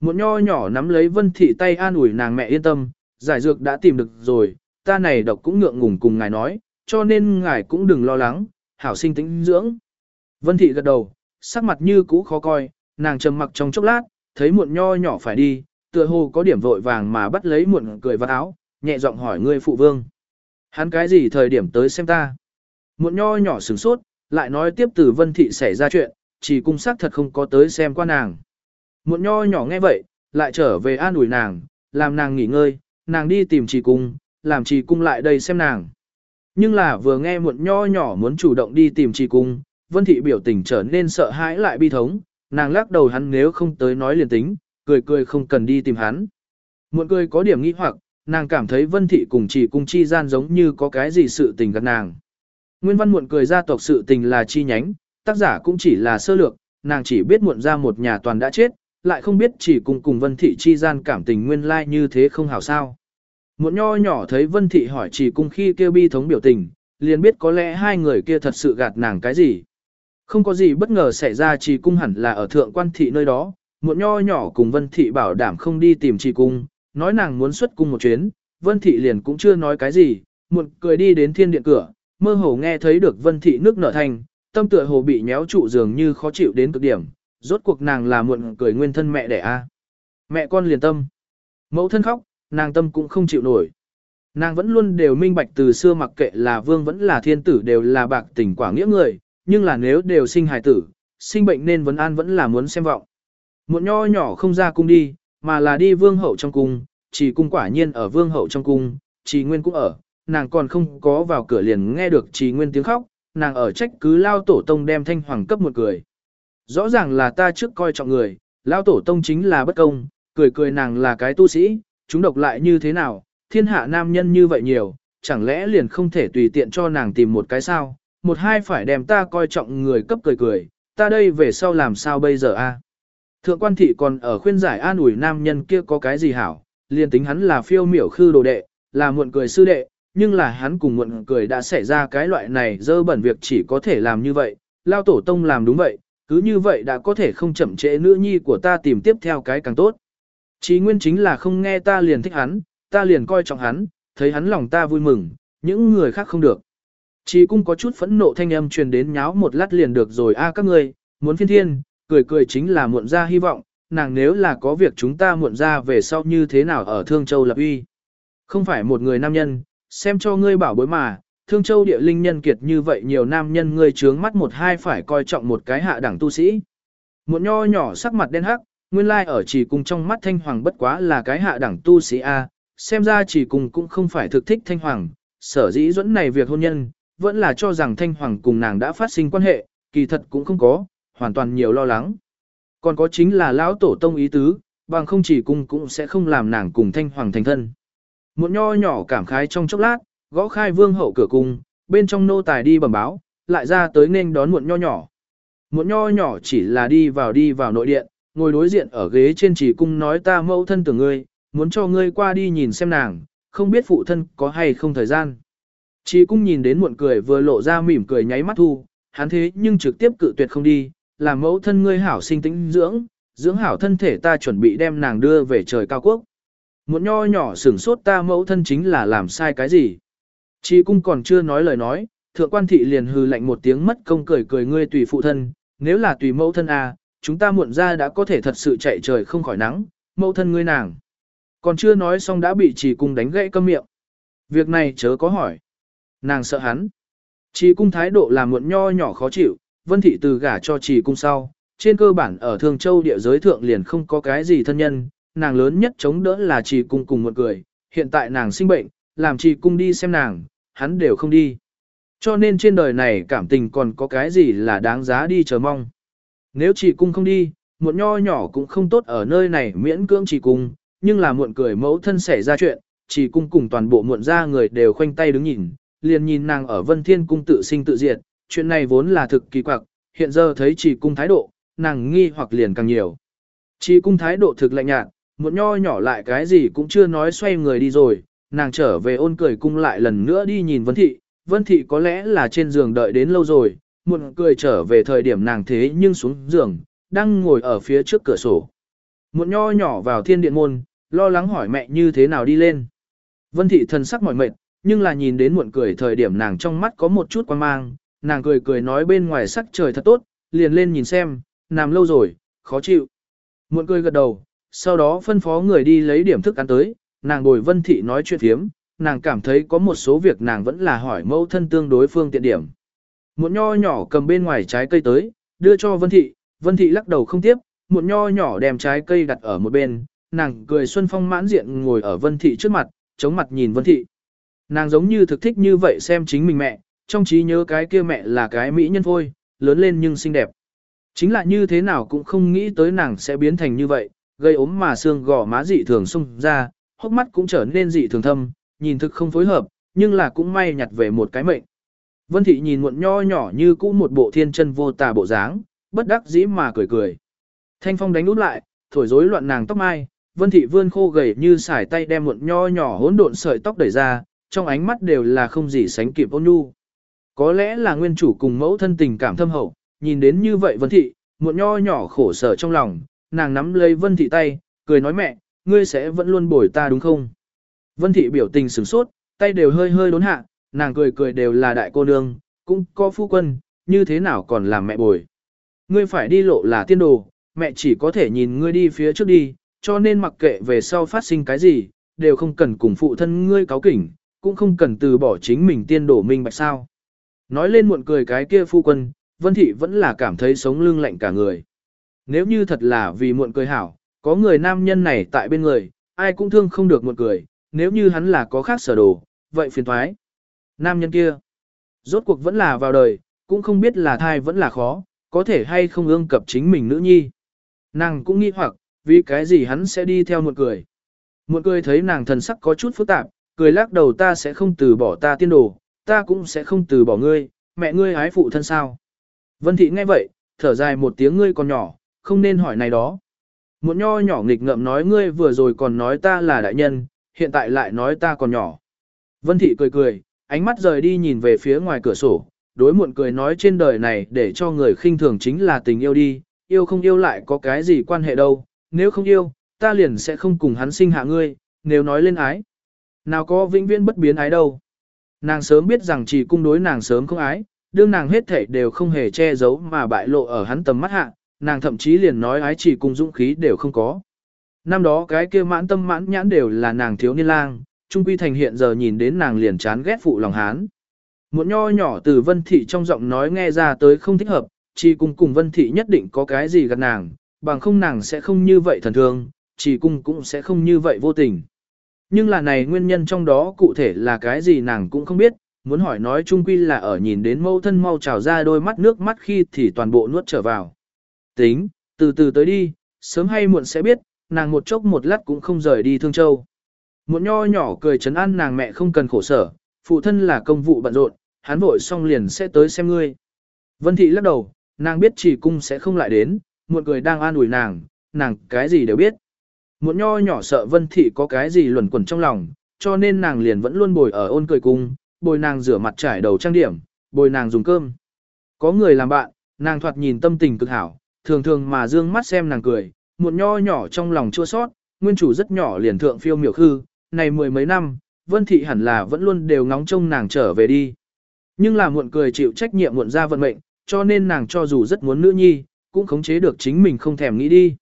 muộn nho nhỏ nắm lấy Vân Thị tay an ủi nàng mẹ yên tâm, giải dược đã tìm được rồi, ta này độc cũng ngượng ngùng cùng ngài nói, cho nên ngài cũng đừng lo lắng, hảo sinh tĩnh dưỡng. Vân Thị gật đầu, sắc mặt như cũ khó coi, nàng trầm mặc trong chốc lát, thấy muộn nho nhỏ phải đi, tựa hồ có điểm vội vàng mà bắt lấy muộn cười vào áo, nhẹ giọng hỏi ngươi phụ vương. Hắn cái gì thời điểm tới xem ta? Muộn nho nhỏ sửng sốt, lại nói tiếp từ vân thị xảy ra chuyện, chỉ cung sắc thật không có tới xem qua nàng. Muộn nho nhỏ nghe vậy, lại trở về an ủi nàng, làm nàng nghỉ ngơi, nàng đi tìm trì cung, làm trì cung lại đây xem nàng. Nhưng là vừa nghe muộn nho nhỏ muốn chủ động đi tìm trì cung, vân thị biểu tình trở nên sợ hãi lại bi thống, nàng lắc đầu hắn nếu không tới nói liền tính, cười cười không cần đi tìm hắn. Muộn cười có điểm nghi hoặc, nàng cảm thấy vân thị cùng trì cung chi gian giống như có cái gì sự tình gặp nàng. Nguyên văn muộn cười gia tộc sự tình là chi nhánh, tác giả cũng chỉ là sơ lược, nàng chỉ biết muộn ra một nhà toàn đã chết, lại không biết chỉ cùng cùng vân thị chi gian cảm tình nguyên lai like như thế không hảo sao. Muộn nho nhỏ thấy vân thị hỏi chỉ cung khi kêu bi thống biểu tình, liền biết có lẽ hai người kia thật sự gạt nàng cái gì. Không có gì bất ngờ xảy ra chỉ cung hẳn là ở thượng quan thị nơi đó, muộn nho nhỏ cùng vân thị bảo đảm không đi tìm chỉ cung, nói nàng muốn xuất cung một chuyến, vân thị liền cũng chưa nói cái gì, muộn cười đi đến thiên điện cửa, mơ hồ nghe thấy được vân thị nước nở thành, tâm tựa hồ bị nhéo trụ dường như khó chịu đến cực điểm, rốt cuộc nàng là muộn cười nguyên thân mẹ đẻ a. Mẹ con liền tâm. Mẫu thân khóc, nàng tâm cũng không chịu nổi. Nàng vẫn luôn đều minh bạch từ xưa mặc kệ là vương vẫn là thiên tử đều là bạc tình quả nghĩa người, nhưng là nếu đều sinh hài tử, sinh bệnh nên vấn an vẫn là muốn xem vọng. Muộn nho nhỏ không ra cung đi, mà là đi vương hậu trong cung, chỉ cung quả nhiên ở vương hậu trong cung, chỉ nguyên cũng ở, nàng còn không có vào cửa liền nghe được chỉ nguyên tiếng khóc, nàng ở trách cứ lao tổ tông đem thanh hoàng cấp một cười. Rõ ràng là ta trước coi trọng người, lao tổ tông chính là bất công, cười cười nàng là cái tu sĩ, chúng độc lại như thế nào, thiên hạ nam nhân như vậy nhiều, chẳng lẽ liền không thể tùy tiện cho nàng tìm một cái sao, một hai phải đem ta coi trọng người cấp cười cười, ta đây về sau làm sao bây giờ a? Thượng quan thị còn ở khuyên giải an ủi nam nhân kia có cái gì hảo, liền tính hắn là phiêu miểu khư đồ đệ, là muộn cười sư đệ, nhưng là hắn cùng muộn cười đã xảy ra cái loại này dơ bẩn việc chỉ có thể làm như vậy, lao tổ tông làm đúng vậy, cứ như vậy đã có thể không chậm trễ nữ nhi của ta tìm tiếp theo cái càng tốt. Chí nguyên chính là không nghe ta liền thích hắn, ta liền coi trọng hắn, thấy hắn lòng ta vui mừng, những người khác không được. Chí cũng có chút phẫn nộ thanh âm truyền đến nháo một lát liền được rồi a các ngươi, muốn phiên thiên, cười cười chính là muộn ra hy vọng, nàng nếu là có việc chúng ta muộn ra về sau như thế nào ở Thương Châu lập uy. Không phải một người nam nhân, xem cho ngươi bảo bối mà, Thương Châu địa linh nhân kiệt như vậy nhiều nam nhân ngươi trướng mắt một hai phải coi trọng một cái hạ đẳng tu sĩ. Một nho nhỏ sắc mặt đen hắc, nguyên lai ở chỉ cùng trong mắt thanh hoàng bất quá là cái hạ đẳng tu sĩ A, xem ra chỉ cùng cũng không phải thực thích thanh hoàng, sở dĩ dẫn này việc hôn nhân, vẫn là cho rằng thanh hoàng cùng nàng đã phát sinh quan hệ, kỳ thật cũng không có, hoàn toàn nhiều lo lắng. Còn có chính là lão tổ tông ý tứ, bằng không chỉ cùng cũng sẽ không làm nàng cùng thanh hoàng thành thân. Một nho nhỏ cảm khái trong chốc lát, gõ khai vương hậu cửa cung, bên trong nô tài đi bẩm báo, lại ra tới nên đón muộn nho nhỏ. Muộn nho nhỏ chỉ là đi vào đi vào nội điện, ngồi đối diện ở ghế trên chỉ cung nói ta mẫu thân tưởng ngươi, muốn cho ngươi qua đi nhìn xem nàng, không biết phụ thân có hay không thời gian. Chỉ cung nhìn đến muộn cười vừa lộ ra mỉm cười nháy mắt thu, hắn thế nhưng trực tiếp cự tuyệt không đi, làm mẫu thân ngươi hảo sinh tĩnh dưỡng, dưỡng hảo thân thể ta chuẩn bị đem nàng đưa về trời cao quốc. Một nho nhỏ sửng sốt ta mẫu thân chính là làm sai cái gì. Chỉ cung còn chưa nói lời nói, thượng quan thị liền hừ lạnh một tiếng mất công cười cười ngươi tùy phụ thân, nếu là tùy mẫu thân à, chúng ta muộn ra đã có thể thật sự chạy trời không khỏi nắng, mẫu thân ngươi nàng. Còn chưa nói xong đã bị chỉ cung đánh gãy câm miệng. Việc này chớ có hỏi. Nàng sợ hắn. Chỉ cung thái độ là muộn nho nhỏ khó chịu, vân thị từ gả cho chỉ cung sau. Trên cơ bản ở Thương Châu địa giới thượng liền không có cái gì thân nhân, nàng lớn nhất chống đỡ là chỉ cung cùng một người, hiện tại nàng sinh bệnh, làm chỉ cung đi xem nàng, hắn đều không đi. Cho nên trên đời này cảm tình còn có cái gì là đáng giá đi chờ mong. Nếu chỉ cung không đi, muộn nho nhỏ cũng không tốt ở nơi này miễn cưỡng chỉ cung, nhưng là muộn cười mẫu thân xảy ra chuyện, chỉ cung cùng toàn bộ muộn ra người đều khoanh tay đứng nhìn, liền nhìn nàng ở vân thiên cung tự sinh tự diệt, chuyện này vốn là thực kỳ quặc, hiện giờ thấy chỉ cung thái độ, nàng nghi hoặc liền càng nhiều. Chỉ cung thái độ thực lạnh nhạt, muộn nho nhỏ lại cái gì cũng chưa nói xoay người đi rồi, nàng trở về ôn cười cung lại lần nữa đi nhìn Vân Thị, Vân Thị có lẽ là trên giường đợi đến lâu rồi, muộn cười trở về thời điểm nàng thế nhưng xuống giường, đang ngồi ở phía trước cửa sổ. Muộn nho nhỏ vào thiên điện môn, lo lắng hỏi mẹ như thế nào đi lên. Vân Thị thần sắc mỏi mệt, nhưng là nhìn đến muộn cười thời điểm nàng trong mắt có một chút quan mang, nàng cười cười nói bên ngoài sắc trời thật tốt, liền lên nhìn xem, nằm lâu rồi, khó chịu. Muộn cười gật đầu, sau đó phân phó người đi lấy điểm thức ăn tới, nàng bồi vân thị nói chuyện thiếm, nàng cảm thấy có một số việc nàng vẫn là hỏi mẫu thân tương đối phương tiện điểm. Một nho nhỏ cầm bên ngoài trái cây tới, đưa cho vân thị, vân thị lắc đầu không tiếp, một nho nhỏ đem trái cây đặt ở một bên, nàng cười xuân phong mãn diện ngồi ở vân thị trước mặt, chống mặt nhìn vân thị. Nàng giống như thực thích như vậy xem chính mình mẹ, trong trí nhớ cái kia mẹ là cái mỹ nhân thôi, lớn lên nhưng xinh đẹp. Chính là như thế nào cũng không nghĩ tới nàng sẽ biến thành như vậy, gây ốm mà xương gò má dị thường sung ra, hốc mắt cũng trở nên dị thường thâm, nhìn thực không phối hợp, nhưng là cũng may nhặt về một cái mệnh. Vân Thị nhìn muộn nho nhỏ như cũ một bộ thiên chân vô tà bộ dáng, bất đắc dĩ mà cười cười. Thanh phong đánh út lại, thổi rối loạn nàng tóc mai, Vân Thị vươn khô gầy như xải tay đem muộn nho nhỏ hỗn độn sợi tóc đẩy ra, trong ánh mắt đều là không gì sánh kịp ôn nhu. Có lẽ là nguyên chủ cùng mẫu thân tình cảm thâm hậu, nhìn đến như vậy Vân Thị, muộn nho nhỏ khổ sở trong lòng, nàng nắm lấy Vân Thị tay, cười nói mẹ, ngươi sẽ vẫn luôn bồi ta đúng không? Vân Thị biểu tình sửng sốt, tay đều hơi hơi đốn hạ, nàng cười cười đều là đại cô nương, cũng có phu quân, như thế nào còn làm mẹ bồi. Ngươi phải đi lộ là tiên đồ, mẹ chỉ có thể nhìn ngươi đi phía trước đi, cho nên mặc kệ về sau phát sinh cái gì, đều không cần cùng phụ thân ngươi cáo kỉnh, cũng không cần từ bỏ chính mình tiên đổ minh bạch sao. Nói lên muộn cười cái kia phu quân, Vân Thị vẫn là cảm thấy sống lưng lạnh cả người. Nếu như thật là vì muộn cười hảo, có người nam nhân này tại bên người, ai cũng thương không được muộn cười, nếu như hắn là có khác sở đồ, vậy phiền thoái. Nam nhân kia, rốt cuộc vẫn là vào đời, cũng không biết là thai vẫn là khó, có thể hay không ương cập chính mình nữ nhi. Nàng cũng nghĩ hoặc, vì cái gì hắn sẽ đi theo muộn cười. Muộn cười thấy nàng thần sắc có chút phức tạp, cười lắc đầu ta sẽ không từ bỏ ta tiên đồ, ta cũng sẽ không từ bỏ ngươi, mẹ ngươi hái phụ thân sao. Vân thị nghe vậy, thở dài một tiếng ngươi còn nhỏ, không nên hỏi này đó. Một nho nhỏ nghịch ngợm nói ngươi vừa rồi còn nói ta là đại nhân, hiện tại lại nói ta còn nhỏ. Vân thị cười cười, ánh mắt rời đi nhìn về phía ngoài cửa sổ, đối muộn cười nói trên đời này để cho người khinh thường chính là tình yêu đi, yêu không yêu lại có cái gì quan hệ đâu, nếu không yêu, ta liền sẽ không cùng hắn sinh hạ ngươi, nếu nói lên ái. Nào có vĩnh viễn bất biến ái đâu. Nàng sớm biết rằng chỉ cung đối nàng sớm không ái, đương nàng hết thể đều không hề che giấu mà bại lộ ở hắn tầm mắt hạ, nàng thậm chí liền nói ái chỉ cung dũng khí đều không có. Năm đó cái kia mãn tâm mãn nhãn đều là nàng thiếu niên lang, trung quy thành hiện giờ nhìn đến nàng liền chán ghét phụ lòng hán. Một nho nhỏ từ vân thị trong giọng nói nghe ra tới không thích hợp, chỉ cung cùng vân thị nhất định có cái gì gần nàng, bằng không nàng sẽ không như vậy thần thương, chỉ cung cũng sẽ không như vậy vô tình. Nhưng là này nguyên nhân trong đó cụ thể là cái gì nàng cũng không biết, muốn hỏi nói Trung quy là ở nhìn đến mâu thân mau trào ra đôi mắt nước mắt khi thì toàn bộ nuốt trở vào. Tính, từ từ tới đi, sớm hay muộn sẽ biết, nàng một chốc một lát cũng không rời đi Thương Châu. Muộn nho nhỏ cười chấn an nàng mẹ không cần khổ sở, phụ thân là công vụ bận rộn, hắn vội xong liền sẽ tới xem ngươi. Vân Thị lắc đầu, nàng biết chỉ cung sẽ không lại đến, Muộn cười đang an ủi nàng, nàng cái gì đều biết. Muộn nho nhỏ sợ Vân Thị có cái gì luẩn quẩn trong lòng, cho nên nàng liền vẫn luôn bồi ở ôn cười cung, bồi nàng rửa mặt trải đầu trang điểm, bồi nàng dùng cơm. Có người làm bạn, nàng thoạt nhìn tâm tình cực hảo, thường thường mà dương mắt xem nàng cười, Muộn nho nhỏ trong lòng chua sót, nguyên chủ rất nhỏ liền thượng phiêu miểu khư, này mười mấy năm, Vân Thị hẳn là vẫn luôn đều ngóng trông nàng trở về đi. Nhưng là muộn cười chịu trách nhiệm muộn ra vận mệnh, cho nên nàng cho dù rất muốn nữ nhi, cũng khống chế được chính mình không thèm nghĩ đi.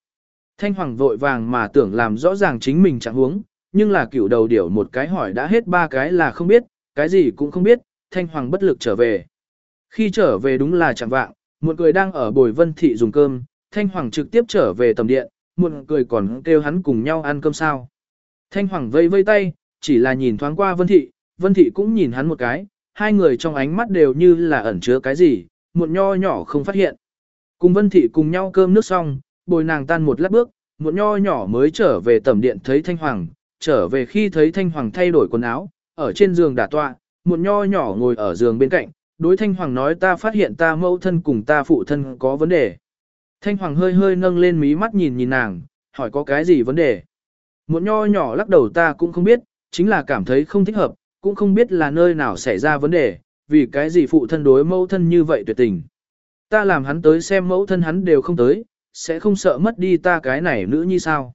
Thanh Hoàng vội vàng mà tưởng làm rõ ràng chính mình chẳng huống, nhưng là cựu đầu điểu một cái hỏi đã hết ba cái là không biết, cái gì cũng không biết, Thanh Hoàng bất lực trở về. Khi trở về đúng là chẳng vạng, muộn cười đang ở bồi vân thị dùng cơm, Thanh Hoàng trực tiếp trở về tầm điện, muộn cười còn kêu hắn cùng nhau ăn cơm sao. Thanh Hoàng vây vây tay, chỉ là nhìn thoáng qua vân thị, vân thị cũng nhìn hắn một cái, hai người trong ánh mắt đều như là ẩn chứa cái gì, một nho nhỏ không phát hiện. Cùng vân thị cùng nhau cơm nước xong, bồi nàng tan một lát bước, một nho nhỏ mới trở về tẩm điện thấy Thanh Hoàng, trở về khi thấy Thanh Hoàng thay đổi quần áo, ở trên giường đả tọa, một nho nhỏ ngồi ở giường bên cạnh, đối Thanh Hoàng nói ta phát hiện ta mẫu thân cùng ta phụ thân có vấn đề. Thanh Hoàng hơi hơi nâng lên mí mắt nhìn nhìn nàng, hỏi có cái gì vấn đề. Một nho nhỏ lắc đầu ta cũng không biết, chính là cảm thấy không thích hợp, cũng không biết là nơi nào xảy ra vấn đề, vì cái gì phụ thân đối mẫu thân như vậy tuyệt tình. Ta làm hắn tới xem mẫu thân hắn đều không tới, sẽ không sợ mất đi ta cái này nữ như sao.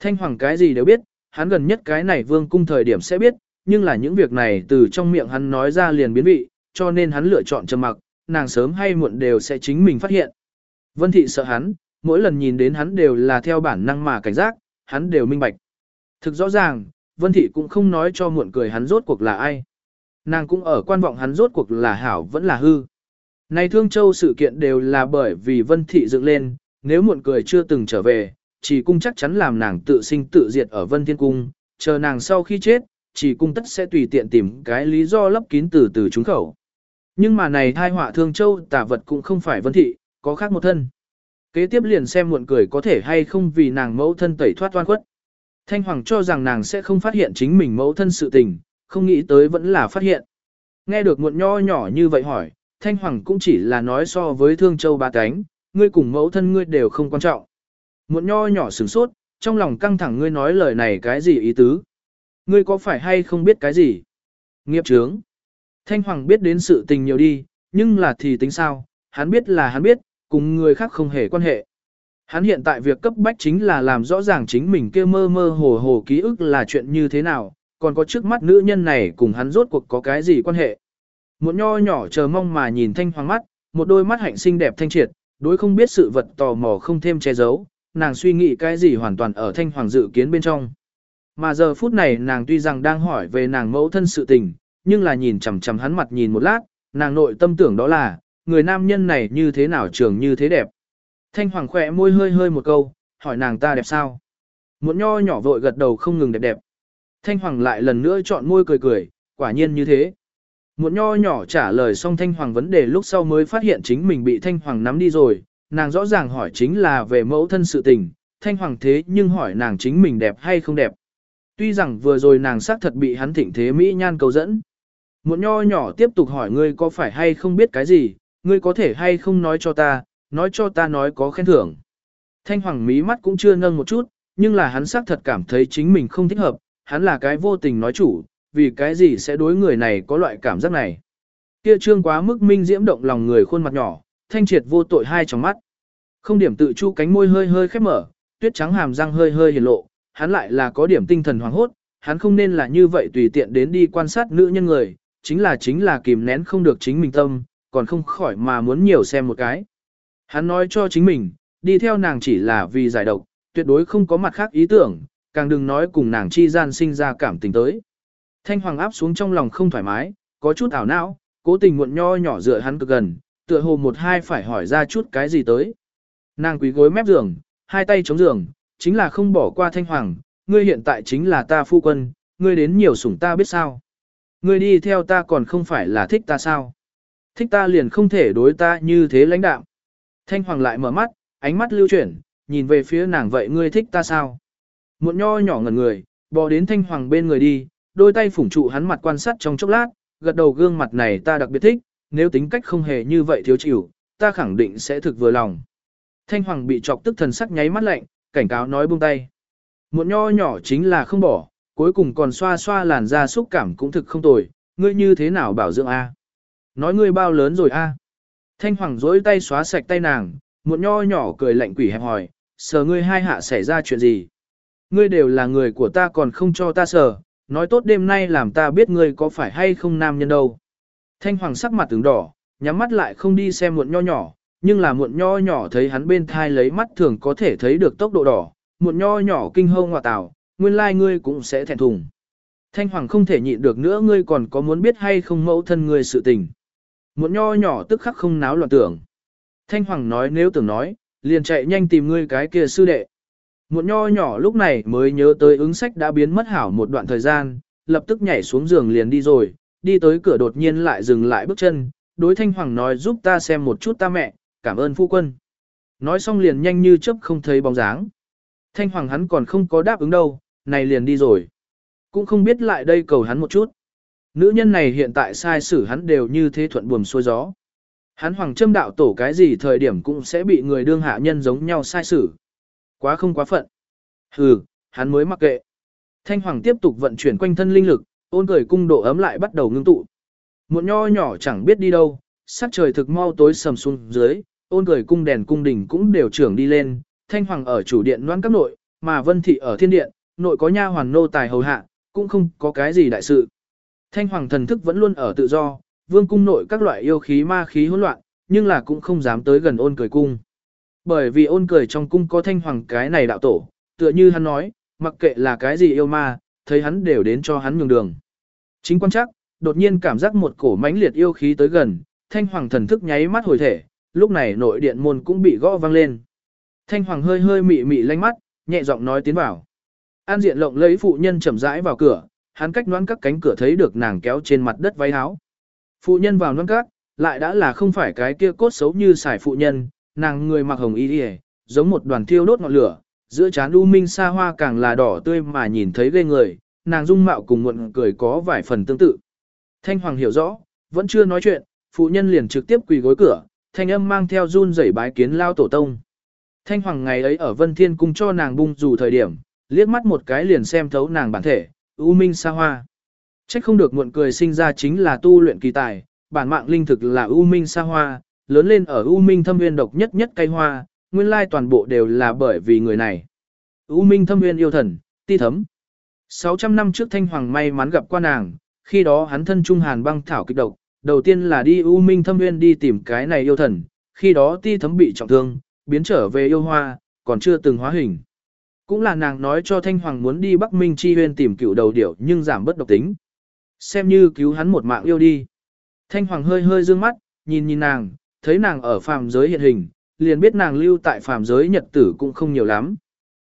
Thanh Hoàng cái gì đều biết, hắn gần nhất cái này vương cung thời điểm sẽ biết, nhưng là những việc này từ trong miệng hắn nói ra liền biến vị, cho nên hắn lựa chọn trầm mặc, nàng sớm hay muộn đều sẽ chính mình phát hiện. Vân Thị sợ hắn, mỗi lần nhìn đến hắn đều là theo bản năng mà cảnh giác, hắn đều minh bạch. Thực rõ ràng, Vân Thị cũng không nói cho muộn cười hắn rốt cuộc là ai. Nàng cũng ở quan vọng hắn rốt cuộc là hảo vẫn là hư. Này Thương Châu sự kiện đều là bởi vì Vân Thị dựng lên, nếu muộn cười chưa từng trở về, chỉ cung chắc chắn làm nàng tự sinh tự diệt ở Vân Thiên Cung, chờ nàng sau khi chết, chỉ cung tất sẽ tùy tiện tìm cái lý do lấp kín từ từ trúng khẩu. Nhưng mà này thai họa Thương Châu tả vật cũng không phải Vân Thị, có khác một thân. Kế tiếp liền xem muộn cười có thể hay không vì nàng mẫu thân tẩy thoát oan khuất. Thanh Hoàng cho rằng nàng sẽ không phát hiện chính mình mẫu thân sự tình, không nghĩ tới vẫn là phát hiện. Nghe được muộn nho nhỏ như vậy hỏi, Thanh Hoàng cũng chỉ là nói so với Thương Châu ba cánh, ngươi cùng mẫu thân ngươi đều không quan trọng. Muộn nho nhỏ sửng sốt, trong lòng căng thẳng ngươi nói lời này cái gì ý tứ? Ngươi có phải hay không biết cái gì? Nghiệp trướng. Thanh Hoàng biết đến sự tình nhiều đi, nhưng là thì tính sao, hắn biết là hắn biết, cùng người khác không hề quan hệ. Hắn hiện tại việc cấp bách chính là làm rõ ràng chính mình kia mơ mơ hồ hồ ký ức là chuyện như thế nào, còn có trước mắt nữ nhân này cùng hắn rốt cuộc có cái gì quan hệ. Một nho nhỏ chờ mong mà nhìn thanh hoàng mắt, một đôi mắt hạnh xinh đẹp thanh triệt, đối không biết sự vật tò mò không thêm che giấu, nàng suy nghĩ cái gì hoàn toàn ở thanh hoàng dự kiến bên trong. Mà giờ phút này nàng tuy rằng đang hỏi về nàng mẫu thân sự tình, nhưng là nhìn chằm chằm hắn mặt nhìn một lát, nàng nội tâm tưởng đó là, người nam nhân này như thế nào trường như thế đẹp. Thanh hoàng khỏe môi hơi hơi một câu, hỏi nàng ta đẹp sao? Muộn nho nhỏ vội gật đầu không ngừng đẹp đẹp. Thanh hoàng lại lần nữa chọn môi cười cười, quả nhiên như thế. Muộn nho nhỏ trả lời xong Thanh Hoàng vấn đề lúc sau mới phát hiện chính mình bị Thanh Hoàng nắm đi rồi, nàng rõ ràng hỏi chính là về mẫu thân sự tình, Thanh Hoàng thế nhưng hỏi nàng chính mình đẹp hay không đẹp. Tuy rằng vừa rồi nàng xác thật bị hắn thịnh thế Mỹ nhan cầu dẫn. Muộn nho nhỏ tiếp tục hỏi ngươi có phải hay không biết cái gì, ngươi có thể hay không nói cho ta, nói cho ta nói có khen thưởng. Thanh Hoàng mí mắt cũng chưa nâng một chút, nhưng là hắn xác thật cảm thấy chính mình không thích hợp, hắn là cái vô tình nói chủ, vì cái gì sẽ đối người này có loại cảm giác này. Kia trương quá mức minh diễm động lòng người khuôn mặt nhỏ, thanh triệt vô tội hai trong mắt. Không điểm tự chu cánh môi hơi hơi khép mở, tuyết trắng hàm răng hơi hơi hiển lộ, hắn lại là có điểm tinh thần hoàng hốt, hắn không nên là như vậy tùy tiện đến đi quan sát nữ nhân người, chính là chính là kìm nén không được chính mình tâm, còn không khỏi mà muốn nhiều xem một cái. Hắn nói cho chính mình, đi theo nàng chỉ là vì giải độc, tuyệt đối không có mặt khác ý tưởng, càng đừng nói cùng nàng chi gian sinh ra cảm tình tới. Thanh Hoàng áp xuống trong lòng không thoải mái, có chút ảo não, cố tình muộn nho nhỏ dựa hắn cực gần, tựa hồ một hai phải hỏi ra chút cái gì tới. Nàng quý gối mép giường, hai tay chống giường, chính là không bỏ qua Thanh Hoàng, ngươi hiện tại chính là ta phu quân, ngươi đến nhiều sủng ta biết sao. Ngươi đi theo ta còn không phải là thích ta sao. Thích ta liền không thể đối ta như thế lãnh đạo. Thanh Hoàng lại mở mắt, ánh mắt lưu chuyển, nhìn về phía nàng vậy ngươi thích ta sao. Muộn nho nhỏ ngẩn người, bò đến Thanh Hoàng bên người đi, đôi tay phủng trụ hắn mặt quan sát trong chốc lát, gật đầu gương mặt này ta đặc biệt thích, nếu tính cách không hề như vậy thiếu chịu, ta khẳng định sẽ thực vừa lòng. Thanh Hoàng bị chọc tức thần sắc nháy mắt lạnh, cảnh cáo nói buông tay. Một nho nhỏ chính là không bỏ, cuối cùng còn xoa xoa làn da xúc cảm cũng thực không tồi, ngươi như thế nào bảo dưỡng A. Nói ngươi bao lớn rồi A. Thanh Hoàng dối tay xóa sạch tay nàng, một nho nhỏ cười lạnh quỷ hẹp hỏi, sờ ngươi hai hạ xảy ra chuyện gì. Ngươi đều là người của ta còn không cho ta sờ, nói tốt đêm nay làm ta biết ngươi có phải hay không nam nhân đâu. Thanh Hoàng sắc mặt tướng đỏ, nhắm mắt lại không đi xem muộn nho nhỏ, nhưng là muộn nho nhỏ thấy hắn bên thai lấy mắt thường có thể thấy được tốc độ đỏ, muộn nho nhỏ kinh hông hòa tảo, nguyên lai ngươi cũng sẽ thẹn thùng. Thanh Hoàng không thể nhịn được nữa ngươi còn có muốn biết hay không mẫu thân ngươi sự tình. Muộn nho nhỏ tức khắc không náo loạn tưởng. Thanh Hoàng nói nếu tưởng nói, liền chạy nhanh tìm ngươi cái kia sư đệ. Một nho nhỏ lúc này mới nhớ tới ứng sách đã biến mất hảo một đoạn thời gian, lập tức nhảy xuống giường liền đi rồi, đi tới cửa đột nhiên lại dừng lại bước chân, đối thanh hoàng nói giúp ta xem một chút ta mẹ, cảm ơn phu quân. Nói xong liền nhanh như chớp không thấy bóng dáng. Thanh hoàng hắn còn không có đáp ứng đâu, này liền đi rồi. Cũng không biết lại đây cầu hắn một chút. Nữ nhân này hiện tại sai xử hắn đều như thế thuận buồm xuôi gió. Hắn hoàng châm đạo tổ cái gì thời điểm cũng sẽ bị người đương hạ nhân giống nhau sai xử. Quá không quá phận. Hừ, hắn mới mặc kệ. Thanh Hoàng tiếp tục vận chuyển quanh thân linh lực, ôn cười cung độ ấm lại bắt đầu ngưng tụ. Một nho nhỏ chẳng biết đi đâu, sắc trời thực mau tối sầm xuống dưới, ôn cười cung đèn cung đỉnh cũng đều trưởng đi lên, Thanh Hoàng ở chủ điện loan các nội, mà Vân Thị ở thiên điện, nội có nha hoàn nô tài hầu hạ, cũng không có cái gì đại sự. Thanh Hoàng thần thức vẫn luôn ở tự do, vương cung nội các loại yêu khí ma khí hỗn loạn, nhưng là cũng không dám tới gần ôn cười cung. Bởi vì ôn cười trong cung có thanh hoàng cái này đạo tổ, tựa như hắn nói, mặc kệ là cái gì yêu ma, thấy hắn đều đến cho hắn nhường đường. Chính quan chắc, đột nhiên cảm giác một cổ mãnh liệt yêu khí tới gần, thanh hoàng thần thức nháy mắt hồi thể, lúc này nội điện môn cũng bị gõ vang lên. Thanh hoàng hơi hơi mị mị lanh mắt, nhẹ giọng nói tiến vào. An diện lộng lấy phụ nhân chậm rãi vào cửa, hắn cách đoán các cánh cửa thấy được nàng kéo trên mặt đất váy áo. Phụ nhân vào đoán các, lại đã là không phải cái kia cốt xấu như xài phụ nhân, nàng người mặc hồng y đi giống một đoàn thiêu đốt ngọn lửa, giữa trán u minh xa hoa càng là đỏ tươi mà nhìn thấy ghê người, nàng dung mạo cùng muộn cười có vài phần tương tự. Thanh Hoàng hiểu rõ, vẫn chưa nói chuyện, phụ nhân liền trực tiếp quỳ gối cửa, thanh âm mang theo run rẩy bái kiến lao tổ tông. Thanh Hoàng ngày ấy ở Vân Thiên cung cho nàng bung dù thời điểm, liếc mắt một cái liền xem thấu nàng bản thể, u minh xa hoa. Trách không được muộn cười sinh ra chính là tu luyện kỳ tài, bản mạng linh thực là u minh xa hoa, lớn lên ở u minh thâm nguyên độc nhất nhất cây hoa, nguyên lai toàn bộ đều là bởi vì người này. U minh thâm nguyên yêu thần, ti thấm. 600 năm trước Thanh Hoàng may mắn gặp qua nàng, khi đó hắn thân trung hàn băng thảo kịch độc, đầu tiên là đi U Minh Thâm Nguyên đi tìm cái này yêu thần, khi đó ti thấm bị trọng thương, biến trở về yêu hoa, còn chưa từng hóa hình. Cũng là nàng nói cho Thanh Hoàng muốn đi Bắc Minh Chi Huyên tìm cựu đầu điểu nhưng giảm bất độc tính. Xem như cứu hắn một mạng yêu đi. Thanh Hoàng hơi hơi dương mắt, nhìn nhìn nàng, thấy nàng ở phàm giới hiện hình, liền biết nàng lưu tại phàm giới nhật tử cũng không nhiều lắm.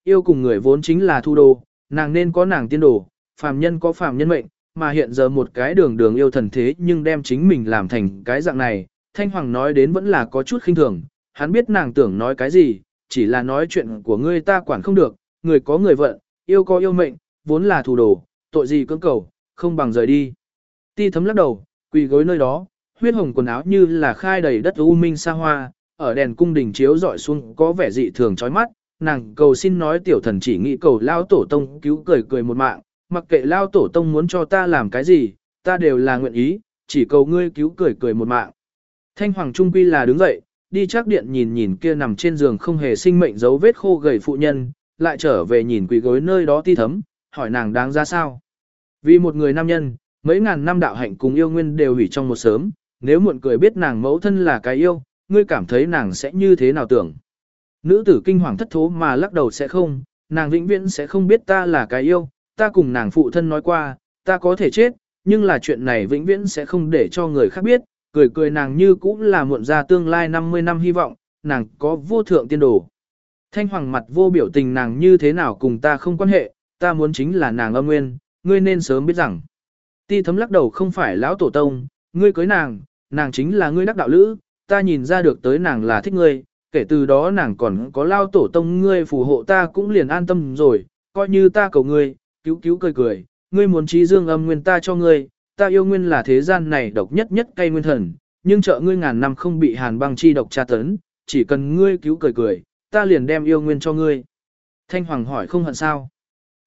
Yêu cùng người vốn chính là thu đồ, nàng nên có nàng tiên đồ, phàm nhân có phàm nhân mệnh, mà hiện giờ một cái đường đường yêu thần thế nhưng đem chính mình làm thành cái dạng này, Thanh Hoàng nói đến vẫn là có chút khinh thường, hắn biết nàng tưởng nói cái gì, chỉ là nói chuyện của ngươi ta quản không được, người có người vận, yêu có yêu mệnh, vốn là thủ đồ, tội gì cưỡng cầu, không bằng rời đi. Ti thấm lắc đầu, quỳ gối nơi đó, huyết hồng quần áo như là khai đầy đất u minh xa hoa, ở đèn cung đình chiếu dọi xuống có vẻ dị thường chói mắt, nàng cầu xin nói tiểu thần chỉ nghĩ cầu lao tổ tông cứu cười cười một mạng, mặc kệ lao tổ tông muốn cho ta làm cái gì, ta đều là nguyện ý, chỉ cầu ngươi cứu cười cười một mạng. Thanh Hoàng Trung Quy là đứng dậy, đi chắc điện nhìn nhìn kia nằm trên giường không hề sinh mệnh dấu vết khô gầy phụ nhân, lại trở về nhìn quỳ gối nơi đó ti thấm, hỏi nàng đáng ra sao. Vì một người nam nhân, mấy ngàn năm đạo hạnh cùng yêu nguyên đều hủy trong một sớm, nếu muộn cười biết nàng mẫu thân là cái yêu, ngươi cảm thấy nàng sẽ như thế nào tưởng. Nữ tử kinh hoàng thất thố mà lắc đầu sẽ không, nàng vĩnh viễn sẽ không biết ta là cái yêu, ta cùng nàng phụ thân nói qua, ta có thể chết, nhưng là chuyện này vĩnh viễn sẽ không để cho người khác biết, cười cười nàng như cũng là muộn ra tương lai 50 năm hy vọng, nàng có vô thượng tiên đồ. Thanh hoàng mặt vô biểu tình nàng như thế nào cùng ta không quan hệ, ta muốn chính là nàng âm nguyên, ngươi nên sớm biết rằng. Ti thấm lắc đầu không phải lão tổ tông, ngươi cưới nàng, nàng chính là ngươi đắc đạo lữ, ta nhìn ra được tới nàng là thích ngươi, kể từ đó nàng còn có lao tổ tông ngươi phù hộ ta cũng liền an tâm rồi, coi như ta cầu ngươi, cứu cứu cười cười, ngươi muốn trí dương âm nguyên ta cho ngươi, ta yêu nguyên là thế gian này độc nhất nhất cây nguyên thần, nhưng trợ ngươi ngàn năm không bị hàn băng chi độc tra tấn, chỉ cần ngươi cứu cười cười, ta liền đem yêu nguyên cho ngươi. Thanh Hoàng hỏi không hận sao.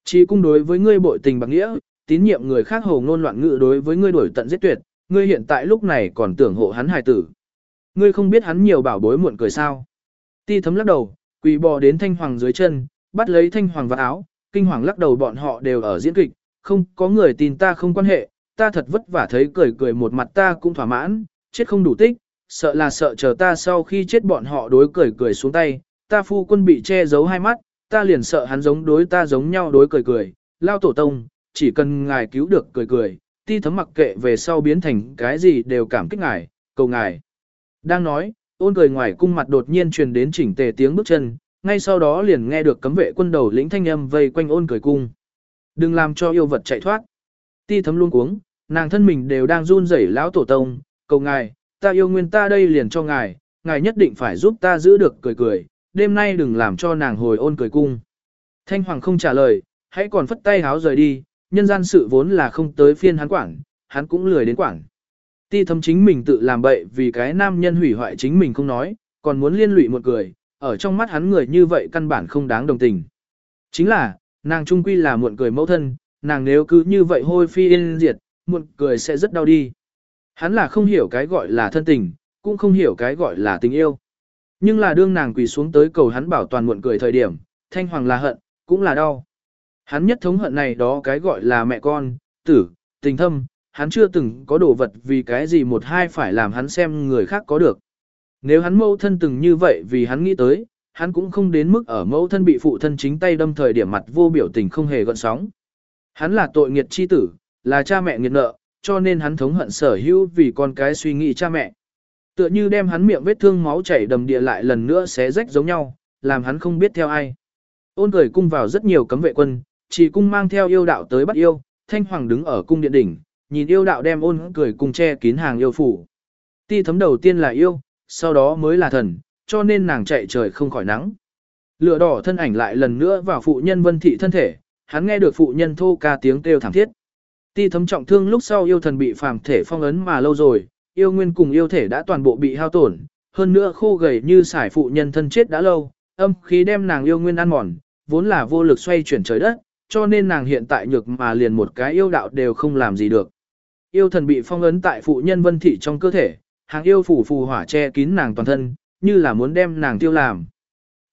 Chỉ cung đối với ngươi bội tình bạc nghĩa, tín nhiệm người khác hồ ngôn loạn ngữ đối với ngươi đổi tận giết tuyệt, ngươi hiện tại lúc này còn tưởng hộ hắn hài tử. Ngươi không biết hắn nhiều bảo bối muộn cười sao. Ti thấm lắc đầu, quỳ bò đến Thanh Hoàng dưới chân, bắt lấy Thanh Hoàng vào áo, kinh hoàng lắc đầu bọn họ đều ở diễn kịch, không có người tin ta không quan hệ, ta thật vất vả thấy cười cười một mặt ta cũng thỏa mãn, chết không đủ tích, sợ là sợ chờ ta sau khi chết bọn họ đối cười cười xuống tay, ta phu quân bị che giấu hai mắt, ta liền sợ hắn giống đối ta giống nhau đối cười cười, lao tổ tông, chỉ cần ngài cứu được cười cười, ti thấm mặc kệ về sau biến thành cái gì đều cảm kích ngài, cầu ngài. Đang nói, ôn cười ngoài cung mặt đột nhiên truyền đến chỉnh tề tiếng bước chân, ngay sau đó liền nghe được cấm vệ quân đầu lĩnh thanh âm vây quanh ôn cười cung. Đừng làm cho yêu vật chạy thoát. Ti thấm luôn cuống, nàng thân mình đều đang run rẩy lão tổ tông, cầu ngài, ta yêu nguyên ta đây liền cho ngài, ngài nhất định phải giúp ta giữ được cười cười, đêm nay đừng làm cho nàng hồi ôn cười cung. Thanh Hoàng không trả lời, hãy còn phất tay háo rời đi, nhân gian sự vốn là không tới phiên hắn quản, hắn cũng lười đến quản. Ti thấm chính mình tự làm bậy vì cái nam nhân hủy hoại chính mình không nói, còn muốn liên lụy một người. ở trong mắt hắn người như vậy căn bản không đáng đồng tình. Chính là, nàng trung quy là muộn cười mẫu thân, nàng nếu cứ như vậy hôi phi yên diệt, muộn cười sẽ rất đau đi. Hắn là không hiểu cái gọi là thân tình, cũng không hiểu cái gọi là tình yêu. Nhưng là đương nàng quỳ xuống tới cầu hắn bảo toàn muộn cười thời điểm, thanh hoàng là hận, cũng là đau. Hắn nhất thống hận này đó cái gọi là mẹ con, tử, tình thâm, hắn chưa từng có đồ vật vì cái gì một hai phải làm hắn xem người khác có được. Nếu hắn mẫu thân từng như vậy vì hắn nghĩ tới, hắn cũng không đến mức ở mẫu thân bị phụ thân chính tay đâm thời điểm mặt vô biểu tình không hề gợn sóng. Hắn là tội nghiệt chi tử, là cha mẹ nghiệt nợ, cho nên hắn thống hận sở hữu vì con cái suy nghĩ cha mẹ. Tựa như đem hắn miệng vết thương máu chảy đầm địa lại lần nữa xé rách giống nhau, làm hắn không biết theo ai. Ôn cười cung vào rất nhiều cấm vệ quân, chỉ cung mang theo yêu đạo tới bắt yêu, thanh hoàng đứng ở cung điện đỉnh, nhìn yêu đạo đem ôn cười cung che kín hàng yêu phủ. Ti thấm đầu tiên là yêu, sau đó mới là thần, cho nên nàng chạy trời không khỏi nắng. Lửa đỏ thân ảnh lại lần nữa vào phụ nhân vân thị thân thể, hắn nghe được phụ nhân thô ca tiếng kêu thảm thiết. Ti thấm trọng thương lúc sau yêu thần bị phàm thể phong ấn mà lâu rồi, yêu nguyên cùng yêu thể đã toàn bộ bị hao tổn, hơn nữa khô gầy như sải phụ nhân thân chết đã lâu, âm khí đem nàng yêu nguyên ăn mòn, vốn là vô lực xoay chuyển trời đất, cho nên nàng hiện tại nhược mà liền một cái yêu đạo đều không làm gì được. Yêu thần bị phong ấn tại phụ nhân vân thị trong cơ thể, hàng yêu phủ phù hỏa che kín nàng toàn thân, như là muốn đem nàng tiêu làm.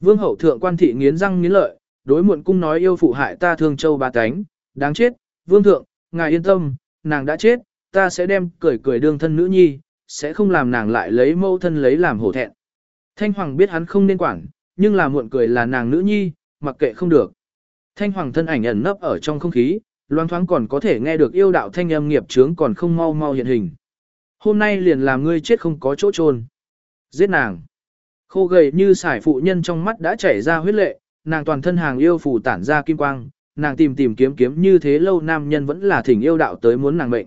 Vương hậu thượng quan thị nghiến răng nghiến lợi, đối muộn cung nói yêu phụ hại ta thương châu ba cánh, đáng chết, vương thượng, ngài yên tâm, nàng đã chết, ta sẽ đem cười cười đương thân nữ nhi, sẽ không làm nàng lại lấy mâu thân lấy làm hổ thẹn. Thanh Hoàng biết hắn không nên quản, nhưng là muộn cười là nàng nữ nhi, mặc kệ không được. Thanh Hoàng thân ảnh ẩn nấp ở trong không khí, loang thoáng còn có thể nghe được yêu đạo thanh âm nghiệp chướng còn không mau mau hiện hình. Hôm nay liền làm ngươi chết không có chỗ trôn. Giết nàng. Khô gầy như sải phụ nhân trong mắt đã chảy ra huyết lệ, nàng toàn thân hàng yêu phù tản ra kim quang, nàng tìm tìm kiếm kiếm như thế lâu nam nhân vẫn là thỉnh yêu đạo tới muốn nàng mệnh.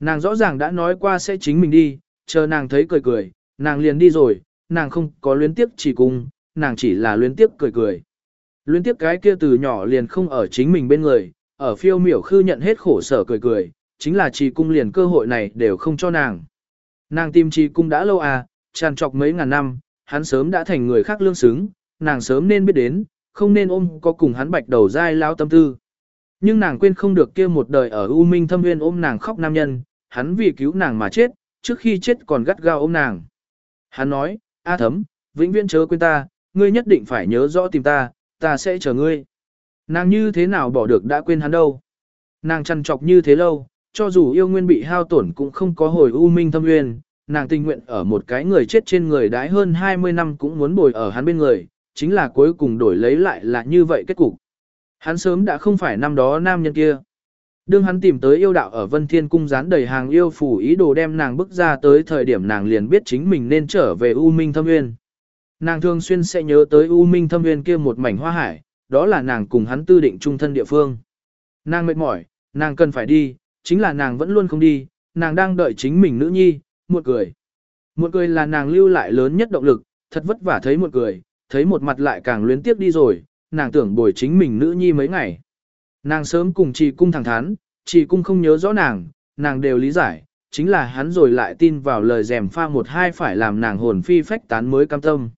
Nàng rõ ràng đã nói qua sẽ chính mình đi, chờ nàng thấy cười cười, nàng liền đi rồi, nàng không có luyến tiếc chỉ cung, nàng chỉ là luyến tiếc cười cười. Luyến tiếc cái kia từ nhỏ liền không ở chính mình bên người, ở phiêu miểu khư nhận hết khổ sở cười cười, chính là trì cung liền cơ hội này đều không cho nàng. Nàng tìm trì cung đã lâu à, tràn trọc mấy ngàn năm, hắn sớm đã thành người khác lương xứng, nàng sớm nên biết đến, không nên ôm có cùng hắn bạch đầu dai lao tâm tư. Nhưng nàng quên không được kia một đời ở U Minh thâm nguyên ôm nàng khóc nam nhân, hắn vì cứu nàng mà chết, trước khi chết còn gắt gao ôm nàng. Hắn nói, A thấm, vĩnh viễn chớ quên ta, ngươi nhất định phải nhớ rõ tìm ta, ta sẽ chờ ngươi. Nàng như thế nào bỏ được đã quên hắn đâu. Nàng chăn trọc như thế lâu, cho dù yêu nguyên bị hao tổn cũng không có hồi u minh thâm nguyên, nàng tình nguyện ở một cái người chết trên người đái hơn 20 năm cũng muốn bồi ở hắn bên người, chính là cuối cùng đổi lấy lại là như vậy kết cục. Hắn sớm đã không phải năm đó nam nhân kia. Đương hắn tìm tới yêu đạo ở Vân Thiên Cung dán đầy hàng yêu phủ ý đồ đem nàng bước ra tới thời điểm nàng liền biết chính mình nên trở về U Minh Thâm Nguyên. Nàng thường xuyên sẽ nhớ tới U Minh Thâm Nguyên kia một mảnh hoa hải, đó là nàng cùng hắn tư định trung thân địa phương. Nàng mệt mỏi, nàng cần phải đi, chính là nàng vẫn luôn không đi, nàng đang đợi chính mình nữ nhi, muộn cười. Muộn cười là nàng lưu lại lớn nhất động lực, thật vất vả thấy muộn cười, thấy một mặt lại càng luyến tiếp đi rồi, nàng tưởng bồi chính mình nữ nhi mấy ngày. Nàng sớm cùng trì cung thẳng thắn, trì cung không nhớ rõ nàng, nàng đều lý giải, chính là hắn rồi lại tin vào lời rèm pha một hai phải làm nàng hồn phi phách tán mới cam tâm.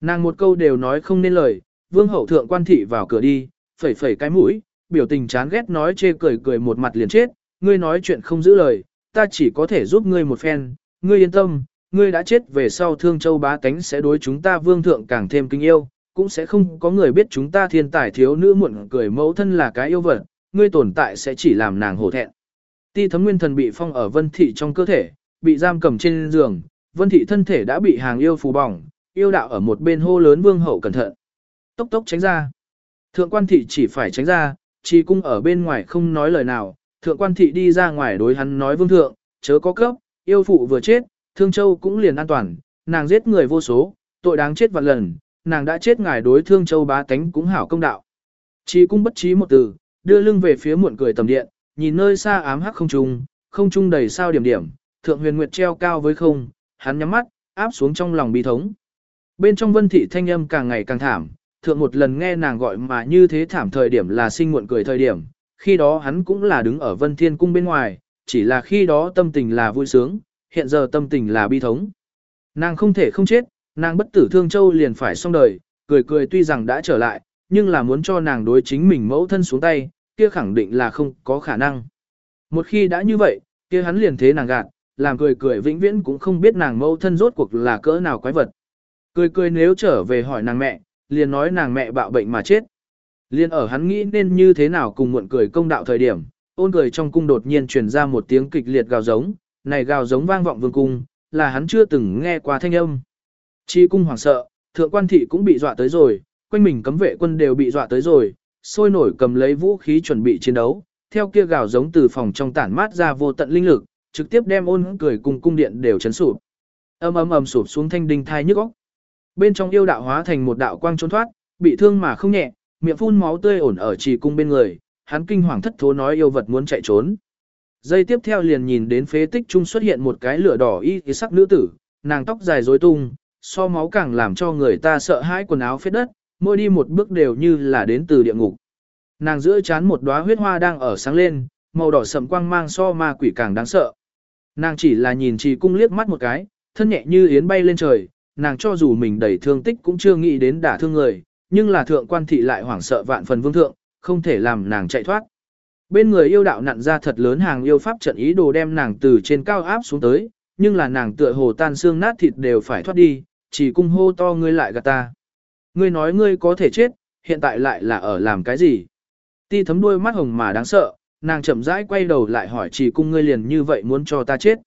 Nàng một câu đều nói không nên lời, vương hậu thượng quan thị vào cửa đi, phẩy phẩy cái mũi, biểu tình chán ghét nói chê cười cười một mặt liền chết, ngươi nói chuyện không giữ lời, ta chỉ có thể giúp ngươi một phen, ngươi yên tâm, ngươi đã chết về sau thương châu bá tánh sẽ đối chúng ta vương thượng càng thêm kinh yêu, cũng sẽ không có người biết chúng ta thiên tài thiếu nữ muộn cười mẫu thân là cái yêu vật, ngươi tồn tại sẽ chỉ làm nàng hổ thẹn. Ti thấm nguyên thần bị phong ở vân thị trong cơ thể, bị giam cầm trên giường, vân thị thân thể đã bị hàng yêu phù bỏng, yêu đạo ở một bên hô lớn vương hậu cẩn thận. Tốc tốc tránh ra. Thượng quan thị chỉ phải tránh ra, chỉ cung ở bên ngoài không nói lời nào, thượng quan thị đi ra ngoài đối hắn nói vương thượng, chớ có cấp, yêu phụ vừa chết, thương châu cũng liền an toàn, nàng giết người vô số, tội đáng chết vạn lần, nàng đã chết ngài đối thương châu bá tánh cũng hảo công đạo. Chỉ cung bất trí một từ, đưa lưng về phía muộn cười tầm điện, nhìn nơi xa ám hắc không trung, không trung đầy sao điểm điểm, thượng huyền nguyệt treo cao với không, hắn nhắm mắt, áp xuống trong lòng bi thống. Bên trong vân thị thanh âm càng ngày càng thảm, thượng một lần nghe nàng gọi mà như thế thảm thời điểm là sinh muộn cười thời điểm, khi đó hắn cũng là đứng ở vân thiên cung bên ngoài, chỉ là khi đó tâm tình là vui sướng, hiện giờ tâm tình là bi thống. Nàng không thể không chết, nàng bất tử thương châu liền phải xong đời, cười cười tuy rằng đã trở lại, nhưng là muốn cho nàng đối chính mình mẫu thân xuống tay, kia khẳng định là không có khả năng. Một khi đã như vậy, kia hắn liền thế nàng gạt, làm cười cười vĩnh viễn cũng không biết nàng mẫu thân rốt cuộc là cỡ nào quái vật. Cười cười nếu trở về hỏi nàng mẹ, liền nói nàng mẹ bạo bệnh mà chết. Liên ở hắn nghĩ nên như thế nào cùng muộn cười công đạo thời điểm, ôn cười trong cung đột nhiên truyền ra một tiếng kịch liệt gào giống, này gào giống vang vọng vương cung, là hắn chưa từng nghe qua thanh âm. Chi cung hoảng sợ, thượng quan thị cũng bị dọa tới rồi, quanh mình cấm vệ quân đều bị dọa tới rồi, sôi nổi cầm lấy vũ khí chuẩn bị chiến đấu, theo kia gào giống từ phòng trong tản mát ra vô tận linh lực, trực tiếp đem ôn cười cùng cung điện đều chấn sụp. Ầm ầm ầm sụp xuống thanh đinh thai nhức óc. Bên trong yêu đạo hóa thành một đạo quang trốn thoát, bị thương mà không nhẹ, miệng phun máu tươi ổn ở chỉ cung bên người, hắn kinh hoàng thất thố nói yêu vật muốn chạy trốn. Giây tiếp theo liền nhìn đến phế tích trung xuất hiện một cái lửa đỏ y sắc nữ tử, nàng tóc dài rối tung, so máu càng làm cho người ta sợ hãi quần áo phết đất, mỗi đi một bước đều như là đến từ địa ngục. Nàng giữa chán một đóa huyết hoa đang ở sáng lên, màu đỏ sậm quang mang so ma quỷ càng đáng sợ. Nàng chỉ là nhìn trì cung liếc mắt một cái, thân nhẹ như yến bay lên trời, nàng cho dù mình đầy thương tích cũng chưa nghĩ đến đả thương người, nhưng là thượng quan thị lại hoảng sợ vạn phần vương thượng, không thể làm nàng chạy thoát. Bên người yêu đạo nặn ra thật lớn hàng yêu pháp trận ý đồ đem nàng từ trên cao áp xuống tới, nhưng là nàng tựa hồ tan xương nát thịt đều phải thoát đi, chỉ cung hô to ngươi lại gạt ta. Ngươi nói ngươi có thể chết, hiện tại lại là ở làm cái gì? Ti thấm đuôi mắt hồng mà đáng sợ, nàng chậm rãi quay đầu lại hỏi chỉ cung ngươi liền như vậy muốn cho ta chết.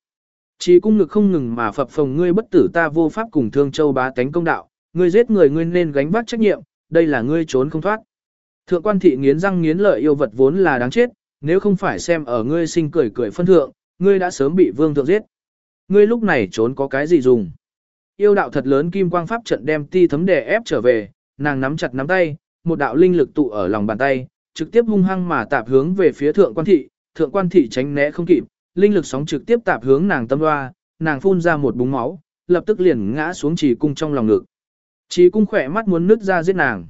Chỉ cung ngực không ngừng mà phập phồng ngươi bất tử ta vô pháp cùng thương châu bá tánh công đạo, ngươi giết người ngươi nên gánh vác trách nhiệm, đây là ngươi trốn không thoát. Thượng quan thị nghiến răng nghiến lợi yêu vật vốn là đáng chết, nếu không phải xem ở ngươi sinh cười cười phân thượng, ngươi đã sớm bị vương thượng giết. Ngươi lúc này trốn có cái gì dùng? Yêu đạo thật lớn kim quang pháp trận đem ti thấm đè ép trở về, nàng nắm chặt nắm tay, một đạo linh lực tụ ở lòng bàn tay, trực tiếp hung hăng mà tạp hướng về phía thượng quan thị, thượng quan thị tránh né không kịp, linh lực sóng trực tiếp tạp hướng nàng tâm hoa, nàng phun ra một búng máu, lập tức liền ngã xuống trì cung trong lòng ngực. Trì cung khỏe mắt muốn nứt ra giết nàng.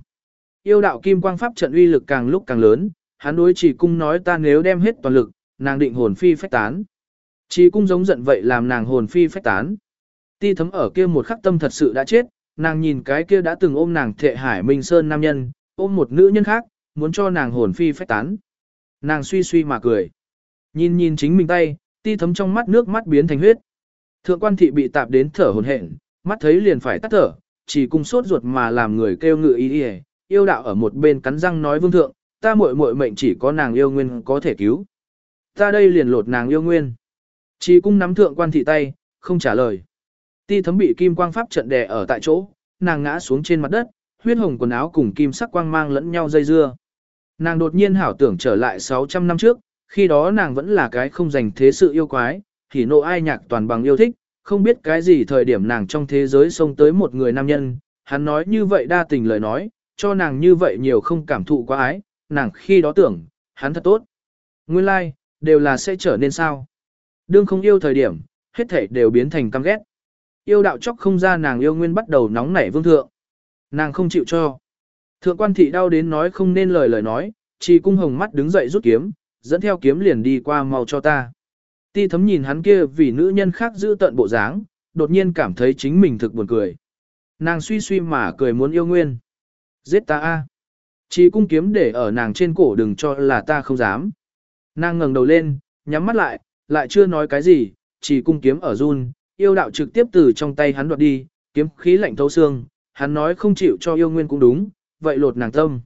Yêu đạo kim quang pháp trận uy lực càng lúc càng lớn, hắn đối chỉ cung nói ta nếu đem hết toàn lực, nàng định hồn phi phách tán. chỉ cung giống giận vậy làm nàng hồn phi phách tán. Ti thấm ở kia một khắc tâm thật sự đã chết, nàng nhìn cái kia đã từng ôm nàng thệ hải minh sơn nam nhân, ôm một nữ nhân khác, muốn cho nàng hồn phi phách tán. Nàng suy suy mà cười. Nhìn nhìn chính mình tay, ti thấm trong mắt nước mắt biến thành huyết. Thượng quan thị bị tạp đến thở hồn hển, mắt thấy liền phải tắt thở, chỉ cung sốt ruột mà làm người kêu ngự ý ý, yêu đạo ở một bên cắn răng nói vương thượng, ta muội muội mệnh chỉ có nàng yêu nguyên có thể cứu. Ta đây liền lột nàng yêu nguyên. Chỉ cung nắm thượng quan thị tay, không trả lời. Ti thấm bị kim quang pháp trận đè ở tại chỗ, nàng ngã xuống trên mặt đất, huyết hồng quần áo cùng kim sắc quang mang lẫn nhau dây dưa. Nàng đột nhiên hảo tưởng trở lại 600 năm trước, khi đó nàng vẫn là cái không dành thế sự yêu quái, thì nộ ai nhạc toàn bằng yêu thích, không biết cái gì thời điểm nàng trong thế giới xông tới một người nam nhân, hắn nói như vậy đa tình lời nói, cho nàng như vậy nhiều không cảm thụ quá ái, nàng khi đó tưởng, hắn thật tốt. Nguyên lai, like, đều là sẽ trở nên sao. Đương không yêu thời điểm, hết thể đều biến thành căm ghét. Yêu đạo chóc không ra nàng yêu nguyên bắt đầu nóng nảy vương thượng. Nàng không chịu cho. Thượng quan thị đau đến nói không nên lời lời nói, chỉ cung hồng mắt đứng dậy rút kiếm, dẫn theo kiếm liền đi qua mau cho ta. Ti thấm nhìn hắn kia vì nữ nhân khác giữ tận bộ dáng, đột nhiên cảm thấy chính mình thực buồn cười. Nàng suy suy mà cười muốn yêu nguyên. Giết ta a! Chỉ cung kiếm để ở nàng trên cổ đừng cho là ta không dám. Nàng ngẩng đầu lên, nhắm mắt lại, lại chưa nói cái gì, chỉ cung kiếm ở run, yêu đạo trực tiếp từ trong tay hắn đoạt đi, kiếm khí lạnh thấu xương, hắn nói không chịu cho yêu nguyên cũng đúng, vậy lột nàng tâm.